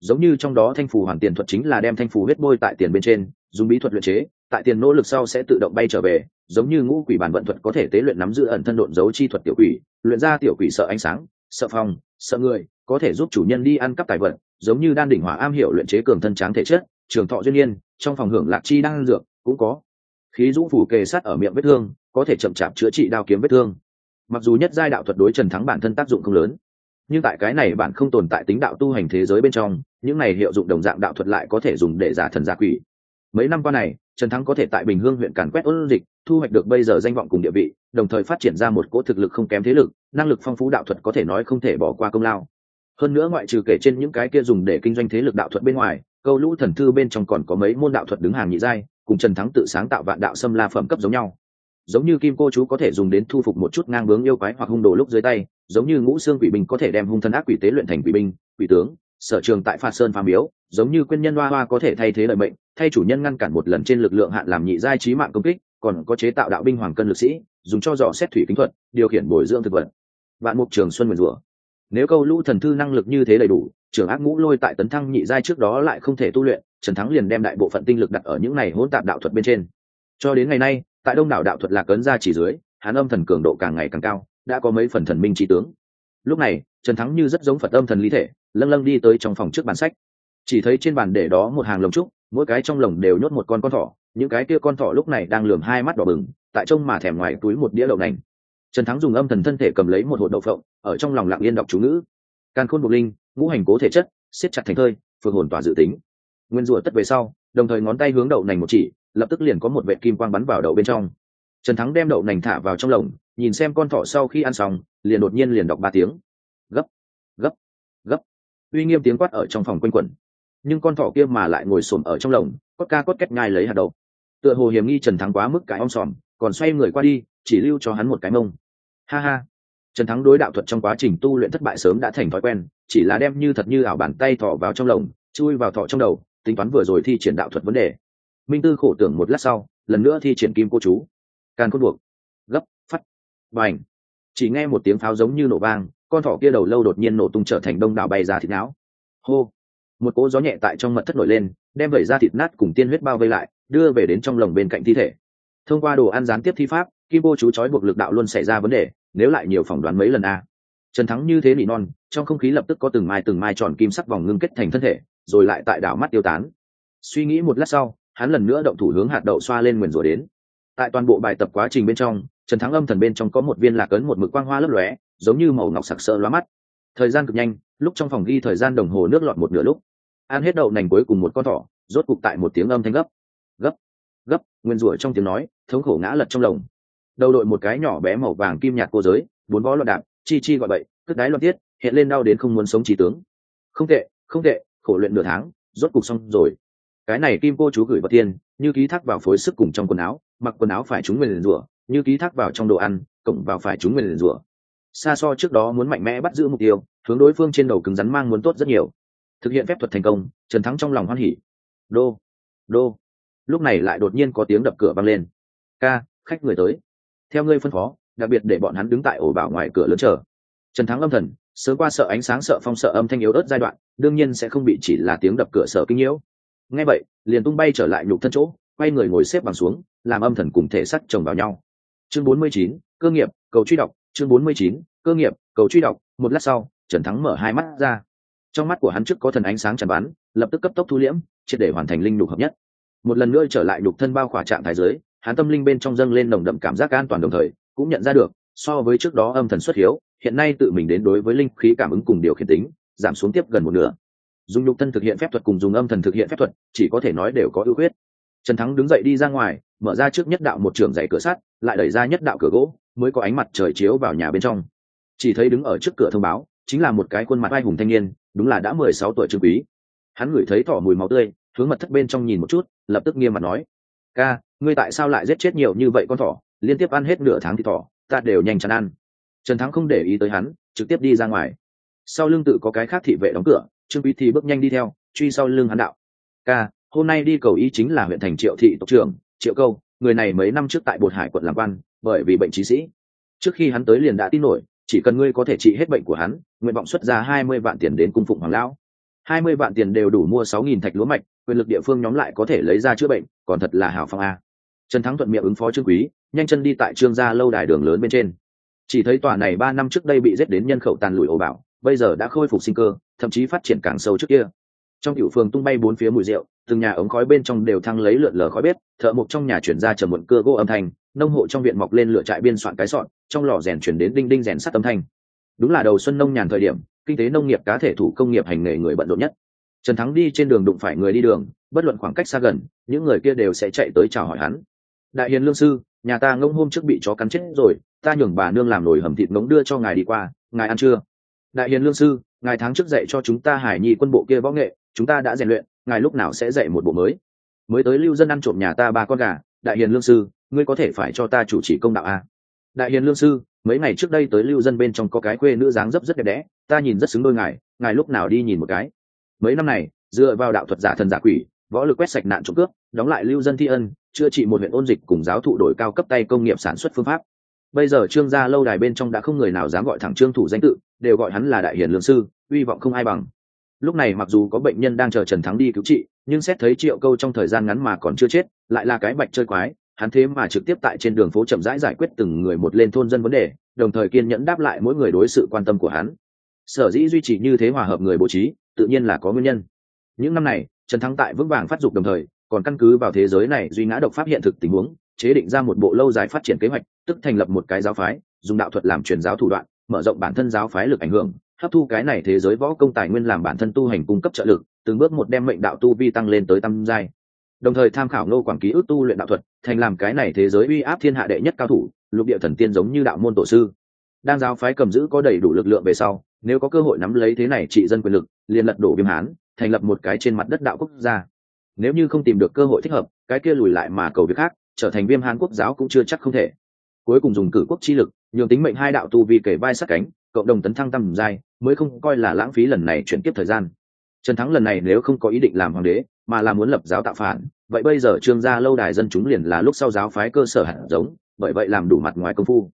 Speaker 1: giống như trong đó thanh phù hoàn tiền thuật chính là đem thanh phù huyết bôi tại tiền bên trên, dùng bí thuật luyện chế, tại tiền nỗ lực sau sẽ tự động bay trở về, giống như ngũ quỷ bản vận thuật có thể tế luyện nắm giữ ẩn thân độn dấu chi thuật tiểu quỷ, luyện ra tiểu quỷ sợ ánh sáng, sợ phòng sợ người, có thể giúp chủ nhân đi ăn cắp tài vật, giống như đan đỉnh hỏa am hiểu luyện chế cường thân tráng thể chất, trường thọ duyên nhiên trong phòng hưởng lạc chi đang dược, cũng có. Khí dũng phủ kề sát ở miệng vết thương, có thể chậm chạp chữa trị đao kiếm vết thương. Mặc dù nhất giai đạo thuật đối trần thắng bản thân tác dụng không lớn nhưng tại cái này bạn không tồn tại tính đạo tu hành thế giới bên trong, những này hiệu dụng đồng dạng đạo thuật lại có thể dùng để giả thần giả quỷ. Mấy năm qua này, trần thắng có thể tại bình hương huyện càn quét ôn dịch, thu hoạch được bây giờ danh vọng cùng địa vị, đồng thời phát triển ra một cỗ thực lực không kém thế lực, năng lực phong phú đạo thuật có thể nói không thể bỏ qua công lao. Hơn nữa ngoại trừ kể trên những cái kia dùng để kinh doanh thế lực đạo thuật bên ngoài, câu lũ thần thư bên trong còn có mấy môn đạo thuật đứng hàng nhị giai, cùng trần thắng tự sáng tạo vạn đạo xâm la phẩm cấp giống nhau. Giống như kim cô chú có thể dùng đến thu phục một chút ngang bướng yêu quái hoặc hung đồ lúc dưới tay giống như ngũ xương quỷ binh có thể đem hung thân ác quỷ tế luyện thành quỷ binh, quỷ tướng, sở trường tại phạt sơn phàm miếu, giống như quyên nhân hoa hoa có thể thay thế lợi mệnh, thay chủ nhân ngăn cản một lần trên lực lượng hạn làm nhị giai trí mạng công kích, còn có chế tạo đạo binh hoàng cân lực sĩ, dùng cho dò xét thủy kính thuật, điều khiển bồi dưỡng thực vật. Vạn mục trường xuân nguyền rủa, nếu câu lũ thần thư năng lực như thế đầy đủ, trưởng ác ngũ lôi tại tấn thăng nhị giai trước đó lại không thể tu luyện, trần thắng liền đem đại bộ phận tinh lực đặt ở những này hỗn tạp đạo thuật bên trên. Cho đến ngày nay, tại đông đảo đạo thuật lạc ấn ra chỉ dưới, hán âm thần cường độ càng ngày càng cao đã có mấy phần thần minh trí tướng. Lúc này, trần thắng như rất giống phật âm thần lý thể, lâng lâng đi tới trong phòng trước bàn sách. Chỉ thấy trên bàn để đó một hàng lồng trúc, mỗi cái trong lồng đều nhốt một con con thỏ, những cái kia con thỏ lúc này đang lườm hai mắt đỏ bừng, tại trông mà thèm ngoài túi một đĩa đậu nành. Trần thắng dùng âm thần thân thể cầm lấy một hộp đậu phộng, ở trong lòng lặng yên đọc chú ngữ. Càn khôn bục linh, ngũ hành cố thể chất, siết chặt thành thơi, phượng hồn tỏa dự tính. Nguyên rủa tất về sau, đồng thời ngón tay hướng đậu nành một chỉ, lập tức liền có một vệ kim quang bắn vào đậu bên trong. Trần thắng đem đậu nành thả vào trong lồng nhìn xem con thỏ sau khi ăn xong, liền đột nhiên liền đọc ba tiếng. Gấp gấp gấp. Uy nghiêm tiếng quát ở trong phòng quanh quẩn. Nhưng con thỏ kia mà lại ngồi xổm ở trong lồng, cốt ca cốt cách ngai lấy hạt đậu. Tựa hồ hiểm nghi trần thắng quá mức cái om sòm, còn xoay người qua đi, chỉ lưu cho hắn một cái mông. Ha ha. Trần thắng đối đạo thuật trong quá trình tu luyện thất bại sớm đã thành thói quen, chỉ là đem như thật như ảo bàn tay thọ vào trong lồng, chui vào thọ trong đầu, tính toán vừa rồi thi triển đạo thuật vấn đề. Minh tư khổ tưởng một lát sau, lần nữa thi triển kim cô chú. Càn cốt buộc và ảnh. Chỉ nghe một tiếng pháo giống như nổ vang, con thỏ kia đầu lâu đột nhiên nổ tung trở thành đông đảo bay ra thịt não. Hô! Một cỗ gió nhẹ tại trong mật thất nổi lên, đem vẩy ra thịt nát cùng tiên huyết bao vây lại, đưa về đến trong lồng bên cạnh thi thể. Thông qua đồ ăn gián tiếp thi pháp, kim cô chú trói buộc lực đạo luôn xảy ra vấn đề, nếu lại nhiều phỏng đoán mấy lần a. Trần thắng như thế nỉ non, trong không khí lập tức có từng mai từng mai tròn kim sắc vòng ngưng kết thành thân thể, rồi lại tại đảo mắt tiêu tán. Suy nghĩ một lát sau, hắn lần nữa động thủ hướng hạt đậu xoa lên nguyền rủa đến. Tại toàn bộ bài tập quá trình bên trong trần thắng âm thần bên trong có một viên lạc ấn một mực quang hoa lấp lóe, giống như màu ngọc sặc sỡ lóa mắt. Thời gian cực nhanh, lúc trong phòng ghi thời gian đồng hồ nước lọt một nửa lúc. Ăn hết đậu nành cuối cùng một con thỏ, rốt cục tại một tiếng âm thanh gấp. Gấp gấp, nguyên rủa trong tiếng nói, thống khổ ngã lật trong lồng. Đầu đội một cái nhỏ bé màu vàng kim nhạt cô giới, bốn vó loạn đạp, chi chi gọi bậy, cất đáy loạn tiết, hiện lên đau đến không muốn sống trí tướng. Không tệ không tệ, khổ luyện nửa tháng, rốt cục xong rồi. Cái này kim cô chú gửi vào tiền, như ký thác vào phối sức cùng trong quần áo, mặc quần áo phải chúng nguyền rủa như ký thác vào trong đồ ăn, cộng vào phải chúng nguyền rủa xa so trước đó muốn mạnh mẽ bắt giữ mục tiêu, hướng đối phương trên đầu cứng rắn mang muốn tốt rất nhiều. Thực hiện phép thuật thành công, trần thắng trong lòng hoan hỉ. Đô đô. Lúc này lại đột nhiên có tiếng đập cửa vang lên. Ca, khách người tới. Theo ngươi phân phó, đặc biệt để bọn hắn đứng tại ổ bảo ngoài cửa lớn chờ. Trần thắng âm thần, sớm qua sợ ánh sáng sợ phong sợ âm thanh yếu ớt giai đoạn, đương nhiên sẽ không bị chỉ là tiếng đập cửa sợ kinh nhiễu. Nghe vậy, liền tung bay trở lại nhục thân chỗ, quay người ngồi xếp bằng xuống, làm âm thần cùng thể sắt chồng vào nhau chương 49, cơ nghiệp cầu truy đọc chương 49, cơ nghiệp cầu truy đọc. Một lát sau trần thắng mở hai mắt ra. Trong mắt của hắn trước có thần ánh sáng tràn bắn lập tức cấp tốc thu liễm triệt để hoàn thành linh nhục hợp nhất. Một lần nữa trở lại nhục thân bao khỏa trạng thái giới hắn tâm linh bên trong dâng lên nồng đậm cảm giác an toàn đồng thời cũng nhận ra được so với trước đó âm thần xuất hiếu hiện nay tự mình đến đối với linh khí cảm ứng cùng điều khiển tính giảm xuống tiếp gần một nửa. Dùng nhục thân thực hiện phép thuật cùng dùng âm thần thực hiện phép thuật chỉ có thể nói đều có ưu khuyết. Trần thắng đứng dậy đi ra ngoài mở ra trước nhất đạo một trường dạy cửa sắt, lại đẩy ra nhất đạo cửa gỗ, mới có ánh mặt trời chiếu vào nhà bên trong. Chỉ thấy đứng ở trước cửa thông báo, chính là một cái khuôn mặt ai hùng thanh niên, đúng là đã mười sáu tuổi trương quý. Hắn ngửi thấy thỏ mùi máu tươi, hướng mật thất bên trong nhìn một chút, lập tức nghiêm mặt nói, ca, ngươi tại sao lại giết chết nhiều như vậy con thỏ? Liên tiếp ăn hết nửa tháng thì thỏ, ta đều nhanh chán ăn. Trần thắng không để ý tới hắn, trực tiếp đi ra ngoài. Sau lưng tự có cái khác thị vệ đóng cửa, trương quý thì bước nhanh đi theo, truy sau lưng hắn đạo, ca, hôm nay đi cầu y chính là huyện thành triệu thị tộc trưởng triệu câu, người này mấy năm trước tại bột hải quận làm quan, bởi vì bệnh trí sĩ. Trước khi hắn tới liền đã tin nổi, chỉ cần ngươi có thể trị hết bệnh của hắn, nguyện vọng xuất ra hai mươi vạn tiền đến cung phụng hoàng lão. hai mươi vạn tiền đều đủ mua sáu nghìn thạch lúa mạch, quyền lực địa phương nhóm lại có thể lấy ra chữa bệnh, còn thật là hào phong a. Trần thắng thuận miệng ứng phó trương quý, nhanh chân đi tại trương gia lâu đài đường lớn bên trên. Chỉ thấy tòa này ba năm trước đây bị giết đến nhân khẩu tàn lụi ồ bảo bây giờ đã khôi phục sinh cơ, thậm chí phát triển càng sâu trước kia. Trong tiểu phường tung bay bốn phía mùi rượu từng nhà ống khói bên trong đều thăng lấy lượn lờ khói bếp, thợ mộc trong nhà chuyển ra chờ muộn cưa gỗ âm thanh, nông hộ trong viện mọc lên lửa trại biên soạn cái sọn, trong lò rèn chuyển đến đinh đinh rèn sắt âm thanh. Đúng là đầu xuân nông nhàn thời điểm, kinh tế nông nghiệp cá thể thủ công nghiệp hành nghề người bận rộn nhất. Trần thắng đi trên đường đụng phải người đi đường, bất luận khoảng cách xa gần, những người kia đều sẽ chạy tới chào hỏi hắn. Đại hiền lương sư, nhà ta ngông hôm trước bị chó cắn chết rồi, ta nhường bà nương làm nồi hầm thịt ngỗng đưa cho ngài đi qua, ngài ăn chưa? Đại hiền lương sư, ngài tháng trước dạy cho chúng ta hải nhi quân bộ kia võ nghệ, chúng ta đã rèn luyện ngài lúc nào sẽ dạy một bộ mới? Mới tới lưu dân ăn trộm nhà ta ba con gà, đại hiền lương sư, ngươi có thể phải cho ta chủ trì công đạo a đại hiền lương sư, mấy ngày trước đây tới lưu dân bên trong có cái quê nữ dáng dấp rất đẹp đẽ, ta nhìn rất xứng đôi ngài ngài lúc nào đi nhìn một cái. Mấy năm này, dựa vào đạo thuật giả thần giả quỷ, võ lực quét sạch nạn trộm cướp, đóng lại lưu dân thi ân, chữa trị một huyện ôn dịch cùng giáo thụ đổi cao cấp tay công nghiệp sản xuất phương pháp. Bây giờ trương gia lâu đài bên trong đã không người nào dám gọi thẳng trương thủ danh tự, đều gọi hắn là đại hiền lương sư uy vọng không ai bằng lúc này mặc dù có bệnh nhân đang chờ trần thắng đi cứu trị, nhưng xét thấy triệu câu trong thời gian ngắn mà còn chưa chết, lại là cái bạch chơi quái, hắn thế mà trực tiếp tại trên đường phố chậm rãi giải quyết từng người một lên thôn dân vấn đề, đồng thời kiên nhẫn đáp lại mỗi người đối sự quan tâm của hắn. Sở dĩ duy trì như thế hòa hợp người bố trí, tự nhiên là có nguyên nhân. Những năm này, trần thắng tại vững vàng phát dục đồng thời, còn căn cứ vào thế giới này duy ngã độc phát hiện thực tình huống, chế định ra một bộ lâu dài phát triển kế hoạch, tức thành lập một cái giáo phái, dùng đạo thuật làm truyền giáo thủ đoạn, mở rộng bản thân giáo phái lực ảnh hưởng hấp thu cái này thế giới võ công tài nguyên làm bản thân tu hành cung cấp trợ lực, từng bước một đem mệnh đạo tu vi tăng lên tới tam giai. Đồng thời tham khảo nô quảng ký ức tu luyện đạo thuật, thành làm cái này thế giới uy áp thiên hạ đệ nhất cao thủ, lục địa thần tiên giống như đạo môn tổ sư. Đang giáo phái cầm giữ có đầy đủ lực lượng về sau, nếu có cơ hội nắm lấy thế này trị dân quyền lực, liền lật đổ viêm hán, thành lập một cái trên mặt đất đạo quốc gia. Nếu như không tìm được cơ hội thích hợp, cái kia lùi lại mà cầu việc khác, trở thành viêm hán quốc giáo cũng chưa chắc không thể. Cuối cùng dùng cử quốc chi lực, nhường tính mệnh hai đạo tu vi kể vai sát cánh, cộng đồng tấn thăng tầm giai mới không coi là lãng phí lần này chuyển tiếp thời gian. Trần thắng lần này nếu không có ý định làm hoàng đế, mà là muốn lập giáo tạo phản, vậy bây giờ trương gia lâu đài dân chúng liền là lúc sau giáo phái cơ sở hạt giống, bởi vậy làm đủ mặt ngoài công phu.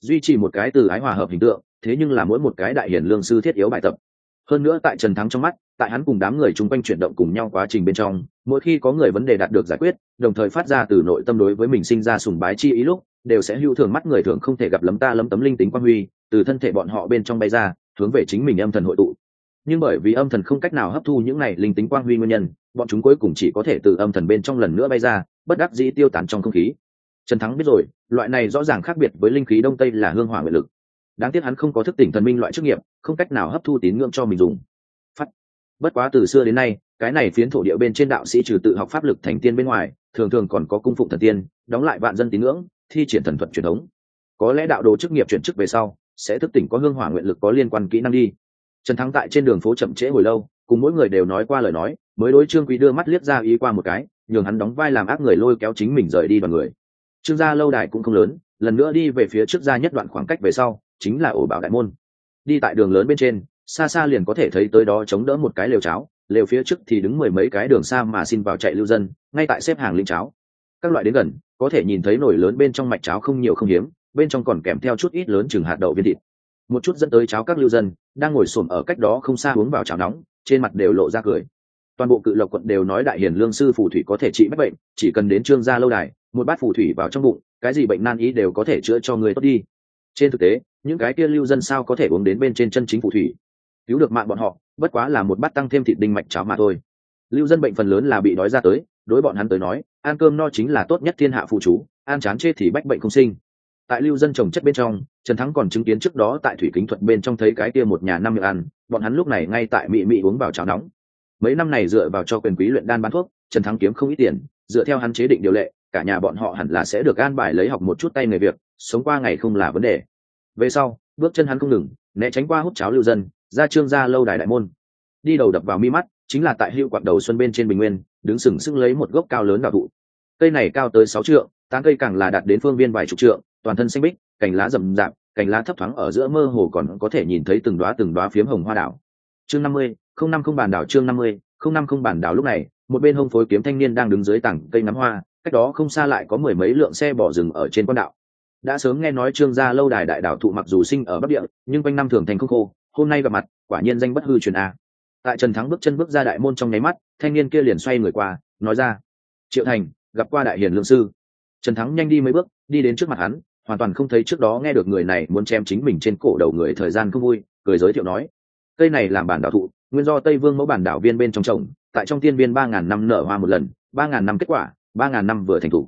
Speaker 1: Duy trì một cái từ ái hòa hợp hình tượng, thế nhưng là mỗi một cái đại hiển lương sư thiết yếu bài tập. Hơn nữa tại trần thắng trong mắt, tại hắn cùng đám người chung quanh chuyển động cùng nhau quá trình bên trong, mỗi khi có người vấn đề đạt được giải quyết, đồng thời phát ra từ nội tâm đối với mình sinh ra sùng bái chi ý lúc, đều sẽ hữu thường mắt người thường không thể gặp lấm ta lấm tấm linh tính quan huy, từ thân thể bọn họ bên trong bay ra hướng về chính mình âm thần hội tụ. Nhưng bởi vì âm thần không cách nào hấp thu những này linh tính quang huy nguyên nhân, bọn chúng cuối cùng chỉ có thể từ âm thần bên trong lần nữa bay ra, bất đắc dĩ tiêu tán trong không khí. Trần thắng biết rồi, loại này rõ ràng khác biệt với linh khí đông tây là hương hỏa nguyện lực. Đáng tiếc hắn không có thức tỉnh thần minh loại chức nghiệp, không cách nào hấp thu tín ngưỡng cho mình dùng. Phát. Bất quá từ xưa đến nay, cái này phiến thổ địa bên trên đạo sĩ trừ tự học pháp lực thành tiên bên ngoài, thường thường còn có cung phụng thần tiên, đóng lại vạn dân tín ngưỡng, thi triển thần thuật truyền thống. Có lẽ đạo đồ chức nghiệp chuyển chức về sau sẽ thức tỉnh có hương hỏa nguyện lực có liên quan kỹ năng đi. Trần thắng tại trên đường phố chậm trễ hồi lâu, cùng mỗi người đều nói qua lời nói, mới đối trương quý đưa mắt liếc ra ý qua một cái, nhường hắn đóng vai làm ác người lôi kéo chính mình rời đi đoàn người. Trương gia lâu đài cũng không lớn, lần nữa đi về phía trước ra nhất đoạn khoảng cách về sau, chính là ổ bảo đại môn. Đi tại đường lớn bên trên, xa xa liền có thể thấy tới đó chống đỡ một cái lều cháo, lều phía trước thì đứng mười mấy cái đường xa mà xin vào chạy lưu dân, ngay tại xếp hàng linh cháo. Các loại đến gần, có thể nhìn thấy nồi lớn bên trong mạch cháo không nhiều không hiếm bên trong còn kèm theo chút ít lớn chừng hạt đậu viên thịt. Một chút dẫn tới cháo các lưu dân, đang ngồi xổm ở cách đó không xa uống vào cháo nóng, trên mặt đều lộ ra cười. Toàn bộ cự lộc quận đều nói đại hiền lương sư phù thủy có thể trị mắc bệnh, chỉ cần đến trương gia lâu đài, một bát phù thủy vào trong bụng, cái gì bệnh nan ý đều có thể chữa cho người tốt đi. Trên thực tế, những cái kia lưu dân sao có thể uống đến bên trên chân chính phù thủy? Cứu được mạng bọn họ, bất quá là một bát tăng thêm thịt đinh mạch cháo mà thôi. Lưu dân bệnh phần lớn là bị đói ra tới, đối bọn hắn tới nói, ăn cơm no chính là tốt nhất thiên hạ phụ chú, ăn chán chê thì bách bệnh không sinh tại lưu dân trồng chất bên trong, trần thắng còn chứng kiến trước đó tại thủy kính thuận bên trong thấy cái kia một nhà năm miệng ăn, bọn hắn lúc này ngay tại mị mị uống vào cháo nóng. Mấy năm này dựa vào cho quyền quý luyện đan bán thuốc, trần thắng kiếm không ít tiền, dựa theo hắn chế định điều lệ, cả nhà bọn họ hẳn là sẽ được an bài lấy học một chút tay nghề việc, sống qua ngày không là vấn đề. Về sau, bước chân hắn không ngừng, né tránh qua hút cháo lưu dân, ra trương ra lâu đài đại môn. Đi đầu đập vào mi mắt, chính là tại hữu quạt đầu xuân bên trên bình nguyên, đứng sừng sững lấy một gốc cao lớn đạo thụ. Cây này cao tới sáu trượng, tán cây càng là đạt đến phương viên vài chục trượng toàn thân xanh bích cành lá rậm rạp, cành lá thấp thoáng ở giữa mơ hồ còn có thể nhìn thấy từng đoá từng đoá phiếm hồng hoa đảo chương năm mươi, không năm không bản đảo chương năm mươi, không năm không bản đảo lúc này, một bên hông phối kiếm thanh niên đang đứng dưới tảng cây ngắm hoa, cách đó không xa lại có mười mấy lượng xe bỏ rừng ở trên con đạo đã sớm nghe nói trương gia lâu đài đại đảo thụ mặc dù sinh ở bắc địa, nhưng quanh năm thường thành không khô, hôm nay gặp mặt, quả nhiên danh bất hư truyền a. Tại trần thắng bước chân bước ra đại môn trong nháy mắt, thanh niên kia liền xoay người qua, nói ra, triệu thành, gặp qua đại hiền lương sư. Trần thắng nhanh đi mấy bước, đi đến trước mặt hắn hoàn toàn không thấy trước đó nghe được người này muốn chém chính mình trên cổ đầu người thời gian không vui, cười giới thiệu nói, cây này làm bản đảo thụ, nguyên do tây vương mẫu bản đảo viên bên trong trồng, tại trong tiên viên ba ngàn năm nở hoa một lần, ba ngàn năm kết quả, ba ngàn năm vừa thành thục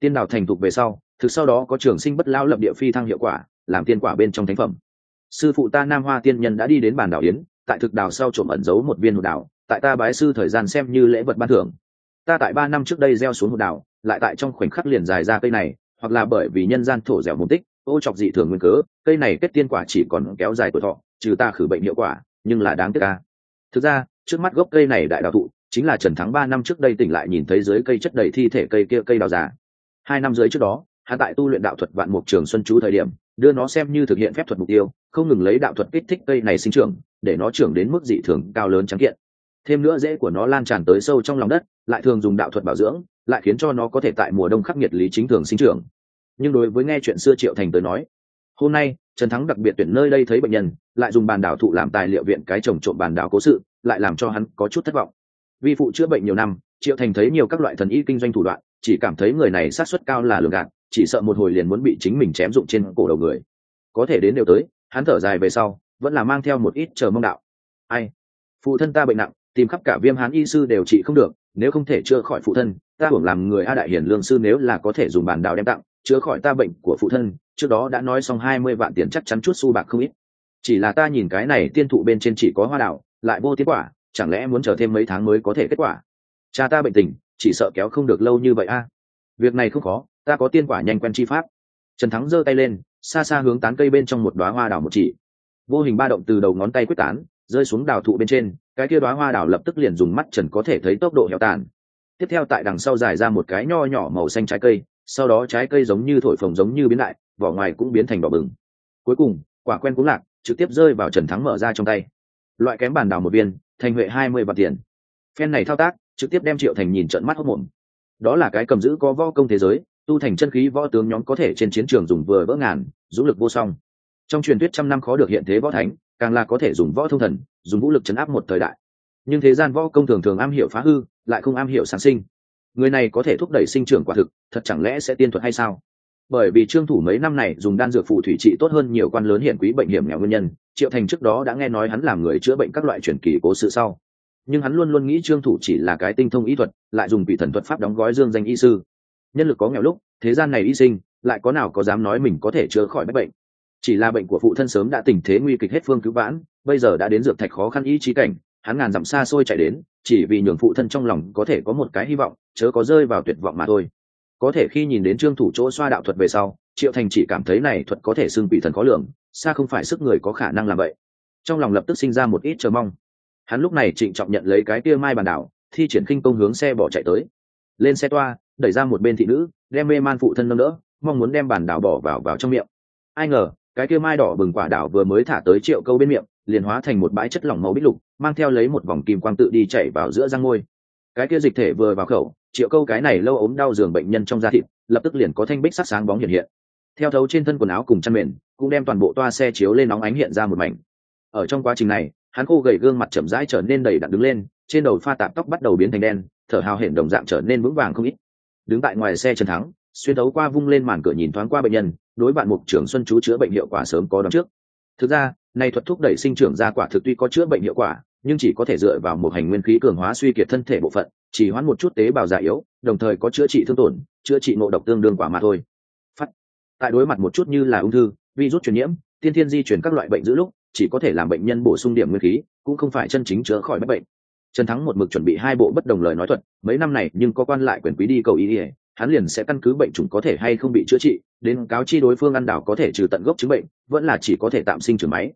Speaker 1: tiên đảo thành thục về sau, thực sau đó có trường sinh bất lao lập địa phi thăng hiệu quả, làm tiên quả bên trong thánh phẩm. Sư phụ ta nam hoa tiên nhân đã đi đến bản đảo yến, tại thực đảo sau trộm ẩn giấu một viên hột đảo, tại ta bái sư thời gian xem như lễ vật ban thưởng. Ta tại ba năm trước đây gieo xuống hột đảo, lại tại trong khoảnh khắc liền dài ra cây này hoặc là bởi vì nhân gian thổ dẻo mục tích ô chọc dị thường nguyên cớ, cây này kết tiên quả chỉ còn kéo dài tuổi thọ, trừ ta khử bệnh hiệu quả, nhưng là đáng tiếc ca thực ra, trước mắt gốc cây này đại đào thụ, chính là trần thắng ba năm trước đây tỉnh lại nhìn thấy dưới cây chất đầy thi thể cây kia cây đào già. Hai năm dưới trước đó hạ tại tu luyện đạo thuật vạn mục trường xuân chú thời điểm, đưa nó xem như thực hiện phép thuật mục tiêu, không ngừng lấy đạo thuật kích thích cây này sinh trưởng, để nó trưởng đến mức dị thường cao lớn trắng kiện. Thêm nữa rễ của nó lan tràn tới sâu trong lòng đất, lại thường dùng đạo thuật bảo dưỡng, lại khiến cho nó có thể tại mùa đông khắc nghiệt lý chính thường sinh trưởng nhưng đối với nghe chuyện xưa triệu thành tới nói, hôm nay, trần thắng đặc biệt tuyển nơi đây thấy bệnh nhân, lại dùng bàn đảo thụ làm tài liệu viện cái trồng trộm bàn đảo cố sự, lại làm cho hắn có chút thất vọng. Vì phụ chữa bệnh nhiều năm, triệu thành thấy nhiều các loại thần y kinh doanh thủ đoạn, chỉ cảm thấy người này sát suất cao là lường gạt, chỉ sợ một hồi liền muốn bị chính mình chém dụng trên cổ đầu người. Có thể đến đều tới, hắn thở dài về sau, vẫn là mang theo một ít chờ mong đạo. Ai? Phụ thân ta bệnh nặng, tìm khắp cả viêm hán y sư đều trị không được, nếu không thể chữa khỏi phụ thân, ta hưởng làm người a đại hiển lương sư nếu là có thể dùng bàn đào đem tặng chữa khỏi ta bệnh của phụ thân, trước đó đã nói xong hai mươi vạn tiền chắc chắn chút xu bạc không ít. Chỉ là ta nhìn cái này tiên thụ bên trên chỉ có hoa đào lại vô kết quả, chẳng lẽ muốn chờ thêm mấy tháng mới có thể kết quả? Cha ta bệnh tình, chỉ sợ kéo không được lâu như vậy a. Việc này không khó, ta có tiên quả nhanh quen chi pháp. Trần thắng giơ tay lên, xa xa hướng tán cây bên trong một đoá hoa đào một chỉ. Vô hình ba động từ đầu ngón tay quyết tán, rơi xuống đào thụ bên trên, cái kia đoá hoa đào lập tức liền dùng mắt trần có thể thấy tốc độ hẹo tàn. Tiếp theo tại đằng sau dài ra một cái nho nhỏ màu xanh trái cây sau đó trái cây giống như thổi phồng giống như biến lại, vỏ ngoài cũng biến thành đỏ bừng. Cuối cùng, quả quen cũng lạc, trực tiếp rơi vào trần thắng mở ra trong tay. Loại kém bàn đào một viên, thành huệ hai mươi vạn tiền. Phen này thao tác, trực tiếp đem triệu thành nhìn trận mắt hốc mồm đó là cái cầm giữ có võ công thế giới, tu thành chân khí võ tướng nhóm có thể trên chiến trường dùng vừa vỡ ngàn, dũng lực vô song. Trong truyền thuyết trăm năm khó được hiện thế võ thánh, càng là có thể dùng võ thông thần, dùng vũ lực chấn áp một thời đại. Nhưng thế gian võ công thường thường am hiểu phá hư, lại không am hiểu sáng sinh người này có thể thúc đẩy sinh trưởng quả thực, thật chẳng lẽ sẽ tiên thuật hay sao? Bởi vì trương thủ mấy năm này dùng đan dược phụ thủy trị tốt hơn nhiều quan lớn hiện quý bệnh hiểm nghèo nguyên nhân, triệu thành trước đó đã nghe nói hắn làm người chữa bệnh các loại truyền kỳ cố sự sau. Nhưng hắn luôn luôn nghĩ trương thủ chỉ là cái tinh thông y thuật, lại dùng vị thần thuật pháp đóng gói dương danh y sư. Nhân lực có nghèo lúc, thế gian này y sinh, lại có nào có dám nói mình có thể chữa khỏi bệnh? Chỉ là bệnh của phụ thân sớm đã tình thế nguy kịch hết phương cứu vãn, bây giờ đã đến dược thạch khó khăn ý trí cảnh, hắn ngàn dặm xa xôi chạy đến chỉ vì nhường phụ thân trong lòng có thể có một cái hy vọng, chớ có rơi vào tuyệt vọng mà thôi. Có thể khi nhìn đến trương thủ chỗ xoa đạo thuật về sau, triệu thành chỉ cảm thấy này thuật có thể xưng bị thần khó lường, xa không phải sức người có khả năng làm vậy. Trong lòng lập tức sinh ra một ít chờ mong. Hắn lúc này trịnh trọng nhận lấy cái kia mai bàn đảo, thi triển khinh công hướng xe bỏ chạy tới. Lên xe toa, đẩy ra một bên thị nữ, đem mê man phụ thân nâng đỡ, mong muốn đem bàn đảo bỏ vào vào trong miệng. Ai ngờ cái kia mai đỏ bừng quả đảo vừa mới thả tới triệu câu bên miệng, liền hóa thành một bãi chất lỏng màu bích lục, mang theo lấy một vòng kim quang tự đi chạy vào giữa răng môi cái kia dịch thể vừa vào khẩu, triệu câu cái này lâu ốm đau giường bệnh nhân trong da thịt, lập tức liền có thanh bích sắc sáng bóng hiện hiện. Theo thấu trên thân quần áo cùng chăn mền, cũng đem toàn bộ toa xe chiếu lên nóng ánh hiện ra một mảnh. Ở trong quá trình này, hắn khô gầy gương mặt chậm rãi trở nên đầy đặn đứng lên, trên đầu pha tạp tóc bắt đầu biến thành đen, thở hào hển đồng dạng trở nên vững vàng không ít. Đứng tại ngoài xe trần thắng xuyên đấu qua vung lên màn cửa nhìn thoáng qua bệnh nhân, đối bạn mục trưởng xuân chú chữa bệnh hiệu quả sớm có đón trước. Thực ra, này thuật thúc đẩy sinh trưởng ra quả thực tuy có chữa bệnh hiệu quả, nhưng chỉ có thể dựa vào một hành nguyên khí cường hóa suy kiệt thân thể bộ phận, chỉ hoãn một chút tế bào già yếu, đồng thời có chữa trị thương tổn, chữa trị ngộ độc tương đương quả mà thôi. Phát, tại đối mặt một chút như là ung thư, virus truyền nhiễm, tiên thiên di chuyển các loại bệnh giữ lúc, chỉ có thể làm bệnh nhân bổ sung điểm nguyên khí, cũng không phải chân chính chữa khỏi bất bệnh. Trần thắng một mực chuẩn bị hai bộ bất đồng lời nói thuật, mấy năm này nhưng có quan lại quyền quý đi cầu ý ỉa hắn liền sẽ căn cứ bệnh chủng có thể hay không bị chữa trị, đến cáo chi đối phương ăn đảo có thể trừ tận gốc chứng bệnh, vẫn là chỉ có thể tạm sinh trừ máy.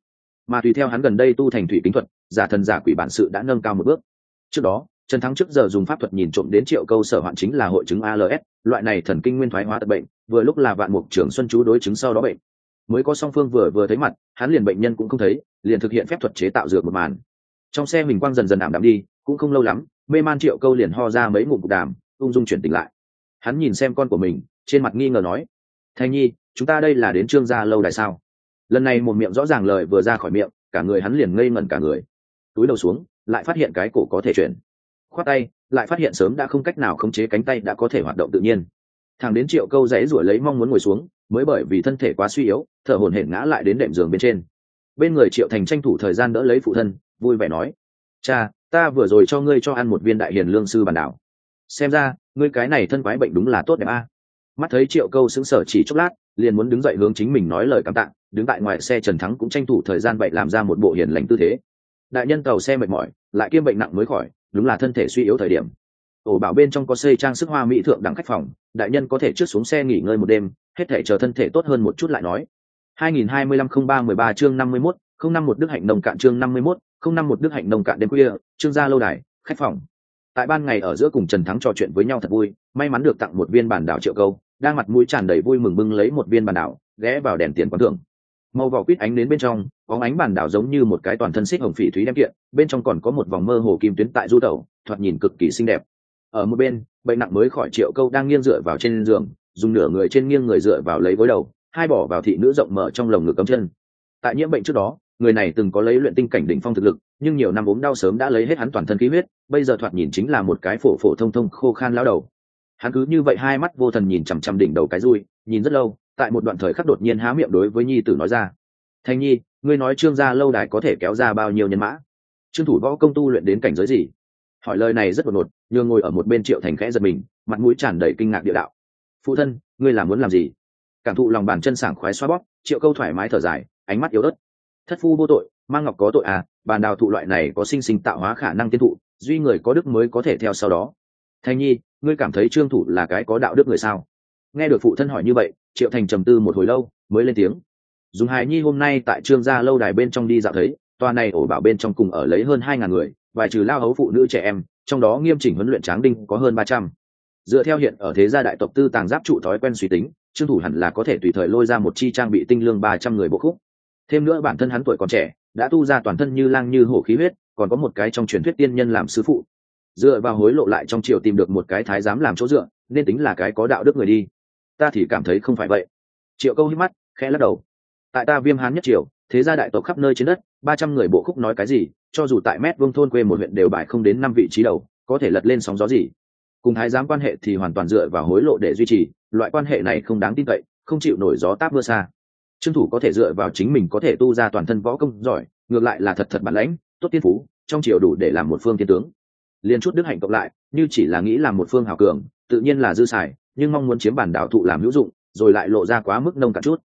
Speaker 1: Mà tùy theo hắn gần đây tu thành thủy kính thuật, giả thần giả quỷ bản sự đã nâng cao một bước. Trước đó, trần thắng trước giờ dùng pháp thuật nhìn trộm đến triệu câu sở hoạn chính là hội chứng als loại này thần kinh nguyên thoái hóa tật bệnh, vừa lúc là vạn mục trưởng xuân chú đối chứng sau đó bệnh. Mới có song phương vừa vừa thấy mặt, hắn liền bệnh nhân cũng không thấy, liền thực hiện phép thuật chế tạo dược một màn. Trong xe mình quang dần dần ảm đạm đi, cũng không lâu lắm, mê man triệu câu liền ho ra mấy ngụm cục đàm, ung dung chuyển tỉnh lại hắn nhìn xem con của mình, trên mặt nghi ngờ nói, thanh nhi, chúng ta đây là đến trương gia lâu đài sao? Lần này một miệng rõ ràng lời vừa ra khỏi miệng, cả người hắn liền ngây ngẩn cả người. Túi đầu xuống, lại phát hiện cái cổ có thể chuyển. Khoát tay, lại phát hiện sớm đã không cách nào khống chế cánh tay đã có thể hoạt động tự nhiên. Thằng đến triệu câu rẽ ruổi lấy mong muốn ngồi xuống, mới bởi vì thân thể quá suy yếu, thở hổn hển ngã lại đến đệm giường bên trên. Bên người triệu thành tranh thủ thời gian đỡ lấy phụ thân, vui vẻ nói, cha, ta vừa rồi cho ngươi cho ăn một viên đại hiền lương sư bản đảo. Xem ra ngươi cái này thân quái bệnh đúng là tốt đẹp a. Mắt thấy triệu câu sững sờ chỉ chốc lát liền muốn đứng dậy hướng chính mình nói lời cảm tạ đứng tại ngoài xe trần thắng cũng tranh thủ thời gian vậy làm ra một bộ hiền lành tư thế. Đại nhân tàu xe mệt mỏi lại kiêm bệnh nặng mới khỏi đúng là thân thể suy yếu thời điểm. Ổ bảo bên trong có xây trang sức hoa mỹ thượng đẳng khách phòng đại nhân có thể trước xuống xe nghỉ ngơi một đêm hết thể chờ thân thể tốt hơn một chút lại nói. 2025-03-13 chương 51, không năm một đức hạnh nông cạn chương 51, không năm một đức hạnh nông cạn đêm khuya chương gia lâu đài khách phòng tại ban ngày ở giữa cùng trần thắng trò chuyện với nhau thật vui, may mắn được tặng một viên bản đảo triệu câu, đang mặt mũi tràn đầy vui mừng bưng lấy một viên bản đảo, ghé vào đèn tiền quán thưởng. Màu vỏ quýt ánh đến bên trong, có ánh bản đảo giống như một cái toàn thân xích hồng phỉ thúy đem kiện, bên trong còn có một vòng mơ hồ kim tuyến tại du tẩu, thoạt nhìn cực kỳ xinh đẹp. Ở một bên, bệnh nặng mới khỏi triệu câu đang nghiêng dựa vào trên giường, dùng nửa người trên nghiêng người dựa vào lấy gối đầu, hai bỏ vào thị nữ rộng mở trong lồng ngực cấm chân. Tại nhiễm bệnh trước đó, người này từng có lấy luyện tinh cảnh đỉnh phong thực lực nhưng nhiều năm ốm đau sớm đã lấy hết hắn toàn thân khí huyết, bây giờ thoạt nhìn chính là một cái phổ phổ thông thông khô khan lao đầu. Hắn cứ như vậy hai mắt vô thần nhìn chằm chằm đỉnh đầu cái rui nhìn rất lâu, tại một đoạn thời khắc đột nhiên há miệng đối với nhi tử nói ra. Thanh nhi, ngươi nói trương gia lâu đài có thể kéo ra bao nhiêu nhân mã? Trương thủ võ công tu luyện đến cảnh giới gì? Hỏi lời này rất đột ngột, nhường ngồi ở một bên triệu thành khẽ giật mình, mặt mũi tràn đầy kinh ngạc địa đạo. Phụ thân, ngươi là muốn làm gì? Cảm thụ lòng bàn chân sảng khoái xoa bóp, triệu câu thoải mái thở dài, ánh mắt yếu ớt. Thất phu vô tội mang ngọc có tội à bàn đào thụ loại này có sinh sinh tạo hóa khả năng tiên thụ, duy người có đức mới có thể theo sau đó. Thanh nhi, ngươi cảm thấy trương thủ là cái có đạo đức người sao? Nghe được phụ thân hỏi như vậy, triệu thành trầm tư một hồi lâu, mới lên tiếng. Dùng hài nhi hôm nay tại trương gia lâu đài bên trong đi dạo thấy tòa này ổ bảo bên trong cùng ở lấy hơn hai ngàn người và trừ lao hấu phụ nữ trẻ em, trong đó nghiêm chỉnh huấn luyện tráng đinh có hơn ba trăm. Dựa theo hiện ở thế gia đại tộc tư tàng giáp trụ thói quen suy tính, trương thủ hẳn là có thể tùy thời lôi ra một chi trang bị tinh lương ba trăm người bộ khúc. Thêm nữa bản thân hắn tuổi còn trẻ đã tu ra toàn thân như lang như hổ khí huyết, còn có một cái trong truyền thuyết tiên nhân làm sứ phụ. Dựa vào hối lộ lại trong triều tìm được một cái thái giám làm chỗ dựa, nên tính là cái có đạo đức người đi. Ta thì cảm thấy không phải vậy. Triệu câu hít mắt, khẽ lắc đầu. Tại ta viêm hán nhất triều, thế gia đại tộc khắp nơi trên đất, ba trăm người bộ khúc nói cái gì, cho dù tại mét vương thôn quê một huyện đều bài không đến năm vị trí đầu, có thể lật lên sóng gió gì. Cùng thái giám quan hệ thì hoàn toàn dựa vào hối lộ để duy trì, loại quan hệ này không đáng tin cậy, không chịu nổi gió táp mưa xa trương thủ có thể dựa vào chính mình có thể tu ra toàn thân võ công giỏi, ngược lại là thật thật bản lãnh, tốt tiên phú, trong triều đủ để làm một phương thiên tướng. Liên chút đức hạnh cộng lại, như chỉ là nghĩ làm một phương hào cường, tự nhiên là dư xài, nhưng mong muốn chiếm bản đạo thụ làm hữu dụng, rồi lại lộ ra quá mức nông cạn chút.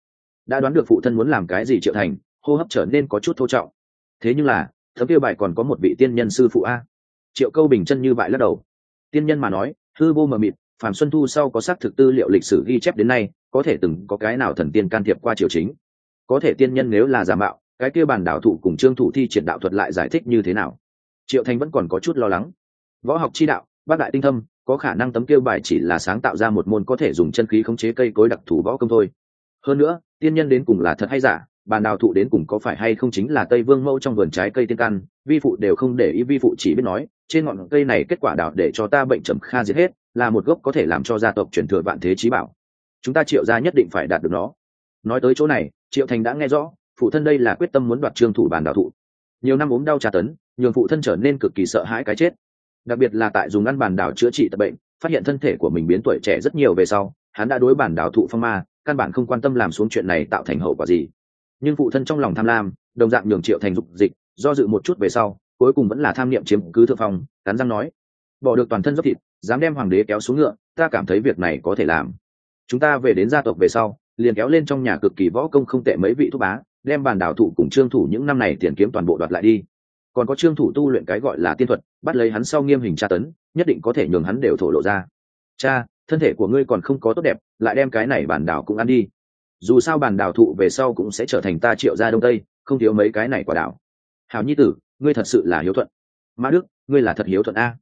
Speaker 1: Đã đoán được phụ thân muốn làm cái gì triệu thành, hô hấp trở nên có chút thô trọng. Thế nhưng là, thấm tiêu bài còn có một vị tiên nhân sư phụ a. Triệu câu bình chân như vậy lắc đầu. Tiên nhân mà nói, hư vô mờ mịt, phạm xuân thu sau có xác thực tư liệu lịch sử ghi chép đến nay có thể từng có cái nào thần tiên can thiệp qua triều chính. Có thể tiên nhân nếu là giả mạo, cái kia bản đảo thụ cùng trương thủ thi triển đạo thuật lại giải thích như thế nào? Triệu thành vẫn còn có chút lo lắng. Võ học chi đạo, bác đại tinh thâm, có khả năng tấm kêu bài chỉ là sáng tạo ra một môn có thể dùng chân khí khống chế cây cối đặc thù võ công thôi. Hơn nữa, tiên nhân đến cùng là thật hay giả bàn đào thụ đến cùng có phải hay không chính là tây vương mẫu trong vườn trái cây tiên căn, vi phụ đều không để ý, vi phụ chỉ biết nói, trên ngọn cây này kết quả đào để cho ta bệnh trầm kha giết hết, là một gốc có thể làm cho gia tộc truyền thừa vạn thế trí bảo chúng ta triệu gia nhất định phải đạt được nó. Nói tới chỗ này, triệu thành đã nghe rõ, phụ thân đây là quyết tâm muốn đoạt trương thủ bàn đào thụ. Nhiều năm ốm đau tra tấn, nhường phụ thân trở nên cực kỳ sợ hãi cái chết. Đặc biệt là tại dùng ăn bàn đảo chữa trị tập bệnh, phát hiện thân thể của mình biến tuổi trẻ rất nhiều về sau, hắn đã đối bản đảo thụ phong ma, căn bản không quan tâm làm xuống chuyện này tạo thành hậu quả gì. Nhưng phụ thân trong lòng tham lam, đồng dạng nhường triệu thành dục dịch, do dự một chút về sau, cuối cùng vẫn là tham niệm chiếm cứ thượng phong, cắn răng nói, bỏ được toàn thân dốc thịt, dám đem hoàng đế kéo xuống ngựa, ta cảm thấy việc này có thể làm chúng ta về đến gia tộc về sau, liền kéo lên trong nhà cực kỳ võ công không tệ mấy vị thúc bá, đem bàn đảo thủ cùng trương thủ những năm này tiền kiếm toàn bộ đoạt lại đi. Còn có trương thủ tu luyện cái gọi là tiên thuật, bắt lấy hắn sau nghiêm hình tra tấn, nhất định có thể nhường hắn đều thổ lộ ra. Cha, thân thể của ngươi còn không có tốt đẹp, lại đem cái này bản đảo cũng ăn đi. Dù sao bản đảo thụ về sau cũng sẽ trở thành ta triệu gia đông tây, không thiếu mấy cái này quả đảo. Hảo nhi tử, ngươi thật sự là hiếu thuận. Mã đức, ngươi là thật hiếu thuận a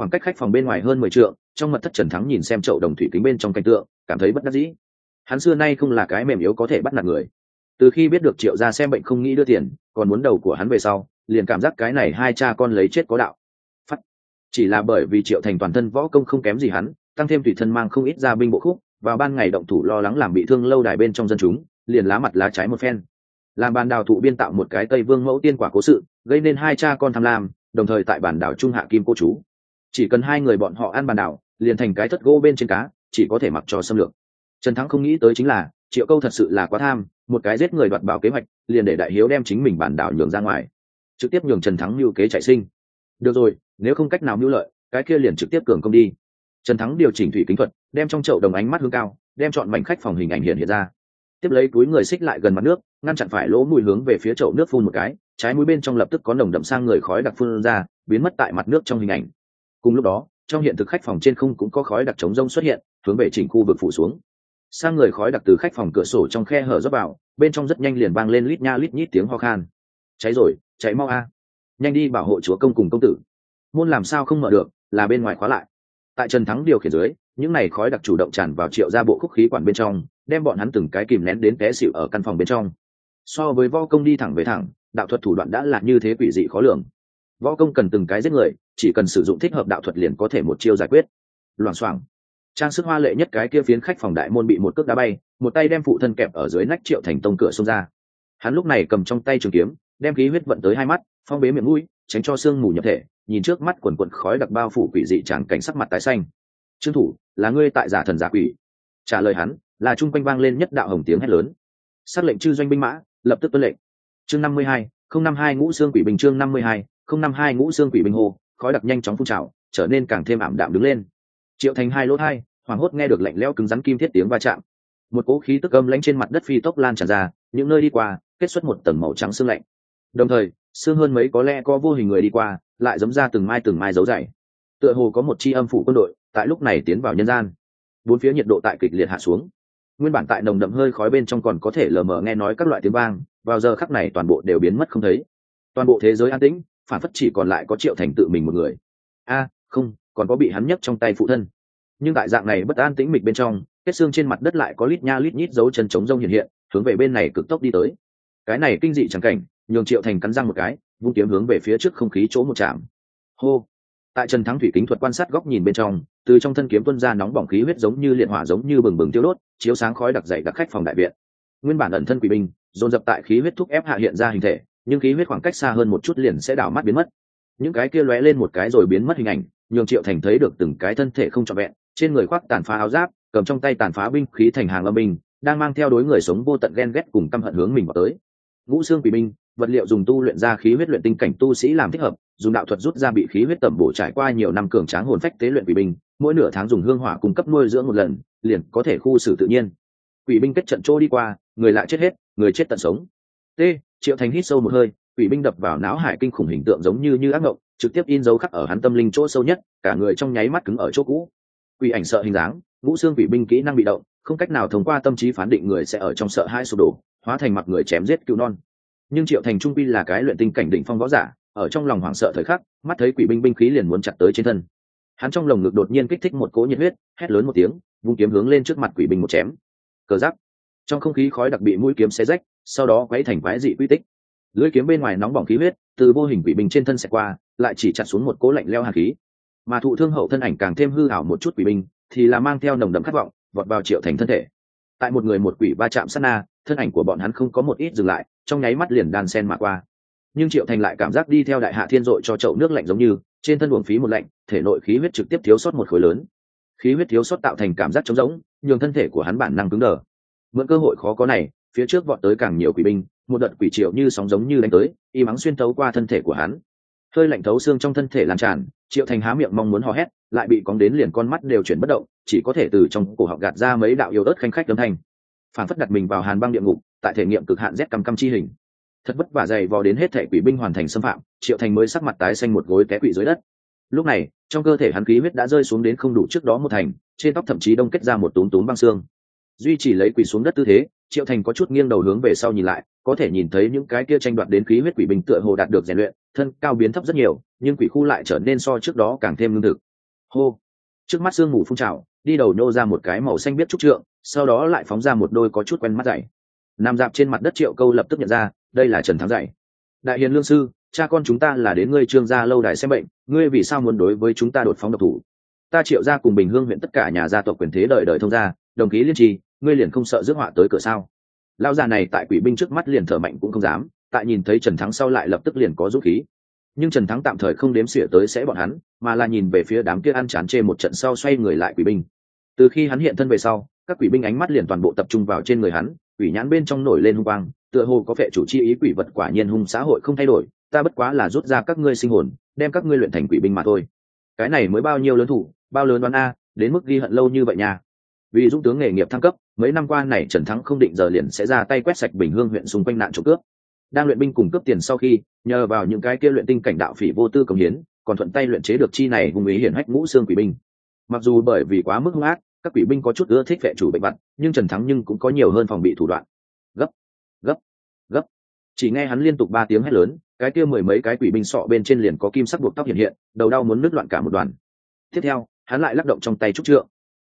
Speaker 1: khoảng cách khách phòng bên ngoài hơn mười trượng, trong mật thất trần thắng nhìn xem chậu đồng thủy kính bên trong cảnh tượng, cảm thấy bất đắc dĩ. Hắn xưa nay không là cái mềm yếu có thể bắt nạt người. Từ khi biết được triệu gia xem bệnh không nghĩ đưa tiền, còn muốn đầu của hắn về sau, liền cảm giác cái này hai cha con lấy chết có đạo. Phát. Chỉ là bởi vì triệu thành toàn thân võ công không kém gì hắn, tăng thêm tùy thân mang không ít ra binh bộ khúc, vào ban ngày động thủ lo lắng làm bị thương lâu đài bên trong dân chúng, liền lá mặt lá trái một phen. Làm bàn đào thụ biên tạo một cái tây vương mẫu tiên quả cố sự, gây nên hai cha con tham lam, đồng thời tại bản đảo trung hạ kim cô chú chỉ cần hai người bọn họ ăn bàn đảo, liền thành cái thất gỗ bên trên cá, chỉ có thể mặc cho xâm lược. Trần thắng không nghĩ tới chính là, triệu câu thật sự là quá tham, một cái giết người đoạt bảo kế hoạch, liền để đại hiếu đem chính mình bản đảo nhường ra ngoài. Trực tiếp nhường trần thắng mưu kế chạy sinh. Được rồi, nếu không cách nào mưu lợi, cái kia liền trực tiếp cường công đi. Trần thắng điều chỉnh thủy kính thuật, đem trong chậu đồng ánh mắt hướng cao, đem chọn mảnh khách phòng hình ảnh hiện hiện ra. Tiếp lấy túi người xích lại gần mặt nước, ngăn chặn phải lỗ mùi hướng về phía chậu nước phun một cái, trái mũi bên trong lập tức có nồng đậm sang người khói đặc phun ra, biến mất tại mặt nước trong hình ảnh cùng lúc đó, trong hiện thực khách phòng trên không cũng có khói đặc chống rông xuất hiện, hướng về chỉnh khu vực phủ xuống. Sang người khói đặc từ khách phòng cửa sổ trong khe hở dốc vào, bên trong rất nhanh liền vang lên lít nha lít nhít tiếng ho khan. Cháy rồi, cháy mau a. Nhanh đi bảo hộ chúa công cùng công tử. Môn làm sao không mở được, là bên ngoài khóa lại. Tại trần thắng điều khiển dưới, những này khói đặc chủ động tràn vào triệu ra bộ khúc khí quản bên trong, đem bọn hắn từng cái kìm nén đến té xịu ở căn phòng bên trong. So với võ công đi thẳng về thẳng, đạo thuật thủ đoạn đã là như thế quỷ dị khó lường. Võ công cần từng cái giết người chỉ cần sử dụng thích hợp đạo thuật liền có thể một chiêu giải quyết. Loảng xoảng. Trang sức hoa lệ nhất cái kia phiến khách phòng đại môn bị một cước đá bay, một tay đem phụ thân kẹp ở dưới nách triệu thành tông cửa xông ra. Hắn lúc này cầm trong tay trường kiếm, đem khí huyết vận tới hai mắt, phong bế miệng mũi, tránh cho sương mù nhập thể, nhìn trước mắt quần quần khói đặc bao phủ quỷ dị tràng cảnh sắc mặt tái xanh. Trương thủ, là ngươi tại giả thần giả quỷ? Trả lời hắn, là chung quanh vang lên nhất đạo hồng tiếng hét lớn. Xác lệnh chư doanh binh mã, lập tức tuân lệnh. Chương năm mươi hai, không năm hai ngũ xương quỷ bình chương năm mươi hai, không năm hai ngũ xương quỷ bình hồ khói đặc nhanh chóng phun trào, trở nên càng thêm ảm đạm đứng lên. Triệu thành hai lỗ hai hoảng hốt nghe được lạnh leo cứng rắn kim thiết tiếng va chạm. Một cỗ khí tức âm lãnh trên mặt đất phi tốc lan tràn ra, những nơi đi qua, kết xuất một tầng màu trắng xương lạnh. Đồng thời xương hơn mấy có lẽ có vô hình người đi qua, lại giống ra từng mai từng mai dấu dày. Tựa hồ có một chi âm phủ quân đội, tại lúc này tiến vào nhân gian. Bốn phía nhiệt độ tại kịch liệt hạ xuống. Nguyên bản tại nồng đậm hơi khói bên trong còn có thể lờ mờ nghe nói các loại tiếng vang, vào giờ khắc này toàn bộ đều biến mất không thấy. Toàn bộ thế giới an tĩnh phản phất chỉ còn lại có triệu thành tự mình một người. A, không, còn có bị hắn nhấc trong tay phụ thân. Nhưng tại dạng này bất an tĩnh mịch bên trong kết xương trên mặt đất lại có lít nha lít nhít dấu chân trống rông hiện hiện, hướng về bên này cực tốc đi tới. Cái này kinh dị chẳng cảnh, nhường triệu thành cắn răng một cái, vung kiếm hướng về phía trước không khí chỗ một chạm. Hô. Tại trần thắng thủy kính thuật quan sát góc nhìn bên trong, từ trong thân kiếm tuân ra nóng bỏng khí huyết giống như liệt hỏa giống như bừng bừng tiêu đốt, chiếu sáng khói đặc dày đặc khách phòng đại viện. Nguyên bản ẩn thân quỷ binh, dồn dập tại khí huyết thúc ép hạ hiện ra hình thể nhưng khí huyết khoảng cách xa hơn một chút liền sẽ đảo mắt biến mất. Những cái kia lóe lên một cái rồi biến mất hình ảnh, nhường triệu thành thấy được từng cái thân thể không trọn vẹn, trên người khoác tàn phá áo giáp, cầm trong tay tàn phá binh khí thành hàng âm binh, đang mang theo đối người sống vô tận ghen ghét cùng căm hận hướng mình vào tới. Ngũ xương quỷ binh, vật liệu dùng tu luyện ra khí huyết luyện tinh cảnh tu sĩ làm thích hợp, dùng đạo thuật rút ra bị khí huyết tẩm bổ trải qua nhiều năm cường tráng hồn phách tế luyện quỷ binh, mỗi nửa tháng dùng hương hỏa cung cấp nuôi dưỡng một lần, liền có thể khu xử tự nhiên. Quỷ binh kết trận chỗ đi qua, người lại chết hết, người chết tận sống. T triệu thành hít sâu một hơi, quỷ binh đập vào não hải kinh khủng hình tượng giống như như ác mộng trực tiếp in dấu khắc ở hắn tâm linh chỗ sâu nhất, cả người trong nháy mắt cứng ở chỗ cũ. Quỷ ảnh sợ hình dáng, ngũ xương quỷ binh kỹ năng bị động, không cách nào thông qua tâm trí phán định người sẽ ở trong sợ hai sụp đổ, hóa thành mặc người chém giết cứu non. Nhưng triệu thành trung pi là cái luyện tinh cảnh đỉnh phong võ giả, ở trong lòng hoảng sợ thời khắc, mắt thấy quỷ binh binh khí liền muốn chặt tới trên thân. Hắn trong lồng ngực đột nhiên kích thích một cỗ nhiệt huyết, hét lớn một tiếng, vung kiếm hướng lên trước mặt quỷ binh một chém. Cờ giáp trong không khí khói đặc bị mũi kiếm xé rách sau đó quấy thành quái dị quy tích. Lưỡi kiếm bên ngoài nóng bỏng khí huyết, từ vô hình quỷ binh trên thân xẹt qua, lại chỉ chặt xuống một cỗ lạnh leo hạt khí. Mà thụ thương hậu thân ảnh càng thêm hư ảo một chút quỷ binh thì là mang theo nồng đậm khát vọng, vọt vào triệu thành thân thể. Tại một người một quỷ va chạm sát na, thân ảnh của bọn hắn không có một ít dừng lại, trong nháy mắt liền đan sen mà qua. Nhưng triệu thành lại cảm giác đi theo đại hạ thiên dội cho chậu nước lạnh giống như, trên thân buồng phí một lạnh, thể nội khí huyết trực tiếp thiếu sót một khối lớn. Khí huyết thiếu sót tạo thành cảm giác trống rỗng, nhường thân thể của hắn bản năng cứng đờ. Mượn cơ hội khó có này phía trước vọt tới càng nhiều quỷ binh, một đợt quỷ triệu như sóng giống như đánh tới, y mắng xuyên thấu qua thân thể của hắn. Hơi lạnh thấu xương trong thân thể lan tràn, triệu thành há miệng mong muốn hò hét, lại bị cóng đến liền con mắt đều chuyển bất động, chỉ có thể từ trong cổ họng gạt ra mấy đạo yêu ớt khanh khách âm thanh. Phản phất đặt mình vào hàn băng địa ngục, tại thể nghiệm cực hạn rét căm căm chi hình. Thật vất vả dày vò đến hết thể quỷ binh hoàn thành xâm phạm, triệu thành mới sắc mặt tái xanh một gối té quỷ dưới đất. Lúc này, trong cơ thể hắn khí huyết đã rơi xuống đến không đủ trước đó một thành, trên tóc thậm chí đông kết ra một túm túm băng xương. Duy chỉ lấy quỷ xuống đất tư thế triệu thành có chút nghiêng đầu hướng về sau nhìn lại, có thể nhìn thấy những cái kia tranh đoạt đến khí huyết quỷ bình tựa hồ đạt được rèn luyện, thân cao biến thấp rất nhiều, nhưng quỷ khu lại trở nên so trước đó càng thêm lương thực. Hô! Trước mắt sương mù phun trào, đi đầu nô ra một cái màu xanh biết trúc trượng, sau đó lại phóng ra một đôi có chút quen mắt dày. Nằm dạp trên mặt đất triệu câu lập tức nhận ra, đây là trần thắng dày đại hiền lương sư, cha con chúng ta là đến ngươi trương gia lâu đài xem bệnh, ngươi vì sao muốn đối với chúng ta đột phóng độc thủ? Ta triệu ra cùng bình hương huyện tất cả nhà gia tộc quyền thế đời đời thông gia đồng ký liên trì, ngươi liền không sợ rước họa tới cửa sao? Lao già này tại quỷ binh trước mắt liền thở mạnh cũng không dám, tại nhìn thấy trần thắng sau lại lập tức liền có dũng khí. Nhưng trần thắng tạm thời không đếm xỉa tới sẽ bọn hắn, mà là nhìn về phía đám kia ăn chán chê một trận sau xoay người lại quỷ binh. Từ khi hắn hiện thân về sau, các quỷ binh ánh mắt liền toàn bộ tập trung vào trên người hắn, quỷ nhãn bên trong nổi lên hung quang, tựa hồ có vẻ chủ chi ý quỷ vật quả nhiên hung xã hội không thay đổi, ta bất quá là rút ra các ngươi sinh hồn, đem các ngươi luyện thành quỷ binh mà thôi. Cái này mới bao nhiêu lớn thủ, bao lớn đoán a, đến mức ghi hận lâu như vậy nha vì dũng tướng nghề nghiệp thăng cấp, mấy năm qua này trần thắng không định giờ liền sẽ ra tay quét sạch bình hương huyện xung quanh nạn trộm cướp. Đang luyện binh cùng cướp tiền sau khi, nhờ vào những cái kia luyện tinh cảnh đạo phỉ vô tư công hiến, còn thuận tay luyện chế được chi này hung ý hiển hách ngũ xương quỷ binh. Mặc dù bởi vì quá mức hung ác, các quỷ binh có chút ưa thích vệ chủ bệnh vặt nhưng trần thắng nhưng cũng có nhiều hơn phòng bị thủ đoạn. Gấp gấp gấp. Chỉ nghe hắn liên tục ba tiếng hét lớn, cái kia mười mấy cái quỷ binh sọ bên trên liền có kim sắc buộc tóc hiện hiện, đầu đau muốn nứt loạn cả một đoàn. Tiếp theo, hắn lại lắc động trong tay trúc trượng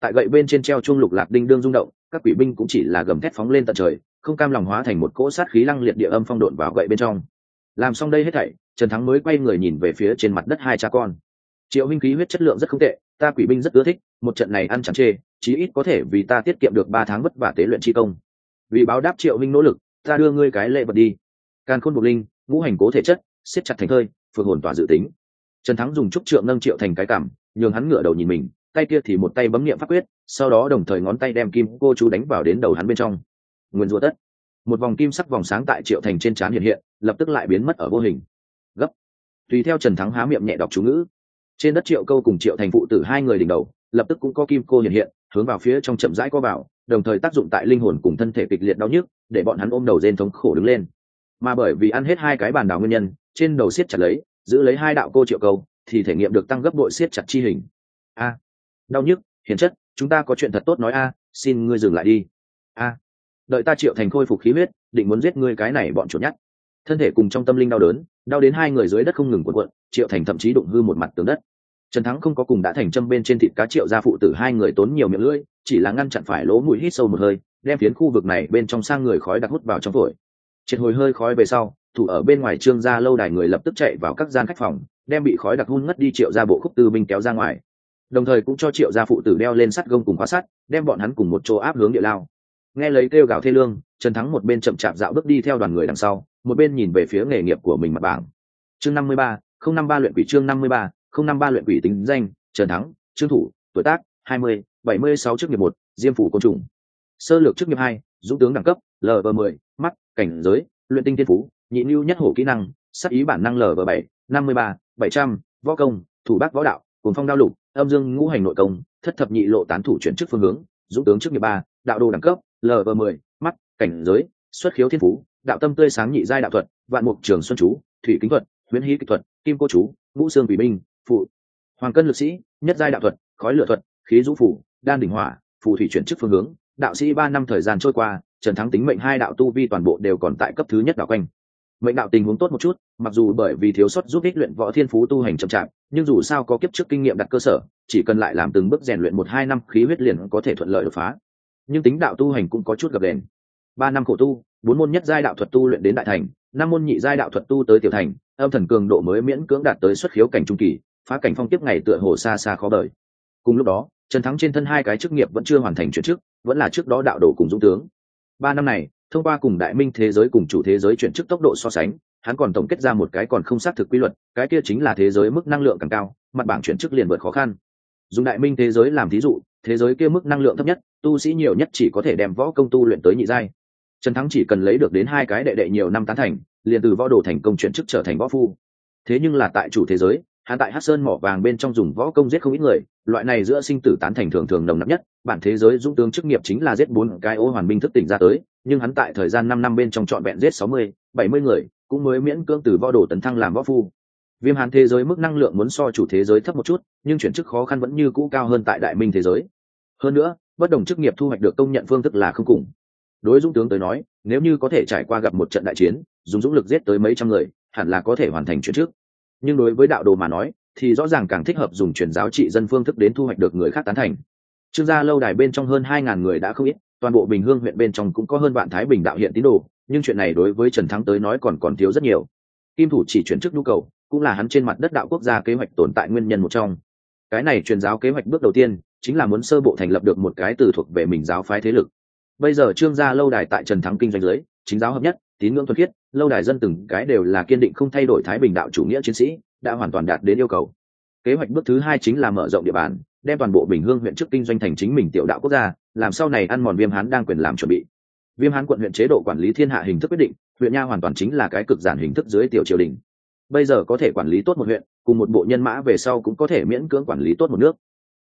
Speaker 1: tại gậy bên trên treo chuông lục lạc đinh đương rung động, các quỷ binh cũng chỉ là gầm thét phóng lên tận trời, không cam lòng hóa thành một cỗ sát khí lăng liệt địa âm phong độn vào gậy bên trong. Làm xong đây hết thảy, trần thắng mới quay người nhìn về phía trên mặt đất hai cha con. Triệu minh khí huyết chất lượng rất không tệ, ta quỷ binh rất ưa thích, một trận này ăn chẳng chê, chí ít có thể vì ta tiết kiệm được ba tháng vất vả tế luyện chi công. Vì báo đáp triệu minh nỗ lực, ta đưa ngươi cái lệ vật đi. Càn khôn bục linh, ngũ hành cố thể chất, siết chặt thành thơi, phượng hồn tỏa dự tính. Trần thắng dùng trúc trượng nâng triệu thành cái cảm, nhường hắn ngửa đầu nhìn mình tay kia thì một tay bấm nghiệm pháp quyết, sau đó đồng thời ngón tay đem kim cô chú đánh vào đến đầu hắn bên trong. Nguyên rùa tất. Một vòng kim sắc vòng sáng tại triệu thành trên trán hiện hiện, lập tức lại biến mất ở vô hình. Gấp. Tùy theo trần thắng há miệng nhẹ đọc chú ngữ. Trên đất triệu câu cùng triệu thành phụ tử hai người đỉnh đầu, lập tức cũng có kim cô hiện hiện, hướng vào phía trong chậm rãi co vào, đồng thời tác dụng tại linh hồn cùng thân thể kịch liệt đau nhức, để bọn hắn ôm đầu rên thống khổ đứng lên. Mà bởi vì ăn hết hai cái bàn đảo nguyên nhân, trên đầu siết chặt lấy, giữ lấy hai đạo cô triệu câu, thì thể nghiệm được tăng gấp đội siết chặt chi hình. A đau nhức, hiền chất, chúng ta có chuyện thật tốt nói a, xin ngươi dừng lại đi. A. Đợi ta triệu thành khôi phục khí huyết, định muốn giết ngươi cái này bọn chuột nhát. Thân thể cùng trong tâm linh đau đớn, đau đến hai người dưới đất không ngừng cuộn cuộn, triệu thành thậm chí đụng hư một mặt tường đất. Trần thắng không có cùng đã thành châm bên trên thịt cá triệu gia phụ tử hai người tốn nhiều miệng lưỡi, chỉ là ngăn chặn phải lỗ mũi hít sâu một hơi, đem phiến khu vực này bên trong sang người khói đặc hút vào trong phổi. Triệt hồi hơi khói về sau, thủ ở bên ngoài trương gia lâu đài người lập tức chạy vào các gian khách phòng, đem bị khói đặc hun ngất đi triệu ra bộ khúc tư binh kéo ra ngoài đồng thời cũng cho triệu gia phụ tử đeo lên sắt gông cùng khóa sắt, đem bọn hắn cùng một chỗ áp hướng địa lao. Nghe lấy kêu gào thê lương, trần thắng một bên chậm chạp dạo bước đi theo đoàn người đằng sau, một bên nhìn về phía nghề nghiệp của mình mặt bảng. Chương năm mươi ba, không năm ba luyện quỷ chương năm mươi ba, không năm ba luyện quỷ tính danh, trần thắng, trương thủ, tuổi tác, hai mươi, bảy mươi sáu chức nghiệp một, diêm phủ côn trùng. Sơ lược chức nghiệp hai, dũng tướng đẳng cấp lv mười, mắt, cảnh giới, luyện tinh thiên phú, nhị lưu nhất hổ kỹ năng, sắc ý bản năng lv bảy, năm mươi ba, bảy trăm, võ công, thủ bác võ đạo cùng phong đao lục âm dương ngũ hành nội công, thất thập nhị lộ tán thủ chuyển chức phương hướng, dũng tướng chức nghiệp ba, đạo đồ đẳng cấp lv mười, mắt, cảnh giới, xuất khiếu thiên phú, đạo tâm tươi sáng nhị giai đạo thuật, vạn mục trường xuân chú, thủy kính thuật huyễn hí kỹ thuật, kim cô chú, ngũ xương quỷ minh phụ. Hoàng cân lực sĩ, nhất giai đạo thuật, khói lửa thuật, khí dũ phủ, đan đỉnh hỏa, phù thủy chuyển chức phương hướng. Đạo sĩ ba năm thời gian trôi qua, trần thắng tính mệnh hai đạo tu vi toàn bộ đều còn tại cấp thứ nhất đạo quanh mệnh đạo tình huống tốt một chút, mặc dù bởi vì thiếu sót giúp ích luyện võ thiên phú tu hành chậm chạp, nhưng dù sao có kiếp trước kinh nghiệm đặt cơ sở, chỉ cần lại làm từng bước rèn luyện một hai năm, khí huyết liền có thể thuận lợi đột phá. Nhưng tính đạo tu hành cũng có chút gặp đèn ba năm khổ tu, bốn môn nhất giai đạo thuật tu luyện đến đại thành, năm môn nhị giai đạo thuật tu tới tiểu thành, âm thần cường độ mới miễn cưỡng đạt tới xuất khiếu cảnh trung kỳ, phá cảnh phong tiếp ngày tựa hồ xa xa khó đời cùng lúc đó, trần thắng trên thân hai cái chức nghiệp vẫn chưa hoàn thành chuyển chức vẫn là trước đó đạo đồ cùng dũng tướng. Ba năm này thông qua cùng đại minh thế giới cùng chủ thế giới chuyển chức tốc độ so sánh, hắn còn tổng kết ra một cái còn không xác thực quy luật, cái kia chính là thế giới mức năng lượng càng cao, mặt bảng chuyển chức liền vượt khó khăn. Dùng đại minh thế giới làm thí dụ, thế giới kia mức năng lượng thấp nhất, tu sĩ nhiều nhất chỉ có thể đem võ công tu luyện tới nhị giai. Trần thắng chỉ cần lấy được đến hai cái đệ đệ nhiều năm tán thành, liền từ võ đồ thành công chuyển chức trở thành võ phu. Thế nhưng là tại chủ thế giới, hắn tại hát sơn mỏ vàng bên trong dùng võ công giết không ít người, loại này giữa sinh tử tán thành thường thường nồng nặc nhất, bản thế giới dũng tướng chức nghiệp chính là giết bốn cái ô hoàn minh thức tỉnh ra tới nhưng hắn tại thời gian năm năm bên trong trọn vẹn giết sáu mươi, bảy mươi người, cũng mới miễn cưỡng từ võ đồ tấn thăng làm võ phu. Viêm hàn thế giới mức năng lượng muốn so chủ thế giới thấp một chút, nhưng chuyển chức khó khăn vẫn như cũ cao hơn tại đại minh thế giới. Hơn nữa, bất đồng chức nghiệp thu hoạch được công nhận phương thức là không cùng. Đối dũng tướng tới nói, nếu như có thể trải qua gặp một trận đại chiến, dùng dũng lực giết tới mấy trăm người, hẳn là có thể hoàn thành chuyển chức. Nhưng đối với đạo đồ mà nói, thì rõ ràng càng thích hợp dùng truyền giáo trị dân phương thức đến thu hoạch được người khác tán thành. Trương gia lâu đài bên trong hơn hai ngàn người đã không ít toàn bộ bình hương huyện bên trong cũng có hơn vạn thái bình đạo hiện tín đồ, nhưng chuyện này đối với trần thắng tới nói còn còn thiếu rất nhiều. Kim thủ chỉ chuyển chức nhu cầu, cũng là hắn trên mặt đất đạo quốc gia kế hoạch tồn tại nguyên nhân một trong. Cái này truyền giáo kế hoạch bước đầu tiên, chính là muốn sơ bộ thành lập được một cái từ thuộc về mình giáo phái thế lực. Bây giờ trương gia lâu đài tại trần thắng kinh doanh giới chính giáo hợp nhất, tín ngưỡng thuần khiết, lâu đài dân từng cái đều là kiên định không thay đổi thái bình đạo chủ nghĩa chiến sĩ, đã hoàn toàn đạt đến yêu cầu. Kế hoạch bước thứ hai chính là mở rộng địa bàn, đem toàn bộ bình hương huyện trước kinh doanh thành chính mình tiểu đạo quốc gia làm sau này ăn mòn viêm hán đang quyền làm chuẩn bị. Viêm hán quận huyện chế độ quản lý thiên hạ hình thức quyết định, huyện nha hoàn toàn chính là cái cực giản hình thức dưới tiểu triều đình. Bây giờ có thể quản lý tốt một huyện, cùng một bộ nhân mã về sau cũng có thể miễn cưỡng quản lý tốt một nước.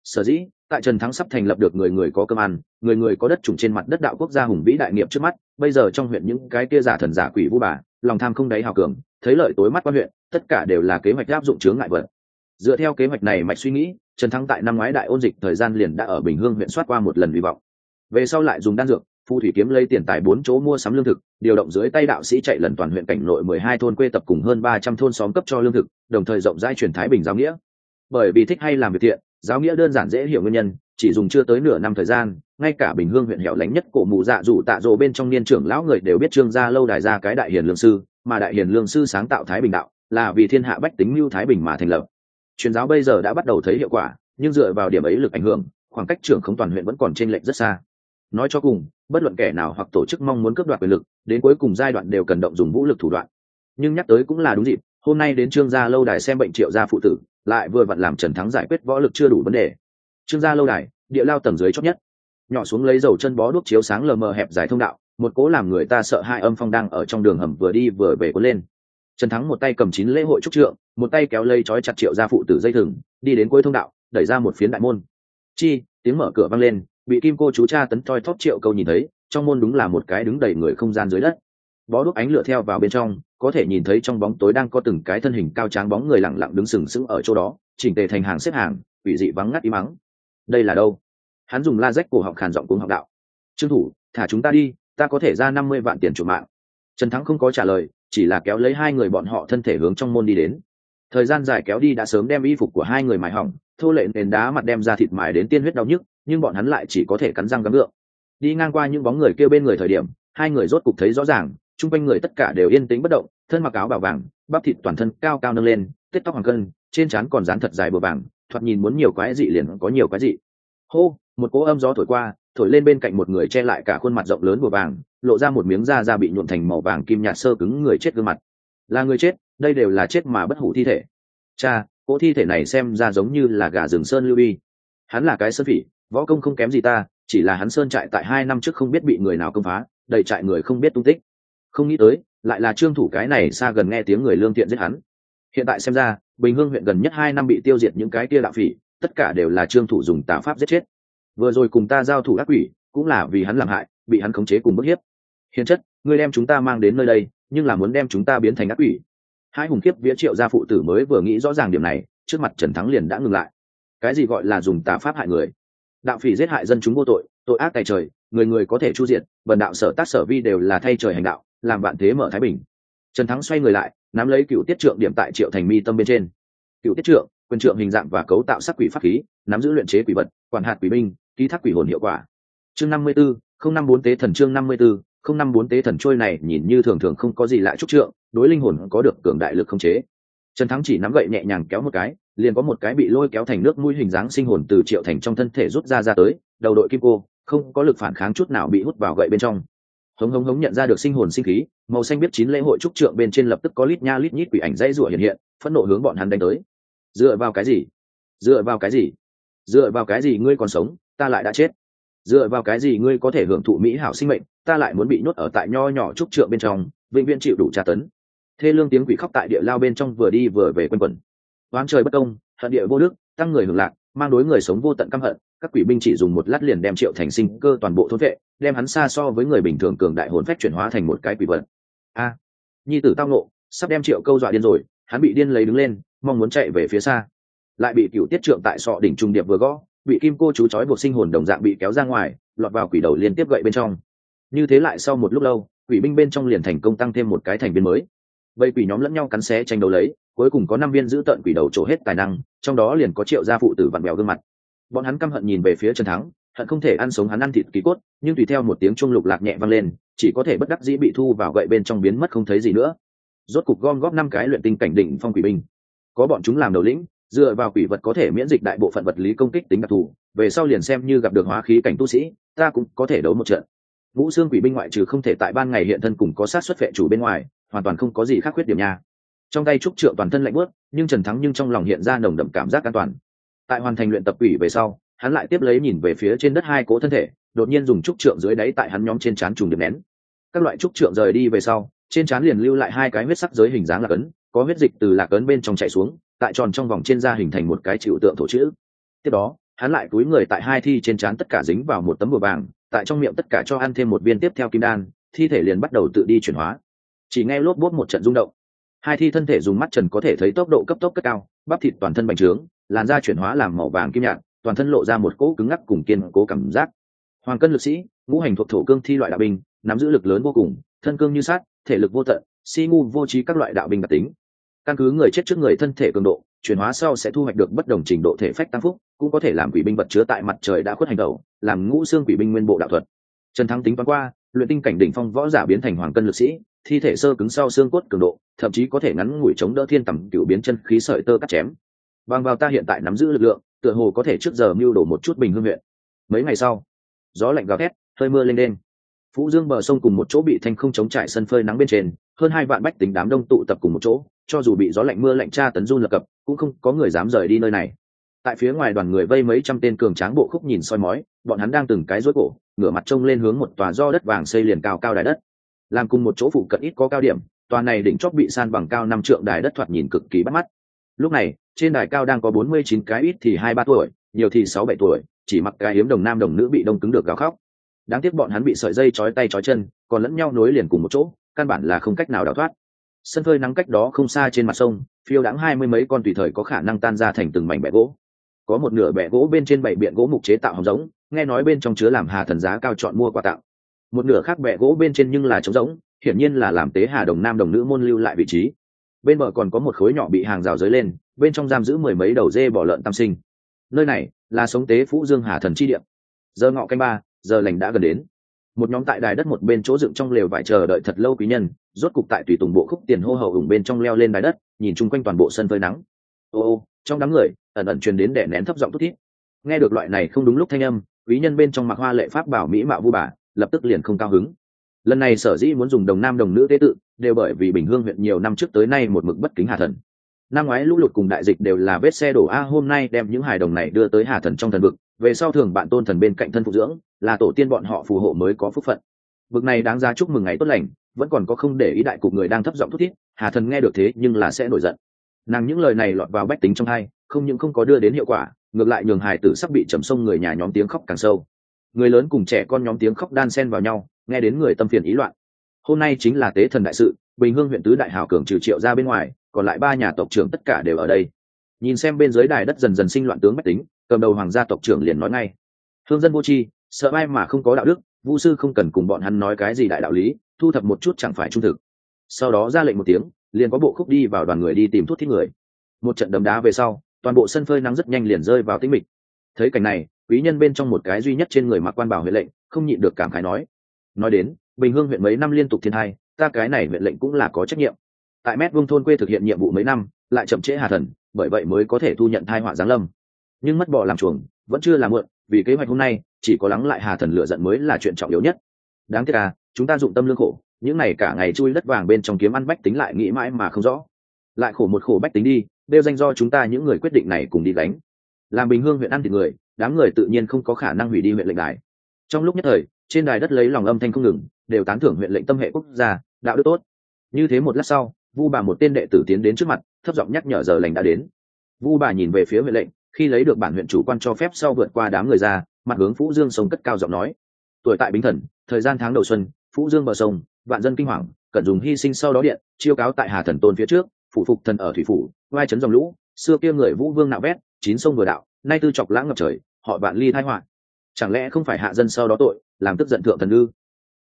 Speaker 1: Sở dĩ, tại trần thắng sắp thành lập được người người có cơm ăn, người người có đất trùng trên mặt đất đạo quốc gia hùng vĩ đại nghiệp trước mắt, bây giờ trong huyện những cái kia giả thần giả quỷ vu bà, lòng tham không đáy hào cường, thấy lợi tối mắt quan huyện, tất cả đều là kế hoạch áp dụng chướng ngại vật dựa theo kế hoạch này mạch suy nghĩ, trần thắng tại năm ngoái đại ôn dịch thời gian liền đã ở bình hương huyện soát qua một lần hy vọng. Về sau lại dùng đan dược phù thủy kiếm lấy tiền tài bốn chỗ mua sắm lương thực, điều động dưới tay đạo sĩ chạy lần toàn huyện cảnh nội mười hai thôn quê tập cùng hơn ba trăm thôn xóm cấp cho lương thực, đồng thời rộng rãi truyền thái bình giáo nghĩa. Bởi vì thích hay làm việc thiện, giáo nghĩa đơn giản dễ hiểu nguyên nhân, chỉ dùng chưa tới nửa năm thời gian, ngay cả bình hương huyện hẻo lánh nhất cổ mù dạ dù tạ dỗ bên trong niên trưởng lão người đều biết trương gia lâu đài ra cái đại hiền lương sư, mà đại hiền lương sư sáng tạo thái bình đạo, là vì thiên hạ bách tính mưu thái bình mà thành lập truyền giáo bây giờ đã bắt đầu thấy hiệu quả, nhưng dựa vào điểm ấy lực ảnh hưởng, khoảng cách trưởng không toàn huyện vẫn còn t r ê n lệch rất xa. Nói cho cùng, bất luận kẻ nào hoặc tổ chức mong muốn cướp đoạt quyền lực, đến cuối cùng giai đoạn đều cần động dùng vũ lực thủ đoạn. Nhưng nhắc tới cũng là đúng dịp, hôm nay đến trương gia lâu đài xem bệnh triệu gia phụ tử, lại vừa vặn làm trần thắng giải quyết võ lực chưa đủ vấn đề. Trương gia lâu đài, địa lao tầng dưới chót nhất. Nhỏ xuống lấy dầu chân bó đuốc chiếu sáng lờ mờ hẹp dài thông đạo, một cố làm người ta sợ hai âm phong đang ở trong đường hầm vừa đi vừa về cuốn lên trần thắng một tay cầm chín lễ hội trúc trượng, một tay kéo lây trói chặt triệu ra phụ tử dây thừng, đi đến cuối thông đạo, đẩy ra một phiến đại môn. Chi, tiếng mở cửa vang lên, bị kim cô chú cha tấn toi thóp triệu câu nhìn thấy, trong môn đúng là một cái đứng đầy người không gian dưới đất. Bó đúc ánh lửa theo vào bên trong, có thể nhìn thấy trong bóng tối đang có từng cái thân hình cao tráng bóng người lặng lặng đứng sừng sững ở chỗ đó, chỉnh tề thành hàng xếp hàng ủy dị vắng ngắt im mắng. Đây là đâu? Hắn dùng la rách cổ họng khàn giọng cuống học đạo. Trương thủ, thả chúng ta đi, ta có thể ra năm mươi vạn tiền chủ mạng. Trần thắng không có trả lời chỉ là kéo lấy hai người bọn họ thân thể hướng trong môn đi đến. Thời gian dài kéo đi đã sớm đem y phục của hai người mài hỏng, thô lệ nền đá mặt đem ra thịt mài đến tiên huyết đau nhức, nhưng bọn hắn lại chỉ có thể cắn răng gắng gượng. Đi ngang qua những bóng người kêu bên người thời điểm, hai người rốt cục thấy rõ ràng, chung quanh người tất cả đều yên tĩnh bất động, thân mặc áo bảo vàng, bắp thịt toàn thân cao cao nâng lên, tết tóc hoàng cân, trên trán còn dán thật dài bờ vàng, thoạt nhìn muốn nhiều quái dị liền có nhiều quái dị. Hô, một cỗ âm gió thổi qua, thổi lên bên cạnh một người che lại cả khuôn mặt rộng lớn bờ vàng lộ ra một miếng da da bị nhuộn thành màu vàng kim nhạt sơ cứng người chết gương mặt. Là người chết, đây đều là chết mà bất hủ thi thể. Cha, cỗ thi thể này xem ra giống như là gà rừng sơn lưu bi. Hắn là cái sơn phỉ, võ công không kém gì ta, chỉ là hắn sơn trại tại hai năm trước không biết bị người nào công phá, đầy trại người không biết tung tích. Không nghĩ tới, lại là trương thủ cái này xa gần nghe tiếng người lương thiện giết hắn. Hiện tại xem ra, bình hương huyện gần nhất hai năm bị tiêu diệt những cái kia đạo phỉ, tất cả đều là trương thủ dùng tà pháp giết chết. Vừa rồi cùng ta giao thủ ác quỷ, cũng là vì hắn làm hại, bị hắn khống chế cùng bức hiếp hiền chất, ngươi đem chúng ta mang đến nơi đây, nhưng là muốn đem chúng ta biến thành ác quỷ. Hai hùng kiếp vía triệu gia phụ tử mới vừa nghĩ rõ ràng điểm này, trước mặt trần thắng liền đã ngừng lại. Cái gì gọi là dùng tà pháp hại người? Đạo phỉ giết hại dân chúng vô tội tội ác tại trời, người người có thể chu diệt, bần đạo sở tác sở vi đều là thay trời hành đạo, làm bạn thế mở thái bình. Trần thắng xoay người lại, nắm lấy cựu tiết trượng điểm tại triệu thành mi tâm bên trên. Cựu tiết trượng, quyền trượng hình dạng và cấu tạo sắc quỷ pháp khí, nắm giữ luyện chế quỷ vật, quản hạt quỷ binh, ký thác quỷ hồn hiệu quả. Chương năm mươi b ố không năm bốn tế thần chương năm mươi b ố không năm bốn tế thần trôi này nhìn như thường thường không có gì lạ trúc trượng, đối linh hồn có được cường đại lực không chế. Trần thắng chỉ nắm gậy nhẹ nhàng kéo một cái, liền có một cái bị lôi kéo thành nước mũi hình dáng sinh hồn từ triệu thành trong thân thể rút ra ra tới, đầu đội kim cô, không có lực phản kháng chút nào bị hút vào gậy bên trong. Hống hống hống nhận ra được sinh hồn sinh khí, màu xanh biết chín lễ hội trúc trượng bên trên lập tức có lít nha lít nhít quỷ ảnh dãy rủa hiện hiện, phẫn nộ hướng bọn hắn đánh tới. Dựa vào cái gì? Dựa vào cái gì? Dựa vào cái gì ngươi còn sống, ta lại đã chết dựa vào cái gì ngươi có thể hưởng thụ mỹ hảo sinh mệnh, ta lại muốn bị nhốt ở tại nho nhỏ trúc trượng bên trong, vĩnh viễn chịu đủ tra tấn. Thê lương tiếng quỷ khóc tại địa lao bên trong vừa đi vừa về quanh quẩn. Oán trời bất công, hận địa vô đức, tăng người hưởng lạc, mang đối người sống vô tận căm hận, các quỷ binh chỉ dùng một lát liền đem triệu thành sinh cơ toàn bộ thôn vệ, đem hắn xa so với người bình thường cường đại hồn phách chuyển hóa thành một cái quỷ vật. A, nhi tử tao nộ sắp đem triệu câu dọa điên rồi, hắn bị điên lấy đứng lên, mong muốn chạy về phía xa. Lại bị cựu tiết trượng tại sọ đỉnh trung điệp vừa gõ bị kim cô chú chói buộc sinh hồn đồng dạng bị kéo ra ngoài, lọt vào quỷ đầu liên tiếp gậy bên trong. Như thế lại sau một lúc lâu, quỷ binh bên trong liền thành công tăng thêm một cái thành viên mới. Vậy quỷ nhóm lẫn nhau cắn xé tranh đấu lấy, cuối cùng có năm viên giữ tận quỷ đầu trổ hết tài năng, trong đó liền có triệu gia phụ tử vặn bèo gương mặt. Bọn hắn căm hận nhìn về phía trần thắng, hận không thể ăn sống hắn ăn thịt kỳ cốt, nhưng tùy theo một tiếng chuông lục lạc nhẹ vang lên, chỉ có thể bất đắc dĩ bị thu vào gậy bên trong biến mất không thấy gì nữa. Rốt cục gom góp năm cái luyện tinh cảnh đỉnh phong quỷ binh. Có bọn chúng làm đầu lĩnh dựa vào quỷ vật có thể miễn dịch đại bộ phận vật lý công kích tính đặc thù, về sau liền xem như gặp được hóa khí cảnh tu sĩ, ta cũng có thể đấu một trận. Vũ xương quỷ binh ngoại trừ không thể tại ban ngày hiện thân cùng có sát xuất vệ chủ bên ngoài, hoàn toàn không có gì khác khuyết điểm nha. Trong tay trúc trượng toàn thân lạnh bớt nhưng trần thắng nhưng trong lòng hiện ra nồng đậm cảm giác an toàn. Tại hoàn thành luyện tập quỷ về sau, hắn lại tiếp lấy nhìn về phía trên đất hai cố thân thể, đột nhiên dùng trúc trượng dưới đáy tại hắn nhóm trên trán trùng điểm nén. Các loại trúc trượng rời đi về sau, trên trán liền lưu lại hai cái huyết sắc giới hình dáng lạc ấn, có huyết dịch từ lạc ấn bên trong chạy xuống tại tròn trong vòng trên da hình thành một cái chịu tượng thổ chữ. Tiếp đó, hắn lại cúi người tại hai thi trên trán tất cả dính vào một tấm bùa vàng, tại trong miệng tất cả cho ăn thêm một viên tiếp theo kim đan, thi thể liền bắt đầu tự đi chuyển hóa. Chỉ nghe lốp bốt một trận rung động. Hai thi thân thể dùng mắt trần có thể thấy tốc độ cấp tốc cất cao, bắp thịt toàn thân bành trướng, làn da chuyển hóa làm màu vàng kim nhạt, toàn thân lộ ra một cỗ cứng ngắc cùng kiên cố cảm giác. Hoàng cân lực sĩ, ngũ hành thuộc thổ cương thi loại đạo binh, nắm giữ lực lớn vô cùng, thân cương như sát thể lực vô tận, si ngu vô trí các loại đạo binh đặc tính căn cứ người chết trước người thân thể cường độ, chuyển hóa sau sẽ thu hoạch được bất đồng trình độ thể phách tăng phúc, cũng có thể làm quỷ binh vật chứa tại mặt trời đã khuất hành đầu làm ngũ xương quỷ binh nguyên bộ đạo thuật. Trần thắng tính toán qua, luyện tinh cảnh đỉnh phong võ giả biến thành hoàng cân lực sĩ, thi thể sơ cứng sau xương cốt cường độ, thậm chí có thể ngắn ngủi chống đỡ thiên tầm cựu biến chân khí sợi tơ cắt chém. Bằng vào ta hiện tại nắm giữ lực lượng, tựa hồ có thể trước giờ mưu đổ một chút bình hương huyện. Mấy ngày sau, gió lạnh gào thét hơi mưa lên đen. Phú dương bờ sông cùng một chỗ bị thanh không chống trải sân phơi nắng bên trên, hơn hai vạn bách tính đám đông tụ tập cùng một chỗ cho dù bị gió lạnh mưa lạnh tra tấn run lập cập, cũng không có người dám rời đi nơi này. Tại phía ngoài đoàn người vây mấy trăm tên cường tráng bộ khúc nhìn soi mói, bọn hắn đang từng cái rối cổ, ngửa mặt trông lên hướng một tòa do đất vàng xây liền cao cao đài đất. Làm cùng một chỗ phụ cận ít có cao điểm, tòa này đỉnh chóp bị san bằng cao năm trượng đài đất thoạt nhìn cực kỳ bắt mắt. Lúc này, trên đài cao đang có bốn mươi chín cái ít thì hai ba tuổi, nhiều thì sáu bảy tuổi, chỉ mặc cái hiếm đồng nam đồng nữ bị đông cứng được gào khóc. Đáng tiếc bọn hắn bị sợi dây chói tay chói chân, còn lẫn nhau nối liền cùng một chỗ, căn bản là không cách nào đào thoát sân phơi nắng cách đó không xa trên mặt sông, phiêu đãng hai mươi mấy con tùy thời có khả năng tan ra thành từng mảnh bẹ gỗ. Có một nửa bẹ gỗ bên trên bảy biện gỗ mục chế tạo hồng giống, nghe nói bên trong chứa làm hà thần giá cao chọn mua quà tặng. Một nửa khác bẹ gỗ bên trên nhưng là trống giống, hiển nhiên là làm tế hà đồng nam đồng nữ môn lưu lại vị trí. Bên bờ còn có một khối nhỏ bị hàng rào dưới lên, bên trong giam giữ mười mấy đầu dê bỏ lợn tam sinh. Nơi này là sống tế phú dương hà thần chi điện giờ ngọ canh ba, giờ lành đã gần đến. Một nhóm tại đài đất một bên chỗ dựng trong lều vải chờ đợi thật lâu quý nhân rốt cục tại tùy tùng bộ khúc tiền hô hậu ủng bên trong leo lên đài đất, nhìn chung quanh toàn bộ sân phơi nắng. Ô ô, trong đám người, ẩn ẩn truyền đến đẻ nén thấp giọng thút thít. Nghe được loại này không đúng lúc thanh âm, quý nhân bên trong mặc hoa lệ pháp bảo mỹ mạo vu bà, lập tức liền không cao hứng. Lần này sở dĩ muốn dùng đồng nam đồng nữ tế tự, đều bởi vì bình hương huyện nhiều năm trước tới nay một mực bất kính hà thần. Năm ngoái lũ lụt cùng đại dịch đều là vết xe đổ a, hôm nay đem những hài đồng này đưa tới hà thần trong thần vực, về sau thường bạn tôn thần bên cạnh thân phụ dưỡng, là tổ tiên bọn họ phù hộ mới có phúc phận. Vực này đáng ra chúc mừng ngày tốt lành vẫn còn có không để ý đại cục người đang thấp giọng thút thít, hà thần nghe được thế nhưng là sẽ nổi giận. Nàng những lời này lọt vào bách tính trong hai, không những không có đưa đến hiệu quả, ngược lại nhường hài tử sắp bị chầm sông người nhà nhóm tiếng khóc càng sâu. Người lớn cùng trẻ con nhóm tiếng khóc đan sen vào nhau, nghe đến người tâm phiền ý loạn. Hôm nay chính là tế thần đại sự, bình hương huyện tứ đại hảo cường trừ triệu ra bên ngoài, còn lại ba nhà tộc trưởng tất cả đều ở đây. Nhìn xem bên dưới đài đất dần dần sinh loạn tướng bách tính, cầm đầu hoàng gia tộc trưởng liền nói ngay. Hương dân vô tri, sợ ai mà không có đạo đức, vu sư không cần cùng bọn hắn nói cái gì đại đạo lý thu thập một chút chẳng phải trung thực. Sau đó ra lệnh một tiếng, liền có bộ khúc đi vào đoàn người đi tìm thuốc thiết người. Một trận đấm đá về sau, toàn bộ sân phơi nắng rất nhanh liền rơi vào tĩnh mịch. Thấy cảnh này, quý nhân bên trong một cái duy nhất trên người mặc quan bảo huyện lệnh, không nhịn được cảm khái nói nói đến, bình hương huyện mấy năm liên tục thiên hai ta cái này huyện lệnh cũng là có trách nhiệm. Tại mét vương thôn quê thực hiện nhiệm vụ mấy năm, lại chậm trễ hà thần, bởi vậy mới có thể thu nhận thai họa giáng lâm. Nhưng mất bỏ làm chuồng, vẫn chưa làm mượn vì kế hoạch hôm nay, chỉ có lắng lại hà thần lựa giận mới là chuyện trọng yếu nhất đáng tiếc à chúng ta dụng tâm lương khổ, những này cả ngày chui đất vàng bên trong kiếm ăn bách tính lại nghĩ mãi mà không rõ. Lại khổ một khổ bách tính đi, đều danh do chúng ta những người quyết định này cùng đi đánh làm bình hương huyện ăn thịt người, đám người tự nhiên không có khả năng hủy đi huyện lệnh đài. Trong lúc nhất thời, trên đài đất lấy lòng âm thanh không ngừng, đều tán thưởng huyện lệnh tâm hệ quốc gia, đạo đức tốt. Như thế một lát sau, vu bà một tên đệ tử tiến đến trước mặt, thấp giọng nhắc nhở giờ lành đã đến. Vu bà nhìn về phía huyện lệnh, khi lấy được bản huyện chủ quan cho phép sau vượt qua đám người ra, mặt hướng phú dương sông cất cao giọng nói. Tuổi tại bính thần thời gian tháng đầu xuân, phú dương bờ sông, vạn dân kinh hoàng cần dùng hy sinh sau đó điện, chiêu cáo tại hà thần tôn phía trước, phủ phục thần ở thủy phủ, vai chấn dòng lũ, xưa kia người vũ vương nạo vét, chín sông vừa đạo, nay tư chọc lãng ngập trời, họ vạn ly thai họa. Chẳng lẽ không phải hạ dân sau đó tội, làm tức giận thượng thần ư?